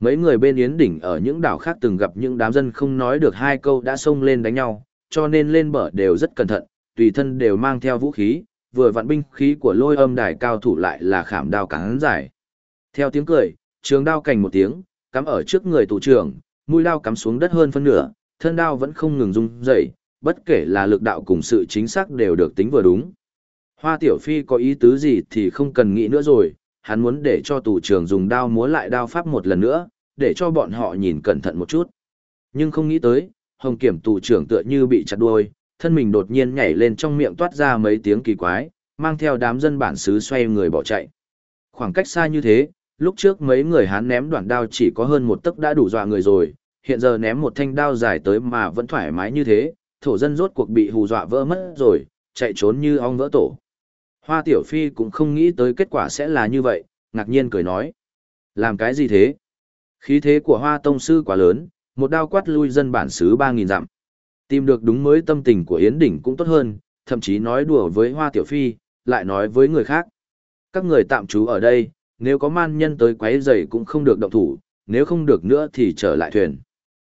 Mấy người bên Yến Đỉnh ở những đảo khác từng gặp những đám dân không nói được hai câu đã xông lên đánh nhau, cho nên lên bờ đều rất cẩn thận, tùy thân đều mang theo vũ khí, vừa vặn binh khí của lôi âm đài cao thủ lại là khảm đao cán dài. Theo tiếng cười, trường đao cành một tiếng, cắm ở trước người tù trưởng, mũi đao cắm xuống đất hơn phân nửa, thân đao vẫn không ngừng rung dậy, bất kể là lực đạo cùng sự chính xác đều được tính vừa đúng. Hoa tiểu phi có ý tứ gì thì không cần nghĩ nữa rồi, hắn muốn để cho tù trưởng dùng đao múa lại đao pháp một lần nữa, để cho bọn họ nhìn cẩn thận một chút. Nhưng không nghĩ tới, hồng kiểm tù trưởng tựa như bị chặt đuôi, thân mình đột nhiên nhảy lên trong miệng toát ra mấy tiếng kỳ quái, mang theo đám dân bản xứ xoay người bỏ chạy. Khoảng cách xa như thế, lúc trước mấy người Hán ném đoạn đao chỉ có hơn một tấc đã đủ dọa người rồi, hiện giờ ném một thanh đao dài tới mà vẫn thoải mái như thế, thổ dân rốt cuộc bị hù dọa vỡ mất rồi, chạy trốn như ong vỡ tổ. Hoa Tiểu Phi cũng không nghĩ tới kết quả sẽ là như vậy, ngạc nhiên cười nói. Làm cái gì thế? Khí thế của Hoa Tông Sư quá lớn, một đao quát lui dân bản xứ 3.000 dặm. Tìm được đúng mới tâm tình của Yến Đỉnh cũng tốt hơn, thậm chí nói đùa với Hoa Tiểu Phi, lại nói với người khác. Các người tạm trú ở đây, nếu có man nhân tới quấy rầy cũng không được động thủ, nếu không được nữa thì trở lại thuyền.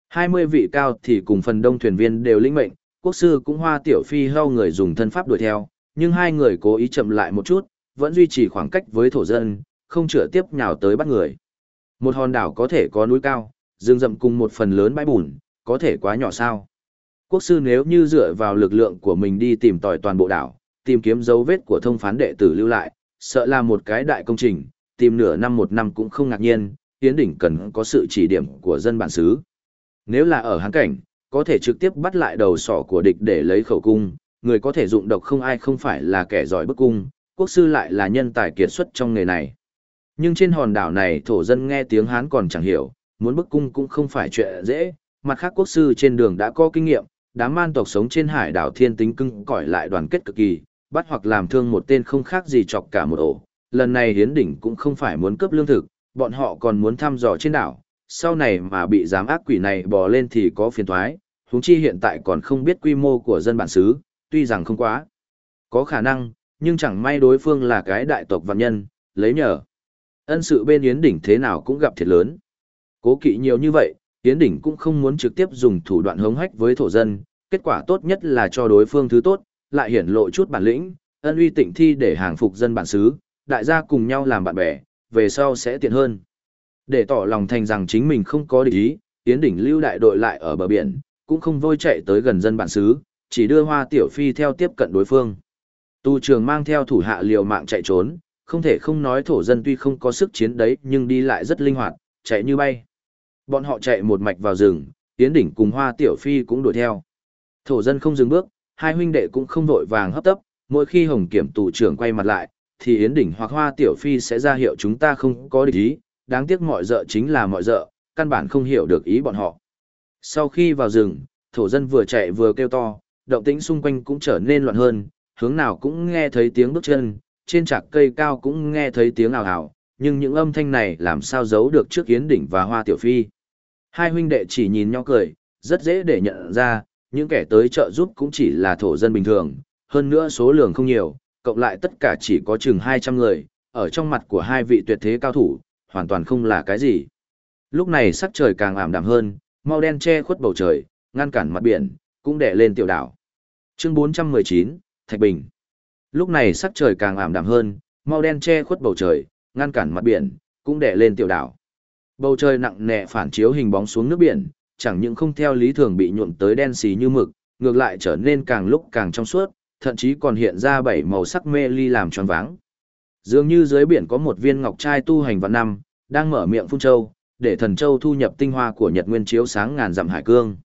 20 vị cao thì cùng phần đông thuyền viên đều lĩnh mệnh, quốc sư cũng Hoa Tiểu Phi hao người dùng thân pháp đuổi theo, nhưng hai người cố ý chậm lại một chút, vẫn duy trì khoảng cách với thổ dân, không chữa tiếp nhào tới bắt người. Một hòn đảo có thể có núi cao, rừng rậm cùng một phần lớn bãi bùn, có thể quá nhỏ sao? Quốc sư nếu như dựa vào lực lượng của mình đi tìm tòi toàn bộ đảo, tìm kiếm dấu vết của thông phán đệ tử lưu lại, sợ là một cái đại công trình, tìm nửa năm một năm cũng không ngạc nhiên, tiến đỉnh cần có sự chỉ điểm của dân bản xứ. Nếu là ở hán cảnh, có thể trực tiếp bắt lại đầu sỏ của địch để lấy khẩu cung, người có thể dụng độc không ai không phải là kẻ giỏi bức cung, quốc sư lại là nhân tài kiệt xuất trong nghề này. Nhưng trên hòn đảo này thổ dân nghe tiếng Hán còn chẳng hiểu, muốn bức cung cũng không phải chuyện dễ, mặt khác quốc sư trên đường đã có kinh nghiệm, đám man tộc sống trên hải đảo thiên tính cưng cõi lại đoàn kết cực kỳ, bắt hoặc làm thương một tên không khác gì chọc cả một ổ. Lần này hiến đỉnh cũng không phải muốn cướp lương thực, bọn họ còn muốn thăm dò trên đảo, sau này mà bị giám ác quỷ này bò lên thì có phiền thoái, huống chi hiện tại còn không biết quy mô của dân bản xứ, tuy rằng không quá. Có khả năng, nhưng chẳng may đối phương là cái đại tộc vạn nhân, lấy nhờ. Ân sự bên Yến Đỉnh thế nào cũng gặp thiệt lớn. Cố kỵ nhiều như vậy, Yến Đỉnh cũng không muốn trực tiếp dùng thủ đoạn hống hách với thổ dân, kết quả tốt nhất là cho đối phương thứ tốt, lại hiển lộ chút bản lĩnh, ân uy tịnh thi để hàng phục dân bản xứ, đại gia cùng nhau làm bạn bè, về sau sẽ tiện hơn. Để tỏ lòng thành rằng chính mình không có địch ý, Yến Đỉnh lưu đại đội lại ở bờ biển, cũng không vôi chạy tới gần dân bản xứ, chỉ đưa hoa tiểu phi theo tiếp cận đối phương. Tu trường mang theo thủ hạ liều mạng chạy trốn, không thể không nói thổ dân tuy không có sức chiến đấy nhưng đi lại rất linh hoạt, chạy như bay. Bọn họ chạy một mạch vào rừng, Yến Đỉnh cùng Hoa Tiểu Phi cũng đuổi theo. Thổ dân không dừng bước, hai huynh đệ cũng không vội vàng hấp tấp, mỗi khi Hồng Kiểm tù trưởng quay mặt lại, thì Yến Đỉnh hoặc Hoa Tiểu Phi sẽ ra hiệu chúng ta không có địch ý, đáng tiếc mọi dợ chính là mọi dợ, căn bản không hiểu được ý bọn họ. Sau khi vào rừng, thổ dân vừa chạy vừa kêu to, động tĩnh xung quanh cũng trở nên loạn hơn, hướng nào cũng nghe thấy tiếng bước chân, trên trạc cây cao cũng nghe thấy tiếng ào ào, nhưng những âm thanh này làm sao giấu được trước Yến Đỉnh và Hoa Tiểu Phi. Hai huynh đệ chỉ nhìn nhau cười, rất dễ để nhận ra, những kẻ tới trợ giúp cũng chỉ là thổ dân bình thường, hơn nữa số lượng không nhiều, cộng lại tất cả chỉ có chừng 200 người, ở trong mặt của hai vị tuyệt thế cao thủ, hoàn toàn không là cái gì. Lúc này sắc trời càng ảm đạm hơn, mau đen che khuất bầu trời, ngăn cản mặt biển, cũng đè lên tiểu đảo. Chương 419, Thạch Bình. Lúc này sắc trời càng ảm đạm hơn, mau đen che khuất bầu trời, ngăn cản mặt biển, cũng đè lên tiểu đảo. Bầu trời nặng nề phản chiếu hình bóng xuống nước biển, chẳng những không theo lý thường bị nhuộm tới đen xì như mực, ngược lại trở nên càng lúc càng trong suốt, thậm chí còn hiện ra bảy màu sắc mê ly làm tròn váng. Dường như dưới biển có một viên ngọc trai tu hành vạn năm, đang mở miệng phun châu, để thần châu thu nhập tinh hoa của Nhật Nguyên chiếu sáng ngàn dặm hải cương.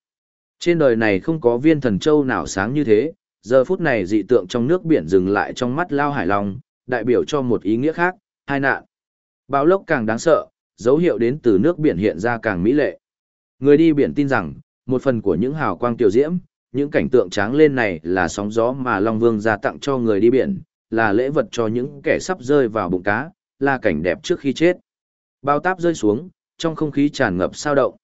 Trên đời này không có viên thần châu nào sáng như thế, giờ phút này dị tượng trong nước biển dừng lại trong mắt Lao Hải Long, đại biểu cho một ý nghĩa khác, hai nạn. Báo lốc càng đáng sợ, dấu hiệu đến từ nước biển hiện ra càng mỹ lệ. Người đi biển tin rằng, một phần của những hào quang tiểu diễm, những cảnh tượng tráng lên này là sóng gió mà Long Vương ra tặng cho người đi biển, là lễ vật cho những kẻ sắp rơi vào bụng cá, là cảnh đẹp trước khi chết. Bao táp rơi xuống, trong không khí tràn ngập sao động.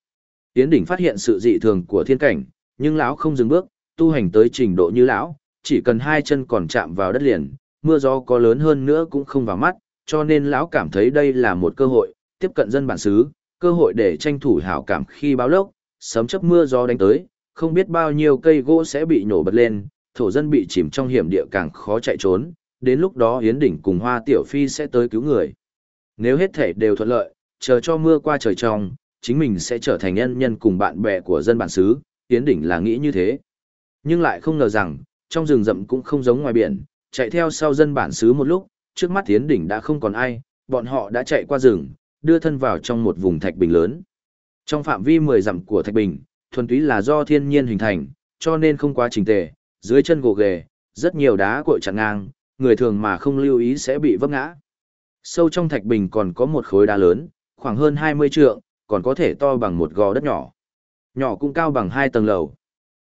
Tiến đỉnh phát hiện sự dị thường của thiên cảnh, nhưng lão không dừng bước, tu hành tới trình độ như lão, chỉ cần hai chân còn chạm vào đất liền, mưa gió có lớn hơn nữa cũng không vào mắt, cho nên lão cảm thấy đây là một cơ hội, tiếp cận dân bản xứ, cơ hội để tranh thủ hảo cảm khi báo lốc, sớm chấp mưa gió đánh tới, không biết bao nhiêu cây gỗ sẽ bị nổ bật lên, thổ dân bị chìm trong hiểm địa càng khó chạy trốn, đến lúc đó Yến Đỉnh cùng Hoa Tiểu Phi sẽ tới cứu người. Nếu hết thể đều thuận lợi, chờ cho mưa qua trời trong, chính mình sẽ trở thành nhân nhân cùng bạn bè của dân bản xứ, Yến Đỉnh là nghĩ như thế. Nhưng lại không ngờ rằng, trong rừng rậm cũng không giống ngoài biển, chạy theo sau dân bản xứ một lúc, trước mắt Yến Đỉnh đã không còn ai, bọn họ đã chạy qua rừng, đưa thân vào trong một vùng thạch bình lớn. Trong phạm vi 10 dặm của thạch bình, thuần túy là do thiên nhiên hình thành, cho nên không quá trình tề, dưới chân gồ ghề, rất nhiều đá cội chặn ngang, người thường mà không lưu ý sẽ bị vấp ngã. Sâu trong thạch bình còn có một khối đá lớn, khoảng hơn 20 trượng, còn có thể to bằng một gò đất nhỏ. Nhỏ cũng cao bằng hai tầng lầu.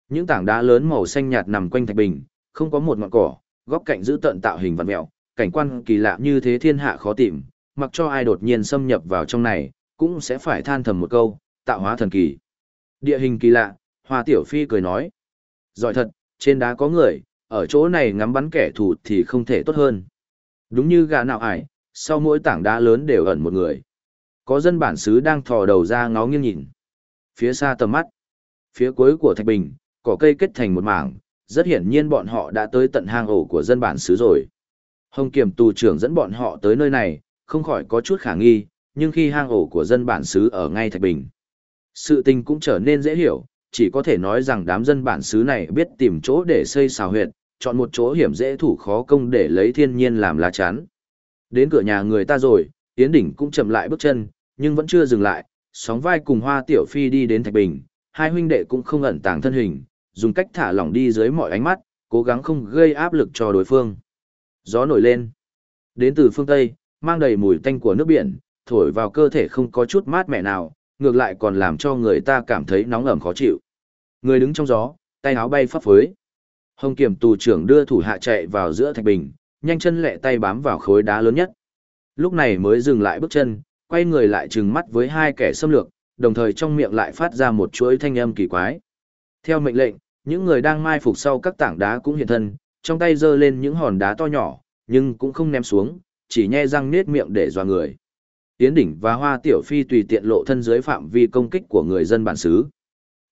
Những tảng đá lớn màu xanh nhạt nằm quanh thạch bình, không có một ngọn cỏ, góc cạnh giữ tận tạo hình vặn mèo, cảnh quan kỳ lạ như thế thiên hạ khó tìm, mặc cho ai đột nhiên xâm nhập vào trong này, cũng sẽ phải than thầm một câu, tạo hóa thần kỳ. Địa hình kỳ lạ, Hoa Tiểu Phi cười nói. Giỏi thật, trên đá có người, ở chỗ này ngắm bắn kẻ thù thì không thể tốt hơn. Đúng như gà nào ải, sau mỗi tảng đá lớn đều ẩn một người. Có dân bản xứ đang thò đầu ra ngó nghiêng nhìn. Phía xa tầm mắt, phía cuối của Thạch Bình, cỏ cây kết thành một mảng, rất hiển nhiên bọn họ đã tới tận hang ổ của dân bản xứ rồi. Hồng Kiểm tù trưởng dẫn bọn họ tới nơi này, không khỏi có chút khả nghi, nhưng khi hang ổ của dân bản xứ ở ngay Thạch Bình, sự tình cũng trở nên dễ hiểu, chỉ có thể nói rằng đám dân bản xứ này biết tìm chỗ để xây xào huyệt, chọn một chỗ hiểm dễ thủ khó công để lấy thiên nhiên làm lá chắn. Đến cửa nhà người ta rồi, Yến Đỉnh cũng chậm lại bước chân, nhưng vẫn chưa dừng lại, sóng vai cùng Hoa Tiểu Phi đi đến Thạch Bình, hai huynh đệ cũng không ẩn tàng thân hình, dùng cách thả lỏng đi dưới mọi ánh mắt, cố gắng không gây áp lực cho đối phương. Gió nổi lên. Đến từ phương Tây, mang đầy mùi tanh của nước biển, thổi vào cơ thể không có chút mát mẻ nào, ngược lại còn làm cho người ta cảm thấy nóng ẩm khó chịu. Người đứng trong gió, tay áo bay phấp phới. Hồng kiểm tù trưởng đưa thủ hạ chạy vào giữa thạch bình, nhanh chân lẹ tay bám vào khối đá lớn nhất. Lúc này mới dừng lại bước chân, quay người lại trừng mắt với hai kẻ xâm lược, đồng thời trong miệng lại phát ra một chuỗi thanh âm kỳ quái. Theo mệnh lệnh, những người đang mai phục sau các tảng đá cũng hiện thân, trong tay giơ lên những hòn đá to nhỏ, nhưng cũng không ném xuống, chỉ nhe răng nết miệng để dọa người. Tiến đỉnh và hoa tiểu phi tùy tiện lộ thân dưới phạm vi công kích của người dân bản xứ.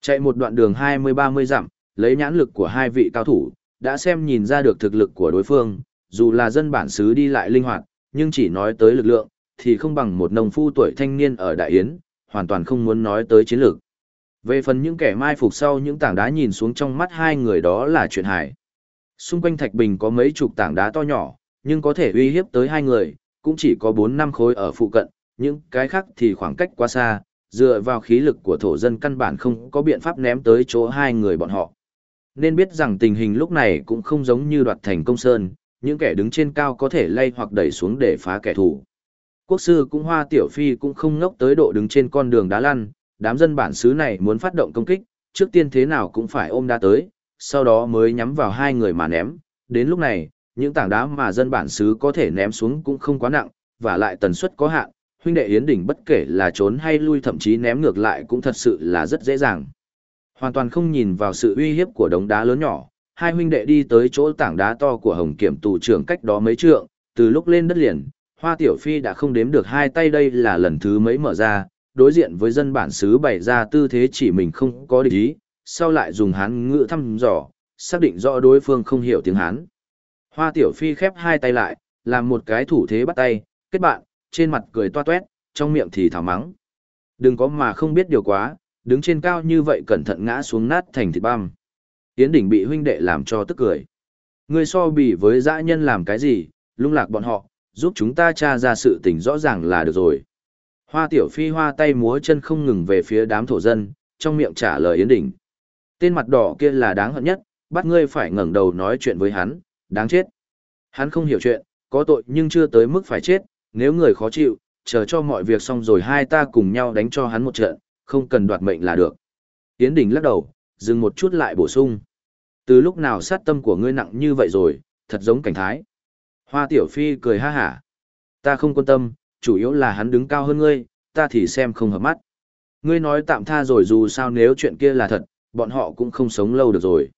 Chạy một đoạn đường 20-30 dặm, lấy nhãn lực của hai vị cao thủ, đã xem nhìn ra được thực lực của đối phương, dù là dân bản xứ đi lại linh hoạt, nhưng chỉ nói tới lực lượng, thì không bằng một nông phu tuổi thanh niên ở Đại Yến, hoàn toàn không muốn nói tới chiến lược. Về phần những kẻ mai phục sau những tảng đá nhìn xuống trong mắt hai người đó là chuyện hài. Xung quanh Thạch Bình có mấy chục tảng đá to nhỏ, nhưng có thể uy hiếp tới hai người, cũng chỉ có 4 năm khối ở phụ cận, những cái khác thì khoảng cách quá xa, dựa vào khí lực của thổ dân căn bản không có biện pháp ném tới chỗ hai người bọn họ. Nên biết rằng tình hình lúc này cũng không giống như đoạt thành công sơn, những kẻ đứng trên cao có thể lay hoặc đẩy xuống để phá kẻ thù. Quốc sư cũng hoa tiểu phi cũng không ngốc tới độ đứng trên con đường đá lăn, đám dân bản xứ này muốn phát động công kích, trước tiên thế nào cũng phải ôm đá tới, sau đó mới nhắm vào hai người mà ném. Đến lúc này, những tảng đá mà dân bản xứ có thể ném xuống cũng không quá nặng, và lại tần suất có hạn, huynh đệ Yến Đỉnh bất kể là trốn hay lui thậm chí ném ngược lại cũng thật sự là rất dễ dàng. Hoàn toàn không nhìn vào sự uy hiếp của đống đá lớn nhỏ, hai huynh đệ đi tới chỗ tảng đá to của Hồng Kiểm tù trưởng cách đó mấy trượng, từ lúc lên đất liền, Hoa Tiểu Phi đã không đếm được hai tay đây là lần thứ mấy mở ra, đối diện với dân bản xứ bày ra tư thế chỉ mình không có địch ý, sau lại dùng hán ngữ thăm dò, xác định rõ đối phương không hiểu tiếng hán. Hoa Tiểu Phi khép hai tay lại, làm một cái thủ thế bắt tay, kết bạn, trên mặt cười toa toét, trong miệng thì thảo mắng. Đừng có mà không biết điều quá, đứng trên cao như vậy cẩn thận ngã xuống nát thành thịt băm. Yến Đỉnh bị huynh đệ làm cho tức cười. Ngươi so bì với dã nhân làm cái gì, lung lạc bọn họ, giúp chúng ta tra ra sự tình rõ ràng là được rồi. Hoa tiểu phi hoa tay múa chân không ngừng về phía đám thổ dân, trong miệng trả lời Yến Đỉnh. Tên mặt đỏ kia là đáng hận nhất, bắt ngươi phải ngẩng đầu nói chuyện với hắn, đáng chết. Hắn không hiểu chuyện, có tội nhưng chưa tới mức phải chết, nếu người khó chịu, chờ cho mọi việc xong rồi hai ta cùng nhau đánh cho hắn một trận, không cần đoạt mệnh là được. Yến Đình lắc đầu, dừng một chút lại bổ sung. Từ lúc nào sát tâm của ngươi nặng như vậy rồi, thật giống cảnh thái. Hoa Tiểu Phi cười ha hả. Ta không quan tâm, chủ yếu là hắn đứng cao hơn ngươi, ta thì xem không hợp mắt. Ngươi nói tạm tha rồi dù sao nếu chuyện kia là thật, bọn họ cũng không sống lâu được rồi.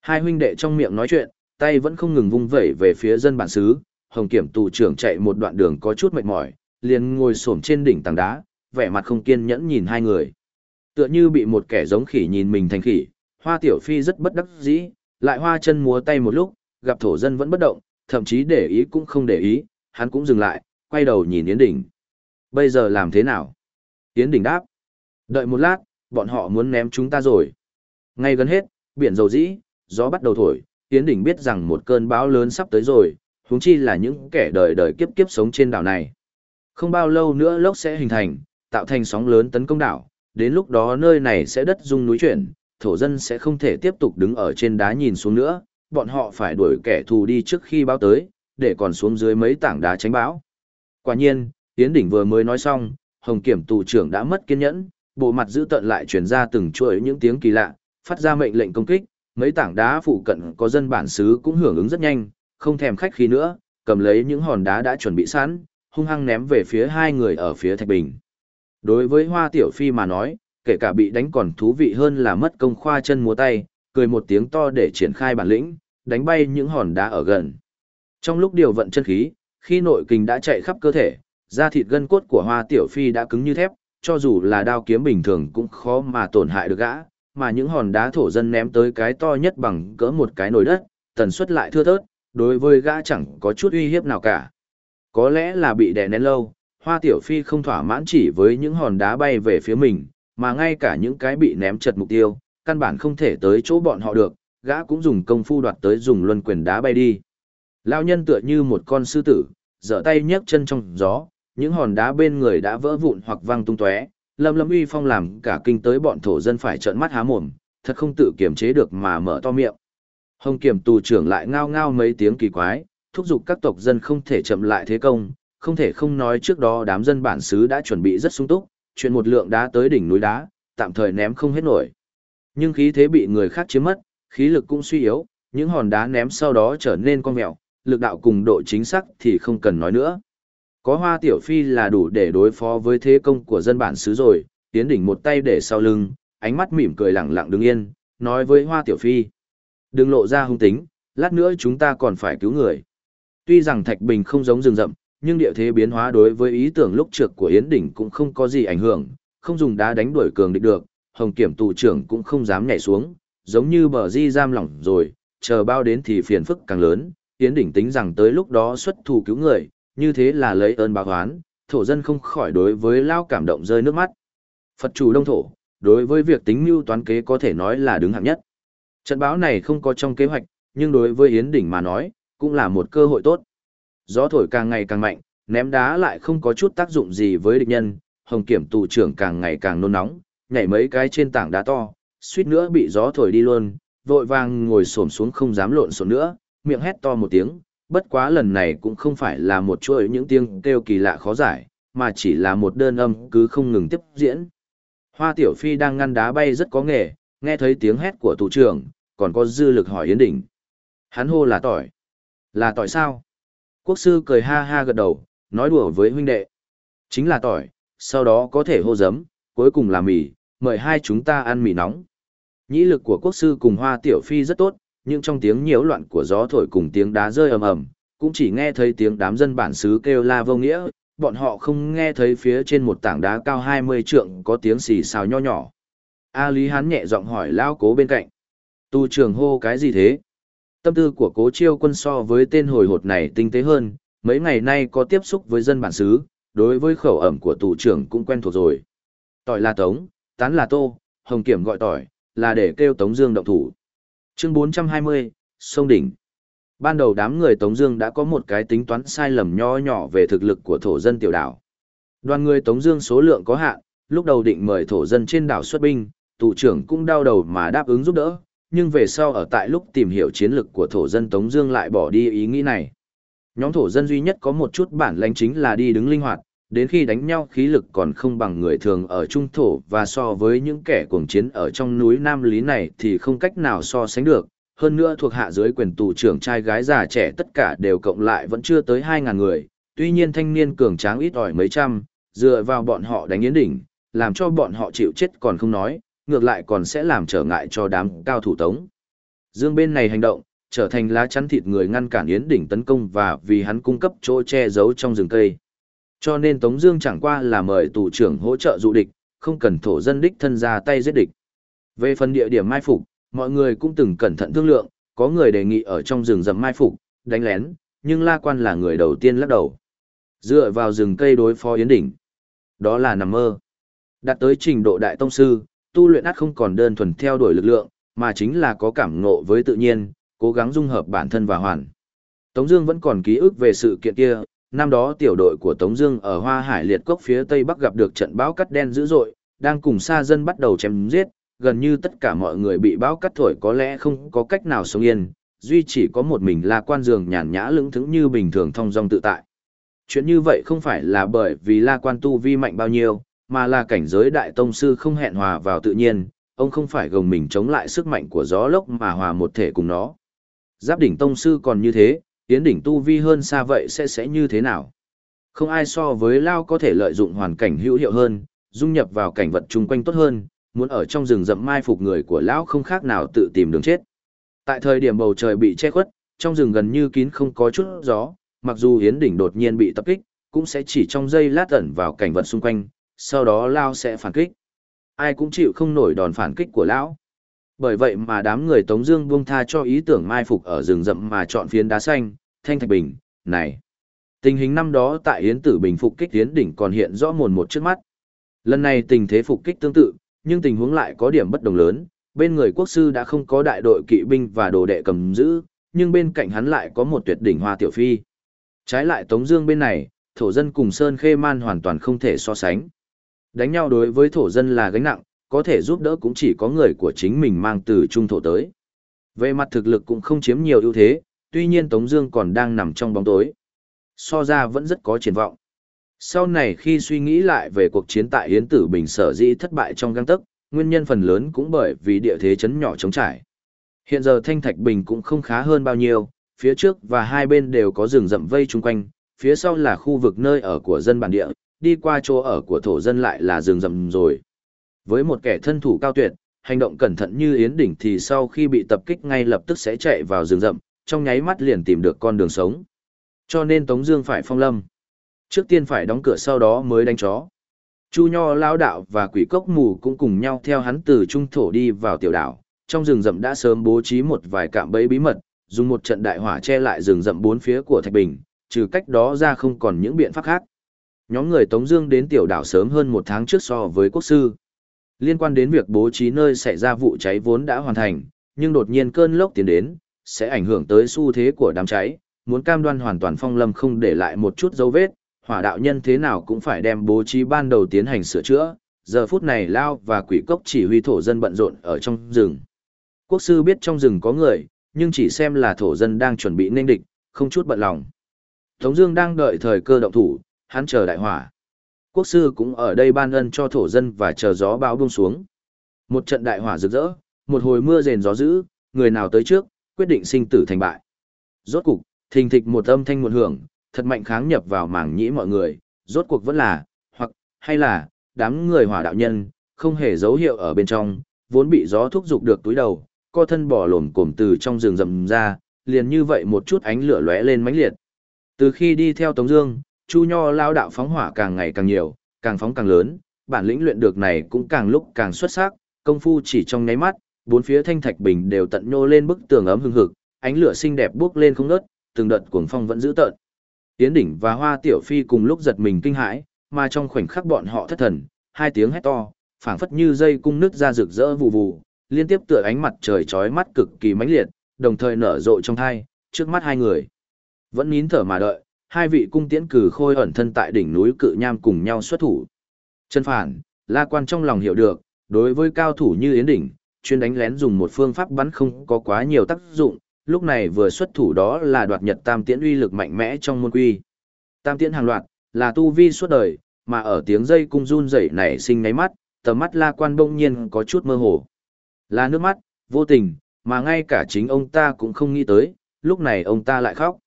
Hai huynh đệ trong miệng nói chuyện, tay vẫn không ngừng vung vẩy về phía dân bản xứ, Hồng Kiểm tù trưởng chạy một đoạn đường có chút mệt mỏi, liền ngồi xổm trên đỉnh tảng đá, vẻ mặt không kiên nhẫn nhìn hai người. Tựa như bị một kẻ giống khỉ nhìn mình thành khỉ, Hoa Tiểu Phi rất bất đắc dĩ, lại hoa chân múa tay một lúc, gặp thổ dân vẫn bất động, thậm chí để ý cũng không để ý, hắn cũng dừng lại, quay đầu nhìn Yến Đỉnh. Bây giờ làm thế nào? Yến Đỉnh đáp. Đợi một lát, bọn họ muốn ném chúng ta rồi. Ngay gần hết, biển dầu dĩ, gió bắt đầu thổi, Yến Đỉnh biết rằng một cơn bão lớn sắp tới rồi, huống chi là những kẻ đời đời kiếp kiếp sống trên đảo này. Không bao lâu nữa lốc sẽ hình thành, tạo thành sóng lớn tấn công đảo, đến lúc đó nơi này sẽ đất rung núi chuyển, thổ dân sẽ không thể tiếp tục đứng ở trên đá nhìn xuống nữa, bọn họ phải đuổi kẻ thù đi trước khi báo tới, để còn xuống dưới mấy tảng đá tránh bão. Quả nhiên, Tiến Đỉnh vừa mới nói xong, Hồng Kiểm tù trưởng đã mất kiên nhẫn, bộ mặt giữ tận lại truyền ra từng chuỗi những tiếng kỳ lạ, phát ra mệnh lệnh công kích, mấy tảng đá phụ cận có dân bản xứ cũng hưởng ứng rất nhanh, không thèm khách khí nữa, cầm lấy những hòn đá đã chuẩn bị sẵn, hung hăng ném về phía hai người ở phía Thạch Bình. Đối với Hoa Tiểu Phi mà nói, kể cả bị đánh còn thú vị hơn là mất công khoa chân múa tay, cười một tiếng to để triển khai bản lĩnh, đánh bay những hòn đá ở gần. Trong lúc điều vận chân khí, khi nội kình đã chạy khắp cơ thể, da thịt gân cốt của Hoa Tiểu Phi đã cứng như thép, cho dù là đao kiếm bình thường cũng khó mà tổn hại được gã, mà những hòn đá thổ dân ném tới cái to nhất bằng cỡ một cái nồi đất, tần suất lại thưa thớt, đối với gã chẳng có chút uy hiếp nào cả. Có lẽ là bị đè nén lâu, Hoa Tiểu Phi không thỏa mãn chỉ với những hòn đá bay về phía mình, mà ngay cả những cái bị ném chật mục tiêu, căn bản không thể tới chỗ bọn họ được, gã cũng dùng công phu đoạt tới dùng luân quyền đá bay đi. Lao nhân tựa như một con sư tử, giở tay nhấc chân trong gió, những hòn đá bên người đã vỡ vụn hoặc văng tung tóe, lâm lâm uy phong làm cả kinh tới bọn thổ dân phải trợn mắt há mồm, thật không tự kiềm chế được mà mở to miệng. Hồng kiểm tù trưởng lại ngao ngao mấy tiếng kỳ quái, thúc giục các tộc dân không thể chậm lại thế công, không thể không nói trước đó đám dân bản xứ đã chuẩn bị rất sung túc, chuyện một lượng đá tới đỉnh núi đá, tạm thời ném không hết nổi. Nhưng khí thế bị người khác chiếm mất, khí lực cũng suy yếu, những hòn đá ném sau đó trở nên con mèo, lực đạo cùng độ chính xác thì không cần nói nữa. Có hoa tiểu phi là đủ để đối phó với thế công của dân bản xứ rồi, tiến đỉnh một tay để sau lưng, ánh mắt mỉm cười lẳng lặng đứng yên, nói với hoa tiểu phi. Đừng lộ ra hung tính, lát nữa chúng ta còn phải cứu người. Tuy rằng Thạch Bình không giống rừng rậm, nhưng địa thế biến hóa đối với ý tưởng lúc trước của Yến Đỉnh cũng không có gì ảnh hưởng, không dùng đá đánh đuổi cường địch được, Hồng Kiểm tù trưởng cũng không dám nhảy xuống, giống như bờ di giam lỏng rồi, chờ bao đến thì phiền phức càng lớn, Yến Đỉnh tính rằng tới lúc đó xuất thủ cứu người, như thế là lấy ơn báo oán, thổ dân không khỏi đối với lao cảm động rơi nước mắt. Phật chủ đông thổ, đối với việc tính mưu toán kế có thể nói là đứng hạng nhất. Trận báo này không có trong kế hoạch, nhưng đối với Yến Đỉnh mà nói, cũng là một cơ hội tốt. Gió thổi càng ngày càng mạnh, ném đá lại không có chút tác dụng gì với địch nhân, hồng kiểm tù trưởng càng ngày càng nôn nóng, nhảy mấy cái trên tảng đá to, suýt nữa bị gió thổi đi luôn, vội vàng ngồi xổm xuống không dám lộn xộn nữa, miệng hét to một tiếng, bất quá lần này cũng không phải là một chuỗi những tiếng kêu kỳ lạ khó giải, mà chỉ là một đơn âm cứ không ngừng tiếp diễn. Hoa Tiểu Phi đang ngăn đá bay rất có nghề, nghe thấy tiếng hét của tù trưởng, còn có dư lực hỏi Yến Đỉnh. Hắn hô là tỏi. Là tỏi sao? Quốc sư cười ha ha gật đầu, nói đùa với huynh đệ. Chính là tỏi, sau đó có thể hô giấm, cuối cùng là mì, mời hai chúng ta ăn mì nóng. Nhĩ lực của quốc sư cùng Hoa Tiểu Phi rất tốt, nhưng trong tiếng nhiễu loạn của gió thổi cùng tiếng đá rơi ầm ầm, cũng chỉ nghe thấy tiếng đám dân bản xứ kêu la vô nghĩa, bọn họ không nghe thấy phía trên một tảng đá cao 20 trượng có tiếng xì xào nho nhỏ. A Lý Hán nhẹ giọng hỏi lão cố bên cạnh. Tu trường hô cái gì thế? Tâm tư của cố chiêu quân so với tên hồi hột này tinh tế hơn, mấy ngày nay có tiếp xúc với dân bản xứ, đối với khẩu ẩm của tù trưởng cũng quen thuộc rồi. Tỏi là tống, tán là tô, hồng kiểm gọi tỏi, là để kêu tống dương động thủ. Chương 420, Sông Đỉnh Ban đầu đám người Tống Dương đã có một cái tính toán sai lầm nho nhỏ về thực lực của thổ dân tiểu đảo. Đoàn người Tống Dương số lượng có hạn, lúc đầu định mời thổ dân trên đảo xuất binh, tù trưởng cũng đau đầu mà đáp ứng giúp đỡ, nhưng về sau ở tại lúc tìm hiểu chiến lực của thổ dân Tống Dương lại bỏ đi ý nghĩ này. Nhóm thổ dân duy nhất có một chút bản lãnh chính là đi đứng linh hoạt, đến khi đánh nhau khí lực còn không bằng người thường ở trung thổ và so với những kẻ cuồng chiến ở trong núi Nam Lý này thì không cách nào so sánh được. Hơn nữa thuộc hạ dưới quyền tù trưởng trai gái già trẻ tất cả đều cộng lại vẫn chưa tới 2.000 người, tuy nhiên thanh niên cường tráng ít ỏi mấy trăm, dựa vào bọn họ đánh yến đỉnh, làm cho bọn họ chịu chết còn không nói, ngược lại còn sẽ làm trở ngại cho đám cao thủ tống. Dương bên này hành động, trở thành lá chắn thịt người ngăn cản Yến Đỉnh tấn công và vì hắn cung cấp chỗ che giấu trong rừng cây. Cho nên Tống Dương chẳng qua là mời tù trưởng hỗ trợ dụ địch, không cần thổ dân đích thân ra tay giết địch. Về phần địa điểm mai phục, mọi người cũng từng cẩn thận thương lượng, có người đề nghị ở trong rừng rậm mai phục, đánh lén, nhưng La Quan là người đầu tiên lắc đầu. Dựa vào rừng cây đối phó Yến Đỉnh, đó là nằm mơ. Đạt tới trình độ đại tông sư, tu luyện ắt không còn đơn thuần theo đuổi lực lượng, mà chính là có cảm ngộ với tự nhiên, cố gắng dung hợp bản thân và hoàn. Tống Dương vẫn còn ký ức về sự kiện kia, năm đó tiểu đội của Tống Dương ở Hoa Hải liệt cốc phía tây bắc gặp được trận bão cắt đen dữ dội, đang cùng xa dân bắt đầu chém giết, gần như tất cả mọi người bị bão cắt thổi có lẽ không có cách nào sống yên, duy chỉ có một mình La Quan Dương nhàn nhã lững thững như bình thường thông dong tự tại. Chuyện như vậy không phải là bởi vì La Quan tu vi mạnh bao nhiêu, mà là cảnh giới đại tông sư không hẹn hòa vào tự nhiên, ông không phải gồng mình chống lại sức mạnh của gió lốc mà hòa một thể cùng nó. Giáp đỉnh tông sư còn như thế, tiến đỉnh tu vi hơn xa vậy sẽ sẽ như thế nào? Không ai so với Lao có thể lợi dụng hoàn cảnh hữu hiệu hơn, dung nhập vào cảnh vật chung quanh tốt hơn, muốn ở trong rừng rậm mai phục người của Lão không khác nào tự tìm đường chết. Tại thời điểm bầu trời bị che khuất, trong rừng gần như kín không có chút gió, mặc dù hiến đỉnh đột nhiên bị tập kích, cũng sẽ chỉ trong giây lát ẩn vào cảnh vật xung quanh, sau đó Lao sẽ phản kích. Ai cũng chịu không nổi đòn phản kích của Lão. Bởi vậy mà đám người Tống Dương buông tha cho ý tưởng mai phục ở rừng rậm mà chọn phiến đá xanh, thanh thạch bình, này. Tình hình năm đó tại Yến Tử Bình phục kích Yến đỉnh còn hiện rõ mồn một trước mắt. Lần này tình thế phục kích tương tự, nhưng tình huống lại có điểm bất đồng lớn. Bên người quốc sư đã không có đại đội kỵ binh và đồ đệ cầm giữ, nhưng bên cạnh hắn lại có một tuyệt đỉnh hoa tiểu phi. Trái lại Tống Dương bên này, thổ dân cùng Sơn Khê Man hoàn toàn không thể so sánh. Đánh nhau đối với thổ dân là gánh nặng, có thể giúp đỡ cũng chỉ có người của chính mình mang từ trung thổ tới. Về mặt thực lực cũng không chiếm nhiều ưu thế, tuy nhiên Tống Dương còn đang nằm trong bóng tối. So ra vẫn rất có triển vọng. Sau này khi suy nghĩ lại về cuộc chiến tại Yến Tử Bình sở dĩ thất bại trong găng tấc, nguyên nhân phần lớn cũng bởi vì địa thế chấn nhỏ chống trải. Hiện giờ Thanh Thạch Bình cũng không khá hơn bao nhiêu, phía trước và hai bên đều có rừng rậm vây chung quanh, phía sau là khu vực nơi ở của dân bản địa, đi qua chỗ ở của thổ dân lại là rừng rậm rồi. Với một kẻ thân thủ cao tuyệt, hành động cẩn thận như Yến Đỉnh thì sau khi bị tập kích ngay lập tức sẽ chạy vào rừng rậm, trong nháy mắt liền tìm được con đường sống. Cho nên Tống Dương phải phong lâm. Trước tiên phải đóng cửa sau đó mới đánh chó. Chu Nho Lão Đạo và Quỷ Cốc Mù cũng cùng nhau theo hắn từ trung thổ đi vào tiểu đảo. Trong rừng rậm đã sớm bố trí một vài cạm bẫy bí mật, dùng một trận đại hỏa che lại rừng rậm bốn phía của Thạch Bình, trừ cách đó ra không còn những biện pháp khác. Nhóm người Tống Dương đến tiểu đảo sớm hơn một tháng trước so với quốc sư. Liên quan đến việc bố trí nơi xảy ra vụ cháy vốn đã hoàn thành, nhưng đột nhiên cơn lốc tiến đến, sẽ ảnh hưởng tới xu thế của đám cháy, muốn cam đoan hoàn toàn phong lâm không để lại một chút dấu vết, hỏa đạo nhân thế nào cũng phải đem bố trí ban đầu tiến hành sửa chữa, giờ phút này Lao và quỷ cốc chỉ huy thổ dân bận rộn ở trong rừng. Quốc sư biết trong rừng có người, nhưng chỉ xem là thổ dân đang chuẩn bị nên địch, không chút bận lòng. Tống Dương đang đợi thời cơ động thủ, hắn chờ đại hỏa. Quốc sư cũng ở đây ban ân cho thổ dân và chờ gió bão buông xuống. Một trận đại hỏa rực rỡ, một hồi mưa rền gió dữ, người nào tới trước, quyết định sinh tử thành bại. Rốt cục, thình thịch một âm thanh một hưởng, thật mạnh kháng nhập vào mảng nhĩ mọi người, rốt cuộc vẫn là, hoặc, hay là, đám người hỏa đạo nhân, không hề dấu hiệu ở bên trong, vốn bị gió thúc giục được túi đầu, co thân bỏ lồm cồm từ trong rừng rậm ra, liền như vậy một chút ánh lửa lóe lên mãnh liệt. Từ khi đi theo Tống Dương, Chu Nho lao đạo phóng hỏa càng ngày càng nhiều, càng phóng càng lớn, bản lĩnh luyện được này cũng càng lúc càng xuất sắc, công phu chỉ trong nháy mắt, bốn phía thanh thạch bình đều tận nhô lên bức tường ấm hưng hực, ánh lửa xinh đẹp bốc lên không ngớt, từng đợt cuồng phong vẫn giữ tợn. Tiến đỉnh và Hoa Tiểu Phi cùng lúc giật mình kinh hãi, mà trong khoảnh khắc bọn họ thất thần, hai tiếng hét to, phảng phất như dây cung nứt ra rực rỡ vụ vụ, liên tiếp tựa ánh mặt trời chói mắt cực kỳ mãnh liệt, đồng thời nở rộ trong thai, trước mắt hai người. Vẫn nín thở mà đợi, hai vị cung tiễn cử khôi ẩn thân tại đỉnh núi cự nham cùng nhau xuất thủ. Chân phản, La Quan trong lòng hiểu được, đối với cao thủ như Yến Đỉnh, chuyên đánh lén dùng một phương pháp bắn không có quá nhiều tác dụng, lúc này vừa xuất thủ đó là đoạt nhật tam tiễn uy lực mạnh mẽ trong môn quy. Tam tiễn hàng loạt, là tu vi suốt đời, mà ở tiếng dây cung run rẩy nảy sinh ngáy mắt, tầm mắt La Quan bỗng nhiên có chút mơ hồ. Là nước mắt, vô tình, mà ngay cả chính ông ta cũng không nghĩ tới, lúc này ông ta lại khóc.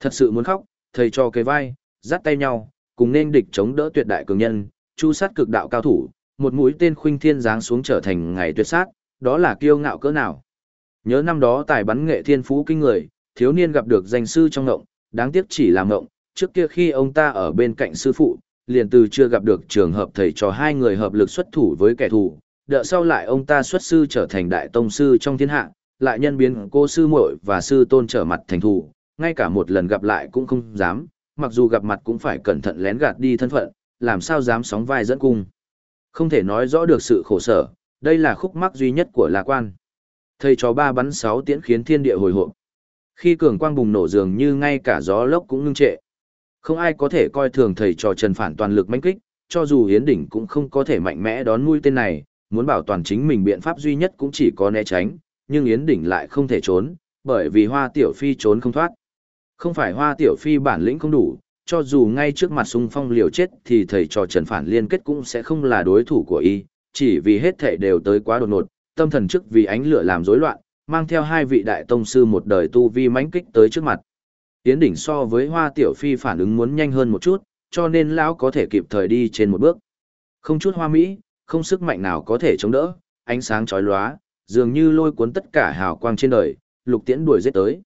Thật sự muốn khóc, thầy cho kế vai, dắt tay nhau, cùng nên địch chống đỡ tuyệt đại cường nhân, chu sát cực đạo cao thủ, một mũi tên khuynh thiên giáng xuống trở thành ngày tuyệt sát, đó là kiêu ngạo cỡ nào. Nhớ năm đó tài bắn nghệ thiên phú kinh người, thiếu niên gặp được danh sư trong ngộng, đáng tiếc chỉ là ngộng, trước kia khi ông ta ở bên cạnh sư phụ, liền từ chưa gặp được trường hợp thầy trò hai người hợp lực xuất thủ với kẻ thù, đợi sau lại ông ta xuất sư trở thành đại tông sư trong thiên hạ, lại nhân biến cô sư muội và sư tôn trở mặt thành thù, ngay cả một lần gặp lại cũng không dám, mặc dù gặp mặt cũng phải cẩn thận lén gạt đi thân phận, làm sao dám sóng vai dẫn cung. Không thể nói rõ được sự khổ sở, đây là khúc mắc duy nhất của lạc Quan. Thầy chó ba bắn sáu tiễn khiến thiên địa hồi hộp. Khi cường quang bùng nổ dường như ngay cả gió lốc cũng ngưng trệ. Không ai có thể coi thường thầy trò Trần Phản toàn lực mãnh kích, cho dù Hiến Đỉnh cũng không có thể mạnh mẽ đón mũi tên này, muốn bảo toàn chính mình biện pháp duy nhất cũng chỉ có né tránh, nhưng Yến Đỉnh lại không thể trốn, bởi vì Hoa Tiểu Phi trốn không thoát. Không phải Hoa Tiểu Phi bản lĩnh không đủ, cho dù ngay trước mặt xung phong liều chết thì thầy trò Trần Phản liên kết cũng sẽ không là đối thủ của y, chỉ vì hết thể đều tới quá đột ngột, tâm thần trước vì ánh lửa làm rối loạn, mang theo hai vị đại tông sư một đời tu vi mãnh kích tới trước mặt. Tiến đỉnh so với Hoa Tiểu Phi phản ứng muốn nhanh hơn một chút, cho nên lão có thể kịp thời đi trên một bước. Không chút hoa mỹ, không sức mạnh nào có thể chống đỡ, ánh sáng chói lóa, dường như lôi cuốn tất cả hào quang trên đời, lục tiễn đuổi giết tới.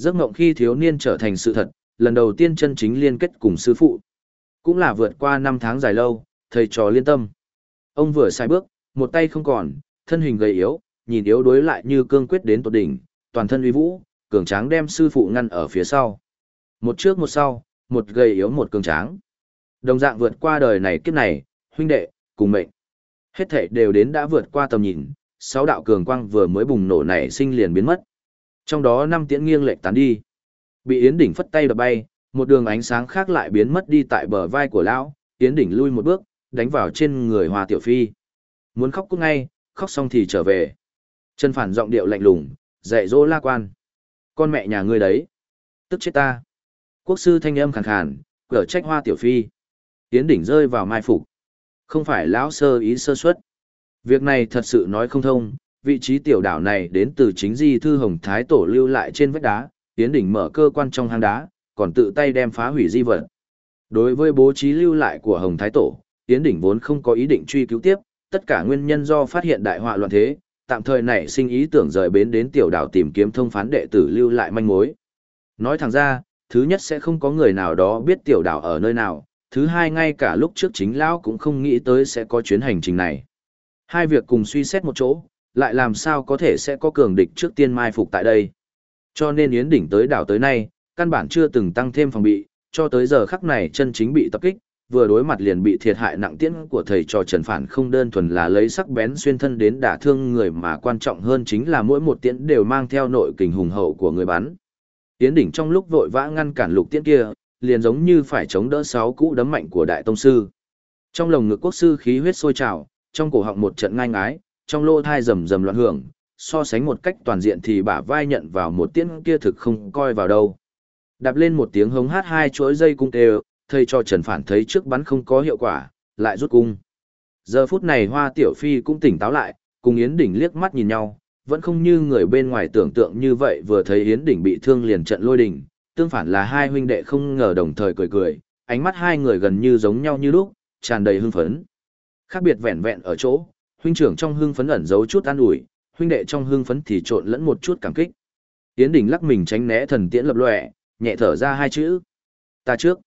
Giấc mộng khi thiếu niên trở thành sự thật, lần đầu tiên chân chính liên kết cùng sư phụ. Cũng là vượt qua năm tháng dài lâu, thầy trò liên tâm. Ông vừa sai bước, một tay không còn, thân hình gầy yếu, nhìn yếu đối lại như cương quyết đến tột đỉnh, toàn thân uy vũ, cường tráng đem sư phụ ngăn ở phía sau. Một trước một sau, một gầy yếu một cường tráng. Đồng dạng vượt qua đời này kiếp này, huynh đệ, cùng mệnh. Hết thảy đều đến đã vượt qua tầm nhìn, sáu đạo cường quang vừa mới bùng nổ nảy sinh liền biến mất. Trong đó năm tiễn nghiêng lệch tán đi. Bị Yến Đỉnh phất tay đập bay, một đường ánh sáng khác lại biến mất đi tại bờ vai của lão, Yến Đỉnh lui một bước, đánh vào trên người Hoa Tiểu Phi. Muốn khóc cũng ngay, khóc xong thì trở về. Chân phản giọng điệu lạnh lùng, dạy dỗ La Quan. Con mẹ nhà ngươi đấy. Tức chết ta. Quốc sư thanh âm khàn khàn, cở trách Hoa Tiểu Phi. Yến Đỉnh rơi vào mai phục. Không phải lão sơ ý sơ suất. Việc này thật sự nói không thông, vị trí tiểu đảo này đến từ chính di thư hồng thái tổ lưu lại trên vách đá, tiến đỉnh mở cơ quan trong hang đá, còn tự tay đem phá hủy di vật. Đối với bố trí lưu lại của hồng thái tổ, tiến đỉnh vốn không có ý định truy cứu tiếp, tất cả nguyên nhân do phát hiện đại họa loạn thế, tạm thời nảy sinh ý tưởng rời bến đến tiểu đảo tìm kiếm thông phán đệ tử lưu lại manh mối. Nói thẳng ra, thứ nhất sẽ không có người nào đó biết tiểu đảo ở nơi nào, thứ hai ngay cả lúc trước chính lão cũng không nghĩ tới sẽ có chuyến hành trình này. Hai việc cùng suy xét một chỗ, lại làm sao có thể sẽ có cường địch trước tiên mai phục tại đây. Cho nên Yến Đỉnh tới đảo tới nay, căn bản chưa từng tăng thêm phòng bị, cho tới giờ khắc này chân chính bị tập kích, vừa đối mặt liền bị thiệt hại nặng tiễn của thầy trò Trần Phản không đơn thuần là lấy sắc bén xuyên thân đến đả thương người mà quan trọng hơn chính là mỗi một tiễn đều mang theo nội kình hùng hậu của người bắn. Yến Đỉnh trong lúc vội vã ngăn cản lục tiễn kia, liền giống như phải chống đỡ sáu cũ đấm mạnh của đại tông sư. Trong lồng ngực quốc sư khí huyết sôi trào, trong cổ họng một trận ngai ngái, trong lỗ thai rầm rầm loạn hưởng, so sánh một cách toàn diện thì bả vai nhận vào một tiếng kia thực không coi vào đâu. Đạp lên một tiếng hống hát hai chuỗi dây cung đều, thầy cho Trần Phản thấy trước bắn không có hiệu quả, lại rút cung. Giờ phút này Hoa Tiểu Phi cũng tỉnh táo lại, cùng Yến Đỉnh liếc mắt nhìn nhau, vẫn không như người bên ngoài tưởng tượng như vậy vừa thấy Yến Đỉnh bị thương liền trận lôi đỉnh, tương phản là hai huynh đệ không ngờ đồng thời cười cười, ánh mắt hai người gần như giống nhau như lúc, tràn đầy hưng phấn. Khác biệt vẹn vẹn ở chỗ, huynh trưởng trong hưng phấn ẩn giấu chút an ủi, huynh đệ trong hưng phấn thì trộn lẫn một chút cảm kích. Yến Đình lắc mình tránh né thần tiễn lập lòe, nhẹ thở ra hai chữ. Ta trước.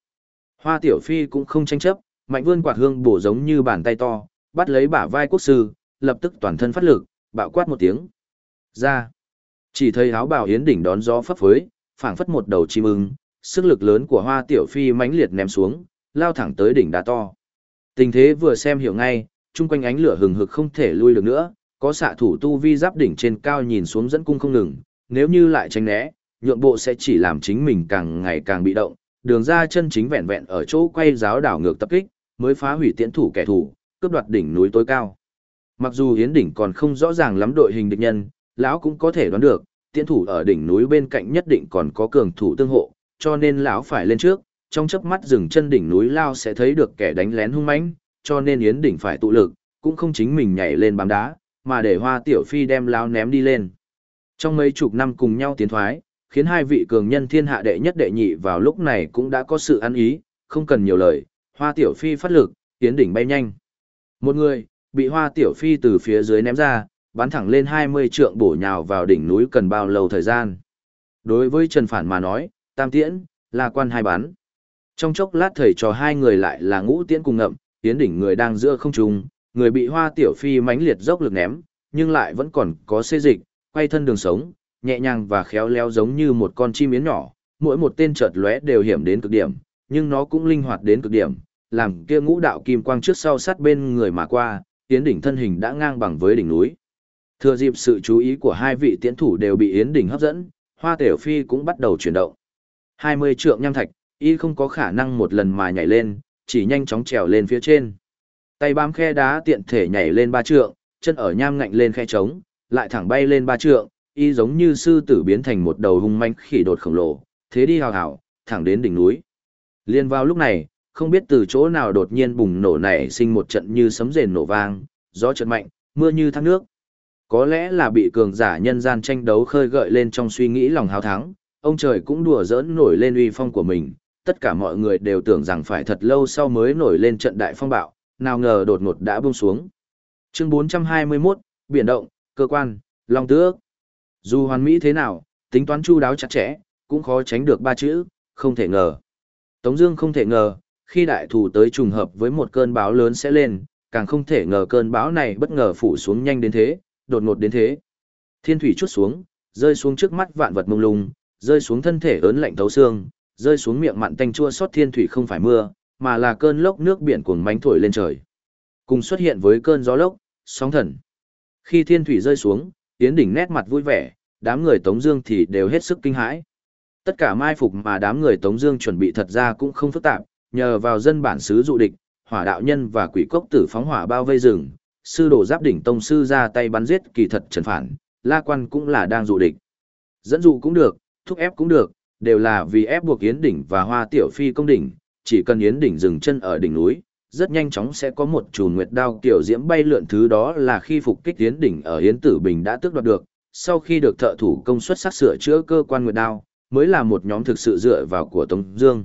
Hoa Tiểu Phi cũng không tranh chấp, mạnh vươn quạt hương bổ giống như bàn tay to, bắt lấy bả vai quốc sư, lập tức toàn thân phát lực, bạo quát một tiếng. Ra. Chỉ thấy áo bào Yến Đỉnh đón gió phấp phới, phảng phất một đầu chim ưng, sức lực lớn của Hoa Tiểu Phi mãnh liệt ném xuống, lao thẳng tới đỉnh đá to. Tình thế vừa xem hiểu ngay, chung quanh ánh lửa hừng hực không thể lui được nữa, có xạ thủ tu vi giáp đỉnh trên cao nhìn xuống dẫn cung không ngừng, nếu như lại tránh né, nhượng bộ sẽ chỉ làm chính mình càng ngày càng bị động, đường ra chân chính vẹn vẹn ở chỗ quay giáo đảo ngược tập kích, mới phá hủy tiễn thủ kẻ thù, cướp đoạt đỉnh núi tối cao. Mặc dù hiến đỉnh còn không rõ ràng lắm đội hình địch nhân, lão cũng có thể đoán được, tiễn thủ ở đỉnh núi bên cạnh nhất định còn có cường thủ tương hộ, cho nên lão phải lên trước, trong chớp mắt dừng chân đỉnh núi lao sẽ thấy được kẻ đánh lén hung mãnh, cho nên yến đỉnh phải tụ lực, cũng không chính mình nhảy lên bám đá, mà để Hoa Tiểu Phi đem lao ném đi lên. Trong mấy chục năm cùng nhau tiến thoái, khiến hai vị cường nhân thiên hạ đệ nhất đệ nhị vào lúc này cũng đã có sự ăn ý, không cần nhiều lời, Hoa Tiểu Phi phát lực, tiến đỉnh bay nhanh. Một người, bị Hoa Tiểu Phi từ phía dưới ném ra, bắn thẳng lên 20 trượng bổ nhào vào đỉnh núi cần bao lâu thời gian. Đối với Trần Phản mà nói, tam tiễn, là quan hai bắn. Trong chốc lát thầy trò hai người lại là ngũ tiễn cùng ngậm, tiến đỉnh người đang giữa không trung, người bị Hoa Tiểu Phi mãnh liệt dốc lực ném, nhưng lại vẫn còn có xê dịch, quay thân đường sống, nhẹ nhàng và khéo léo giống như một con chim yến nhỏ, mỗi một tên chợt lóe đều hiểm đến cực điểm, nhưng nó cũng linh hoạt đến cực điểm, làm kia ngũ đạo kim quang trước sau sát bên người mà qua, Yến đỉnh thân hình đã ngang bằng với đỉnh núi. Thừa dịp sự chú ý của hai vị tiến thủ đều bị Yến đỉnh hấp dẫn, Hoa Tiểu Phi cũng bắt đầu chuyển động. 20 trượng nham thạch, y không có khả năng một lần mà nhảy lên, chỉ nhanh chóng trèo lên phía trên. Tay bám khe đá tiện thể nhảy lên ba trượng, chân ở nham ngạnh lên khe trống, lại thẳng bay lên ba trượng, y giống như sư tử biến thành một đầu hung manh khỉ đột khổng lồ, thế đi hào hào, thẳng đến đỉnh núi. Liên vào lúc này, không biết từ chỗ nào đột nhiên bùng nổ nảy sinh một trận như sấm rền nổ vang, gió trận mạnh, mưa như thác nước. Có lẽ là bị cường giả nhân gian tranh đấu khơi gợi lên trong suy nghĩ lòng hào thắng, ông trời cũng đùa giỡn nổi lên uy phong của mình, tất cả mọi người đều tưởng rằng phải thật lâu sau mới nổi lên trận đại phong bạo, nào ngờ đột ngột đã buông xuống. Chương 421, Biển động, cơ quan, long tước. Dù hoàn mỹ thế nào, tính toán chu đáo chặt chẽ, cũng khó tránh được ba chữ, không thể ngờ. Tống Dương không thể ngờ, khi đại thủ tới trùng hợp với một cơn bão lớn sẽ lên, càng không thể ngờ cơn bão này bất ngờ phủ xuống nhanh đến thế, đột ngột đến thế. Thiên thủy chút xuống, rơi xuống trước mắt vạn vật mông lung, rơi xuống thân thể ớn lạnh thấu xương, rơi xuống miệng mặn tanh chua xót thiên thủy không phải mưa, mà là cơn lốc nước biển cuồng mánh thổi lên trời. Cùng xuất hiện với cơn gió lốc, sóng thần. Khi thiên thủy rơi xuống, Yến Đỉnh nét mặt vui vẻ, đám người Tống Dương thì đều hết sức kinh hãi. Tất cả mai phục mà đám người Tống Dương chuẩn bị thật ra cũng không phức tạp, nhờ vào dân bản xứ dụ địch, hỏa đạo nhân và quỷ cốc tử phóng hỏa bao vây rừng, sư đồ giáp đỉnh tông sư ra tay bắn giết kỳ thật trần phản, la quan cũng là đang dụ địch. Dẫn dụ cũng được, thúc ép cũng được, đều là vì ép buộc Yến Đỉnh và Hoa Tiểu Phi công đỉnh, chỉ cần Yến Đỉnh dừng chân ở đỉnh núi, rất nhanh chóng sẽ có một chùm nguyệt đao kiểu diễm bay lượn thứ đó là khi phục kích Yến Đỉnh ở Yến Tử Bình đã tước đoạt được, sau khi được thợ thủ công suất sắc sửa chữa cơ quan nguyệt đao, mới là một nhóm thực sự dựa vào của Tống Dương.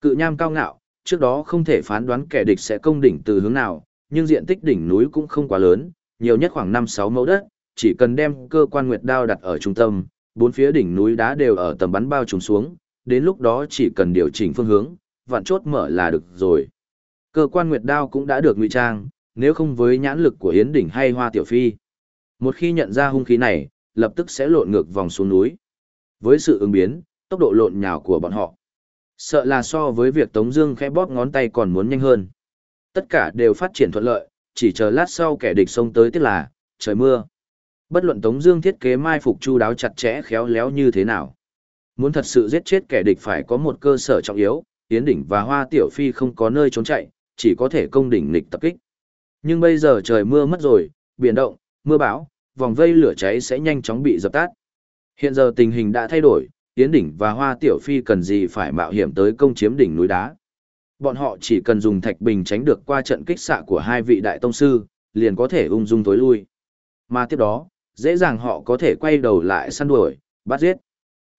Cự nham cao ngạo, trước đó không thể phán đoán kẻ địch sẽ công đỉnh từ hướng nào, nhưng diện tích đỉnh núi cũng không quá lớn, nhiều nhất khoảng 5-6 mẫu đất, chỉ cần đem cơ quan nguyệt đao đặt ở trung tâm, bốn phía đỉnh núi đá đều ở tầm bắn bao trùm xuống, đến lúc đó chỉ cần điều chỉnh phương hướng, vạn chốt mở là được rồi. Cơ quan nguyệt đao cũng đã được ngụy trang, nếu không với nhãn lực của Yến Đỉnh hay Hoa Tiểu Phi. Một khi nhận ra hung khí này, lập tức sẽ lộn ngược vòng xuống núi. Với sự ứng biến, tốc độ lộn nhào của bọn họ. Sợ là so với việc Tống Dương khẽ bóp ngón tay còn muốn nhanh hơn. Tất cả đều phát triển thuận lợi, chỉ chờ lát sau kẻ địch xông tới tức là trời mưa. Bất luận Tống Dương thiết kế mai phục chu đáo chặt chẽ khéo léo như thế nào, muốn thật sự giết chết kẻ địch phải có một cơ sở trọng yếu. Tiến đỉnh và Hoa Tiểu Phi không có nơi trốn chạy, chỉ có thể công đỉnh lịch tập kích. Nhưng bây giờ trời mưa mất rồi, biển động, mưa bão, vòng vây lửa cháy sẽ nhanh chóng bị dập tắt. Hiện giờ tình hình đã thay đổi, Tiến đỉnh và Hoa Tiểu Phi cần gì phải mạo hiểm tới công chiếm đỉnh núi đá. Bọn họ chỉ cần dùng thạch bình tránh được qua trận kích xạ của hai vị đại tông sư, liền có thể ung dung tối lui. Mà tiếp đó, dễ dàng họ có thể quay đầu lại săn đuổi, bắt giết.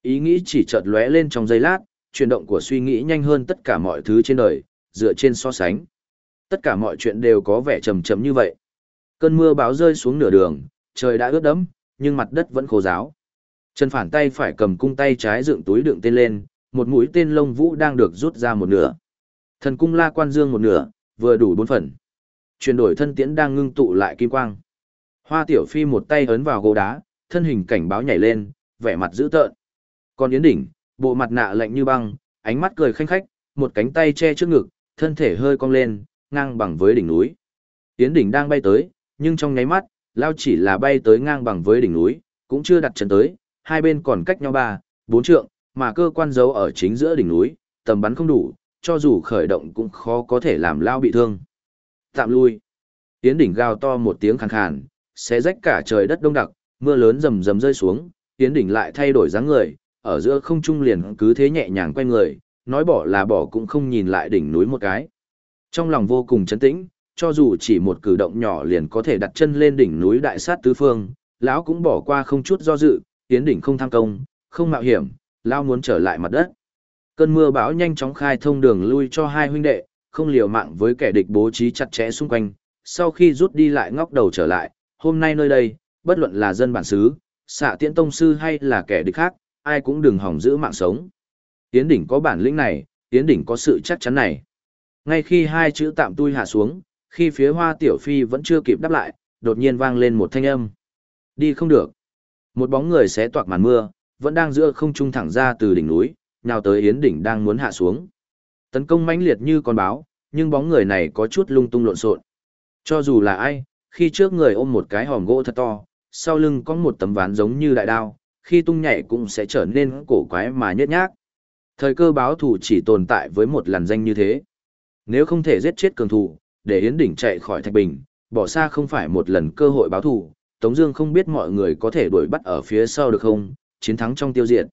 Ý nghĩ chỉ chợt lóe lên trong giây lát, chuyển động của suy nghĩ nhanh hơn tất cả mọi thứ trên đời, dựa trên so sánh. Tất cả mọi chuyện đều có vẻ trầm trầm như vậy. Cơn mưa báo rơi xuống nửa đường, trời đã ướt đẫm, nhưng mặt đất vẫn khô ráo. Trần Phản tay phải cầm cung tay trái dựng túi đựng tên lên, một mũi tên lông vũ đang được rút ra một nửa. Thần cung La Quan Dương một nửa, vừa đủ bốn phần. Chuyển đổi thân tiễn đang ngưng tụ lại kim quang. Hoa Tiểu Phi một tay ấn vào gỗ đá, thân hình cảnh báo nhảy lên, vẻ mặt dữ tợn. Còn Yến Đỉnh, bộ mặt nạ lạnh như băng, ánh mắt cười khanh khách, một cánh tay che trước ngực, thân thể hơi cong lên, ngang bằng với đỉnh núi. Yến Đỉnh đang bay tới, nhưng trong nháy mắt, lao chỉ là bay tới ngang bằng với đỉnh núi, cũng chưa đặt chân tới, hai bên còn cách nhau ba, bốn trượng, mà cơ quan giấu ở chính giữa đỉnh núi, tầm bắn không đủ, cho dù khởi động cũng khó có thể làm lao bị thương. Tạm lui. Yến Đỉnh gào to một tiếng khàn khàn, xé rách cả trời đất đông đặc, mưa lớn rầm rầm rơi xuống, Yến Đỉnh lại thay đổi dáng người, ở giữa không trung liền cứ thế nhẹ nhàng quay người, nói bỏ là bỏ cũng không nhìn lại đỉnh núi một cái. Trong lòng vô cùng chấn tĩnh, cho dù chỉ một cử động nhỏ liền có thể đặt chân lên đỉnh núi đại sát tứ phương, lão cũng bỏ qua không chút do dự, tiến đỉnh không tham công, không mạo hiểm, lão muốn trở lại mặt đất. Cơn mưa bão nhanh chóng khai thông đường lui cho hai huynh đệ, không liều mạng với kẻ địch bố trí chặt chẽ xung quanh, sau khi rút đi lại ngóc đầu trở lại, hôm nay nơi đây, bất luận là dân bản xứ, xạ tiễn tông sư hay là kẻ địch khác, ai cũng đừng hỏng giữ mạng sống. Tiến đỉnh có bản lĩnh này, tiến đỉnh có sự chắc chắn này. Ngay khi hai chữ tạm tui hạ xuống, khi phía hoa tiểu phi vẫn chưa kịp đáp lại, đột nhiên vang lên một thanh âm. Đi không được. Một bóng người xé toạc màn mưa, vẫn đang giữa không trung thẳng ra từ đỉnh núi, nào tới yến đỉnh đang muốn hạ xuống. Tấn công mãnh liệt như con báo, nhưng bóng người này có chút lung tung lộn xộn. Cho dù là ai, khi trước người ôm một cái hòm gỗ thật to, sau lưng có một tấm ván giống như đại đao, khi tung nhảy cũng sẽ trở nên cổ quái mà nhếch nhác. Thời cơ báo thủ chỉ tồn tại với một làn danh như thế. Nếu không thể giết chết cường thủ, để Yến Đỉnh chạy khỏi Thạch Bình, bỏ xa không phải một lần cơ hội báo thủ, Tống Dương không biết mọi người có thể đuổi bắt ở phía sau được không, chiến thắng trong tiêu diệt.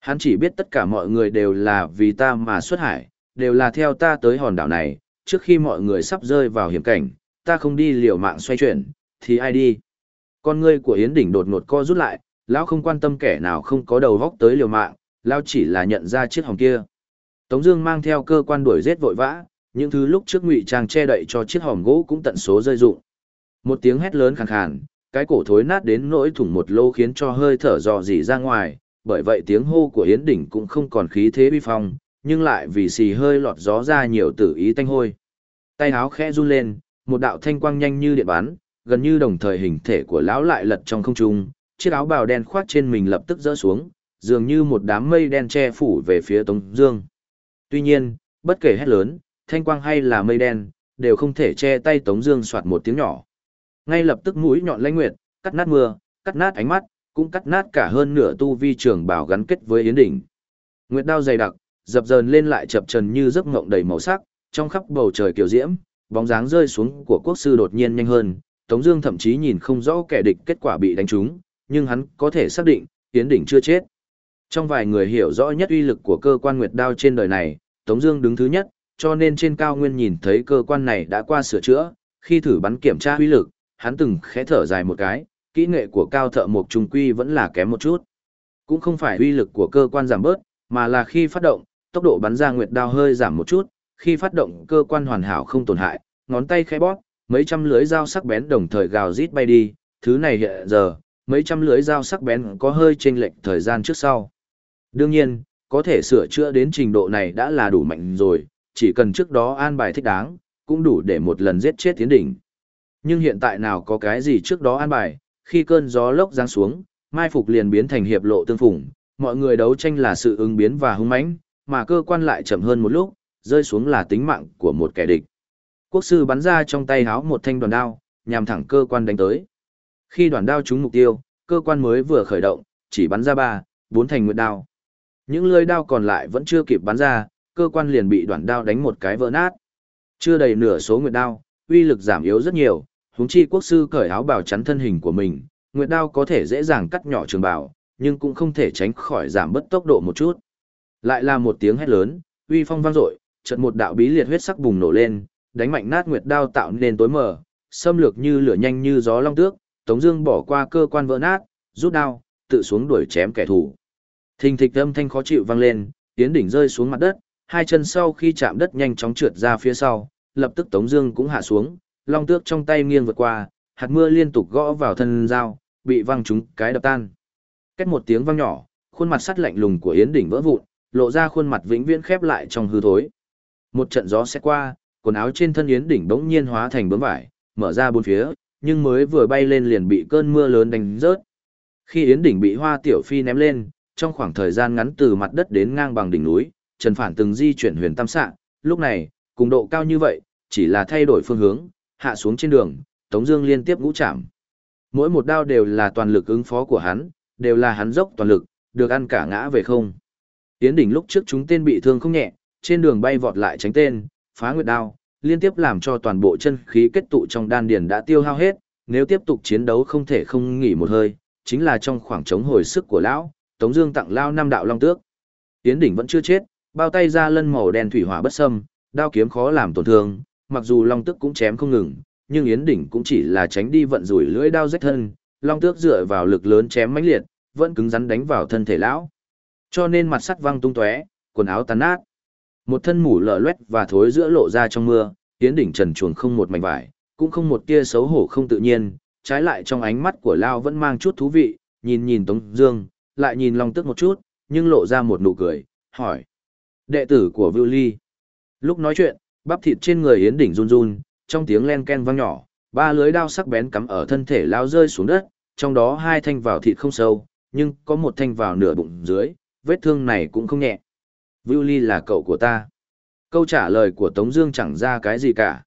Hắn chỉ biết tất cả mọi người đều là vì ta mà xuất hải, đều là theo ta tới hòn đảo này, trước khi mọi người sắp rơi vào hiểm cảnh, ta không đi liều mạng xoay chuyển, thì ai đi? Con ngươi của Yến Đỉnh đột ngột co rút lại, lão không quan tâm kẻ nào không có đầu góc tới liều mạng, lão chỉ là nhận ra chiếc hòm kia. Tống Dương mang theo cơ quan đuổi giết vội vã, những thứ lúc trước ngụy trang che đậy cho chiếc hòm gỗ cũng tận số rơi rụng. Một tiếng hét lớn khàn khàn, cái cổ thối nát đến nỗi thủng một lô khiến cho hơi thở dò dỉ ra ngoài, bởi vậy tiếng hô của Yến Đỉnh cũng không còn khí thế uy phong, nhưng lại vì xì hơi lọt gió ra nhiều tử ý tanh hôi. Tay áo khẽ run lên, một đạo thanh quang nhanh như điện bán, gần như đồng thời hình thể của lão lại lật trong không trung, chiếc áo bào đen khoác trên mình lập tức rỡ xuống, dường như một đám mây đen che phủ về phía Tống Dương. Tuy nhiên, bất kể hét lớn, thanh quang hay là mây đen, đều không thể che tay Tống Dương soạt một tiếng nhỏ. Ngay lập tức mũi nhọn lãnh nguyệt, cắt nát mưa, cắt nát ánh mắt, cũng cắt nát cả hơn nửa tu vi trường bảo gắn kết với yến đỉnh. Nguyệt đao dày đặc, dập dờn lên lại chập trần như giấc ngộng đầy màu sắc, trong khắp bầu trời kiều diễm, bóng dáng rơi xuống của quốc sư đột nhiên nhanh hơn. Tống Dương thậm chí nhìn không rõ kẻ địch kết quả bị đánh trúng, nhưng hắn có thể xác định, Yến Đỉnh chưa chết. Trong vài người hiểu rõ nhất uy lực của cơ quan nguyệt đao trên đời này, Tống Dương đứng thứ nhất, cho nên trên cao nguyên nhìn thấy cơ quan này đã qua sửa chữa, khi thử bắn kiểm tra uy lực, hắn từng khẽ thở dài một cái, kỹ nghệ của cao thợ mộc trung quy vẫn là kém một chút. Cũng không phải uy lực của cơ quan giảm bớt, mà là khi phát động, tốc độ bắn ra nguyệt đao hơi giảm một chút, khi phát động cơ quan hoàn hảo không tổn hại, ngón tay khẽ bóp, mấy trăm lưới dao sắc bén đồng thời gào rít bay đi, thứ này hiện giờ, mấy trăm lưới dao sắc bén có hơi chênh lệch thời gian trước sau. Đương nhiên, có thể sửa chữa đến trình độ này đã là đủ mạnh rồi, chỉ cần trước đó an bài thích đáng, cũng đủ để một lần giết chết tiến đỉnh. Nhưng hiện tại nào có cái gì trước đó an bài, khi cơn gió lốc giáng xuống, mai phục liền biến thành hiệp lộ tương phủng, mọi người đấu tranh là sự ứng biến và hung mãnh, mà cơ quan lại chậm hơn một lúc, rơi xuống là tính mạng của một kẻ địch. Quốc sư bắn ra trong tay háo một thanh đoàn đao, nhằm thẳng cơ quan đánh tới. Khi đoàn đao trúng mục tiêu, cơ quan mới vừa khởi động, chỉ bắn ra ba, bốn thành nguyệt đao. Những lưỡi đao còn lại vẫn chưa kịp bắn ra, cơ quan liền bị đoạn đao đánh một cái vỡ nát. Chưa đầy nửa số nguyệt đao, uy lực giảm yếu rất nhiều, huống chi quốc sư cởi áo bào chắn thân hình của mình, nguyệt đao có thể dễ dàng cắt nhỏ trường bào, nhưng cũng không thể tránh khỏi giảm bớt tốc độ một chút. Lại là một tiếng hét lớn, uy phong vang dội, chợt một đạo bí liệt huyết sắc bùng nổ lên, đánh mạnh nát nguyệt đao tạo nên tối mờ, xâm lược như lửa nhanh như gió long tước, Tống Dương bỏ qua cơ quan vỡ nát, rút đao, tự xuống đuổi chém kẻ thù. Thình thịch âm thanh khó chịu vang lên, tiến đỉnh rơi xuống mặt đất, hai chân sau khi chạm đất nhanh chóng trượt ra phía sau, lập tức Tống Dương cũng hạ xuống, long tước trong tay nghiêng vượt qua, hạt mưa liên tục gõ vào thân dao, bị văng trúng cái đập tan. Kết một tiếng vang nhỏ, khuôn mặt sắt lạnh lùng của Yến Đỉnh vỡ vụn, lộ ra khuôn mặt vĩnh viễn khép lại trong hư thối. Một trận gió sẽ qua, quần áo trên thân Yến Đỉnh bỗng nhiên hóa thành bướm vải, mở ra bốn phía, nhưng mới vừa bay lên liền bị cơn mưa lớn đánh rớt. Khi Yến Đỉnh bị Hoa Tiểu Phi ném lên, trong khoảng thời gian ngắn từ mặt đất đến ngang bằng đỉnh núi, Trần Phản từng di chuyển huyền tam sạng, lúc này, cùng độ cao như vậy, chỉ là thay đổi phương hướng, hạ xuống trên đường, Tống Dương liên tiếp ngũ chạm. Mỗi một đao đều là toàn lực ứng phó của hắn, đều là hắn dốc toàn lực, được ăn cả ngã về không. Yến Đỉnh lúc trước chúng tên bị thương không nhẹ, trên đường bay vọt lại tránh tên, phá nguyệt đao, liên tiếp làm cho toàn bộ chân khí kết tụ trong đan điền đã tiêu hao hết, nếu tiếp tục chiến đấu không thể không nghỉ một hơi, chính là trong khoảng trống hồi sức của lão, Tống Dương tặng lao năm đạo long tước. Yến Đỉnh vẫn chưa chết, bao tay ra lân màu đen thủy hỏa bất sâm đao kiếm khó làm tổn thương, mặc dù long tước cũng chém không ngừng, nhưng Yến Đỉnh cũng chỉ là tránh đi vận rủi lưỡi đao rách thân, long tước dựa vào lực lớn chém mãnh liệt, vẫn cứng rắn đánh vào thân thể lão. Cho nên mặt sắt văng tung tóe, quần áo tàn nát. Một thân mủ lở loét và thối giữa lộ ra trong mưa, Yến Đỉnh trần chuồng không một mảnh vải, cũng không một tia xấu hổ không tự nhiên, trái lại trong ánh mắt của Lao vẫn mang chút thú vị, nhìn nhìn Tống Dương, lại nhìn Long Tước một chút, nhưng lộ ra một nụ cười, hỏi: đệ tử của Vưu Ly. Lúc nói chuyện, bắp thịt trên người Yến Đỉnh run run, trong tiếng len ken vang nhỏ, ba lưới đao sắc bén cắm ở thân thể Lao rơi xuống đất, trong đó hai thanh vào thịt không sâu, nhưng có một thanh vào nửa bụng dưới, vết thương này cũng không nhẹ. Vưu Ly là cậu của ta. Câu trả lời của Tống Dương chẳng ra cái gì cả.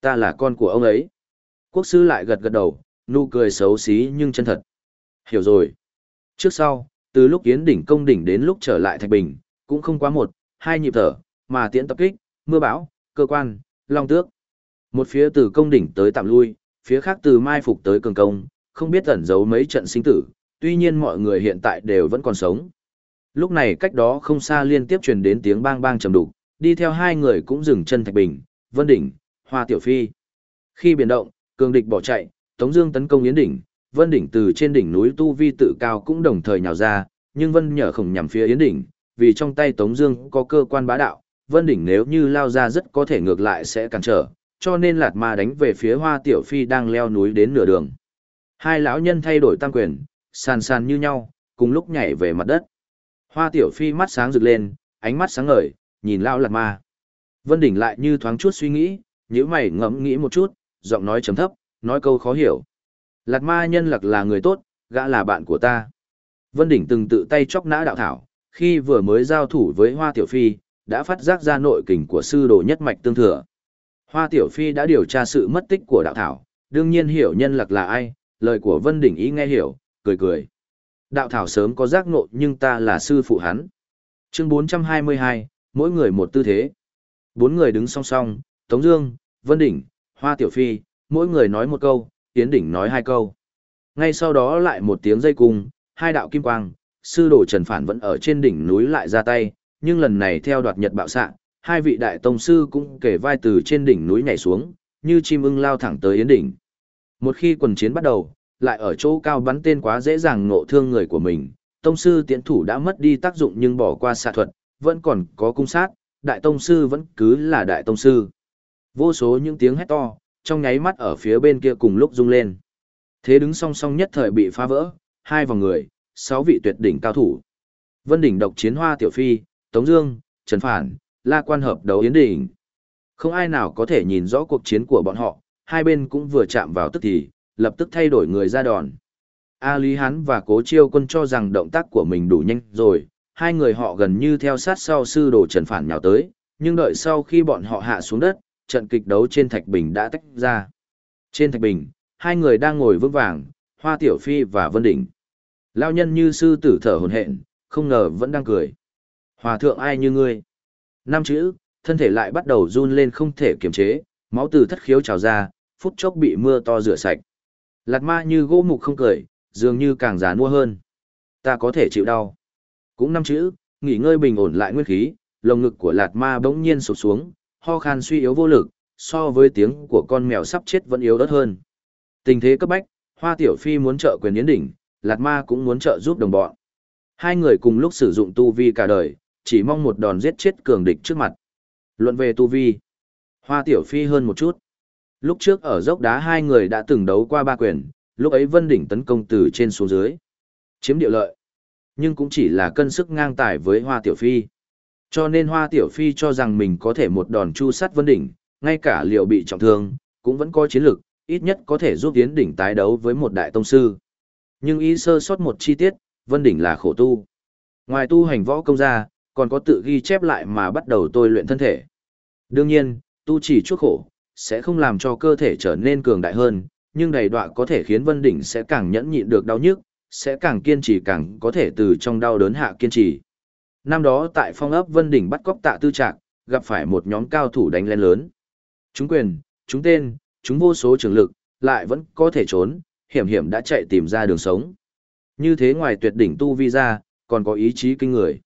Ta là con của ông ấy. Quốc sư lại gật gật đầu, nụ cười xấu xí nhưng chân thật. Hiểu rồi. Trước sau, từ lúc Yến đỉnh công đỉnh đến lúc trở lại Thạch Bình, cũng không quá một, hai nhịp thở, mà tiễn tập kích, mưa bão, cơ quan, long tước. Một phía từ công đỉnh tới tạm lui, phía khác từ mai phục tới cường công, không biết ẩn giấu mấy trận sinh tử, tuy nhiên mọi người hiện tại đều vẫn còn sống. Lúc này cách đó không xa liên tiếp truyền đến tiếng bang bang trầm đục, đi theo hai người cũng dừng chân Thạch Bình, Vân Đỉnh, Hoa Tiểu Phi. Khi biển động, cường địch bỏ chạy, Tống Dương tấn công Yến Đỉnh, Vân Đỉnh từ trên đỉnh núi Tu Vi tự cao cũng đồng thời nhào ra, nhưng Vân nhở khổng nhằm phía Yến Đỉnh, vì trong tay Tống Dương có cơ quan bá đạo, Vân Đỉnh nếu như lao ra rất có thể ngược lại sẽ cản trở, cho nên Lạt Ma đánh về phía Hoa Tiểu Phi đang leo núi đến nửa đường. Hai lão nhân thay đổi tăng quyền, sàn sàn như nhau, cùng lúc nhảy về mặt đất. Hoa Tiểu Phi mắt sáng rực lên, ánh mắt sáng ngời, nhìn lao Lạt Ma. Vân Đỉnh lại như thoáng chút suy nghĩ, nhíu mày ngẫm nghĩ một chút, giọng nói trầm thấp, nói câu khó hiểu. Lạt ma nhân lạc là người tốt, gã là bạn của ta. Vân Đỉnh từng tự tay chóc nã đạo thảo, khi vừa mới giao thủ với Hoa Tiểu Phi, đã phát giác ra nội kình của sư đồ nhất mạch tương thừa. Hoa Tiểu Phi đã điều tra sự mất tích của đạo thảo, đương nhiên hiểu nhân lạc là ai, lời của Vân Đỉnh ý nghe hiểu, cười cười. Đạo thảo sớm có giác ngộ nhưng ta là sư phụ hắn. Chương 422, mỗi người một tư thế. Bốn người đứng song song, Tống Dương, Vân Đỉnh, Hoa Tiểu Phi, mỗi người nói một câu, Tiến Đỉnh nói hai câu. Ngay sau đó lại một tiếng dây cung, hai đạo kim quang, sư đồ Trần Phản vẫn ở trên đỉnh núi lại ra tay, nhưng lần này theo đoạt nhật bạo sạng, hai vị đại tông sư cũng kể vai từ trên đỉnh núi nhảy xuống, như chim ưng lao thẳng tới Yến Đỉnh. Một khi quần chiến bắt đầu, lại ở chỗ cao bắn tên quá dễ dàng ngộ thương người của mình, tông sư tiễn thủ đã mất đi tác dụng nhưng bỏ qua xạ thuật, vẫn còn có cung sát, đại tông sư vẫn cứ là đại tông sư. Vô số những tiếng hét to, trong nháy mắt ở phía bên kia cùng lúc rung lên. Thế đứng song song nhất thời bị phá vỡ, hai vòng người, sáu vị tuyệt đỉnh cao thủ. Vân đỉnh độc chiến hoa tiểu phi, Tống Dương, Trần Phản, La Quan hợp đấu Yến đỉnh. Không ai nào có thể nhìn rõ cuộc chiến của bọn họ, hai bên cũng vừa chạm vào tức thì, lập tức thay đổi người ra đòn. A Lý Hán và Cố Chiêu Quân cho rằng động tác của mình đủ nhanh rồi, hai người họ gần như theo sát sau sư đồ Trần Phản nhào tới, nhưng đợi sau khi bọn họ hạ xuống đất, trận kịch đấu trên Thạch Bình đã tách ra. Trên Thạch Bình, hai người đang ngồi vững vàng, Hoa Tiểu Phi và Vân Đỉnh. Lao nhân như sư tử thở hồn hện, không ngờ vẫn đang cười. Hòa thượng ai như ngươi? Năm chữ, thân thể lại bắt đầu run lên không thể kiềm chế, máu từ thất khiếu trào ra, phút chốc bị mưa to rửa sạch. Lạt ma như gỗ mục không cười, dường như càng già nua hơn. Ta có thể chịu đau. Cũng năm chữ, nghỉ ngơi bình ổn lại nguyên khí, lồng ngực của lạt ma bỗng nhiên sụp xuống, ho khan suy yếu vô lực, so với tiếng của con mèo sắp chết vẫn yếu ớt hơn. Tình thế cấp bách, Hoa Tiểu Phi muốn trợ quyền yến đỉnh, Lạt Ma cũng muốn trợ giúp đồng bọn. Hai người cùng lúc sử dụng tu vi cả đời, chỉ mong một đòn giết chết cường địch trước mặt. Luận về tu vi, Hoa Tiểu Phi hơn một chút. Lúc trước ở dốc đá hai người đã từng đấu qua ba quyền, lúc ấy Vân Đỉnh tấn công từ trên xuống dưới. Chiếm địa lợi. Nhưng cũng chỉ là cân sức ngang tài với Hoa Tiểu Phi. Cho nên Hoa Tiểu Phi cho rằng mình có thể một đòn chu sát Vân Đỉnh, ngay cả liệu bị trọng thương, cũng vẫn có chiến lực, ít nhất có thể giúp Yến Đỉnh tái đấu với một đại tông sư. Nhưng ý sơ sót một chi tiết, Vân Đỉnh là khổ tu. Ngoài tu hành võ công ra, còn có tự ghi chép lại mà bắt đầu tôi luyện thân thể. Đương nhiên, tu chỉ chuốc khổ, sẽ không làm cho cơ thể trở nên cường đại hơn, nhưng đầy đọa có thể khiến Vân Đỉnh sẽ càng nhẫn nhịn được đau nhức, sẽ càng kiên trì càng có thể từ trong đau đớn hạ kiên trì. Năm đó tại phong ấp Vân Đỉnh bắt cóc tạ tư trạc, gặp phải một nhóm cao thủ đánh lên lớn. Chúng quyền, chúng tên, chúng vô số trường lực, lại vẫn có thể trốn, hiểm hiểm đã chạy tìm ra đường sống. Như thế ngoài tuyệt đỉnh tu vi ra, còn có ý chí kinh người.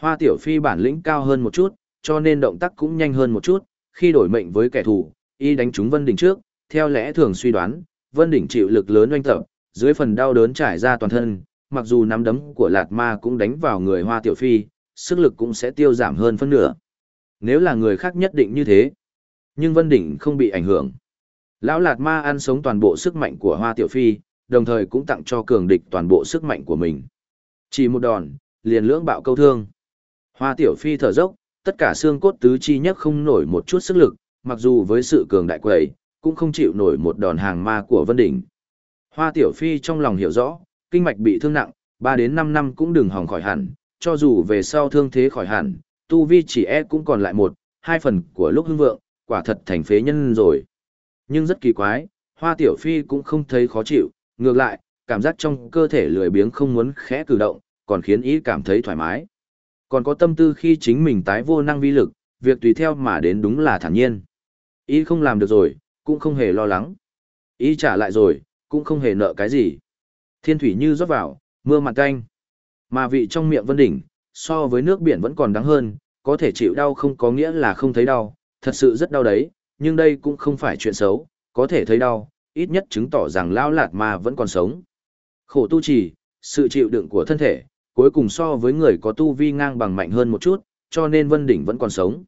Hoa tiểu phi bản lĩnh cao hơn một chút, cho nên động tác cũng nhanh hơn một chút, khi đổi mệnh với kẻ thù, y đánh trúng Vân Đỉnh trước, theo lẽ thường suy đoán, Vân Đỉnh chịu lực lớn oanh tập, dưới phần đau đớn trải ra toàn thân, mặc dù nắm đấm của Lạt Ma cũng đánh vào người Hoa Tiểu Phi, sức lực cũng sẽ tiêu giảm hơn phân nửa. Nếu là người khác nhất định như thế, nhưng Vân Đỉnh không bị ảnh hưởng. Lão Lạt Ma ăn sống toàn bộ sức mạnh của Hoa Tiểu Phi, đồng thời cũng tặng cho cường địch toàn bộ sức mạnh của mình. Chỉ một đòn, liền lưỡng bạo câu thương. Hoa Tiểu Phi thở dốc, tất cả xương cốt tứ chi nhất không nổi một chút sức lực, mặc dù với sự cường đại quẩy, cũng không chịu nổi một đòn hàng ma của Vân Đỉnh. Hoa Tiểu Phi trong lòng hiểu rõ, kinh mạch bị thương nặng, 3 đến 5 năm cũng đừng hỏng khỏi hẳn, cho dù về sau thương thế khỏi hẳn, tu vi chỉ e cũng còn lại một, hai phần của lúc hưng vượng, quả thật thành phế nhân rồi. Nhưng rất kỳ quái, Hoa Tiểu Phi cũng không thấy khó chịu, ngược lại, cảm giác trong cơ thể lười biếng không muốn khẽ cử động, còn khiến ý cảm thấy thoải mái. Còn có tâm tư khi chính mình tái vô năng vi lực, việc tùy theo mà đến đúng là thản nhiên. Ý không làm được rồi, cũng không hề lo lắng. Ý trả lại rồi, cũng không hề nợ cái gì. Thiên thủy như rót vào, mưa mặt canh. Mà vị trong miệng vân đỉnh, so với nước biển vẫn còn đáng hơn, có thể chịu đau không có nghĩa là không thấy đau, thật sự rất đau đấy, nhưng đây cũng không phải chuyện xấu, có thể thấy đau, ít nhất chứng tỏ rằng lão lạt mà vẫn còn sống. Khổ tu trì, sự chịu đựng của thân thể, cuối cùng so với người có tu vi ngang bằng mạnh hơn một chút, cho nên Vân Đỉnh vẫn còn sống.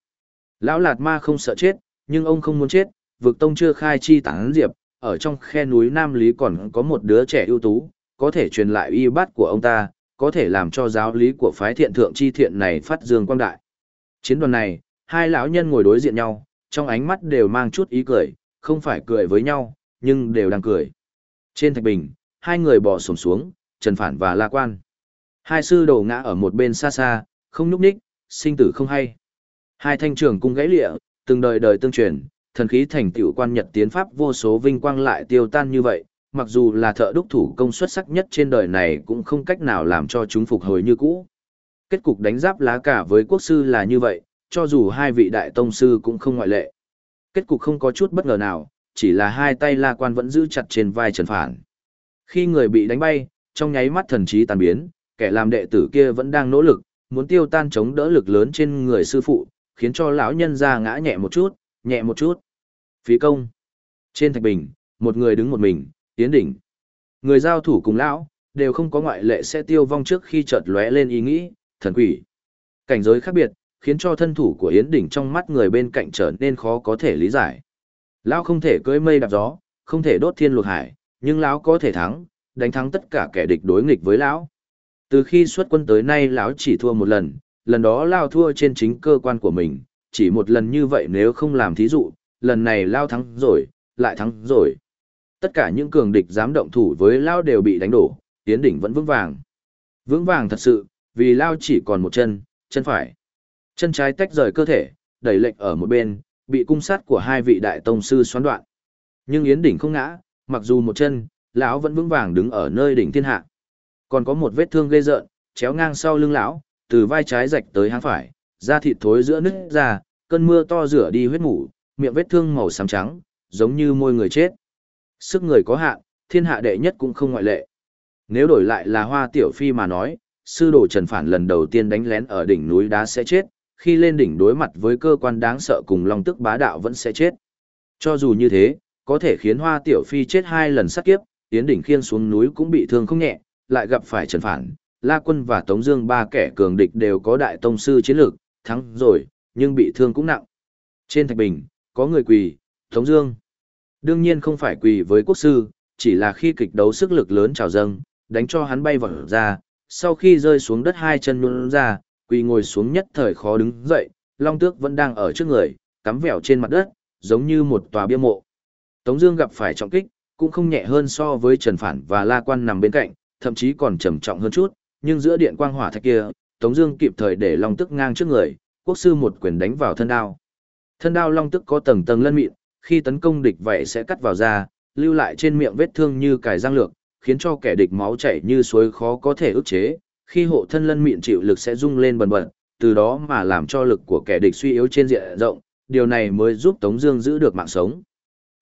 Lão Lạt Ma không sợ chết, nhưng ông không muốn chết, vực tông chưa khai chi tán diệp, ở trong khe núi Nam Lý còn có một đứa trẻ ưu tú, có thể truyền lại y bát của ông ta, có thể làm cho giáo lý của phái thiện thượng chi thiện này phát dương quang đại. Chiến đoàn này, hai lão nhân ngồi đối diện nhau, trong ánh mắt đều mang chút ý cười, không phải cười với nhau, nhưng đều đang cười. Trên thạch bình, hai người bò sổm xuống, Trần Phản và La Quan. Hai sư đầu ngã ở một bên xa xa, không nhúc nhích, sinh tử không hay. Hai thanh trường cung gãy lịa, từng đời đời tương truyền, thần khí thành tựu quan nhật tiến pháp vô số vinh quang lại tiêu tan như vậy, mặc dù là thợ đúc thủ công xuất sắc nhất trên đời này cũng không cách nào làm cho chúng phục hồi như cũ. Kết cục đánh giáp lá cả với quốc sư là như vậy, cho dù hai vị đại tông sư cũng không ngoại lệ. Kết cục không có chút bất ngờ nào, chỉ là hai tay la quan vẫn giữ chặt trên vai trần phản. Khi người bị đánh bay, trong nháy mắt thần trí tàn biến, kẻ làm đệ tử kia vẫn đang nỗ lực, muốn tiêu tan chống đỡ lực lớn trên người sư phụ, khiến cho lão nhân ra ngã nhẹ một chút, nhẹ một chút. Phí công. Trên thạch bình, một người đứng một mình, tiến đỉnh. Người giao thủ cùng lão, đều không có ngoại lệ sẽ tiêu vong trước khi chợt lóe lên ý nghĩ, thần quỷ. Cảnh giới khác biệt, khiến cho thân thủ của Yến Đỉnh trong mắt người bên cạnh trở nên khó có thể lý giải. Lão không thể cưỡi mây đạp gió, không thể đốt thiên luộc hải, nhưng lão có thể thắng, đánh thắng tất cả kẻ địch đối nghịch với lão. Từ khi xuất quân tới nay lão chỉ thua một lần, lần đó lao thua trên chính cơ quan của mình, chỉ một lần như vậy nếu không làm thí dụ, lần này lao thắng rồi, lại thắng rồi. Tất cả những cường địch dám động thủ với lao đều bị đánh đổ, tiến đỉnh vẫn vững vàng. Vững vàng thật sự, vì lao chỉ còn một chân, chân phải. Chân trái tách rời cơ thể, đẩy lệch ở một bên, bị cung sát của hai vị đại tông sư xoắn đoạn. Nhưng Yến đỉnh không ngã, mặc dù một chân, lão vẫn vững vàng đứng ở nơi đỉnh thiên hạ. Còn có một vết thương ghê rợn, chéo ngang sau lưng lão, từ vai trái rạch tới háng phải, da thịt thối giữa nứt ra, cơn mưa to rửa đi huyết mủ, miệng vết thương màu xám trắng, giống như môi người chết. Sức người có hạn, thiên hạ đệ nhất cũng không ngoại lệ. Nếu đổi lại là Hoa Tiểu Phi mà nói, sư đồ Trần Phản lần đầu tiên đánh lén ở đỉnh núi đá sẽ chết, khi lên đỉnh đối mặt với cơ quan đáng sợ cùng Long Tức Bá Đạo vẫn sẽ chết. Cho dù như thế, có thể khiến Hoa Tiểu Phi chết hai lần sát kiếp, Yến Đỉnh khiên xuống núi cũng bị thương không nhẹ, lại gặp phải Trần Phản, La Quân và Tống Dương ba kẻ cường địch đều có đại tông sư chiến lược, thắng rồi, nhưng bị thương cũng nặng. Trên thạch bình, có người quỳ, Tống Dương. Đương nhiên không phải quỳ với quốc sư, chỉ là khi kịch đấu sức lực lớn trào dâng, đánh cho hắn bay vọt ra, sau khi rơi xuống đất hai chân nhún ra, quỳ ngồi xuống nhất thời khó đứng dậy, Long Tước vẫn đang ở trước người, cắm vẹo trên mặt đất, giống như một tòa bia mộ. Tống Dương gặp phải trọng kích, cũng không nhẹ hơn so với Trần Phản và La Quan nằm bên cạnh, thậm chí còn trầm trọng hơn chút. Nhưng giữa điện quang hỏa thạch kia, Tống Dương kịp thời để Long Tức ngang trước người, quốc sư một quyền đánh vào thân đao. Thân đao Long Tức có tầng tầng lân mịn, khi tấn công địch vậy sẽ cắt vào da, lưu lại trên miệng vết thương như cài răng lược, khiến cho kẻ địch máu chảy như suối khó có thể ức chế. Khi hộ thân lân mịn chịu lực sẽ rung lên bần bật, từ đó mà làm cho lực của kẻ địch suy yếu trên diện rộng, điều này mới giúp Tống Dương giữ được mạng sống.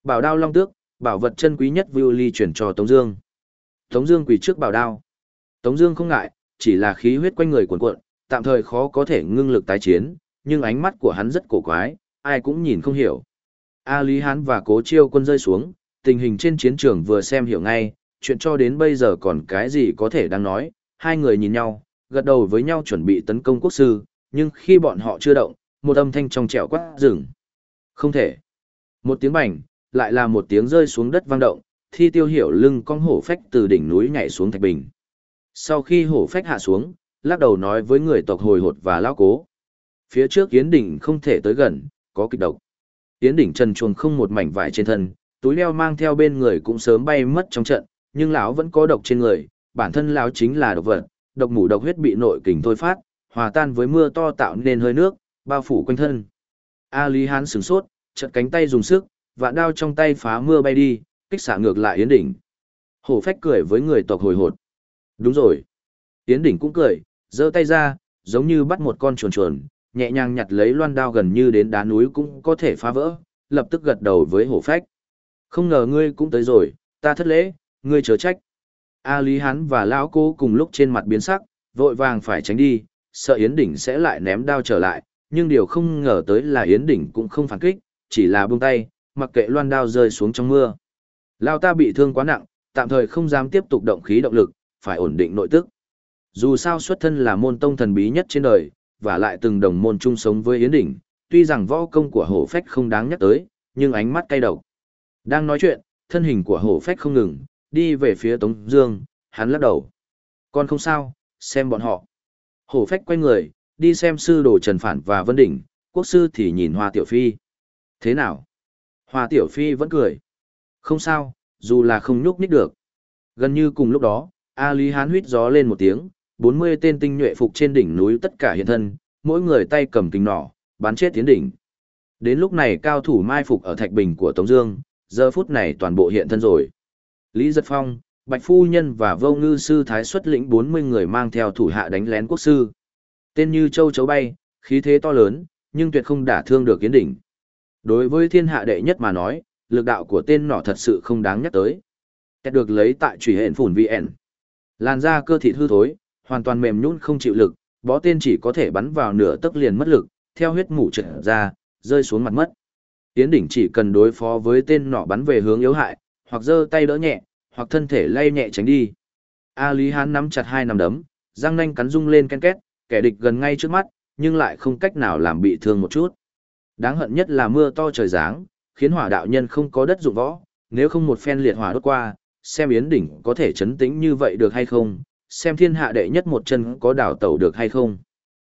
Bảo đao long tước, bảo vật chân quý nhất Vu Ly chuyển cho Tống Dương. Tống Dương quỳ trước bảo đao. Tống Dương không ngại, chỉ là khí huyết quanh người cuồn cuộn, tạm thời khó có thể ngưng lực tái chiến, nhưng ánh mắt của hắn rất cổ quái, ai cũng nhìn không hiểu. A Lý Hán và Cố Chiêu Quân rơi xuống, tình hình trên chiến trường vừa xem hiểu ngay, chuyện cho đến bây giờ còn cái gì có thể đang nói. Hai người nhìn nhau, gật đầu với nhau chuẩn bị tấn công quốc sư, nhưng khi bọn họ chưa động, một âm thanh trong trẻo quát dừng. Không thể. Một tiếng bành, lại là một tiếng rơi xuống đất vang động, thi tiêu hiểu lưng con hổ phách từ đỉnh núi nhảy xuống thạch bình. Sau khi hổ phách hạ xuống, lắc đầu nói với người tộc hồi hột và lao cố. Phía trước Yến Đỉnh không thể tới gần, có kịch độc. Yến Đỉnh trần chuồng không một mảnh vải trên thân, túi leo mang theo bên người cũng sớm bay mất trong trận, nhưng lão vẫn có độc trên người, bản thân lão chính là độc vật, độc mủ độc huyết bị nội kình thôi phát, hòa tan với mưa to tạo nên hơi nước, bao phủ quanh thân. A Lý Hán sửng sốt, chợt cánh tay dùng sức, vạn đao trong tay phá mưa bay đi, kích xạ ngược lại Yến Đỉnh. Hổ phách cười với người tộc hồi hột. Đúng rồi. Yến Đỉnh cũng cười, giơ tay ra, giống như bắt một con chuồn chuồn, nhẹ nhàng nhặt lấy loan đao gần như đến đá núi cũng có thể phá vỡ, lập tức gật đầu với hổ phách. Không ngờ ngươi cũng tới rồi, ta thất lễ, ngươi chớ trách. A Lý Hán và Lão Cô cùng lúc trên mặt biến sắc, vội vàng phải tránh đi, sợ Yến Đỉnh sẽ lại ném đao trở lại, nhưng điều không ngờ tới là Yến Đỉnh cũng không phản kích, chỉ là buông tay, mặc kệ loan đao rơi xuống trong mưa. Lao ta bị thương quá nặng, tạm thời không dám tiếp tục động khí động lực, phải ổn định nội tức. Dù sao xuất thân là môn tông thần bí nhất trên đời, và lại từng đồng môn chung sống với Yến Đỉnh, tuy rằng võ công của hổ phách không đáng nhắc tới, nhưng ánh mắt cay độc. Đang nói chuyện, thân hình của hổ phách không ngừng, đi về phía Tống Dương, hắn lắc đầu. Con không sao, xem bọn họ. Hổ phách quay người, đi xem sư đồ Trần Phản và Vân Đỉnh, quốc sư thì nhìn Hoa Tiểu Phi. Thế nào? Hoa Tiểu Phi vẫn cười. Không sao, dù là không nhúc nhích được. Gần như cùng lúc đó, A Lý Hán huýt gió lên một tiếng, 40 tên tinh nhuệ phục trên đỉnh núi tất cả hiện thân, mỗi người tay cầm kính nỏ, bắn chết tiến đỉnh. Đến lúc này cao thủ mai phục ở thạch bình của Tống Dương, giờ phút này toàn bộ hiện thân rồi. Lý Dật Phong, Bạch Phu Nhân và Vô Ngư Sư Thái xuất lĩnh 40 người mang theo thủ hạ đánh lén quốc sư. Tên như châu chấu bay, khí thế to lớn, nhưng tuyệt không đả thương được kiến đỉnh. Đối với thiên hạ đệ nhất mà nói, lực đạo của tên nỏ thật sự không đáng nhắc tới. Kết được lấy tại trùy hện phủn VN. Làn da cơ thịt hư thối, hoàn toàn mềm nhũn không chịu lực, bó tên chỉ có thể bắn vào nửa tấc liền mất lực, theo huyết mủ trở ra, rơi xuống mặt mất. Tiến đỉnh chỉ cần đối phó với tên nỏ bắn về hướng yếu hại, hoặc giơ tay đỡ nhẹ, hoặc thân thể lay nhẹ tránh đi. A Lý Hán nắm chặt hai nắm đấm, răng nanh cắn rung lên ken két, kẻ địch gần ngay trước mắt, nhưng lại không cách nào làm bị thương một chút. Đáng hận nhất là mưa to trời giáng, khiến hỏa đạo nhân không có đất dụng võ, nếu không một phen liệt hỏa đốt qua, xem yến đỉnh có thể chấn tĩnh như vậy được hay không, xem thiên hạ đệ nhất một chân có đảo tẩu được hay không.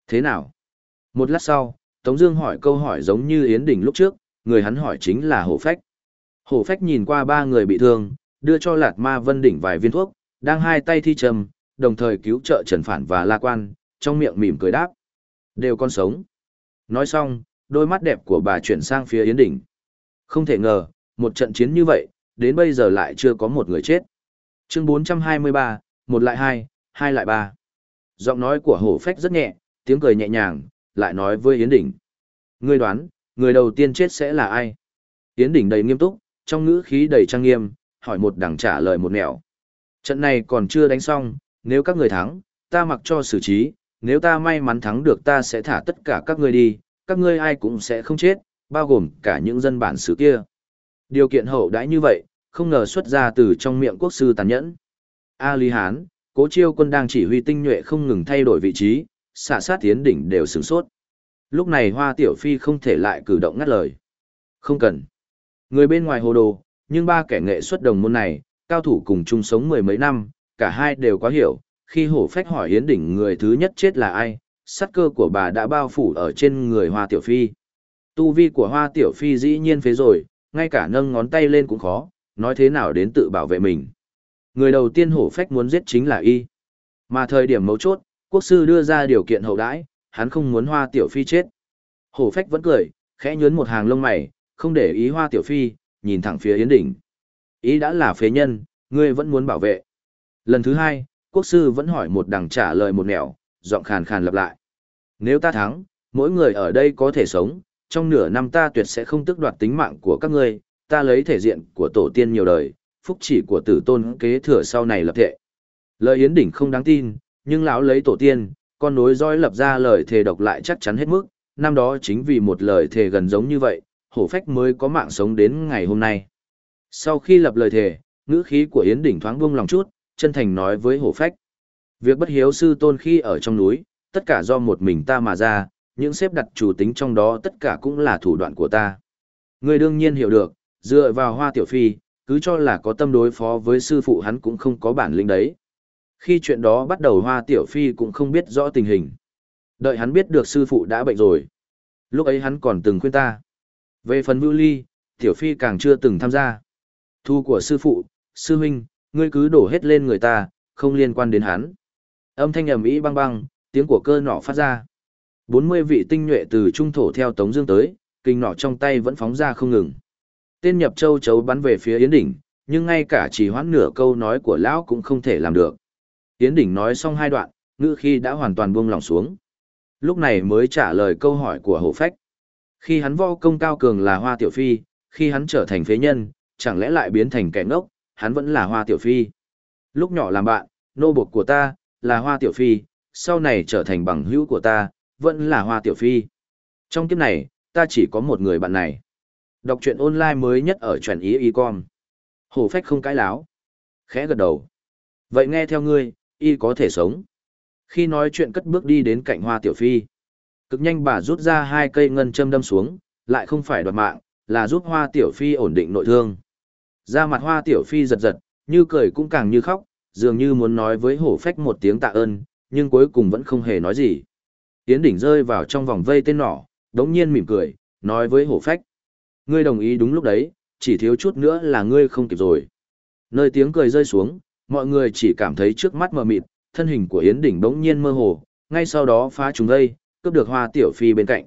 Thế nào? Một lát sau, Tống Dương hỏi câu hỏi giống như yến đỉnh lúc trước, người hắn hỏi chính là hổ phách. Hổ phách nhìn qua ba người bị thương, đưa cho Lạt Ma Vân Đỉnh vài viên thuốc, đang hai tay thi trầm, đồng thời cứu trợ Trần Phản và La Quan, trong miệng mỉm cười đáp. Đều còn sống. Nói xong, đôi mắt đẹp của bà chuyển sang phía Yến Đỉnh. Không thể ngờ, một trận chiến như vậy, đến bây giờ lại chưa có một người chết. Chương 423, một lại hai, hai lại ba. Giọng nói của hổ phách rất nhẹ, tiếng cười nhẹ nhàng, lại nói với Yến Đỉnh. Ngươi đoán, người đầu tiên chết sẽ là ai? Yến Đỉnh đầy nghiêm túc, trong ngữ khí đầy trang nghiêm, hỏi một đằng trả lời một nẻo. Trận này còn chưa đánh xong, nếu các người thắng, ta mặc cho xử trí, nếu ta may mắn thắng được ta sẽ thả tất cả các ngươi đi, các ngươi ai cũng sẽ không chết, bao gồm cả những dân bản xứ kia. Điều kiện hậu đãi như vậy, không ngờ xuất ra từ trong miệng quốc sư tàn nhẫn. A Lý Hán, cố chiêu quân đang chỉ huy tinh nhuệ không ngừng thay đổi vị trí, xạ sát tiến đỉnh đều sửng sốt. Lúc này Hoa Tiểu Phi không thể lại cử động ngắt lời. Không cần. Người bên ngoài hồ đồ, nhưng ba kẻ nghệ xuất đồng môn này, cao thủ cùng chung sống mười mấy năm, cả hai đều quá hiểu, khi hổ phách hỏi hiến Đỉnh người thứ nhất chết là ai, sát cơ của bà đã bao phủ ở trên người Hoa Tiểu Phi. Tu vi của Hoa Tiểu Phi dĩ nhiên phế rồi, ngay cả nâng ngón tay lên cũng khó, nói thế nào đến tự bảo vệ mình. Người đầu tiên hổ phách muốn giết chính là y. Mà thời điểm mấu chốt, quốc sư đưa ra điều kiện hậu đãi, hắn không muốn Hoa Tiểu Phi chết. Hổ phách vẫn cười, khẽ nhướn một hàng lông mày, không để ý Hoa Tiểu Phi, nhìn thẳng phía Yến Đỉnh. Ý đã là phế nhân, ngươi vẫn muốn bảo vệ. Lần thứ hai, quốc sư vẫn hỏi một đằng trả lời một nẻo, giọng khàn khàn lặp lại. Nếu ta thắng, mỗi người ở đây có thể sống, trong nửa năm ta tuyệt sẽ không tước đoạt tính mạng của các ngươi, ta lấy thể diện của tổ tiên nhiều đời, phúc chỉ của tử tôn kế thừa sau này lập thệ. Lời Yến Đỉnh không đáng tin, nhưng lão lấy tổ tiên, con nối dõi lập ra lời thề độc lại chắc chắn hết mức, năm đó chính vì một lời thề gần giống như vậy, hổ phách mới có mạng sống đến ngày hôm nay. Sau khi lập lời thề, ngữ khí của Yến Đỉnh thoáng buông lòng chút, chân thành nói với hổ phách. Việc bất hiếu sư tôn khi ở trong núi, tất cả do một mình ta mà ra, những xếp đặt chủ tính trong đó tất cả cũng là thủ đoạn của ta. Người đương nhiên hiểu được, dựa vào hoa tiểu phi, cứ cho là có tâm đối phó với sư phụ hắn cũng không có bản lĩnh đấy. Khi chuyện đó bắt đầu hoa tiểu phi cũng không biết rõ tình hình. Đợi hắn biết được sư phụ đã bệnh rồi. Lúc ấy hắn còn từng khuyên ta. Về phần mưu Ly, tiểu phi càng chưa từng tham gia. Thu của sư phụ, sư huynh, ngươi cứ đổ hết lên người ta, không liên quan đến hắn. Âm thanh ầm ĩ băng băng, tiếng của cơ nỏ phát ra. 40 vị tinh nhuệ từ trung thổ theo Tống Dương tới, kinh nỏ trong tay vẫn phóng ra không ngừng. Tên nhập châu chấu bắn về phía Yến Đỉnh, nhưng ngay cả chỉ hoãn nửa câu nói của lão cũng không thể làm được. Yến Đỉnh nói xong hai đoạn, ngữ khi đã hoàn toàn buông lòng xuống. Lúc này mới trả lời câu hỏi của Hồ Phách. Khi hắn võ công cao cường là Hoa Tiểu Phi, khi hắn trở thành phế nhân, chẳng lẽ lại biến thành kẻ ngốc, hắn vẫn là Hoa Tiểu Phi. Lúc nhỏ làm bạn, nô buộc của ta, là Hoa Tiểu Phi, sau này trở thành bằng hữu của ta, vẫn là Hoa Tiểu Phi. Trong kiếp này, ta chỉ có một người bạn này. Đọc truyện online mới nhất ở truyện ý y con. Hồ Phách không cãi láo. Khẽ gật đầu. Vậy nghe theo ngươi, y có thể sống. Khi nói chuyện cất bước đi đến cạnh Hoa Tiểu Phi. Cực nhanh bà rút ra hai cây ngân châm đâm xuống, lại không phải đoạt mạng, là giúp Hoa Tiểu Phi ổn định nội thương. Ra mặt Hoa Tiểu Phi giật giật, như cười cũng càng như khóc, dường như muốn nói với hổ phách một tiếng tạ ơn, nhưng cuối cùng vẫn không hề nói gì. Yến đỉnh rơi vào trong vòng vây tên nỏ, đống nhiên mỉm cười, nói với hổ phách. Ngươi đồng ý đúng lúc đấy, chỉ thiếu chút nữa là ngươi không kịp rồi. Nơi tiếng cười rơi xuống, mọi người chỉ cảm thấy trước mắt mờ mịt, thân hình của Yến Đỉnh đống nhiên mơ hồ, ngay sau đó phá trúng dây, cướp được hoa tiểu phi bên cạnh.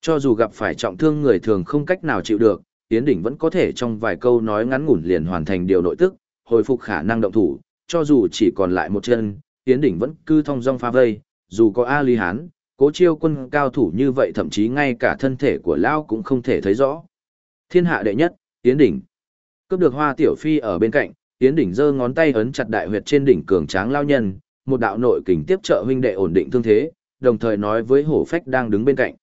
Cho dù gặp phải trọng thương người thường không cách nào chịu được, Yến Đỉnh vẫn có thể trong vài câu nói ngắn ngủn liền hoàn thành điều nội tức, hồi phục khả năng động thủ, cho dù chỉ còn lại một chân, Yến Đỉnh vẫn cư thông dong phá vây, dù có A Lý Hán, cố chiêu quân cao thủ như vậy thậm chí ngay cả thân thể của Lao cũng không thể thấy rõ. Thiên hạ đệ nhất, Yến Đỉnh. Cướp được hoa tiểu phi ở bên cạnh, Yến Đỉnh giơ ngón tay ấn chặt đại huyệt trên đỉnh cường tráng Lao nhân, một đạo nội kình tiếp trợ huynh đệ ổn định thương thế, đồng thời nói với hổ phách đang đứng bên cạnh.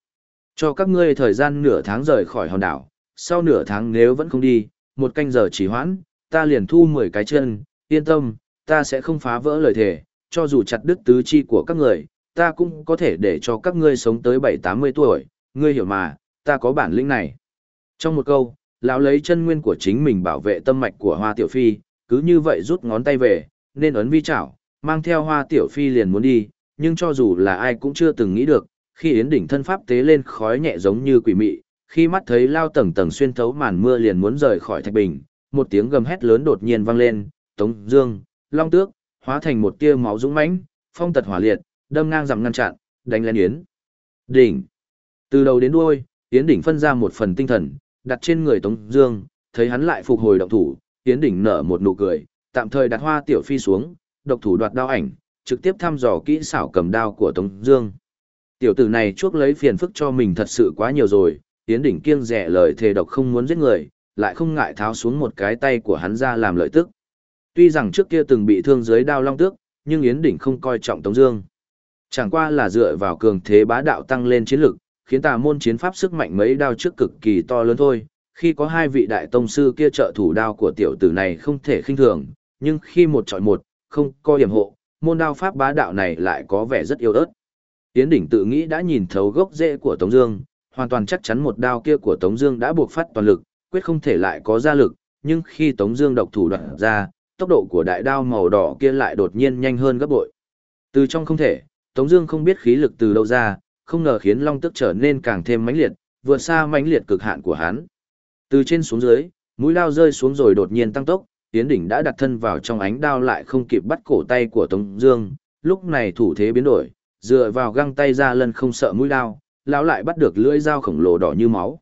Cho các ngươi thời gian nửa tháng rời khỏi hòn đảo, sau nửa tháng nếu vẫn không đi, một canh giờ chỉ hoãn, ta liền thu 10 cái chân, yên tâm, ta sẽ không phá vỡ lời thề, cho dù chặt đứt tứ chi của các người, ta cũng có thể để cho các ngươi sống tới 7-80 tuổi, ngươi hiểu mà, ta có bản lĩnh này. Trong một câu, lão lấy chân nguyên của chính mình bảo vệ tâm mạch của hoa tiểu phi, cứ như vậy rút ngón tay về, nên ấn vi chảo, mang theo hoa tiểu phi liền muốn đi, nhưng cho dù là ai cũng chưa từng nghĩ được, khi yến đỉnh thân pháp tế lên khói nhẹ giống như quỷ mị, khi mắt thấy lao tầng tầng xuyên thấu màn mưa liền muốn rời khỏi thạch bình, một tiếng gầm hét lớn đột nhiên vang lên, Tống Dương, long tước, hóa thành một tia máu dũng mãnh, phong tật hỏa liệt, đâm ngang dặm ngăn chặn, đánh lên yến. Đỉnh. Từ đầu đến đuôi, yến đỉnh phân ra một phần tinh thần, đặt trên người Tống Dương, thấy hắn lại phục hồi động thủ, yến đỉnh nở một nụ cười, tạm thời đặt hoa tiểu phi xuống, độc thủ đoạt đao ảnh, trực tiếp thăm dò kỹ xảo cầm đao của Tống Dương. Tiểu tử này chuốc lấy phiền phức cho mình thật sự quá nhiều rồi, Yến Đỉnh kiêng rẻ lời thề độc không muốn giết người, lại không ngại tháo xuống một cái tay của hắn ra làm lợi tức. Tuy rằng trước kia từng bị thương dưới đao long tước, nhưng Yến Đỉnh không coi trọng Tống Dương. Chẳng qua là dựa vào cường thế bá đạo tăng lên chiến lực, khiến tà môn chiến pháp sức mạnh mấy đao trước cực kỳ to lớn thôi. Khi có hai vị đại tông sư kia trợ thủ đao của tiểu tử này không thể khinh thường, nhưng khi một chọi một, không có điểm hộ, môn đao pháp bá đạo này lại có vẻ rất yếu ớt. Tiến Đỉnh tự nghĩ đã nhìn thấu gốc rễ của Tống Dương, hoàn toàn chắc chắn một đao kia của Tống Dương đã buộc phát toàn lực, quyết không thể lại có gia lực, nhưng khi Tống Dương độc thủ đoạn ra, tốc độ của đại đao màu đỏ kia lại đột nhiên nhanh hơn gấp bội. Từ trong không thể, Tống Dương không biết khí lực từ đâu ra, không ngờ khiến long tức trở nên càng thêm mãnh liệt, vượt xa mãnh liệt cực hạn của hắn. Từ trên xuống dưới, mũi đao rơi xuống rồi đột nhiên tăng tốc, Tiến đỉnh đã đặt thân vào trong ánh đao lại không kịp bắt cổ tay của Tống Dương. Lúc này thủ thế biến đổi, dựa vào găng tay ra lần không sợ mũi đao, lão lại bắt được lưỡi dao khổng lồ đỏ như máu.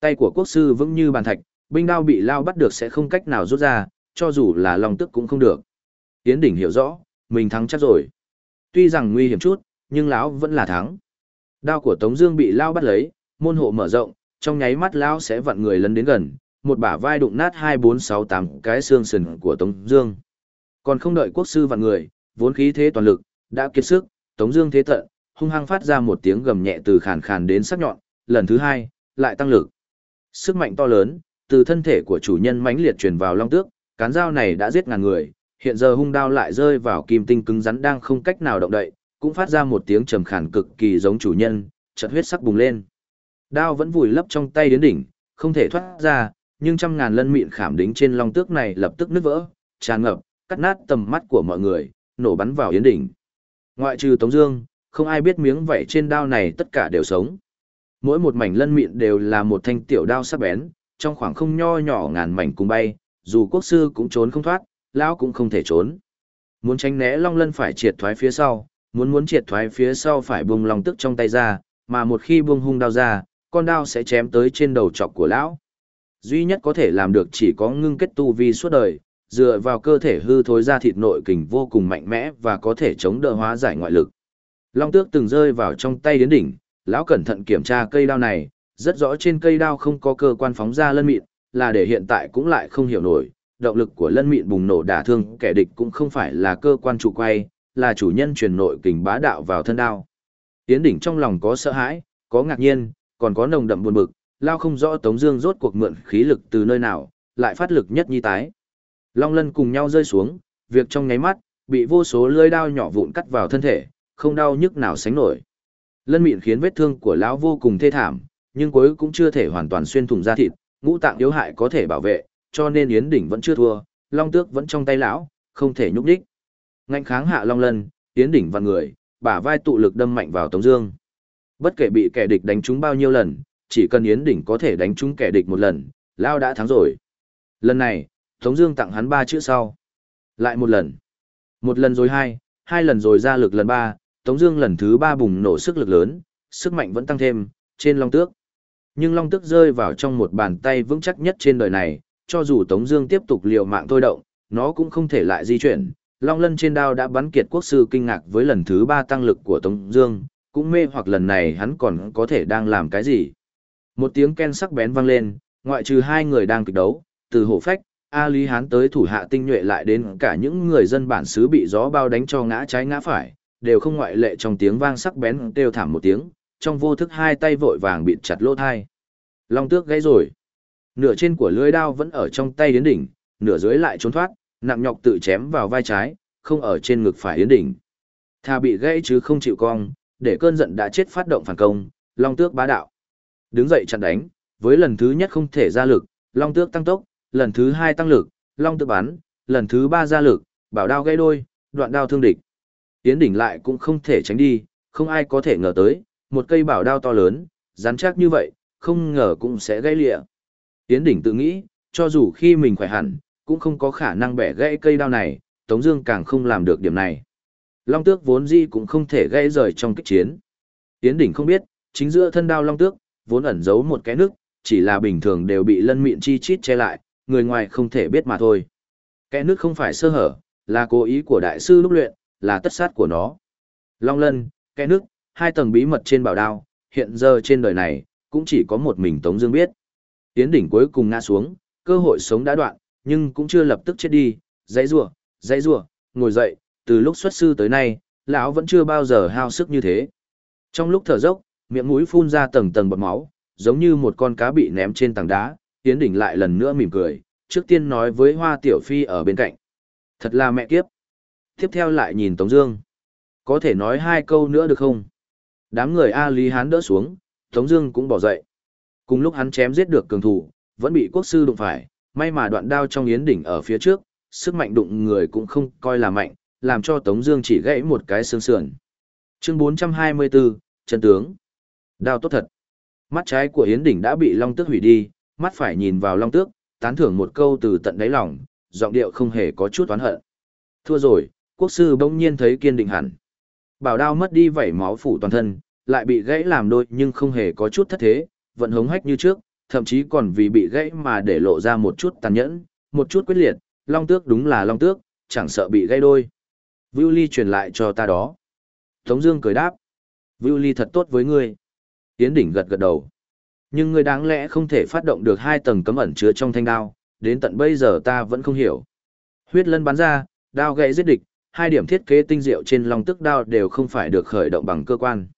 Tay của quốc sư vững như bàn thạch, binh đao bị lao bắt được sẽ không cách nào rút ra, cho dù là long tức cũng không được. Tiến đỉnh hiểu rõ, mình thắng chắc rồi. Tuy rằng nguy hiểm chút, nhưng lão vẫn là thắng. Đao của Tống Dương bị lao bắt lấy, môn hộ mở rộng, trong nháy mắt lão sẽ vặn người lấn đến gần, một bả vai đụng nát hai bốn sáu tám cái xương sườn của Tống Dương. Còn không đợi quốc sư vặn người, vốn khí thế toàn lực đã kiệt sức, Tống Dương thế tận, hung hăng phát ra một tiếng gầm nhẹ từ khàn khàn đến sắc nhọn, lần thứ hai lại tăng lực. Sức mạnh to lớn từ thân thể của chủ nhân mãnh liệt truyền vào long tước, cán dao này đã giết ngàn người, hiện giờ hung đao lại rơi vào kim tinh cứng rắn đang không cách nào động đậy, cũng phát ra một tiếng trầm khàn cực kỳ giống chủ nhân, chợt huyết sắc bùng lên. Đao vẫn vùi lấp trong tay đến đỉnh, không thể thoát ra, nhưng trăm ngàn lân mịn khảm đính trên long tước này lập tức nứt vỡ, tràn ngập, cắt nát tầm mắt của mọi người, nổ bắn vào yến đỉnh. Ngoại trừ Tống Dương, không ai biết miếng vảy trên đao này tất cả đều sống. Mỗi một mảnh lân mịn đều là một thanh tiểu đao sắc bén, trong khoảng không nho nhỏ ngàn mảnh cùng bay, dù quốc sư cũng trốn không thoát, lão cũng không thể trốn. Muốn tránh né long lân phải triệt thoái phía sau, muốn muốn triệt thoái phía sau phải buông long tức trong tay ra, mà một khi buông hung đao ra, con đao sẽ chém tới trên đầu chọc của lão. Duy nhất có thể làm được chỉ có ngưng kết tu vi suốt đời, dựa vào cơ thể hư thối ra thịt nội kình vô cùng mạnh mẽ và có thể chống đỡ hóa giải ngoại lực. Long tước từng rơi vào trong tay đến đỉnh, lão cẩn thận kiểm tra cây đao này, rất rõ trên cây đao không có cơ quan phóng ra lân mịn, là để hiện tại cũng lại không hiểu nổi, động lực của lân mịn bùng nổ đả thương kẻ địch cũng không phải là cơ quan trụ quay, là chủ nhân truyền nội kình bá đạo vào thân đao. Tiến đỉnh trong lòng có sợ hãi, có ngạc nhiên, còn có nồng đậm buồn bực, lao không rõ Tống Dương rốt cuộc mượn khí lực từ nơi nào, lại phát lực nhất nhi tái. Long lân cùng nhau rơi xuống, việc trong nháy mắt, bị vô số lưỡi đao nhỏ vụn cắt vào thân thể, không đau nhức nào sánh nổi. Lân mịn khiến vết thương của lão vô cùng thê thảm, nhưng cuối cũng chưa thể hoàn toàn xuyên thủng da thịt, ngũ tạng yếu hại có thể bảo vệ, cho nên Yến Đỉnh vẫn chưa thua, Long Tước vẫn trong tay lão, không thể nhúc đích. Ngạnh kháng hạ Long Lân, Yến Đỉnh vặn người, bả vai tụ lực đâm mạnh vào Tống Dương. Bất kể bị kẻ địch đánh trúng bao nhiêu lần, chỉ cần Yến Đỉnh có thể đánh trúng kẻ địch một lần, lão đã thắng rồi. Lần này, Tống Dương tặng hắn ba chữ sau. Lại một lần, một lần rồi hai, hai lần rồi ra lực lần ba, Tống Dương lần thứ ba bùng nổ sức lực lớn, sức mạnh vẫn tăng thêm trên Long Tước. Nhưng Long Tước rơi vào trong một bàn tay vững chắc nhất trên đời này, cho dù Tống Dương tiếp tục liều mạng thôi động, nó cũng không thể lại di chuyển. Long lân trên đao đã bắn kiệt quốc sư kinh ngạc với lần thứ ba tăng lực của Tống Dương, cũng mê hoặc lần này hắn còn có thể đang làm cái gì. Một tiếng ken sắc bén vang lên, ngoại trừ hai người đang kịch đấu, từ hổ phách, A Lý Hán tới thủ hạ tinh nhuệ lại đến cả những người dân bản xứ bị gió bao đánh cho ngã trái ngã phải, đều không ngoại lệ trong tiếng vang sắc bén kêu thảm một tiếng, trong vô thức hai tay vội vàng bị chặt lỗ thai. Long tước gãy rồi. Nửa trên của lưới đao vẫn ở trong tay Yến Đỉnh, nửa dưới lại trốn thoát, nặng nhọc tự chém vào vai trái, không ở trên ngực phải Yến Đỉnh. Tha bị gãy chứ không chịu cong, để cơn giận đã chết phát động phản công, Long tước bá đạo. Đứng dậy chặn đánh, với lần thứ nhất không thể ra lực, Long tước tăng tốc, lần thứ hai tăng lực, Long tước bắn, lần thứ ba ra lực, bảo đao gãy đôi, đoạn đao thương địch. Yến Đỉnh lại cũng không thể tránh đi, không ai có thể ngờ tới, một cây bảo đao to lớn, rắn chắc như vậy, không ngờ cũng sẽ gãy lịa. Yến Đỉnh tự nghĩ, cho dù khi mình khỏe hẳn, cũng không có khả năng bẻ gãy cây đao này, Tống Dương càng không làm được điểm này. Long Tước vốn di cũng không thể gãy rời trong kích chiến. Yến Đỉnh không biết, chính giữa thân đao Long Tước vốn ẩn giấu một cái nước, chỉ là bình thường đều bị lân miệng chi chít che lại, người ngoài không thể biết mà thôi. Cái nước không phải sơ hở, là cố ý của đại sư lúc luyện, là tất sát của nó. Long lân, cái nước, hai tầng bí mật trên bảo đao, hiện giờ trên đời này, cũng chỉ có một mình Tống Dương biết. Tiến đỉnh cuối cùng ngã xuống, cơ hội sống đã đoạn, nhưng cũng chưa lập tức chết đi, dãy rủa, dãy rủa, ngồi dậy, từ lúc xuất sư tới nay, lão vẫn chưa bao giờ hao sức như thế. Trong lúc thở dốc, miệng mũi phun ra tầng tầng bọt máu, giống như một con cá bị ném trên tảng đá, Tiến đỉnh lại lần nữa mỉm cười, trước tiên nói với Hoa Tiểu Phi ở bên cạnh. Thật là mẹ kiếp. Tiếp theo lại nhìn Tống Dương. Có thể nói hai câu nữa được không? Đám người A Lý Hán đỡ xuống, Tống Dương cũng bỏ dậy. Cùng lúc hắn chém giết được cường thủ, vẫn bị quốc sư đụng phải, may mà đoạn đao trong yến đỉnh ở phía trước, sức mạnh đụng người cũng không coi là mạnh, làm cho Tống Dương chỉ gãy một cái xương sườn. Chương 424, chân tướng. Đao tốt thật. Mắt trái của Yến Đỉnh đã bị Long Tước hủy đi, mắt phải nhìn vào Long Tước, tán thưởng một câu từ tận đáy lòng, giọng điệu không hề có chút oán hận. Thua rồi, quốc sư bỗng nhiên thấy kiên định hẳn. Bảo đao mất đi vảy máu phủ toàn thân, lại bị gãy làm đôi nhưng không hề có chút thất thế, vẫn hống hách như trước, thậm chí còn vì bị gãy mà để lộ ra một chút tàn nhẫn, một chút quyết liệt, long tước đúng là long tước, chẳng sợ bị gãy đôi. Vưu Ly truyền lại cho ta đó. Tống Dương cười đáp. Vưu Ly thật tốt với ngươi. Tiễn đỉnh gật gật đầu. Nhưng ngươi đáng lẽ không thể phát động được hai tầng cấm ẩn chứa trong thanh đao, đến tận bây giờ ta vẫn không hiểu. Huyết lân bắn ra, đao gãy giết địch, hai điểm thiết kế tinh diệu trên long tức đao đều không phải được khởi động bằng cơ quan.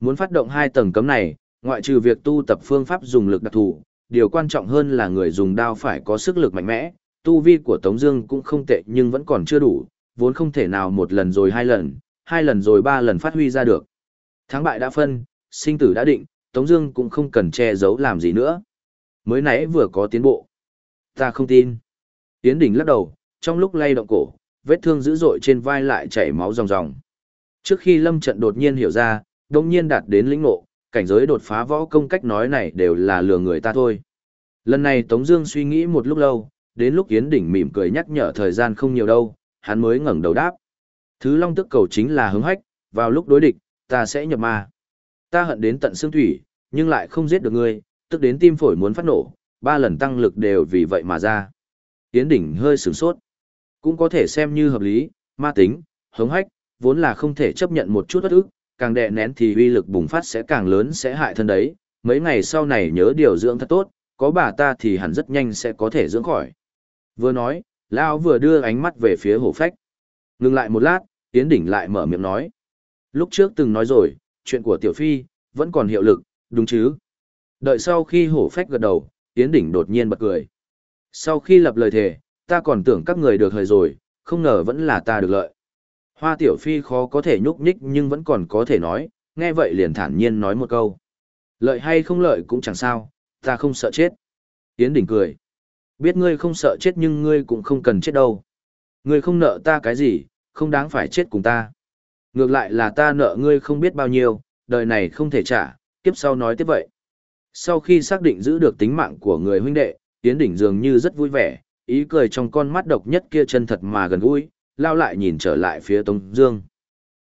Muốn phát động hai tầng cấm này, ngoại trừ việc tu tập phương pháp dùng lực đặc thù, điều quan trọng hơn là người dùng đao phải có sức lực mạnh mẽ. Tu vi của Tống Dương cũng không tệ nhưng vẫn còn chưa đủ, vốn không thể nào một lần rồi hai lần, hai lần rồi ba lần phát huy ra được. Thắng bại đã phân, sinh tử đã định, Tống Dương cũng không cần che giấu làm gì nữa. Mới nãy vừa có tiến bộ, ta không tin. Tiến đỉnh lắc đầu, trong lúc lay động cổ, vết thương dữ dội trên vai lại chảy máu ròng ròng. Trước khi Lâm Trận đột nhiên hiểu ra, đống nhiên đạt đến lĩnh ngộ, cảnh giới đột phá võ công cách nói này đều là lừa người ta thôi. Lần này Tống Dương suy nghĩ một lúc lâu, đến lúc Yến Đỉnh mỉm cười nhắc nhở thời gian không nhiều đâu, hắn mới ngẩng đầu đáp. Thứ Long Tức cầu chính là hứng hách, vào lúc đối địch, ta sẽ nhập ma. Ta hận đến tận xương thủy, nhưng lại không giết được ngươi, tức đến tim phổi muốn phát nổ, ba lần tăng lực đều vì vậy mà ra. Yến Đỉnh hơi sửng sốt, cũng có thể xem như hợp lý, ma tính, hứng hách, vốn là không thể chấp nhận một chút bất ức, càng đè nén thì uy lực bùng phát sẽ càng lớn sẽ hại thân đấy, mấy ngày sau này nhớ điều dưỡng thật tốt, có bà ta thì hẳn rất nhanh sẽ có thể dưỡng khỏi. Vừa nói, Lao vừa đưa ánh mắt về phía hổ phách. Ngừng lại một lát, Tiến Đỉnh lại mở miệng nói. Lúc trước từng nói rồi, chuyện của Tiểu Phi, vẫn còn hiệu lực, đúng chứ? Đợi sau khi hổ phách gật đầu, Tiến Đỉnh đột nhiên bật cười. Sau khi lập lời thề, ta còn tưởng các người được hời rồi, không ngờ vẫn là ta được lợi. Hoa tiểu phi khó có thể nhúc nhích nhưng vẫn còn có thể nói, nghe vậy liền thản nhiên nói một câu. Lợi hay không lợi cũng chẳng sao, ta không sợ chết. Yến đỉnh cười. Biết ngươi không sợ chết nhưng ngươi cũng không cần chết đâu. Ngươi không nợ ta cái gì, không đáng phải chết cùng ta. Ngược lại là ta nợ ngươi không biết bao nhiêu, đời này không thể trả, kiếp sau nói tiếp vậy. Sau khi xác định giữ được tính mạng của người huynh đệ, Yến đỉnh dường như rất vui vẻ, ý cười trong con mắt độc nhất kia chân thật mà gần gũi, lao lại nhìn trở lại phía Tống Dương.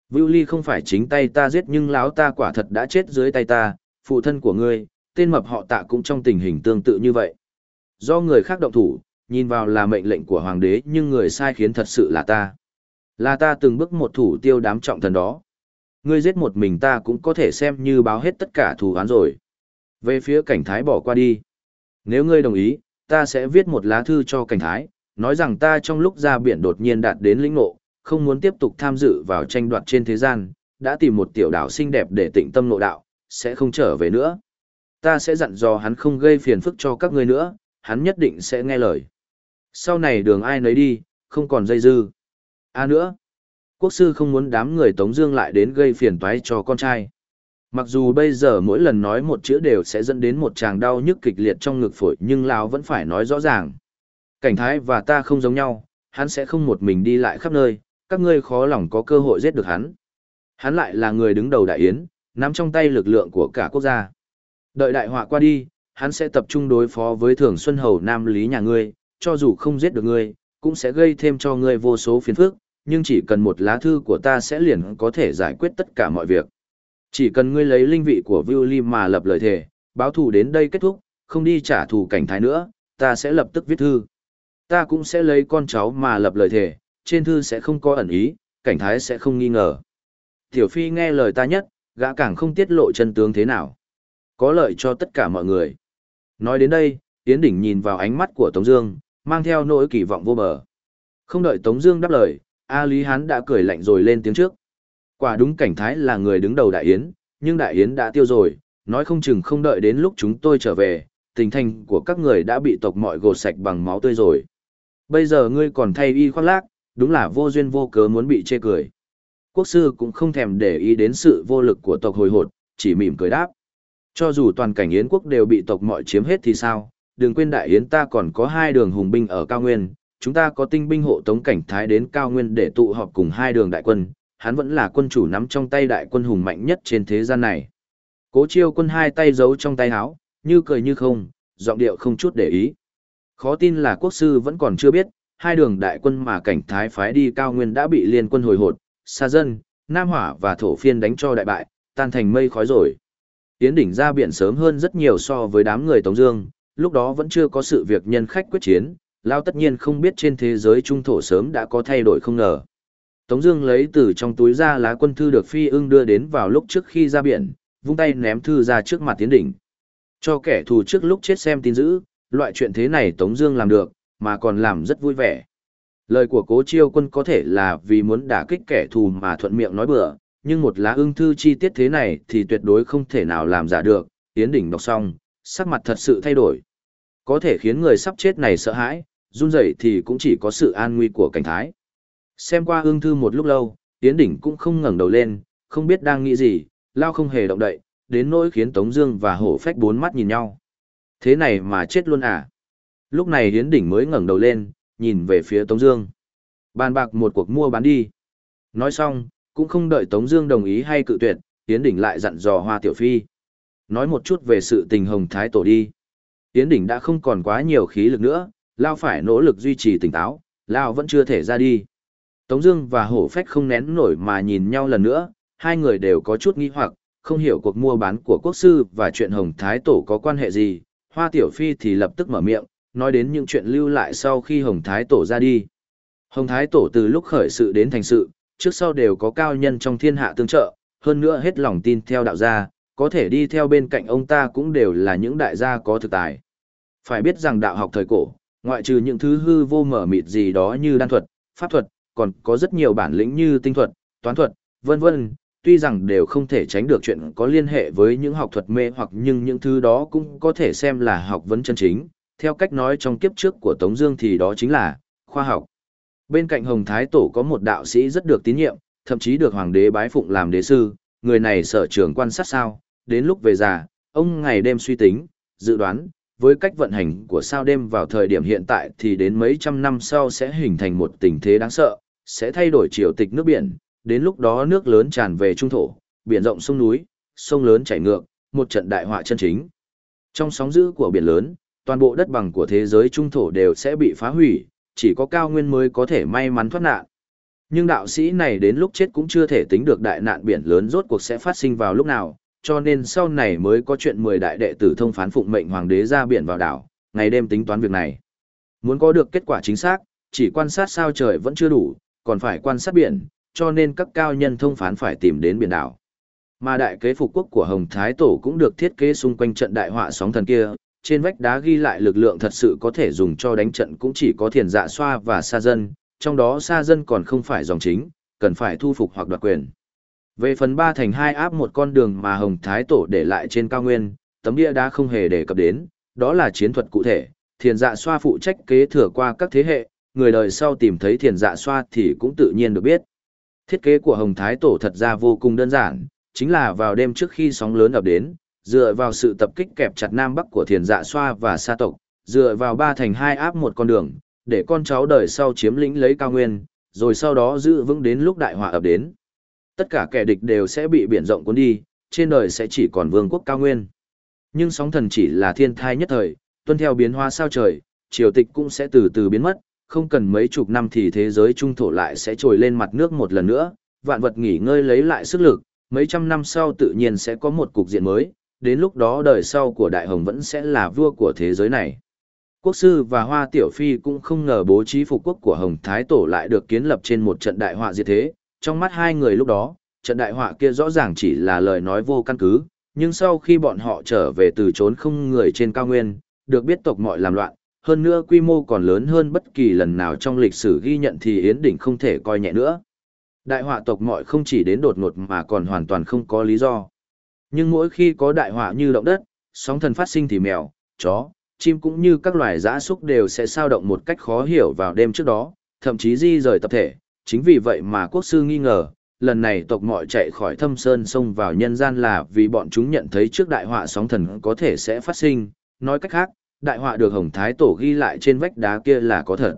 Vưu Ly không phải chính tay ta giết nhưng lão ta quả thật đã chết dưới tay ta, phụ thân của ngươi, tên mập họ tạ cũng trong tình hình tương tự như vậy. Do người khác động thủ, nhìn vào là mệnh lệnh của hoàng đế nhưng người sai khiến thật sự là ta. Là ta từng bước một thủ tiêu đám trọng thần đó. Ngươi giết một mình ta cũng có thể xem như báo hết tất cả thù oán rồi. Về phía cảnh thái bỏ qua đi. Nếu ngươi đồng ý, ta sẽ viết một lá thư cho cảnh thái, nói rằng ta trong lúc ra biển đột nhiên đạt đến lĩnh ngộ, không muốn tiếp tục tham dự vào tranh đoạt trên thế gian, đã tìm một tiểu đảo xinh đẹp để tịnh tâm nội đạo, sẽ không trở về nữa. Ta sẽ dặn dò hắn không gây phiền phức cho các ngươi nữa, hắn nhất định sẽ nghe lời. Sau này đường ai nấy đi, không còn dây dư. À nữa, quốc sư không muốn đám người Tống Dương lại đến gây phiền toái cho con trai. Mặc dù bây giờ mỗi lần nói một chữ đều sẽ dẫn đến một tràng đau nhức kịch liệt trong ngực phổi, nhưng lão vẫn phải nói rõ ràng. Cảnh thái và ta không giống nhau, hắn sẽ không một mình đi lại khắp nơi, các ngươi khó lòng có cơ hội giết được hắn. Hắn lại là người đứng đầu đại yến, nắm trong tay lực lượng của cả quốc gia. Đợi đại họa qua đi, hắn sẽ tập trung đối phó với Thường Xuân Hầu Nam Lý nhà ngươi, cho dù không giết được ngươi, cũng sẽ gây thêm cho ngươi vô số phiền phức, nhưng chỉ cần một lá thư của ta sẽ liền có thể giải quyết tất cả mọi việc. Chỉ cần ngươi lấy linh vị của Viu Lim mà lập lời thề, báo thù đến đây kết thúc, không đi trả thù cảnh thái nữa, ta sẽ lập tức viết thư. Ta cũng sẽ lấy con cháu mà lập lời thề, trên thư sẽ không có ẩn ý, cảnh thái sẽ không nghi ngờ. Tiểu Phi nghe lời ta nhất, gã càng không tiết lộ chân tướng thế nào. Có lợi cho tất cả mọi người. Nói đến đây, Tiến Đỉnh nhìn vào ánh mắt của Tống Dương, mang theo nỗi kỳ vọng vô bờ. Không đợi Tống Dương đáp lời, A Lý Hán đã cười lạnh rồi lên tiếng trước. Quả đúng cảnh thái là người đứng đầu đại yến, nhưng đại yến đã tiêu rồi, nói không chừng không đợi đến lúc chúng tôi trở về, tình thành của các người đã bị tộc mọi gột sạch bằng máu tươi rồi. Bây giờ ngươi còn thay y khoác lác, đúng là vô duyên vô cớ muốn bị chê cười. Quốc sư cũng không thèm để ý đến sự vô lực của tộc hồi hột, chỉ mỉm cười đáp. Cho dù toàn cảnh Yến quốc đều bị tộc mọi chiếm hết thì sao, đừng quên đại yến ta còn có hai đường hùng binh ở cao nguyên, chúng ta có tinh binh hộ tống cảnh thái đến cao nguyên để tụ họp cùng hai đường đại quân, hắn vẫn là quân chủ nắm trong tay đại quân hùng mạnh nhất trên thế gian này. Cố chiêu quân hai tay giấu trong tay áo, như cười như không, giọng điệu không chút để ý. Khó tin là quốc sư vẫn còn chưa biết, hai đường đại quân mà cảnh thái phái đi cao nguyên đã bị liên quân hồi hột, xa dân, Nam Hỏa và Thổ Phiên đánh cho đại bại, tan thành mây khói rồi. Tiến đỉnh ra biển sớm hơn rất nhiều so với đám người Tống Dương, lúc đó vẫn chưa có sự việc nhân khách quyết chiến, Lao tất nhiên không biết trên thế giới trung thổ sớm đã có thay đổi không ngờ. Tống Dương lấy từ trong túi ra lá quân thư được Phi ưng đưa đến vào lúc trước khi ra biển, vung tay ném thư ra trước mặt Tiến đỉnh. Cho kẻ thù trước lúc chết xem tin dữ, loại chuyện thế này Tống Dương làm được, mà còn làm rất vui vẻ. Lời của Cố Chiêu Quân có thể là vì muốn đả kích kẻ thù mà thuận miệng nói bừa, nhưng một lá ưng thư chi tiết thế này thì tuyệt đối không thể nào làm giả được. Yến đỉnh đọc xong, sắc mặt thật sự thay đổi, có thể khiến người sắp chết này sợ hãi, run rẩy thì cũng chỉ có sự an nguy của cảnh thái. Xem qua ương thư một lúc lâu, Yến Đỉnh cũng không ngẩng đầu lên, không biết đang nghĩ gì, lao không hề động đậy, đến nỗi khiến Tống Dương và Hổ Phách bốn mắt nhìn nhau. Thế này mà chết luôn à? Lúc này Hiến Đỉnh mới ngẩng đầu lên, nhìn về phía Tống Dương. Bàn bạc một cuộc mua bán đi. Nói xong, cũng không đợi Tống Dương đồng ý hay cự tuyệt, Hiến Đỉnh lại dặn dò Hoa Tiểu Phi. Nói một chút về sự tình Hồng Thái Tổ đi. Hiến Đỉnh đã không còn quá nhiều khí lực nữa, Lao phải nỗ lực duy trì tỉnh táo, Lao vẫn chưa thể ra đi. Tống Dương và Hổ Phách không nén nổi mà nhìn nhau lần nữa, hai người đều có chút nghi hoặc, không hiểu cuộc mua bán của quốc sư và chuyện Hồng Thái Tổ có quan hệ gì. Hoa Tiểu Phi thì lập tức mở miệng, nói đến những chuyện lưu lại sau khi Hồng Thái Tổ ra đi. Hồng Thái Tổ từ lúc khởi sự đến thành sự, trước sau đều có cao nhân trong thiên hạ tương trợ, hơn nữa hết lòng tin theo đạo gia, có thể đi theo bên cạnh ông ta cũng đều là những đại gia có thực tài. Phải biết rằng đạo học thời cổ, ngoại trừ những thứ hư vô mở mịt gì đó như đan thuật, pháp thuật, còn có rất nhiều bản lĩnh như tinh thuật, toán thuật, vân vân, tuy rằng đều không thể tránh được chuyện có liên hệ với những học thuật mê hoặc nhưng những thứ đó cũng có thể xem là học vấn chân chính, theo cách nói trong kiếp trước của Tống Dương thì đó chính là khoa học. Bên cạnh Hồng Thái Tổ có một đạo sĩ rất được tín nhiệm, thậm chí được hoàng đế bái phụng làm đế sư, người này sở trường quan sát sao, đến lúc về già, ông ngày đêm suy tính, dự đoán, với cách vận hành của sao đêm vào thời điểm hiện tại thì đến mấy trăm năm sau sẽ hình thành một tình thế đáng sợ, sẽ thay đổi chiều tịch nước biển, đến lúc đó nước lớn tràn về trung thổ, biển rộng sông núi, sông lớn chảy ngược, một trận đại họa chân chính. Trong sóng dữ của biển lớn, toàn bộ đất bằng của thế giới trung thổ đều sẽ bị phá hủy, chỉ có cao nguyên mới có thể may mắn thoát nạn. Nhưng đạo sĩ này đến lúc chết cũng chưa thể tính được đại nạn biển lớn rốt cuộc sẽ phát sinh vào lúc nào, cho nên sau này mới có chuyện 10 đại đệ tử thông phán phụng mệnh hoàng đế ra biển vào đảo, ngày đêm tính toán việc này. Muốn có được kết quả chính xác, chỉ quan sát sao trời vẫn chưa đủ, còn phải quan sát biển, cho nên các cao nhân thông phán phải tìm đến biển đảo. Mà đại kế phục quốc của Hồng Thái Tổ cũng được thiết kế xung quanh trận đại họa sóng thần kia, trên vách đá ghi lại lực lượng thật sự có thể dùng cho đánh trận cũng chỉ có thiền dạ xoa và sa dân, trong đó sa dân còn không phải dòng chính, cần phải thu phục hoặc đoạt quyền. Về phần ba thành hai áp một con đường mà Hồng Thái Tổ để lại trên cao nguyên, tấm địa đá không hề đề cập đến, đó là chiến thuật cụ thể, thiền dạ xoa phụ trách kế thừa qua các thế hệ, người đời sau tìm thấy thiền dạ xoa thì cũng tự nhiên được biết. Thiết kế của Hồng Thái Tổ thật ra vô cùng đơn giản, chính là vào đêm trước khi sóng lớn ập đến, dựa vào sự tập kích kẹp chặt Nam Bắc của thiền dạ xoa và sa tộc, dựa vào ba thành hai áp một con đường, để con cháu đời sau chiếm lĩnh lấy cao nguyên, rồi sau đó giữ vững đến lúc đại họa ập đến. Tất cả kẻ địch đều sẽ bị biển rộng cuốn đi, trên đời sẽ chỉ còn vương quốc cao nguyên. Nhưng sóng thần chỉ là thiên thai nhất thời, tuân theo biến hóa sao trời, triều tịch cũng sẽ từ từ biến mất, không cần mấy chục năm thì thế giới trung thổ lại sẽ trồi lên mặt nước một lần nữa, vạn vật nghỉ ngơi lấy lại sức lực, mấy trăm năm sau tự nhiên sẽ có một cục diện mới, đến lúc đó đời sau của Đại Hồng vẫn sẽ là vua của thế giới này. Quốc sư và Hoa Tiểu Phi cũng không ngờ bố trí phục quốc của Hồng Thái Tổ lại được kiến lập trên một trận đại họa diệt thế, trong mắt hai người lúc đó, trận đại họa kia rõ ràng chỉ là lời nói vô căn cứ, nhưng sau khi bọn họ trở về từ trốn không người trên cao nguyên, được biết tộc mọi làm loạn, hơn nữa quy mô còn lớn hơn bất kỳ lần nào trong lịch sử ghi nhận thì Yến Đỉnh không thể coi nhẹ nữa. Đại họa tộc mọi không chỉ đến đột ngột mà còn hoàn toàn không có lý do. Nhưng mỗi khi có đại họa như động đất, sóng thần phát sinh thì mèo, chó, chim cũng như các loài giã súc đều sẽ sao động một cách khó hiểu vào đêm trước đó, thậm chí di rời tập thể, chính vì vậy mà quốc sư nghi ngờ, lần này tộc mọi chạy khỏi thâm sơn xông vào nhân gian là vì bọn chúng nhận thấy trước đại họa sóng thần có thể sẽ phát sinh, nói cách khác, đại họa được Hồng Thái Tổ ghi lại trên vách đá kia là có thật.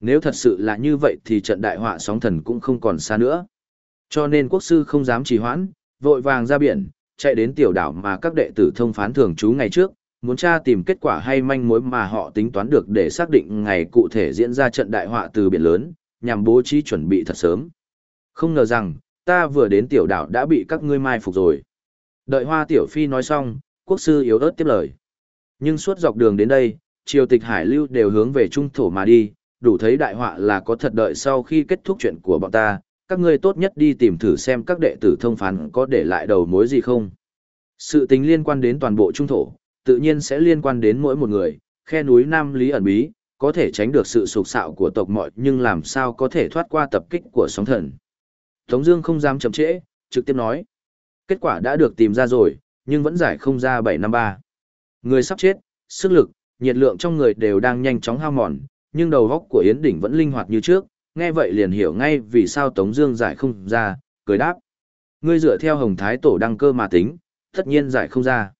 Nếu thật sự là như vậy thì trận đại họa sóng thần cũng không còn xa nữa. Cho nên quốc sư không dám trì hoãn, vội vàng ra biển, chạy đến tiểu đảo mà các đệ tử thông phán thường trú ngày trước, muốn tra tìm kết quả hay manh mối mà họ tính toán được để xác định ngày cụ thể diễn ra trận đại họa từ biển lớn, nhằm bố trí chuẩn bị thật sớm. Không ngờ rằng, ta vừa đến tiểu đảo đã bị các ngươi mai phục rồi. Đợi hoa tiểu phi nói xong, quốc sư yếu ớt tiếp lời. Nhưng suốt dọc đường đến đây, triều tịch hải lưu đều hướng về trung thổ mà đi, đủ thấy đại họa là có thật đợi sau khi kết thúc chuyện của bọn ta, các ngươi tốt nhất đi tìm thử xem các đệ tử thông phán có để lại đầu mối gì không. Sự tình liên quan đến toàn bộ trung thổ, tự nhiên sẽ liên quan đến mỗi một người, khe núi Nam Lý ẩn bí, có thể tránh được sự sụp sạo của tộc mọi nhưng làm sao có thể thoát qua tập kích của sóng thần. Tống Dương không dám chậm trễ, trực tiếp nói. Kết quả đã được tìm ra rồi, nhưng vẫn giải không ra 753. Người sắp chết, sức lực, nhiệt lượng trong người đều đang nhanh chóng hao mòn, nhưng đầu óc của Yến Đỉnh vẫn linh hoạt như trước, nghe vậy liền hiểu ngay vì sao Tống Dương giải không ra, cười đáp: ngươi dựa theo Hồng Thái Tổ đăng cơ mà tính, tất nhiên giải không ra.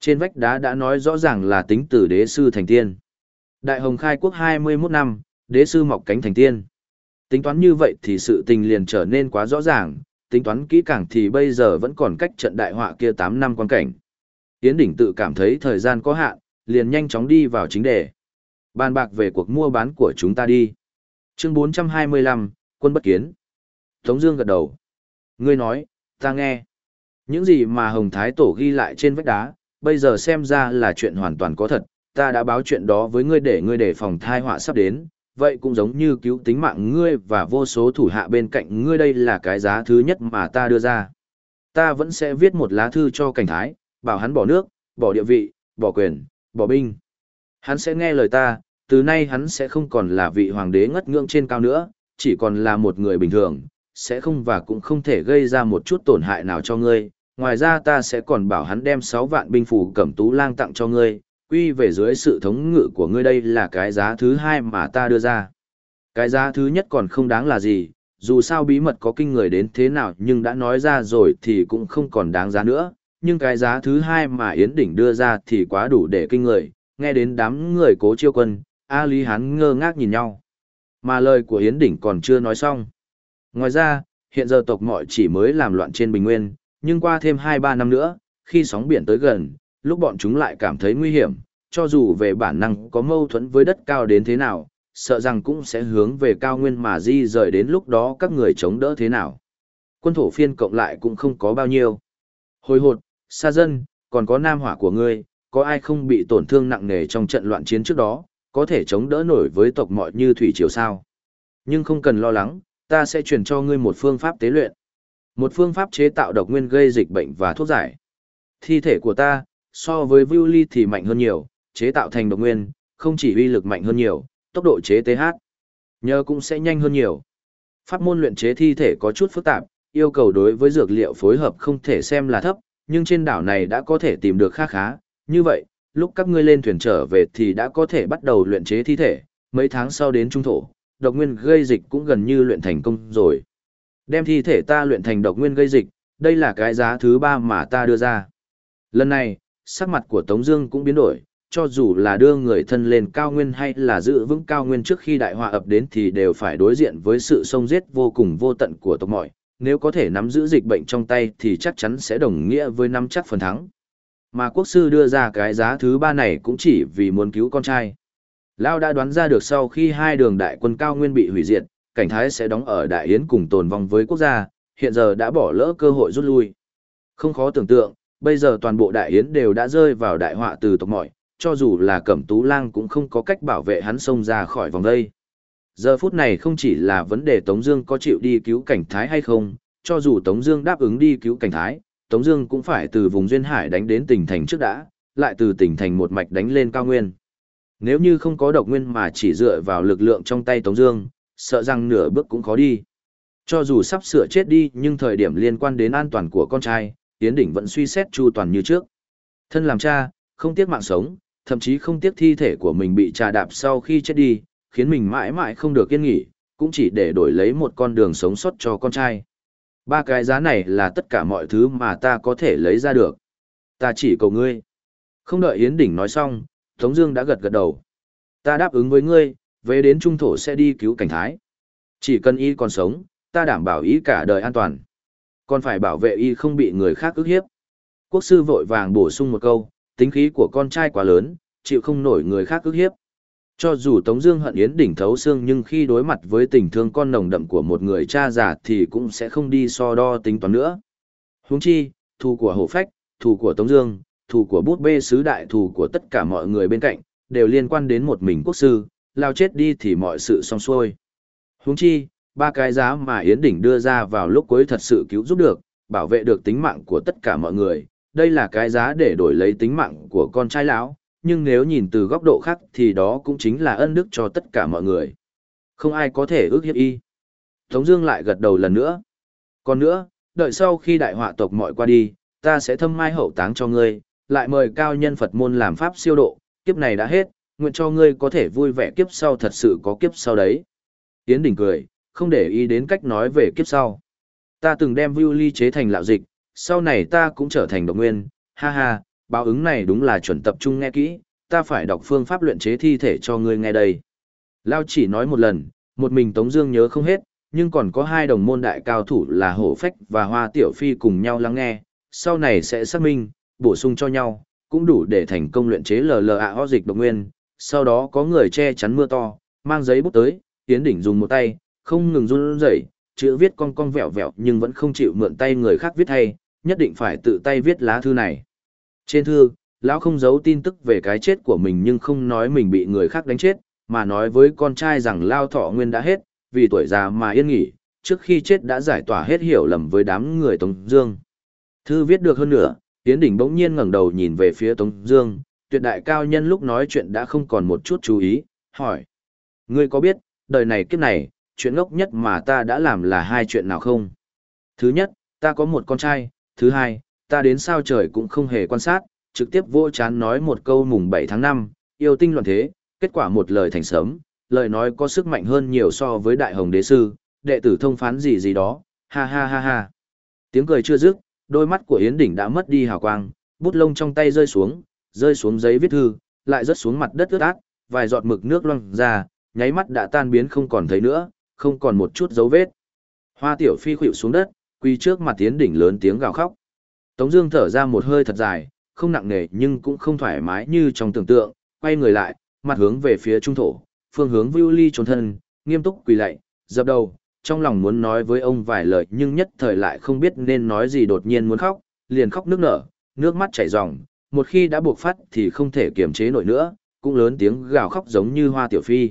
Trên vách đá đã nói rõ ràng là tính từ đế sư thành tiên. Đại Hồng khai quốc 21 năm, đế sư mọc cánh thành tiên. Tính toán như vậy thì sự tình liền trở nên quá rõ ràng, tính toán kỹ càng thì bây giờ vẫn còn cách trận đại họa kia 8 năm quan cảnh. Yến Đỉnh tự cảm thấy thời gian có hạn, liền nhanh chóng đi vào chính đề. Bàn bạc về cuộc mua bán của chúng ta đi. Chương 425, quân bất kiến. Tống Dương gật đầu. Ngươi nói, ta nghe. Những gì mà Hồng Thái Tổ ghi lại trên vách đá, bây giờ xem ra là chuyện hoàn toàn có thật. Ta đã báo chuyện đó với ngươi để ngươi đề phòng tai họa sắp đến. Vậy cũng giống như cứu tính mạng ngươi và vô số thủ hạ bên cạnh ngươi đây là cái giá thứ nhất mà ta đưa ra. Ta vẫn sẽ viết một lá thư cho cảnh thái, bảo hắn bỏ nước, bỏ địa vị, bỏ quyền, bỏ binh. Hắn sẽ nghe lời ta, từ nay hắn sẽ không còn là vị hoàng đế ngất ngưỡng trên cao nữa, chỉ còn là một người bình thường, sẽ không và cũng không thể gây ra một chút tổn hại nào cho ngươi. Ngoài ra ta sẽ còn bảo hắn đem 6 vạn binh phủ cẩm tú lang tặng cho ngươi, quy về dưới sự thống ngự của ngươi đây là cái giá thứ hai mà ta đưa ra. Cái giá thứ nhất còn không đáng là gì, dù sao bí mật có kinh người đến thế nào nhưng đã nói ra rồi thì cũng không còn đáng giá nữa, nhưng cái giá thứ hai mà Yến Đỉnh đưa ra thì quá đủ để kinh người, nghe đến đám người cố chiêu quân, A Lý Hán ngơ ngác nhìn nhau. Mà lời của Yến Đỉnh còn chưa nói xong. Ngoài ra, hiện giờ tộc mọi chỉ mới làm loạn trên Bình Nguyên, nhưng qua thêm 2-3 năm nữa, khi sóng biển tới gần, lúc bọn chúng lại cảm thấy nguy hiểm, cho dù về bản năng có mâu thuẫn với đất cao đến thế nào, sợ rằng cũng sẽ hướng về cao nguyên mà di rời đến lúc đó các người chống đỡ thế nào. Quân thổ phiên cộng lại cũng không có bao nhiêu. Hồi hột, xa dân, còn có nam hỏa của ngươi, có ai không bị tổn thương nặng nề trong trận loạn chiến trước đó, có thể chống đỡ nổi với tộc mọi như thủy triều sao. Nhưng không cần lo lắng, ta sẽ truyền cho ngươi một phương pháp tế luyện. Một phương pháp chế tạo độc nguyên gây dịch bệnh và thuốc giải. Thi thể của ta, so với Vưu Ly thì mạnh hơn nhiều, chế tạo thành độc nguyên, không chỉ uy lực mạnh hơn nhiều, tốc độ chế TH. Nhờ cũng sẽ nhanh hơn nhiều. Pháp môn luyện chế thi thể có chút phức tạp, yêu cầu đối với dược liệu phối hợp không thể xem là thấp, nhưng trên đảo này đã có thể tìm được khá khá. Như vậy, lúc các ngươi lên thuyền trở về thì đã có thể bắt đầu luyện chế thi thể, mấy tháng sau đến trung thổ, độc nguyên gây dịch cũng gần như luyện thành công rồi. Đem thi thể ta luyện thành độc nguyên gây dịch, đây là cái giá thứ ba mà ta đưa ra. Lần này, sắc mặt của Tống Dương cũng biến đổi, cho dù là đưa người thân lên cao nguyên hay là giữ vững cao nguyên trước khi đại họa ập đến thì đều phải đối diện với sự sông giết vô cùng vô tận của tộc mọi. Nếu có thể nắm giữ dịch bệnh trong tay thì chắc chắn sẽ đồng nghĩa với nắm chắc phần thắng. Mà quốc sư đưa ra cái giá thứ ba này cũng chỉ vì muốn cứu con trai. Lao đã đoán ra được sau khi hai đường đại quân cao nguyên bị hủy diệt, cảnh thái sẽ đóng ở Đại Yến cùng tồn vong với quốc gia, hiện giờ đã bỏ lỡ cơ hội rút lui. Không khó tưởng tượng, bây giờ toàn bộ Đại Yến đều đã rơi vào đại họa từ tộc mọi, cho dù là Cẩm Tú Lang cũng không có cách bảo vệ hắn xông ra khỏi vòng đây. Giờ phút này không chỉ là vấn đề Tống Dương có chịu đi cứu cảnh thái hay không, cho dù Tống Dương đáp ứng đi cứu cảnh thái, Tống Dương cũng phải từ vùng duyên hải đánh đến tỉnh thành trước đã, lại từ tỉnh thành một mạch đánh lên cao nguyên. Nếu như không có độc nguyên mà chỉ dựa vào lực lượng trong tay Tống Dương, sợ rằng nửa bước cũng khó đi. Cho dù sắp sửa chết đi, nhưng thời điểm liên quan đến an toàn của con trai, Tiến Đỉnh vẫn suy xét chu toàn như trước. Thân làm cha, không tiếc mạng sống, thậm chí không tiếc thi thể của mình bị trà đạp sau khi chết đi, khiến mình mãi mãi không được yên nghỉ, cũng chỉ để đổi lấy một con đường sống sót cho con trai. Ba cái giá này là tất cả mọi thứ mà ta có thể lấy ra được. Ta chỉ cầu ngươi. Không đợi Yến Đỉnh nói xong, Tống Dương đã gật gật đầu. Ta đáp ứng với ngươi, về đến trung thổ sẽ đi cứu cảnh thái. Chỉ cần y còn sống, ta đảm bảo y cả đời an toàn. Còn phải bảo vệ y không bị người khác ức hiếp. Quốc sư vội vàng bổ sung một câu, tính khí của con trai quá lớn, chịu không nổi người khác ức hiếp. Cho dù Tống Dương hận Yến đỉnh thấu xương nhưng khi đối mặt với tình thương con nồng đậm của một người cha già thì cũng sẽ không đi so đo tính toán nữa. Huống chi, thù của Hổ Phách, thù của Tống Dương, thù của bút bê sứ đại thù của tất cả mọi người bên cạnh, đều liên quan đến một mình quốc sư, lao chết đi thì mọi sự xong xuôi. Huống chi, ba cái giá mà Yến Đỉnh đưa ra vào lúc cuối thật sự cứu giúp được, bảo vệ được tính mạng của tất cả mọi người, đây là cái giá để đổi lấy tính mạng của con trai lão, nhưng nếu nhìn từ góc độ khác thì đó cũng chính là ân đức cho tất cả mọi người. Không ai có thể ước hiếp y. Tống Dương lại gật đầu lần nữa. Còn nữa, đợi sau khi đại họa tộc mọi qua đi, ta sẽ thâm mai hậu táng cho ngươi, lại mời cao nhân Phật môn làm pháp siêu độ, kiếp này đã hết, nguyện cho ngươi có thể vui vẻ kiếp sau thật sự có kiếp sau đấy. Yến Đình cười, không để ý đến cách nói về kiếp sau. Ta từng đem Vu Ly chế thành lạo dịch, sau này ta cũng trở thành độc nguyên, ha ha, báo ứng này đúng là chuẩn tập trung nghe kỹ, ta phải đọc phương pháp luyện chế thi thể cho ngươi nghe đây. Lao chỉ nói một lần, một mình Tống Dương nhớ không hết, nhưng còn có hai đồng môn đại cao thủ là Hổ Phách và Hoa Tiểu Phi cùng nhau lắng nghe, sau này sẽ xác minh, bổ sung cho nhau, cũng đủ để thành công luyện chế LLA o dịch độc nguyên. Sau đó có người che chắn mưa to, mang giấy bút tới, Tiến Đỉnh dùng một tay, không ngừng run rẩy, chữ viết con con vẹo vẹo nhưng vẫn không chịu mượn tay người khác viết thay, nhất định phải tự tay viết lá thư này. Trên thư, lão không giấu tin tức về cái chết của mình nhưng không nói mình bị người khác đánh chết, mà nói với con trai rằng lao thọ nguyên đã hết, vì tuổi già mà yên nghỉ, trước khi chết đã giải tỏa hết hiểu lầm với đám người Tống Dương. Thư viết được hơn nữa, Tiến Đỉnh bỗng nhiên ngẩng đầu nhìn về phía Tống Dương, tuyệt đại cao nhân lúc nói chuyện đã không còn một chút chú ý, hỏi: Ngươi có biết, đời này kiếp này, chuyện ngốc nhất mà ta đã làm là hai chuyện nào không? Thứ nhất, ta có một con trai, thứ hai, ta đến sao trời cũng không hề quan sát, trực tiếp vô chán nói một câu mùng 7 tháng 5, yêu tinh loạn thế, kết quả một lời thành sớm, lời nói có sức mạnh hơn nhiều so với đại hồng đế sư, đệ tử thông phán gì gì đó, ha ha ha ha. Tiếng cười chưa dứt, đôi mắt của Yến Đỉnh đã mất đi hào quang, bút lông trong tay rơi xuống, rơi xuống giấy viết thư, lại rớt xuống mặt đất ướt át, vài giọt mực nước loang ra, nháy mắt đã tan biến không còn thấy nữa, không còn một chút dấu vết. Hoa tiểu phi khuỵu xuống đất, quỳ trước mặt Yến Đỉnh lớn tiếng gào khóc. Tống Dương thở ra một hơi thật dài, không nặng nề nhưng cũng không thoải mái như trong tưởng tượng, quay người lại, mặt hướng về phía trung thổ, phương hướng Vu Ly trốn thân, nghiêm túc quỳ lạy, dập đầu, trong lòng muốn nói với ông vài lời nhưng nhất thời lại không biết nên nói gì đột nhiên muốn khóc, liền khóc nước nở, nước mắt chảy ròng, một khi đã buộc phát thì không thể kiềm chế nổi nữa, cũng lớn tiếng gào khóc giống như hoa tiểu phi.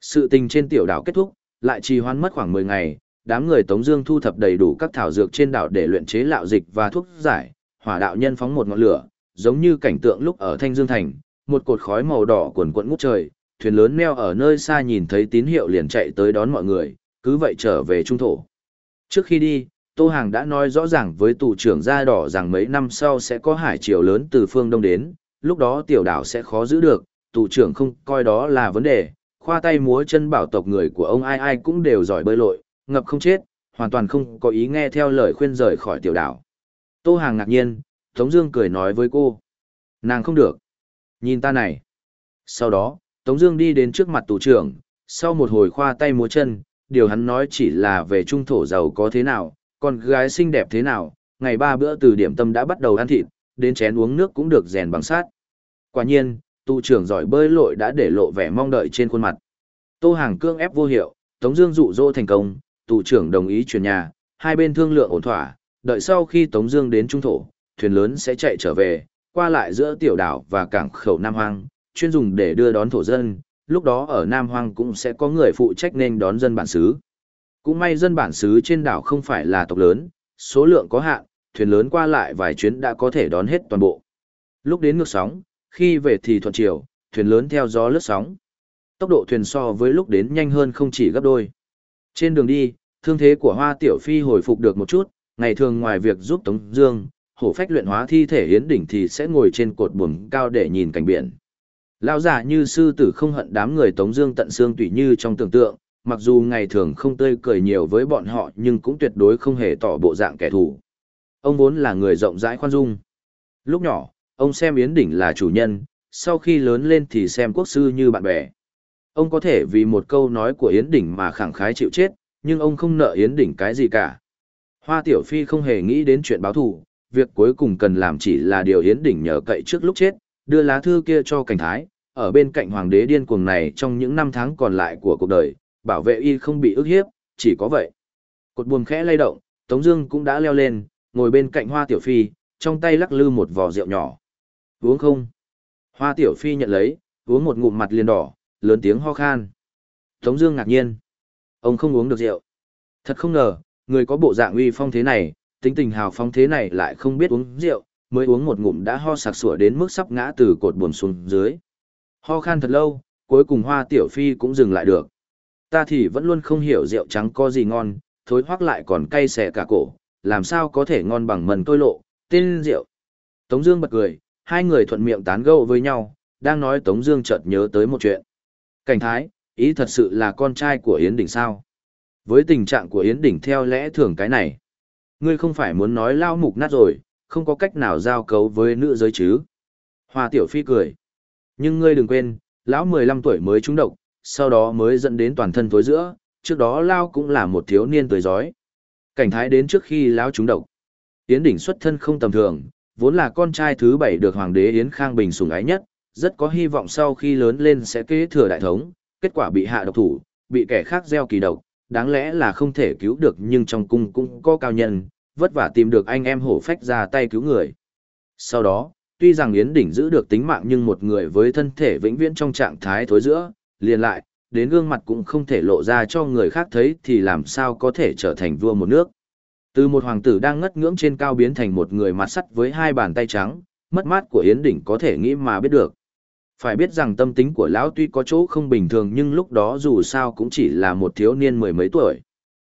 Sự tình trên tiểu đảo kết thúc, lại trì hoãn mất khoảng 10 ngày, đám người Tống Dương thu thập đầy đủ các thảo dược trên đảo để luyện chế lạo dịch và thuốc giải, hỏa đạo nhân phóng một ngọn lửa, giống như cảnh tượng lúc ở Thanh Dương Thành, một cột khói màu đỏ cuồn cuộn ngút trời, thuyền lớn neo ở nơi xa nhìn thấy tín hiệu liền chạy tới đón mọi người, cứ vậy trở về trung thổ. Trước khi đi, Tô Hàng đã nói rõ ràng với tù trưởng gia đỏ rằng mấy năm sau sẽ có hải triều lớn từ phương đông đến, lúc đó tiểu đảo sẽ khó giữ được, tù trưởng không coi đó là vấn đề, khoa tay múa chân bảo tộc người của ông ai ai cũng đều giỏi bơi lội, ngập không chết, hoàn toàn không có ý nghe theo lời khuyên rời khỏi tiểu đảo. Tô Hàng ngạc nhiên, Tống Dương cười nói với cô. Nàng không được. Nhìn ta này. Sau đó, Tống Dương đi đến trước mặt tù trưởng, sau một hồi khoa tay múa chân, điều hắn nói chỉ là về trung thổ giàu có thế nào, con gái xinh đẹp thế nào, ngày ba bữa từ điểm tâm đã bắt đầu ăn thịt, đến chén uống nước cũng được rèn bằng sát. Quả nhiên, tù trưởng giỏi bơi lội đã để lộ vẻ mong đợi trên khuôn mặt. Tô Hàng cương ép vô hiệu, Tống Dương dụ dỗ thành công, tù trưởng đồng ý chuyển nhà, hai bên thương lượng ổn thỏa, đợi sau khi Tống Dương đến trung thổ, thuyền lớn sẽ chạy trở về, qua lại giữa tiểu đảo và cảng khẩu Nam Hoang, chuyên dùng để đưa đón thổ dân. Lúc đó ở Nam Hoang cũng sẽ có người phụ trách nên đón dân bản xứ. Cũng may dân bản xứ trên đảo không phải là tộc lớn, số lượng có hạn, thuyền lớn qua lại vài chuyến đã có thể đón hết toàn bộ. Lúc đến ngược sóng, khi về thì thuận chiều, thuyền lớn theo gió lướt sóng. Tốc độ thuyền so với lúc đến nhanh hơn không chỉ gấp đôi. Trên đường đi, thương thế của Hoa Tiểu Phi hồi phục được một chút, ngày thường ngoài việc giúp Tống Dương, hổ phách luyện hóa thi thể hiến đỉnh thì sẽ ngồi trên cột buồm cao để nhìn cảnh biển. Lão giả như sư tử không hận đám người Tống Dương tận xương tùy như trong tưởng tượng, mặc dù ngày thường không tươi cười nhiều với bọn họ nhưng cũng tuyệt đối không hề tỏ bộ dạng kẻ thù. Ông vốn là người rộng rãi khoan dung. Lúc nhỏ, ông xem Yến Đỉnh là chủ nhân, sau khi lớn lên thì xem quốc sư như bạn bè. Ông có thể vì một câu nói của Yến Đỉnh mà khẳng khái chịu chết, nhưng ông không nợ Yến Đỉnh cái gì cả. Hoa Tiểu Phi không hề nghĩ đến chuyện báo thù, việc cuối cùng cần làm chỉ là điều Yến Đỉnh nhờ cậy trước lúc chết, đưa lá thư kia cho cảnh thái, ở bên cạnh hoàng đế điên cuồng này trong những năm tháng còn lại của cuộc đời, bảo vệ y không bị ức hiếp, chỉ có vậy. Cột buồm khẽ lay động, Tống Dương cũng đã leo lên, ngồi bên cạnh Hoa Tiểu Phi, trong tay lắc lư một vò rượu nhỏ. Uống không? Hoa Tiểu Phi nhận lấy, uống một ngụm mặt liền đỏ, lớn tiếng ho khan. Tống Dương ngạc nhiên, ông không uống được rượu. Thật không ngờ, người có bộ dạng uy phong thế này, tính tình hào phong thế này lại không biết uống rượu, mới uống một ngụm đã ho sặc sủa đến mức sắp ngã từ cột buồm xuống dưới. Ho khan thật lâu, cuối cùng Hoa Tiểu Phi cũng dừng lại được. Ta thì vẫn luôn không hiểu rượu trắng có gì ngon, thối hoắc lại còn cay xè cả cổ, làm sao có thể ngon bằng mần tôi lộ, tên rượu. Tống Dương bật cười, hai người thuận miệng tán gẫu với nhau, đang nói Tống Dương chợt nhớ tới một chuyện. Cảnh Thái, ý thật sự là con trai của Yến Đỉnh sao? Với tình trạng của Yến Đỉnh theo lẽ thường cái này, ngươi không phải muốn nói lao mục nát rồi, không có cách nào giao cấu với nữ giới chứ? Hoa Tiểu Phi cười, nhưng ngươi đừng quên, lão 15 tuổi mới trúng độc, sau đó mới dẫn đến toàn thân tối giữa, trước đó Lao cũng là một thiếu niên tuổi giói. Cảnh thái đến trước khi Lão trúng độc. Yến Đỉnh xuất thân không tầm thường, vốn là con trai thứ bảy được Hoàng đế Yến Khang Bình sủng ái nhất, rất có hy vọng sau khi lớn lên sẽ kế thừa đại thống, kết quả bị hạ độc thủ, bị kẻ khác gieo kỳ độc, đáng lẽ là không thể cứu được nhưng trong cung cũng có cao nhân, vất vả tìm được anh em hổ phách ra tay cứu người. Sau đó, tuy rằng Yến Đỉnh giữ được tính mạng nhưng một người với thân thể vĩnh viễn trong trạng thái thối giữa, liền lại, đến gương mặt cũng không thể lộ ra cho người khác thấy thì làm sao có thể trở thành vua một nước. Từ một hoàng tử đang ngất ngưỡng trên cao biến thành một người mặt sắt với hai bàn tay trắng, mất mát của Yến Đỉnh có thể nghĩ mà biết được. Phải biết rằng tâm tính của lão tuy có chỗ không bình thường nhưng lúc đó dù sao cũng chỉ là một thiếu niên mười mấy tuổi.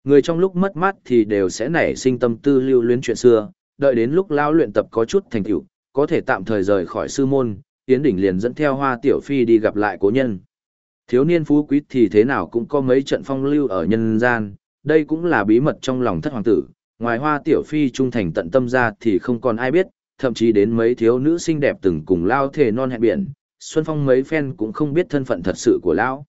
Người trong lúc mất mát thì đều sẽ nảy sinh tâm tư lưu luyến chuyện xưa, đợi đến lúc lão luyện tập có chút thành tựu, có thể tạm thời rời khỏi sư môn, Yến Đỉnh liền dẫn theo Hoa Tiểu Phi đi gặp lại cố nhân. Thiếu niên phú quý thì thế nào cũng có mấy trận phong lưu ở nhân gian, đây cũng là bí mật trong lòng thất hoàng tử, ngoài Hoa Tiểu Phi trung thành tận tâm ra thì không còn ai biết, thậm chí đến mấy thiếu nữ xinh đẹp từng cùng lao thể non hẹn biển, Xuân Phong mấy phen cũng không biết thân phận thật sự của lão.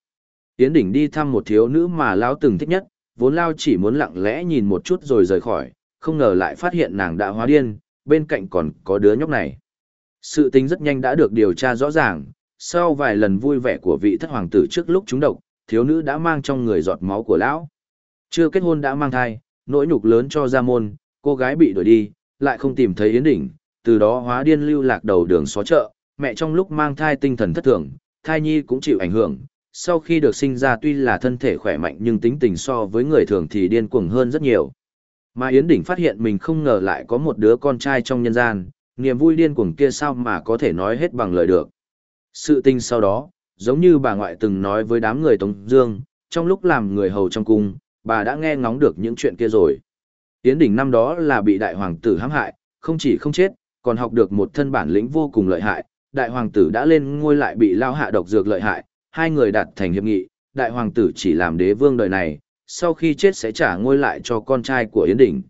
Yến Đỉnh đi thăm một thiếu nữ mà lão từng thích nhất, vốn lao chỉ muốn lặng lẽ nhìn một chút rồi rời khỏi, không ngờ lại phát hiện nàng đã hóa điên, bên cạnh còn có đứa nhóc này. Sự tình rất nhanh đã được điều tra rõ ràng, sau vài lần vui vẻ của vị thất hoàng tử trước lúc chúng độc, thiếu nữ đã mang trong người giọt máu của lão. Chưa kết hôn đã mang thai, nỗi nhục lớn cho gia môn, cô gái bị đuổi đi, lại không tìm thấy Yến Đỉnh, từ đó hóa điên lưu lạc đầu đường xó chợ, mẹ trong lúc mang thai tinh thần thất thường, thai nhi cũng chịu ảnh hưởng. Sau khi được sinh ra tuy là thân thể khỏe mạnh nhưng tính tình so với người thường thì điên cuồng hơn rất nhiều. Mà Yến Đỉnh phát hiện mình không ngờ lại có một đứa con trai trong nhân gian, niềm vui điên cuồng kia sao mà có thể nói hết bằng lời được. Sự tình sau đó, giống như bà ngoại từng nói với đám người Tống Dương, trong lúc làm người hầu trong cung, bà đã nghe ngóng được những chuyện kia rồi. Yến Đỉnh năm đó là bị đại hoàng tử hãm hại, không chỉ không chết, còn học được một thân bản lĩnh vô cùng lợi hại. Đại hoàng tử đã lên ngôi lại bị lao hạ độc dược lợi hại, hai người đạt thành hiệp nghị, đại hoàng tử chỉ làm đế vương đời này, sau khi chết sẽ trả ngôi lại cho con trai của Yến Đỉnh.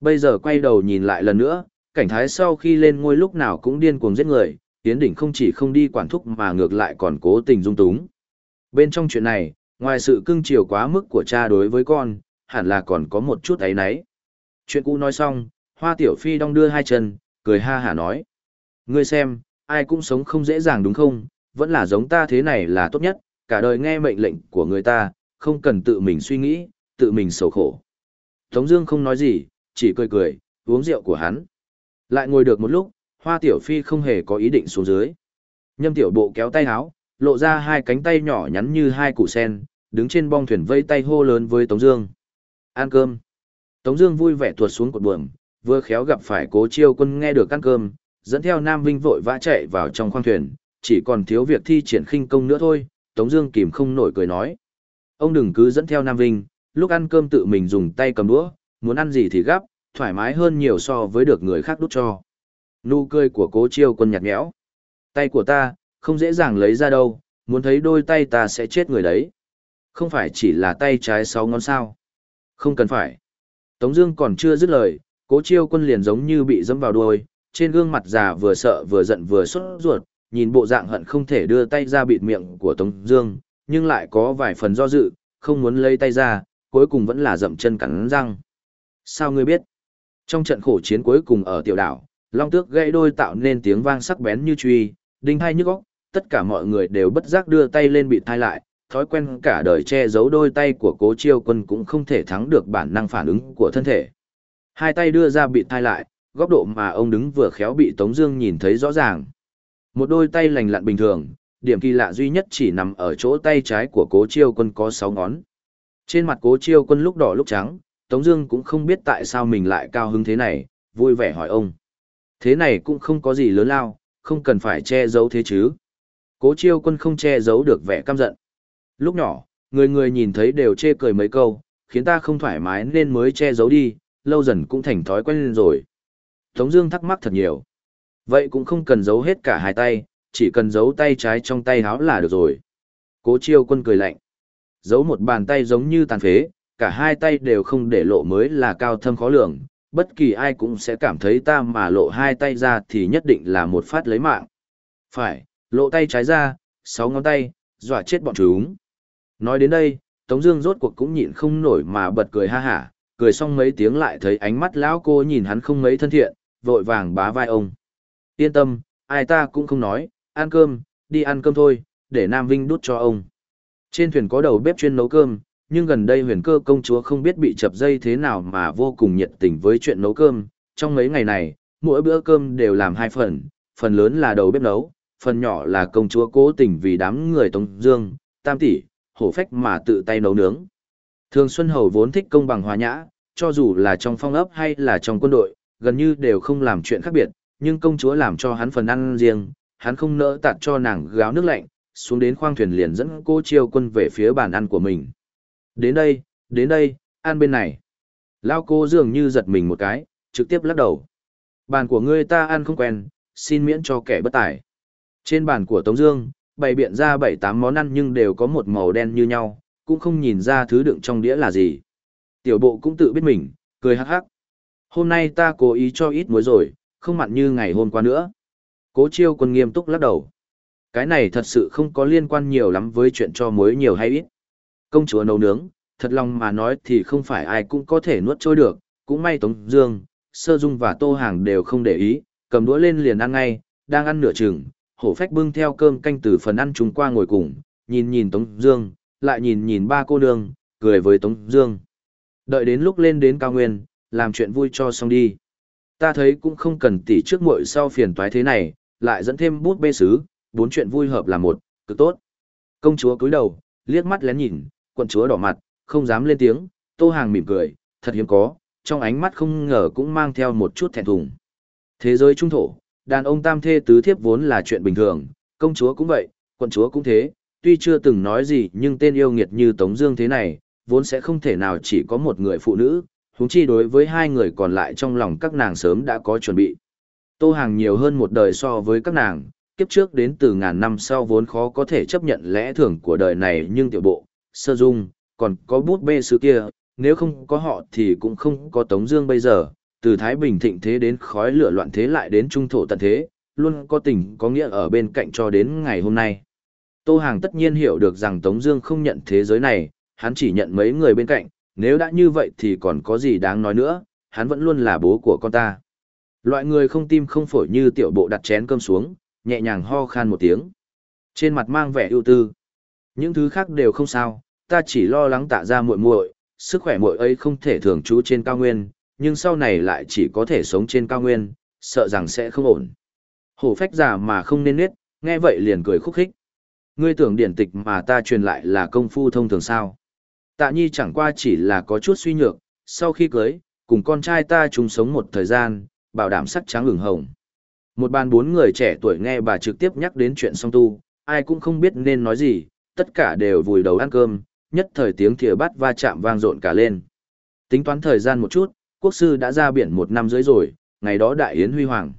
Bây giờ quay đầu nhìn lại lần nữa, cảnh thái sau khi lên ngôi lúc nào cũng điên cuồng giết người, Yến Đỉnh không chỉ không đi quản thúc mà ngược lại còn cố tình dung túng. Bên trong chuyện này, ngoài sự cưng chiều quá mức của cha đối với con, hẳn là còn có một chút ấy nấy. Chuyện cũ nói xong, Hoa Tiểu Phi đong đưa hai chân, cười ha hả nói. Ngươi xem, ai cũng sống không dễ dàng đúng không, vẫn là giống ta thế này là tốt nhất, cả đời nghe mệnh lệnh của người ta, không cần tự mình suy nghĩ, tự mình sầu khổ. Tống Dương không nói gì, chỉ cười cười, uống rượu của hắn. Lại ngồi được một lúc, Hoa Tiểu Phi không hề có ý định xuống dưới. Nhâm Tiểu Bộ kéo tay áo, lộ ra hai cánh tay nhỏ nhắn như hai củ sen, đứng trên bong thuyền vây tay hô lớn với Tống Dương. Ăn cơm. Tống Dương vui vẻ tuột xuống cột buồm, vừa khéo gặp phải Cố Chiêu Quân nghe được ăn cơm, dẫn theo Nam Vinh vội vã chạy vào trong khoang thuyền, chỉ còn thiếu việc thi triển khinh công nữa thôi. Tống Dương kìm không nổi cười nói, ông đừng cứ dẫn theo Nam Vinh, lúc ăn cơm tự mình dùng tay cầm đũa, muốn ăn gì thì gắp, thoải mái hơn nhiều so với được người khác đút cho. Nụ cười của cố chiêu quân nhạt nhẽo. Tay của ta, không dễ dàng lấy ra đâu, muốn thấy đôi tay ta sẽ chết người đấy. Không phải chỉ là tay trái sáu ngón sao. Không cần phải. Tống Dương còn chưa dứt lời, cố chiêu quân liền giống như bị dẫm vào đuôi, trên gương mặt già vừa sợ vừa giận vừa sốt ruột, nhìn bộ dạng hận không thể đưa tay ra bịt miệng của Tống Dương, nhưng lại có vài phần do dự, không muốn lấy tay ra, cuối cùng vẫn là dậm chân cắn răng. Sao ngươi biết? Trong trận khổ chiến cuối cùng ở tiểu đảo, long tước gãy đôi tạo nên tiếng vang sắc bén như truy, đinh hai nhức óc, tất cả mọi người đều bất giác đưa tay lên bị thay lại, thói quen cả đời che giấu đôi tay của cố chiêu quân cũng không thể thắng được bản năng phản ứng của thân thể. Hai tay đưa ra bị thai lại, góc độ mà ông đứng vừa khéo bị Tống Dương nhìn thấy rõ ràng. Một đôi tay lành lặn bình thường, điểm kỳ lạ duy nhất chỉ nằm ở chỗ tay trái của cố chiêu quân có sáu ngón. Trên mặt cố chiêu quân lúc đỏ lúc trắng, Tống Dương cũng không biết tại sao mình lại cao hứng thế này, vui vẻ hỏi ông. Thế này cũng không có gì lớn lao, không cần phải che giấu thế chứ. Cố chiêu quân không che giấu được vẻ căm giận. Lúc nhỏ, người người nhìn thấy đều chê cười mấy câu, khiến ta không thoải mái nên mới che giấu đi, lâu dần cũng thành thói quen rồi. Tống Dương thắc mắc thật nhiều. Vậy cũng không cần giấu hết cả hai tay, chỉ cần giấu tay trái trong tay áo là được rồi. Cố chiêu quân cười lạnh. Giấu một bàn tay giống như tàn phế, cả hai tay đều không để lộ mới là cao thâm khó lường. Bất kỳ ai cũng sẽ cảm thấy ta mà lộ hai tay ra thì nhất định là một phát lấy mạng. Phải, lộ tay trái ra, sáu ngón tay, dọa chết bọn chúng. Nói đến đây, Tống Dương rốt cuộc cũng nhịn không nổi mà bật cười ha ha, cười xong mấy tiếng lại thấy ánh mắt lão cô nhìn hắn không mấy thân thiện, vội vàng bá vai ông. Yên tâm, ai ta cũng không nói, ăn cơm, đi ăn cơm thôi, để Nam Vinh đút cho ông. Trên thuyền có đầu bếp chuyên nấu cơm, nhưng gần đây huyền cơ công chúa không biết bị chập dây thế nào mà vô cùng nhiệt tình với chuyện nấu cơm. Trong mấy ngày này, mỗi bữa cơm đều làm hai phần, phần lớn là đầu bếp nấu, phần nhỏ là công chúa cố tình vì đám người Tống Dương, Tam tỷ, hổ phách mà tự tay nấu nướng. Thường Xuân Hầu vốn thích công bằng hòa nhã, cho dù là trong phong ấp hay là trong quân đội, gần như đều không làm chuyện khác biệt, nhưng công chúa làm cho hắn phần ăn riêng, hắn không nỡ tạt cho nàng gáo nước lạnh, xuống đến khoang thuyền liền dẫn cô chiêu quân về phía bàn ăn của mình. Đến đây, đến đây, ăn bên này. Lao cô dường như giật mình một cái, trực tiếp lắc đầu. Bàn của ngươi ta ăn không quen, xin miễn cho kẻ bất tài. Trên bàn của Tống Dương, bày biện ra bảy tám món ăn nhưng đều có một màu đen như nhau, cũng không nhìn ra thứ đựng trong đĩa là gì. Tiểu bộ cũng tự biết mình, cười hắc hắc. Hôm nay ta cố ý cho ít muối rồi, không mặn như ngày hôm qua nữa. Cố chiêu quân nghiêm túc lắc đầu. Cái này thật sự không có liên quan nhiều lắm với chuyện cho muối nhiều hay ít. Công chúa nấu nướng, thật lòng mà nói thì không phải ai cũng có thể nuốt trôi được, cũng may Tống Dương, Sơ Dung và Tô Hàng đều không để ý, cầm đũa lên liền ăn ngay, đang ăn nửa chừng, hổ phách bưng theo cơm canh từ phần ăn chúng qua ngồi cùng, nhìn nhìn Tống Dương, lại nhìn nhìn ba cô nương, cười với Tống Dương. Đợi đến lúc lên đến cao nguyên, làm chuyện vui cho xong đi. Ta thấy cũng không cần tỉ trước muội sau phiền toái thế này, lại dẫn thêm bút bê sứ, bốn chuyện vui hợp là một, cực tốt. Công chúa cúi đầu, liếc mắt lén nhìn, quận chúa đỏ mặt, không dám lên tiếng, tô hàng mỉm cười, thật hiếm có, trong ánh mắt không ngờ cũng mang theo một chút thẹn thùng. Thế giới trung thổ, đàn ông tam thê tứ thiếp vốn là chuyện bình thường, công chúa cũng vậy, quận chúa cũng thế, tuy chưa từng nói gì nhưng tên yêu nghiệt như Tống Dương thế này, vốn sẽ không thể nào chỉ có một người phụ nữ, huống chi đối với hai người còn lại trong lòng các nàng sớm đã có chuẩn bị. Tô Hàng nhiều hơn một đời so với các nàng, kiếp trước đến từ ngàn năm sau vốn khó có thể chấp nhận lẽ thường của đời này nhưng tiểu bộ, sơ dung, còn có bút bê sứ kia, nếu không có họ thì cũng không có Tống Dương bây giờ, từ Thái Bình thịnh thế đến khói lửa loạn thế lại đến trung thổ tận thế, luôn có tình có nghĩa ở bên cạnh cho đến ngày hôm nay. Tô Hàng tất nhiên hiểu được rằng Tống Dương không nhận thế giới này, hắn chỉ nhận mấy người bên cạnh, nếu đã như vậy thì còn có gì đáng nói nữa, hắn vẫn luôn là bố của con ta. Loại người không tim không phổi như tiểu bộ đặt chén cơm xuống, nhẹ nhàng ho khan một tiếng. Trên mặt mang vẻ ưu tư. Những thứ khác đều không sao, ta chỉ lo lắng tạ ra muội muội, sức khỏe muội ấy không thể thường trú trên cao nguyên, nhưng sau này lại chỉ có thể sống trên cao nguyên, sợ rằng sẽ không ổn. Hổ phách già mà không nên nết, nghe vậy liền cười khúc khích. Ngươi tưởng điển tịch mà ta truyền lại là công phu thông thường sao. Tạ nhi chẳng qua chỉ là có chút suy nhược, sau khi cưới, cùng con trai ta chung sống một thời gian, bảo đảm sắc trắng ửng hồng. Một bàn bốn người trẻ tuổi nghe bà trực tiếp nhắc đến chuyện song tu, ai cũng không biết nên nói gì, tất cả đều vùi đầu ăn cơm, nhất thời tiếng thìa bát va chạm vang rộn cả lên. Tính toán thời gian một chút, quốc sư đã ra biển một năm dưới rồi, ngày đó đại yến huy hoàng.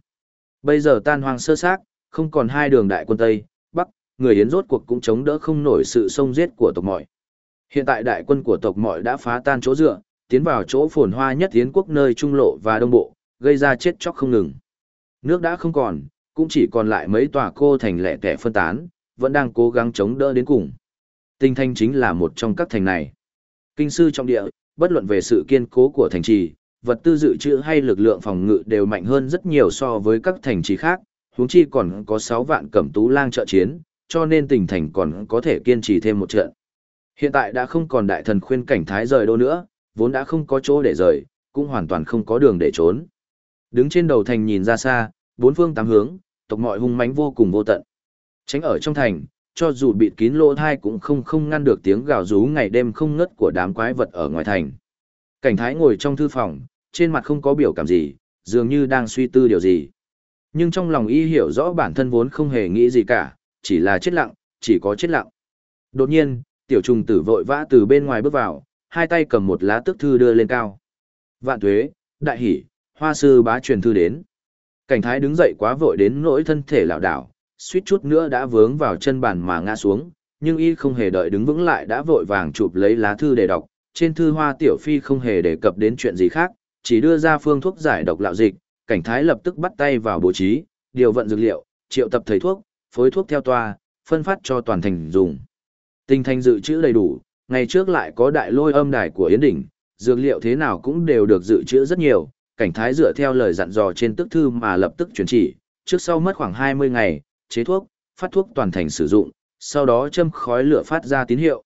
Bây giờ tan hoang sơ xác, không còn hai đường đại quân Tây, Bắc, người yến rốt cuộc cũng chống đỡ không nổi sự sông giết của tộc mọi. Hiện tại đại quân của tộc mọi đã phá tan chỗ dựa, tiến vào chỗ phồn hoa nhất tiến quốc nơi trung lộ và đông bộ, gây ra chết chóc không ngừng. Nước đã không còn, cũng chỉ còn lại mấy tòa cô thành lẻ tẻ phân tán, vẫn đang cố gắng chống đỡ đến cùng. Tinh Thanh chính là một trong các thành này. Kinh sư trong địa, bất luận về sự kiên cố của thành trì, vật tư dự trữ hay lực lượng phòng ngự đều mạnh hơn rất nhiều so với các thành trì khác, huống chi còn có 6 vạn cẩm tú lang trợ chiến, cho nên tỉnh thành còn có thể kiên trì thêm một trận. Hiện tại đã không còn đại thần khuyên cảnh thái rời đô nữa, vốn đã không có chỗ để rời, cũng hoàn toàn không có đường để trốn. Đứng trên đầu thành nhìn ra xa, bốn phương tám hướng, tộc mọi hung mãnh vô cùng vô tận. Tránh ở trong thành, cho dù bịt kín lỗ thai cũng không không ngăn được tiếng gào rú ngày đêm không ngất của đám quái vật ở ngoài thành. Cảnh thái ngồi trong thư phòng, trên mặt không có biểu cảm gì, dường như đang suy tư điều gì. Nhưng trong lòng y hiểu rõ bản thân vốn không hề nghĩ gì cả, chỉ là chết lặng, chỉ có chết lặng. Đột nhiên, tiểu trùng tử vội vã từ bên ngoài bước vào, hai tay cầm một lá tức thư đưa lên cao. Vạn tuế, đại hỷ, hoa sư bá truyền thư đến. Cảnh thái đứng dậy quá vội đến nỗi thân thể lảo đảo, suýt chút nữa đã vướng vào chân bàn mà ngã xuống, nhưng y không hề đợi đứng vững lại đã vội vàng chụp lấy lá thư để đọc. Trên thư hoa tiểu phi không hề đề cập đến chuyện gì khác, chỉ đưa ra phương thuốc giải độc lạo dịch, cảnh thái lập tức bắt tay vào bố trí, điều vận dược liệu, triệu tập thầy thuốc, phối thuốc theo toa, phân phát cho toàn thành dùng. Tinh thành dự trữ đầy đủ, ngày trước lại có đại lôi âm đài của Yến Đỉnh, dược liệu thế nào cũng đều được dự trữ rất nhiều, cảnh thái dựa theo lời dặn dò trên tức thư mà lập tức chuyển chỉ, trước sau mất khoảng 20 ngày, chế thuốc, phát thuốc toàn thành sử dụng, sau đó châm khói lửa phát ra tín hiệu.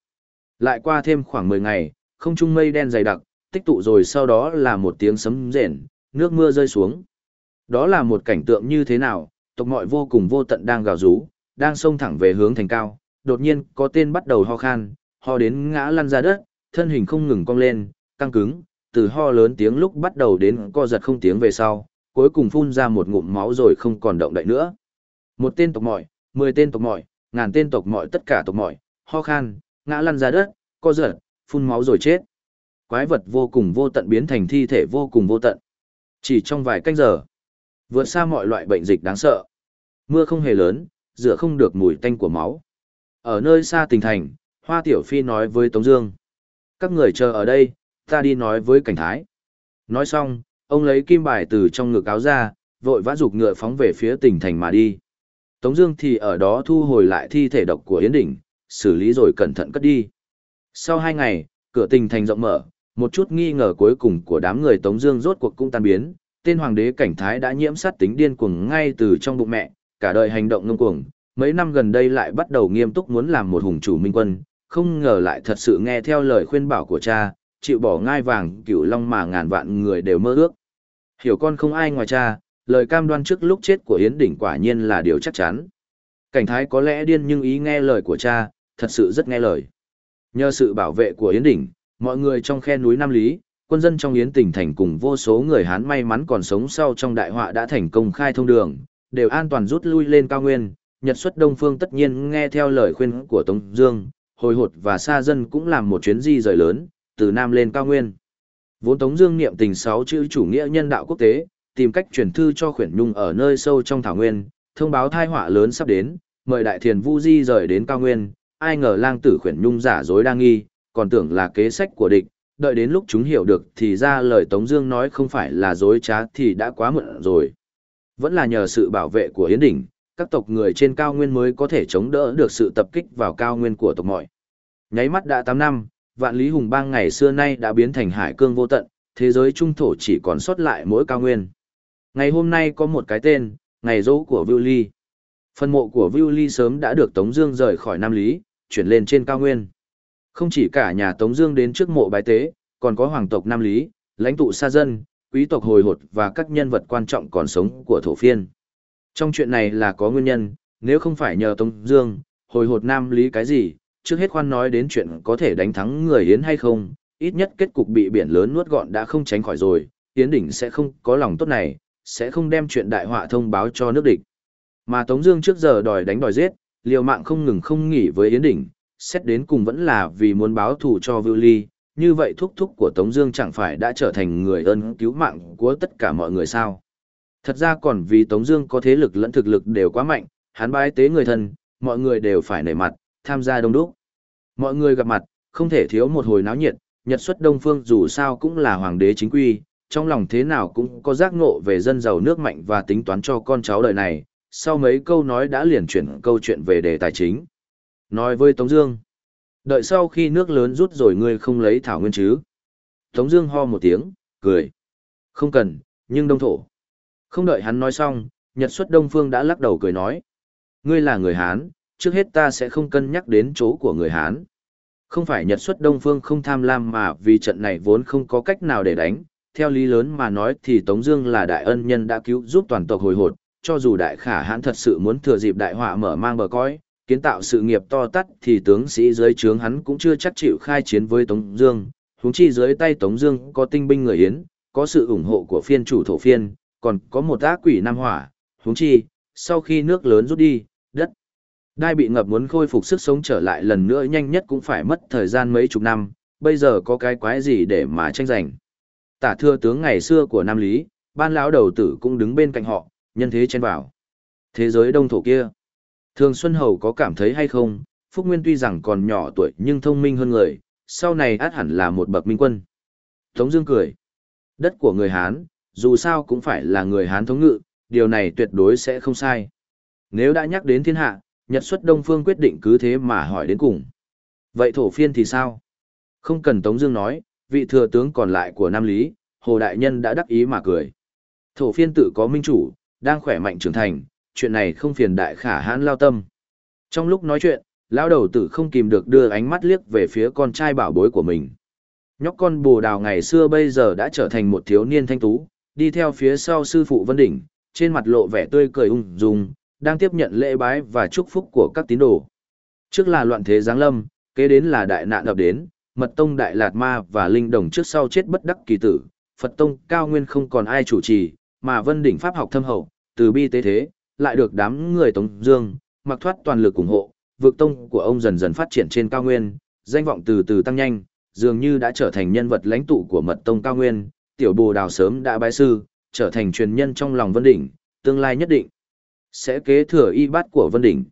Lại qua thêm khoảng 10 ngày, không trung mây đen dày đặc, tích tụ rồi sau đó là một tiếng sấm rền, nước mưa rơi xuống. Đó là một cảnh tượng như thế nào, tộc mọi vô cùng vô tận đang gào rú, đang xông thẳng về hướng thành cao, đột nhiên có tên bắt đầu ho khan, ho đến ngã lăn ra đất, thân hình không ngừng cong lên, căng cứng, từ ho lớn tiếng lúc bắt đầu đến co giật không tiếng về sau, cuối cùng phun ra một ngụm máu rồi không còn động đậy nữa. Một tên tộc mỏi, mười tên tộc mỏi, ngàn tên tộc mỏi tất cả tộc mỏi, ho khan, ngã lăn ra đất, co giật, phun máu rồi chết. Quái vật vô cùng vô tận biến thành thi thể vô cùng vô tận. Chỉ trong vài canh giờ, vượt xa mọi loại bệnh dịch đáng sợ. Mưa không hề lớn, rửa không được mùi tanh của máu. Ở nơi xa tỉnh thành, Hoa Tiểu Phi nói với Tống Dương. Các người chờ ở đây, ta đi nói với cảnh thái. Nói xong, ông lấy kim bài từ trong ngực áo ra, vội vã giục ngựa phóng về phía tỉnh thành mà đi. Tống Dương thì ở đó thu hồi lại thi thể độc của Yến Đỉnh, xử lý rồi cẩn thận cất đi. Sau hai ngày, cửa tỉnh thành rộng mở, một chút nghi ngờ cuối cùng của đám người Tống Dương rốt cuộc cũng tan biến. Tên hoàng đế cảnh thái đã nhiễm sát tính điên cuồng ngay từ trong bụng mẹ, cả đời hành động ngông cuồng. Mấy năm gần đây lại bắt đầu nghiêm túc muốn làm một hùng chủ minh quân, không ngờ lại thật sự nghe theo lời khuyên bảo của cha, chịu bỏ ngai vàng cửu long mà ngàn vạn người đều mơ ước. Hiểu con không ai ngoài cha, lời cam đoan trước lúc chết của Yến Đỉnh quả nhiên là điều chắc chắn. Cảnh thái có lẽ điên nhưng ý nghe lời của cha, thật sự rất nghe lời. Nhờ sự bảo vệ của Yến Đỉnh, mọi người trong khe núi Nam Lý, quân dân trong Yến tỉnh thành cùng vô số người Hán may mắn còn sống sau trong đại họa đã thành công khai thông đường, đều an toàn rút lui lên cao nguyên. Nhật xuất Đông Phương tất nhiên nghe theo lời khuyên của Tống Dương, hồi hột và xa dân cũng làm một chuyến di rời lớn, từ Nam lên cao nguyên. Vốn Tống Dương niệm tình sáu chữ chủ nghĩa nhân đạo quốc tế, tìm cách truyền thư cho khuyển nhung ở nơi sâu trong thảo nguyên, thông báo tai họa lớn sắp đến, mời đại thiền vu di rời đến cao nguyên. Ai ngờ lang tử khuyển nhung giả dối đang nghi, còn tưởng là kế sách của địch. Đợi đến lúc chúng hiểu được thì ra lời Tống Dương nói không phải là dối trá thì đã quá muộn rồi. Vẫn là nhờ sự bảo vệ của Yến Đỉnh, các tộc người trên cao nguyên mới có thể chống đỡ được sự tập kích vào cao nguyên của tộc mọi. Nháy mắt đã 8 năm, vạn lý hùng bang ngày xưa nay đã biến thành hải cương vô tận, thế giới trung thổ chỉ còn sót lại mỗi cao nguyên. Ngày hôm nay có một cái tên, ngày dỗ của Vưu Ly. Phần mộ của Vưu Ly sớm đã được Tống Dương rời khỏi Nam Lý, chuyển lên trên cao nguyên. Không chỉ cả nhà Tống Dương đến trước mộ bái tế, còn có hoàng tộc Nam Lý, lãnh tụ xa dân, quý tộc hồi hột và các nhân vật quan trọng còn sống của thổ phiên. Trong chuyện này là có nguyên nhân, nếu không phải nhờ Tống Dương, hồi hột Nam Lý cái gì, trước hết khoan nói đến chuyện có thể đánh thắng người Yến hay không, ít nhất kết cục bị biển lớn nuốt gọn đã không tránh khỏi rồi, Yến đỉnh sẽ không có lòng tốt này, sẽ không đem chuyện đại họa thông báo cho nước địch. Mà Tống Dương trước giờ đòi đánh đòi giết, liều mạng không ngừng không nghỉ với Yến đỉnh, xét đến cùng vẫn là vì muốn báo thù cho Vưu Ly. Như vậy thúc thúc của Tống Dương chẳng phải đã trở thành người ơn cứu mạng của tất cả mọi người sao? Thật ra còn vì Tống Dương có thế lực lẫn thực lực đều quá mạnh, hắn bái tế người thân, mọi người đều phải nể mặt, tham gia đông đúc. Mọi người gặp mặt, không thể thiếu một hồi náo nhiệt, Nhật xuất Đông Phương dù sao cũng là hoàng đế chính quy, trong lòng thế nào cũng có giác ngộ về dân giàu nước mạnh và tính toán cho con cháu đời này, sau mấy câu nói đã liền chuyển câu chuyện về đề tài chính. Nói với Tống Dương, đợi sau khi nước lớn rút rồi ngươi không lấy thảo nguyên chứ? Tống Dương ho một tiếng, cười. Không cần, nhưng đông thổ. Không đợi hắn nói xong, Nhật xuất Đông Phương đã lắc đầu cười nói. Ngươi là người Hán, trước hết ta sẽ không cân nhắc đến chỗ của người Hán. Không phải Nhật xuất Đông Phương không tham lam mà vì trận này vốn không có cách nào để đánh. Theo lý lớn mà nói thì Tống Dương là đại ân nhân đã cứu giúp toàn tộc hồi hột, cho dù đại khả hãn thật sự muốn thừa dịp đại họa mở mang bờ cõi, kiến tạo sự nghiệp to tát thì tướng sĩ dưới trướng hắn cũng chưa chắc chịu khai chiến với Tống Dương. Huống chi dưới tay Tống Dương có tinh binh người Yến, có sự ủng hộ của phiên chủ thổ phiên, còn có một ác quỷ Nam Hỏa. Huống chi, sau khi nước lớn rút đi, đất đai bị ngập muốn khôi phục sức sống trở lại lần nữa nhanh nhất cũng phải mất thời gian mấy chục năm. Bây giờ có cái quái gì để mà tranh giành? Tả thừa tướng ngày xưa của Nam Lý, ban lão đầu tử cũng đứng bên cạnh họ, nhân thế chen vào. Thế giới đông thổ kia. Thường Xuân Hầu có cảm thấy hay không, Phúc Nguyên tuy rằng còn nhỏ tuổi nhưng thông minh hơn người, sau này át hẳn là một bậc minh quân. Tống Dương cười. Đất của người Hán, dù sao cũng phải là người Hán thống ngự, điều này tuyệt đối sẽ không sai. Nếu đã nhắc đến thiên hạ, Nhật xuất Đông Phương quyết định cứ thế mà hỏi đến cùng. Vậy thổ phiên thì sao? Không cần Tống Dương nói, vị thừa tướng còn lại của Nam Lý, Hồ Đại Nhân đã đắc ý mà cười. Thổ phiên tự có minh chủ, đang khỏe mạnh trưởng thành, chuyện này không phiền đại khả hãn lao tâm. Trong lúc nói chuyện, lão đầu tử không kìm được đưa ánh mắt liếc về phía con trai bảo bối của mình. Nhóc con bồ đào ngày xưa bây giờ đã trở thành một thiếu niên thanh tú, đi theo phía sau sư phụ Vân Đỉnh, trên mặt lộ vẻ tươi cười ung dung, đang tiếp nhận lễ bái và chúc phúc của các tín đồ. Trước là loạn thế giáng lâm, kế đến là đại nạn ập đến, mật tông đại lạt ma và linh đồng trước sau chết bất đắc kỳ tử, Phật tông cao nguyên không còn ai chủ trì, mà Vân Đỉnh pháp học thâm hậu, từ bi tế thế, lại được đám người Tống Dương, mặc thoát toàn lực ủng hộ, vực tông của ông dần dần phát triển trên cao nguyên, danh vọng từ từ tăng nhanh, dường như đã trở thành nhân vật lãnh tụ của mật tông cao nguyên, tiểu bồ đào sớm đã bái sư, trở thành truyền nhân trong lòng Vân Đỉnh, tương lai nhất định sẽ kế thừa y bát của Vân Đỉnh.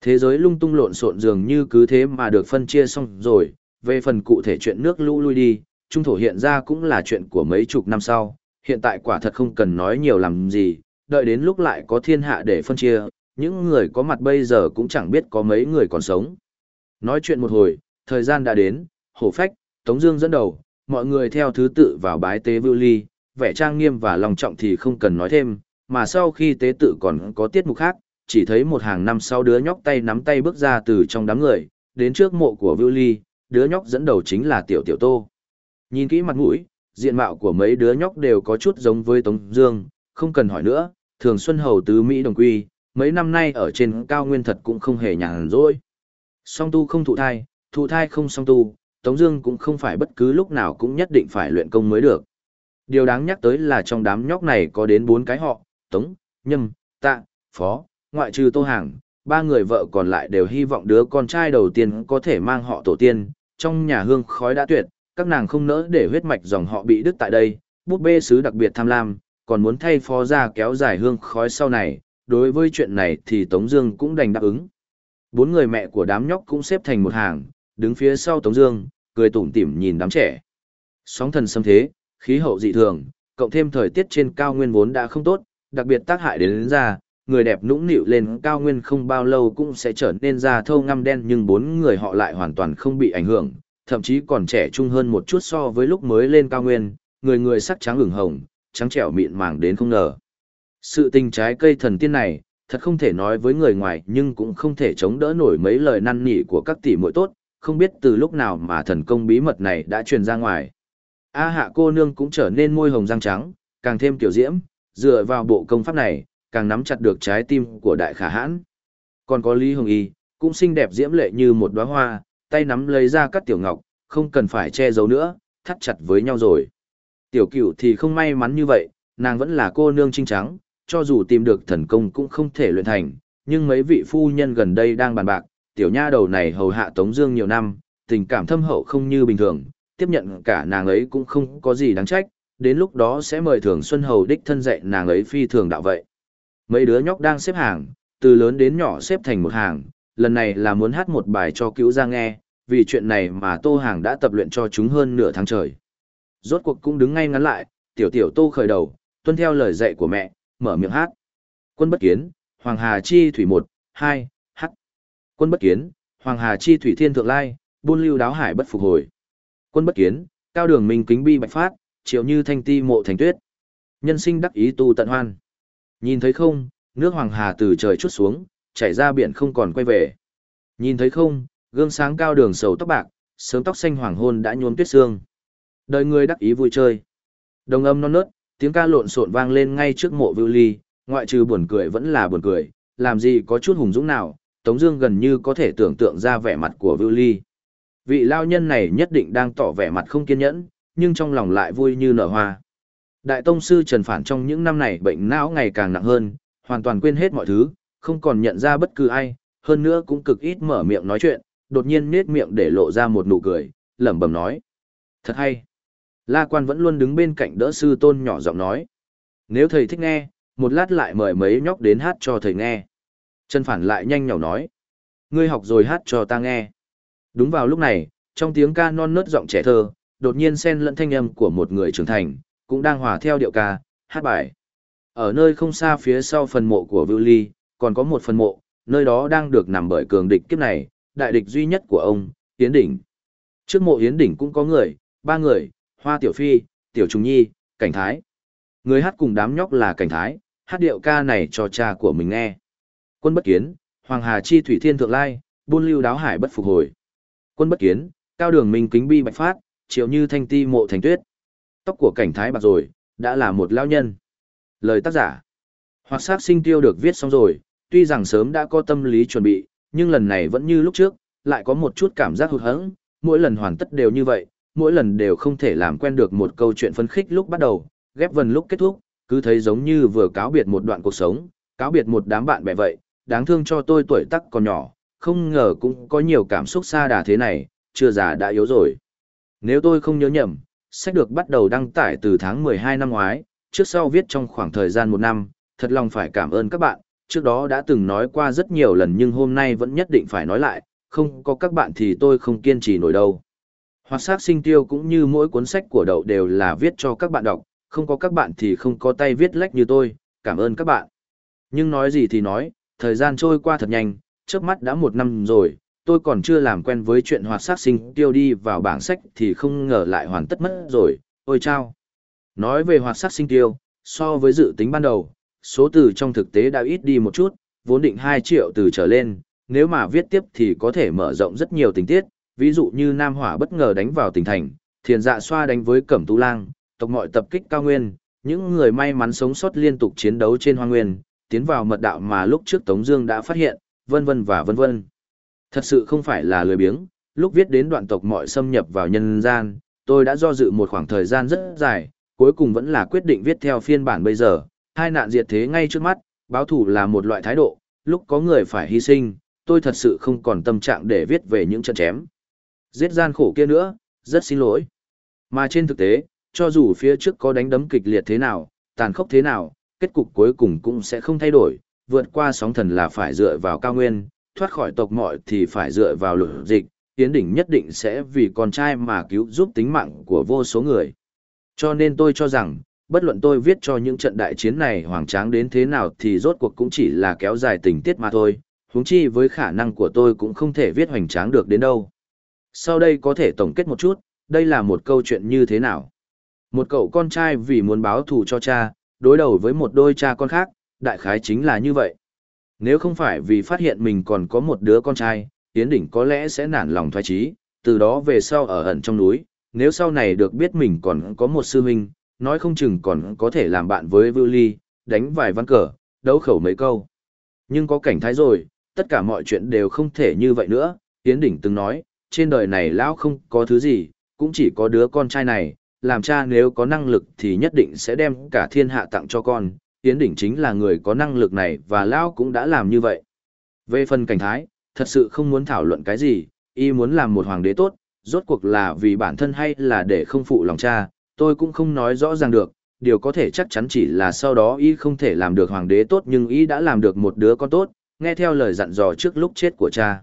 Thế giới lung tung lộn xộn dường như cứ thế mà được phân chia xong rồi, về phần cụ thể chuyện nước lũ lui đi, trung thổ hiện ra cũng là chuyện của mấy chục năm sau, hiện tại quả thật không cần nói nhiều làm gì, đợi đến lúc lại có thiên hạ để phân chia, những người có mặt bây giờ cũng chẳng biết có mấy người còn sống. Nói chuyện một hồi, thời gian đã đến, hổ phách, Tống Dương dẫn đầu, mọi người theo thứ tự vào bái tế vưu ly, vẻ trang nghiêm và lòng trọng thì không cần nói thêm, mà sau khi tế tự còn có tiết mục khác, chỉ thấy một hàng năm sau đứa nhóc tay nắm tay bước ra từ trong đám người, đến trước mộ của vưu ly, đứa nhóc dẫn đầu chính là tiểu tiểu tô. Nhìn kỹ mặt mũi, diện mạo của mấy đứa nhóc đều có chút giống với Tống Dương, không cần hỏi nữa, thường xuân hầu tứ Mỹ đồng quy, mấy năm nay ở trên cao nguyên thật cũng không hề nhàn rỗi. Song tu không thụ thai, thụ thai không song tu, Tống Dương cũng không phải bất cứ lúc nào cũng nhất định phải luyện công mới được. Điều đáng nhắc tới là trong đám nhóc này có đến bốn cái họ, Tống, Nhâm, Tạ, Phó, ngoại trừ Tô Hàng, ba người vợ còn lại đều hy vọng đứa con trai đầu tiên có thể mang họ tổ tiên. Trong nhà hương khói đã tuyệt, các nàng không nỡ để huyết mạch dòng họ bị đứt tại đây, bút bê sứ đặc biệt tham lam, còn muốn thay phó ra kéo dài hương khói sau này, đối với chuyện này thì Tống Dương cũng đành đáp ứng. Bốn người mẹ của đám nhóc cũng xếp thành một hàng, đứng phía sau Tống Dương, cười tủm tỉm nhìn đám trẻ. Sóng thần xâm thế, khí hậu dị thường, cộng thêm thời tiết trên cao nguyên vốn đã không tốt, đặc biệt tác hại đến, đến ra, người đẹp nũng nịu lên cao nguyên không bao lâu cũng sẽ trở nên da thâu ngăm đen nhưng bốn người họ lại hoàn toàn không bị ảnh hưởng, thậm chí còn trẻ trung hơn một chút so với lúc mới lên cao nguyên, người người sắc trắng ửng hồng, trắng trẻo mịn màng đến không ngờ. Sự tình trái cây thần tiên này, thật không thể nói với người ngoài nhưng cũng không thể chống đỡ nổi mấy lời năn nỉ của các tỷ muội tốt, không biết từ lúc nào mà thần công bí mật này đã truyền ra ngoài. A hạ cô nương cũng trở nên môi hồng răng trắng, càng thêm kiểu diễm, dựa vào bộ công pháp này, càng nắm chặt được trái tim của đại khả hãn. Còn có Lý Hồng Y, cũng xinh đẹp diễm lệ như một đóa hoa, tay nắm lấy ra các tiểu ngọc, không cần phải che giấu nữa, thắt chặt với nhau rồi. Tiểu cửu thì không may mắn như vậy, nàng vẫn là cô nương trinh trắng, cho dù tìm được thần công cũng không thể luyện thành, nhưng mấy vị phu nhân gần đây đang bàn bạc, tiểu nha đầu này hầu hạ Tống Dương nhiều năm, tình cảm thâm hậu không như bình thường, tiếp nhận cả nàng ấy cũng không có gì đáng trách, đến lúc đó sẽ mời Thường Xuân Hầu đích thân dạy nàng ấy phi thường đạo vậy. Mấy đứa nhóc đang xếp hàng, từ lớn đến nhỏ xếp thành một hàng, lần này là muốn hát một bài cho cứu ra nghe, vì chuyện này mà Tô Hàng đã tập luyện cho chúng hơn nửa tháng trời. Rốt cuộc cũng đứng ngay ngắn lại, tiểu tiểu Tô khởi đầu, tuân theo lời dạy của mẹ, mở miệng hát. Quân bất kiến, Hoàng Hà Chi Thủy một, hai. Quân bất kiến, Hoàng Hà Chi Thủy Thiên Thượng Lai, buôn lưu đáo hải bất phục hồi. Quân bất kiến, cao đường minh kính bi bạch phát, triệu như thanh ti mộ thành tuyết. Nhân sinh đắc ý tu tận hoan. Nhìn thấy không, nước Hoàng Hà từ trời chút xuống, chảy ra biển không còn quay về. Nhìn thấy không, gương sáng cao đường sầu tóc bạc, sớm tóc xanh hoàng hôn đã nhuốm tuyết xương. Đời người đắc ý vui chơi. Đồng âm non nớt, tiếng ca lộn xộn vang lên ngay trước mộ Vưu Ly, ngoại trừ buồn cười vẫn là buồn cười, làm gì có chút hùng dũng nào, Tống Dương gần như có thể tưởng tượng ra vẻ mặt của Vưu Ly. Vị lao nhân này nhất định đang tỏ vẻ mặt không kiên nhẫn, nhưng trong lòng lại vui như nở hoa. Đại tông sư Trần Phản trong những năm này bệnh não ngày càng nặng hơn, hoàn toàn quên hết mọi thứ, không còn nhận ra bất cứ ai, hơn nữa cũng cực ít mở miệng nói chuyện, đột nhiên nét miệng để lộ ra một nụ cười, lẩm bẩm nói: "Thật hay." La Quan vẫn luôn đứng bên cạnh đỡ sư tôn nhỏ giọng nói: "Nếu thầy thích nghe, một lát lại mời mấy nhóc đến hát cho thầy nghe." Trần Phản lại nhanh nhỏ nói: "Ngươi học rồi hát cho ta nghe." Đúng vào lúc này, trong tiếng ca non nớt giọng trẻ thơ, đột nhiên xen lẫn thanh âm của một người trưởng thành, cũng đang hòa theo điệu ca, hát bài. Ở nơi không xa phía sau phần mộ của Vưu Ly, còn có một phần mộ, nơi đó đang được nằm bởi cường địch kiếp này, đại địch duy nhất của ông, Yến Đỉnh. Trước mộ Yến Đỉnh cũng có người, ba người, Hoa Tiểu Phi, Tiểu Trung Nhi, Cảnh Thái. Người hát cùng đám nhóc là Cảnh Thái, hát điệu ca này cho cha của mình nghe. Quân bất kiến, Hoàng Hà Chi Thủy Thiên Thượng Lai, buôn lưu đáo hải bất phục hồi. Quân bất kiến, cao đường minh kính bi bạch phát, triệu như thanh ti mộ thành tuyết. Tóc của cảnh thái bạc rồi, đã là một lao nhân. Lời tác giả. Hoặc sát sinh tiêu được viết xong rồi, tuy rằng sớm đã có tâm lý chuẩn bị, nhưng lần này vẫn như lúc trước, lại có một chút cảm giác hụt hẫng, mỗi lần hoàn tất đều như vậy, mỗi lần đều không thể làm quen được một câu chuyện phấn khích lúc bắt đầu, ghép vần lúc kết thúc, cứ thấy giống như vừa cáo biệt một đoạn cuộc sống, cáo biệt một đám bạn bè vậy, đáng thương cho tôi tuổi tác còn nhỏ, không ngờ cũng có nhiều cảm xúc xa đà thế này, chưa già đã yếu rồi. Nếu tôi không nhớ nhầm, sách được bắt đầu đăng tải từ tháng 12 năm ngoái, trước sau viết trong khoảng thời gian một năm, thật lòng phải cảm ơn các bạn, trước đó đã từng nói qua rất nhiều lần nhưng hôm nay vẫn nhất định phải nói lại, không có các bạn thì tôi không kiên trì nổi đâu. Hoạt sát sinh tiêu cũng như mỗi cuốn sách của đậu đều là viết cho các bạn đọc, không có các bạn thì không có tay viết lách như tôi, cảm ơn các bạn. Nhưng nói gì thì nói, thời gian trôi qua thật nhanh, trước mắt đã một năm rồi, tôi còn chưa làm quen với chuyện hoạt sát sinh tiêu đi vào bảng sách thì không ngờ lại hoàn tất mất rồi, ôi chao. Nói về hoạt sát sinh tiêu, so với dự tính ban đầu, số từ trong thực tế đã ít đi một chút, vốn định 2 triệu từ trở lên, nếu mà viết tiếp thì có thể mở rộng rất nhiều tình tiết, ví dụ như Nam Hỏa bất ngờ đánh vào tỉnh thành, thiền dạ xoa đánh với Cẩm Tu Lang, tộc mọi tập kích cao nguyên, những người may mắn sống sót liên tục chiến đấu trên hoang nguyên, tiến vào mật đạo mà lúc trước Tống Dương đã phát hiện, vân vân và vân vân. Thật sự không phải là lười biếng, lúc viết đến đoạn tộc mọi xâm nhập vào nhân gian, tôi đã do dự một khoảng thời gian rất dài, cuối cùng vẫn là quyết định viết theo phiên bản bây giờ, hai nạn diệt thế ngay trước mắt, báo thù là một loại thái độ, lúc có người phải hy sinh, tôi thật sự không còn tâm trạng để viết về những trận chém. Giết gian khổ kia nữa, rất xin lỗi. Mà trên thực tế, cho dù phía trước có đánh đấm kịch liệt thế nào, tàn khốc thế nào, kết cục cuối cùng cũng sẽ không thay đổi, vượt qua sóng thần là phải dựa vào cao nguyên, thoát khỏi tộc mọi thì phải dựa vào lửa dịch, tiến Đỉnh nhất định sẽ vì con trai mà cứu giúp tính mạng của vô số người. Cho nên tôi cho rằng, bất luận tôi viết cho những trận đại chiến này hoàng tráng đến thế nào thì rốt cuộc cũng chỉ là kéo dài tình tiết mà thôi, huống chi với khả năng của tôi cũng không thể viết hoành tráng được đến đâu. Sau đây có thể tổng kết một chút, đây là một câu chuyện như thế nào. Một cậu con trai vì muốn báo thù cho cha, đối đầu với một đôi cha con khác, đại khái chính là như vậy. Nếu không phải vì phát hiện mình còn có một đứa con trai, Yến Đỉnh có lẽ sẽ nản lòng thoái trí, từ đó về sau ở ẩn trong núi, nếu sau này được biết mình còn có một sư huynh, nói không chừng còn có thể làm bạn với Vưu Ly, đánh vài văn cờ, đấu khẩu mấy câu. Nhưng có cảnh thái rồi, tất cả mọi chuyện đều không thể như vậy nữa, Yến Đỉnh từng nói, trên đời này lão không có thứ gì, cũng chỉ có đứa con trai này, làm cha nếu có năng lực thì nhất định sẽ đem cả thiên hạ tặng cho con, Yến Đỉnh chính là người có năng lực này và Lão cũng đã làm như vậy. Về phần cảnh thái, thật sự không muốn thảo luận cái gì, y muốn làm một hoàng đế tốt, rốt cuộc là vì bản thân hay là để không phụ lòng cha, tôi cũng không nói rõ ràng được, điều có thể chắc chắn chỉ là sau đó y không thể làm được hoàng đế tốt nhưng y đã làm được một đứa con tốt, nghe theo lời dặn dò trước lúc chết của cha.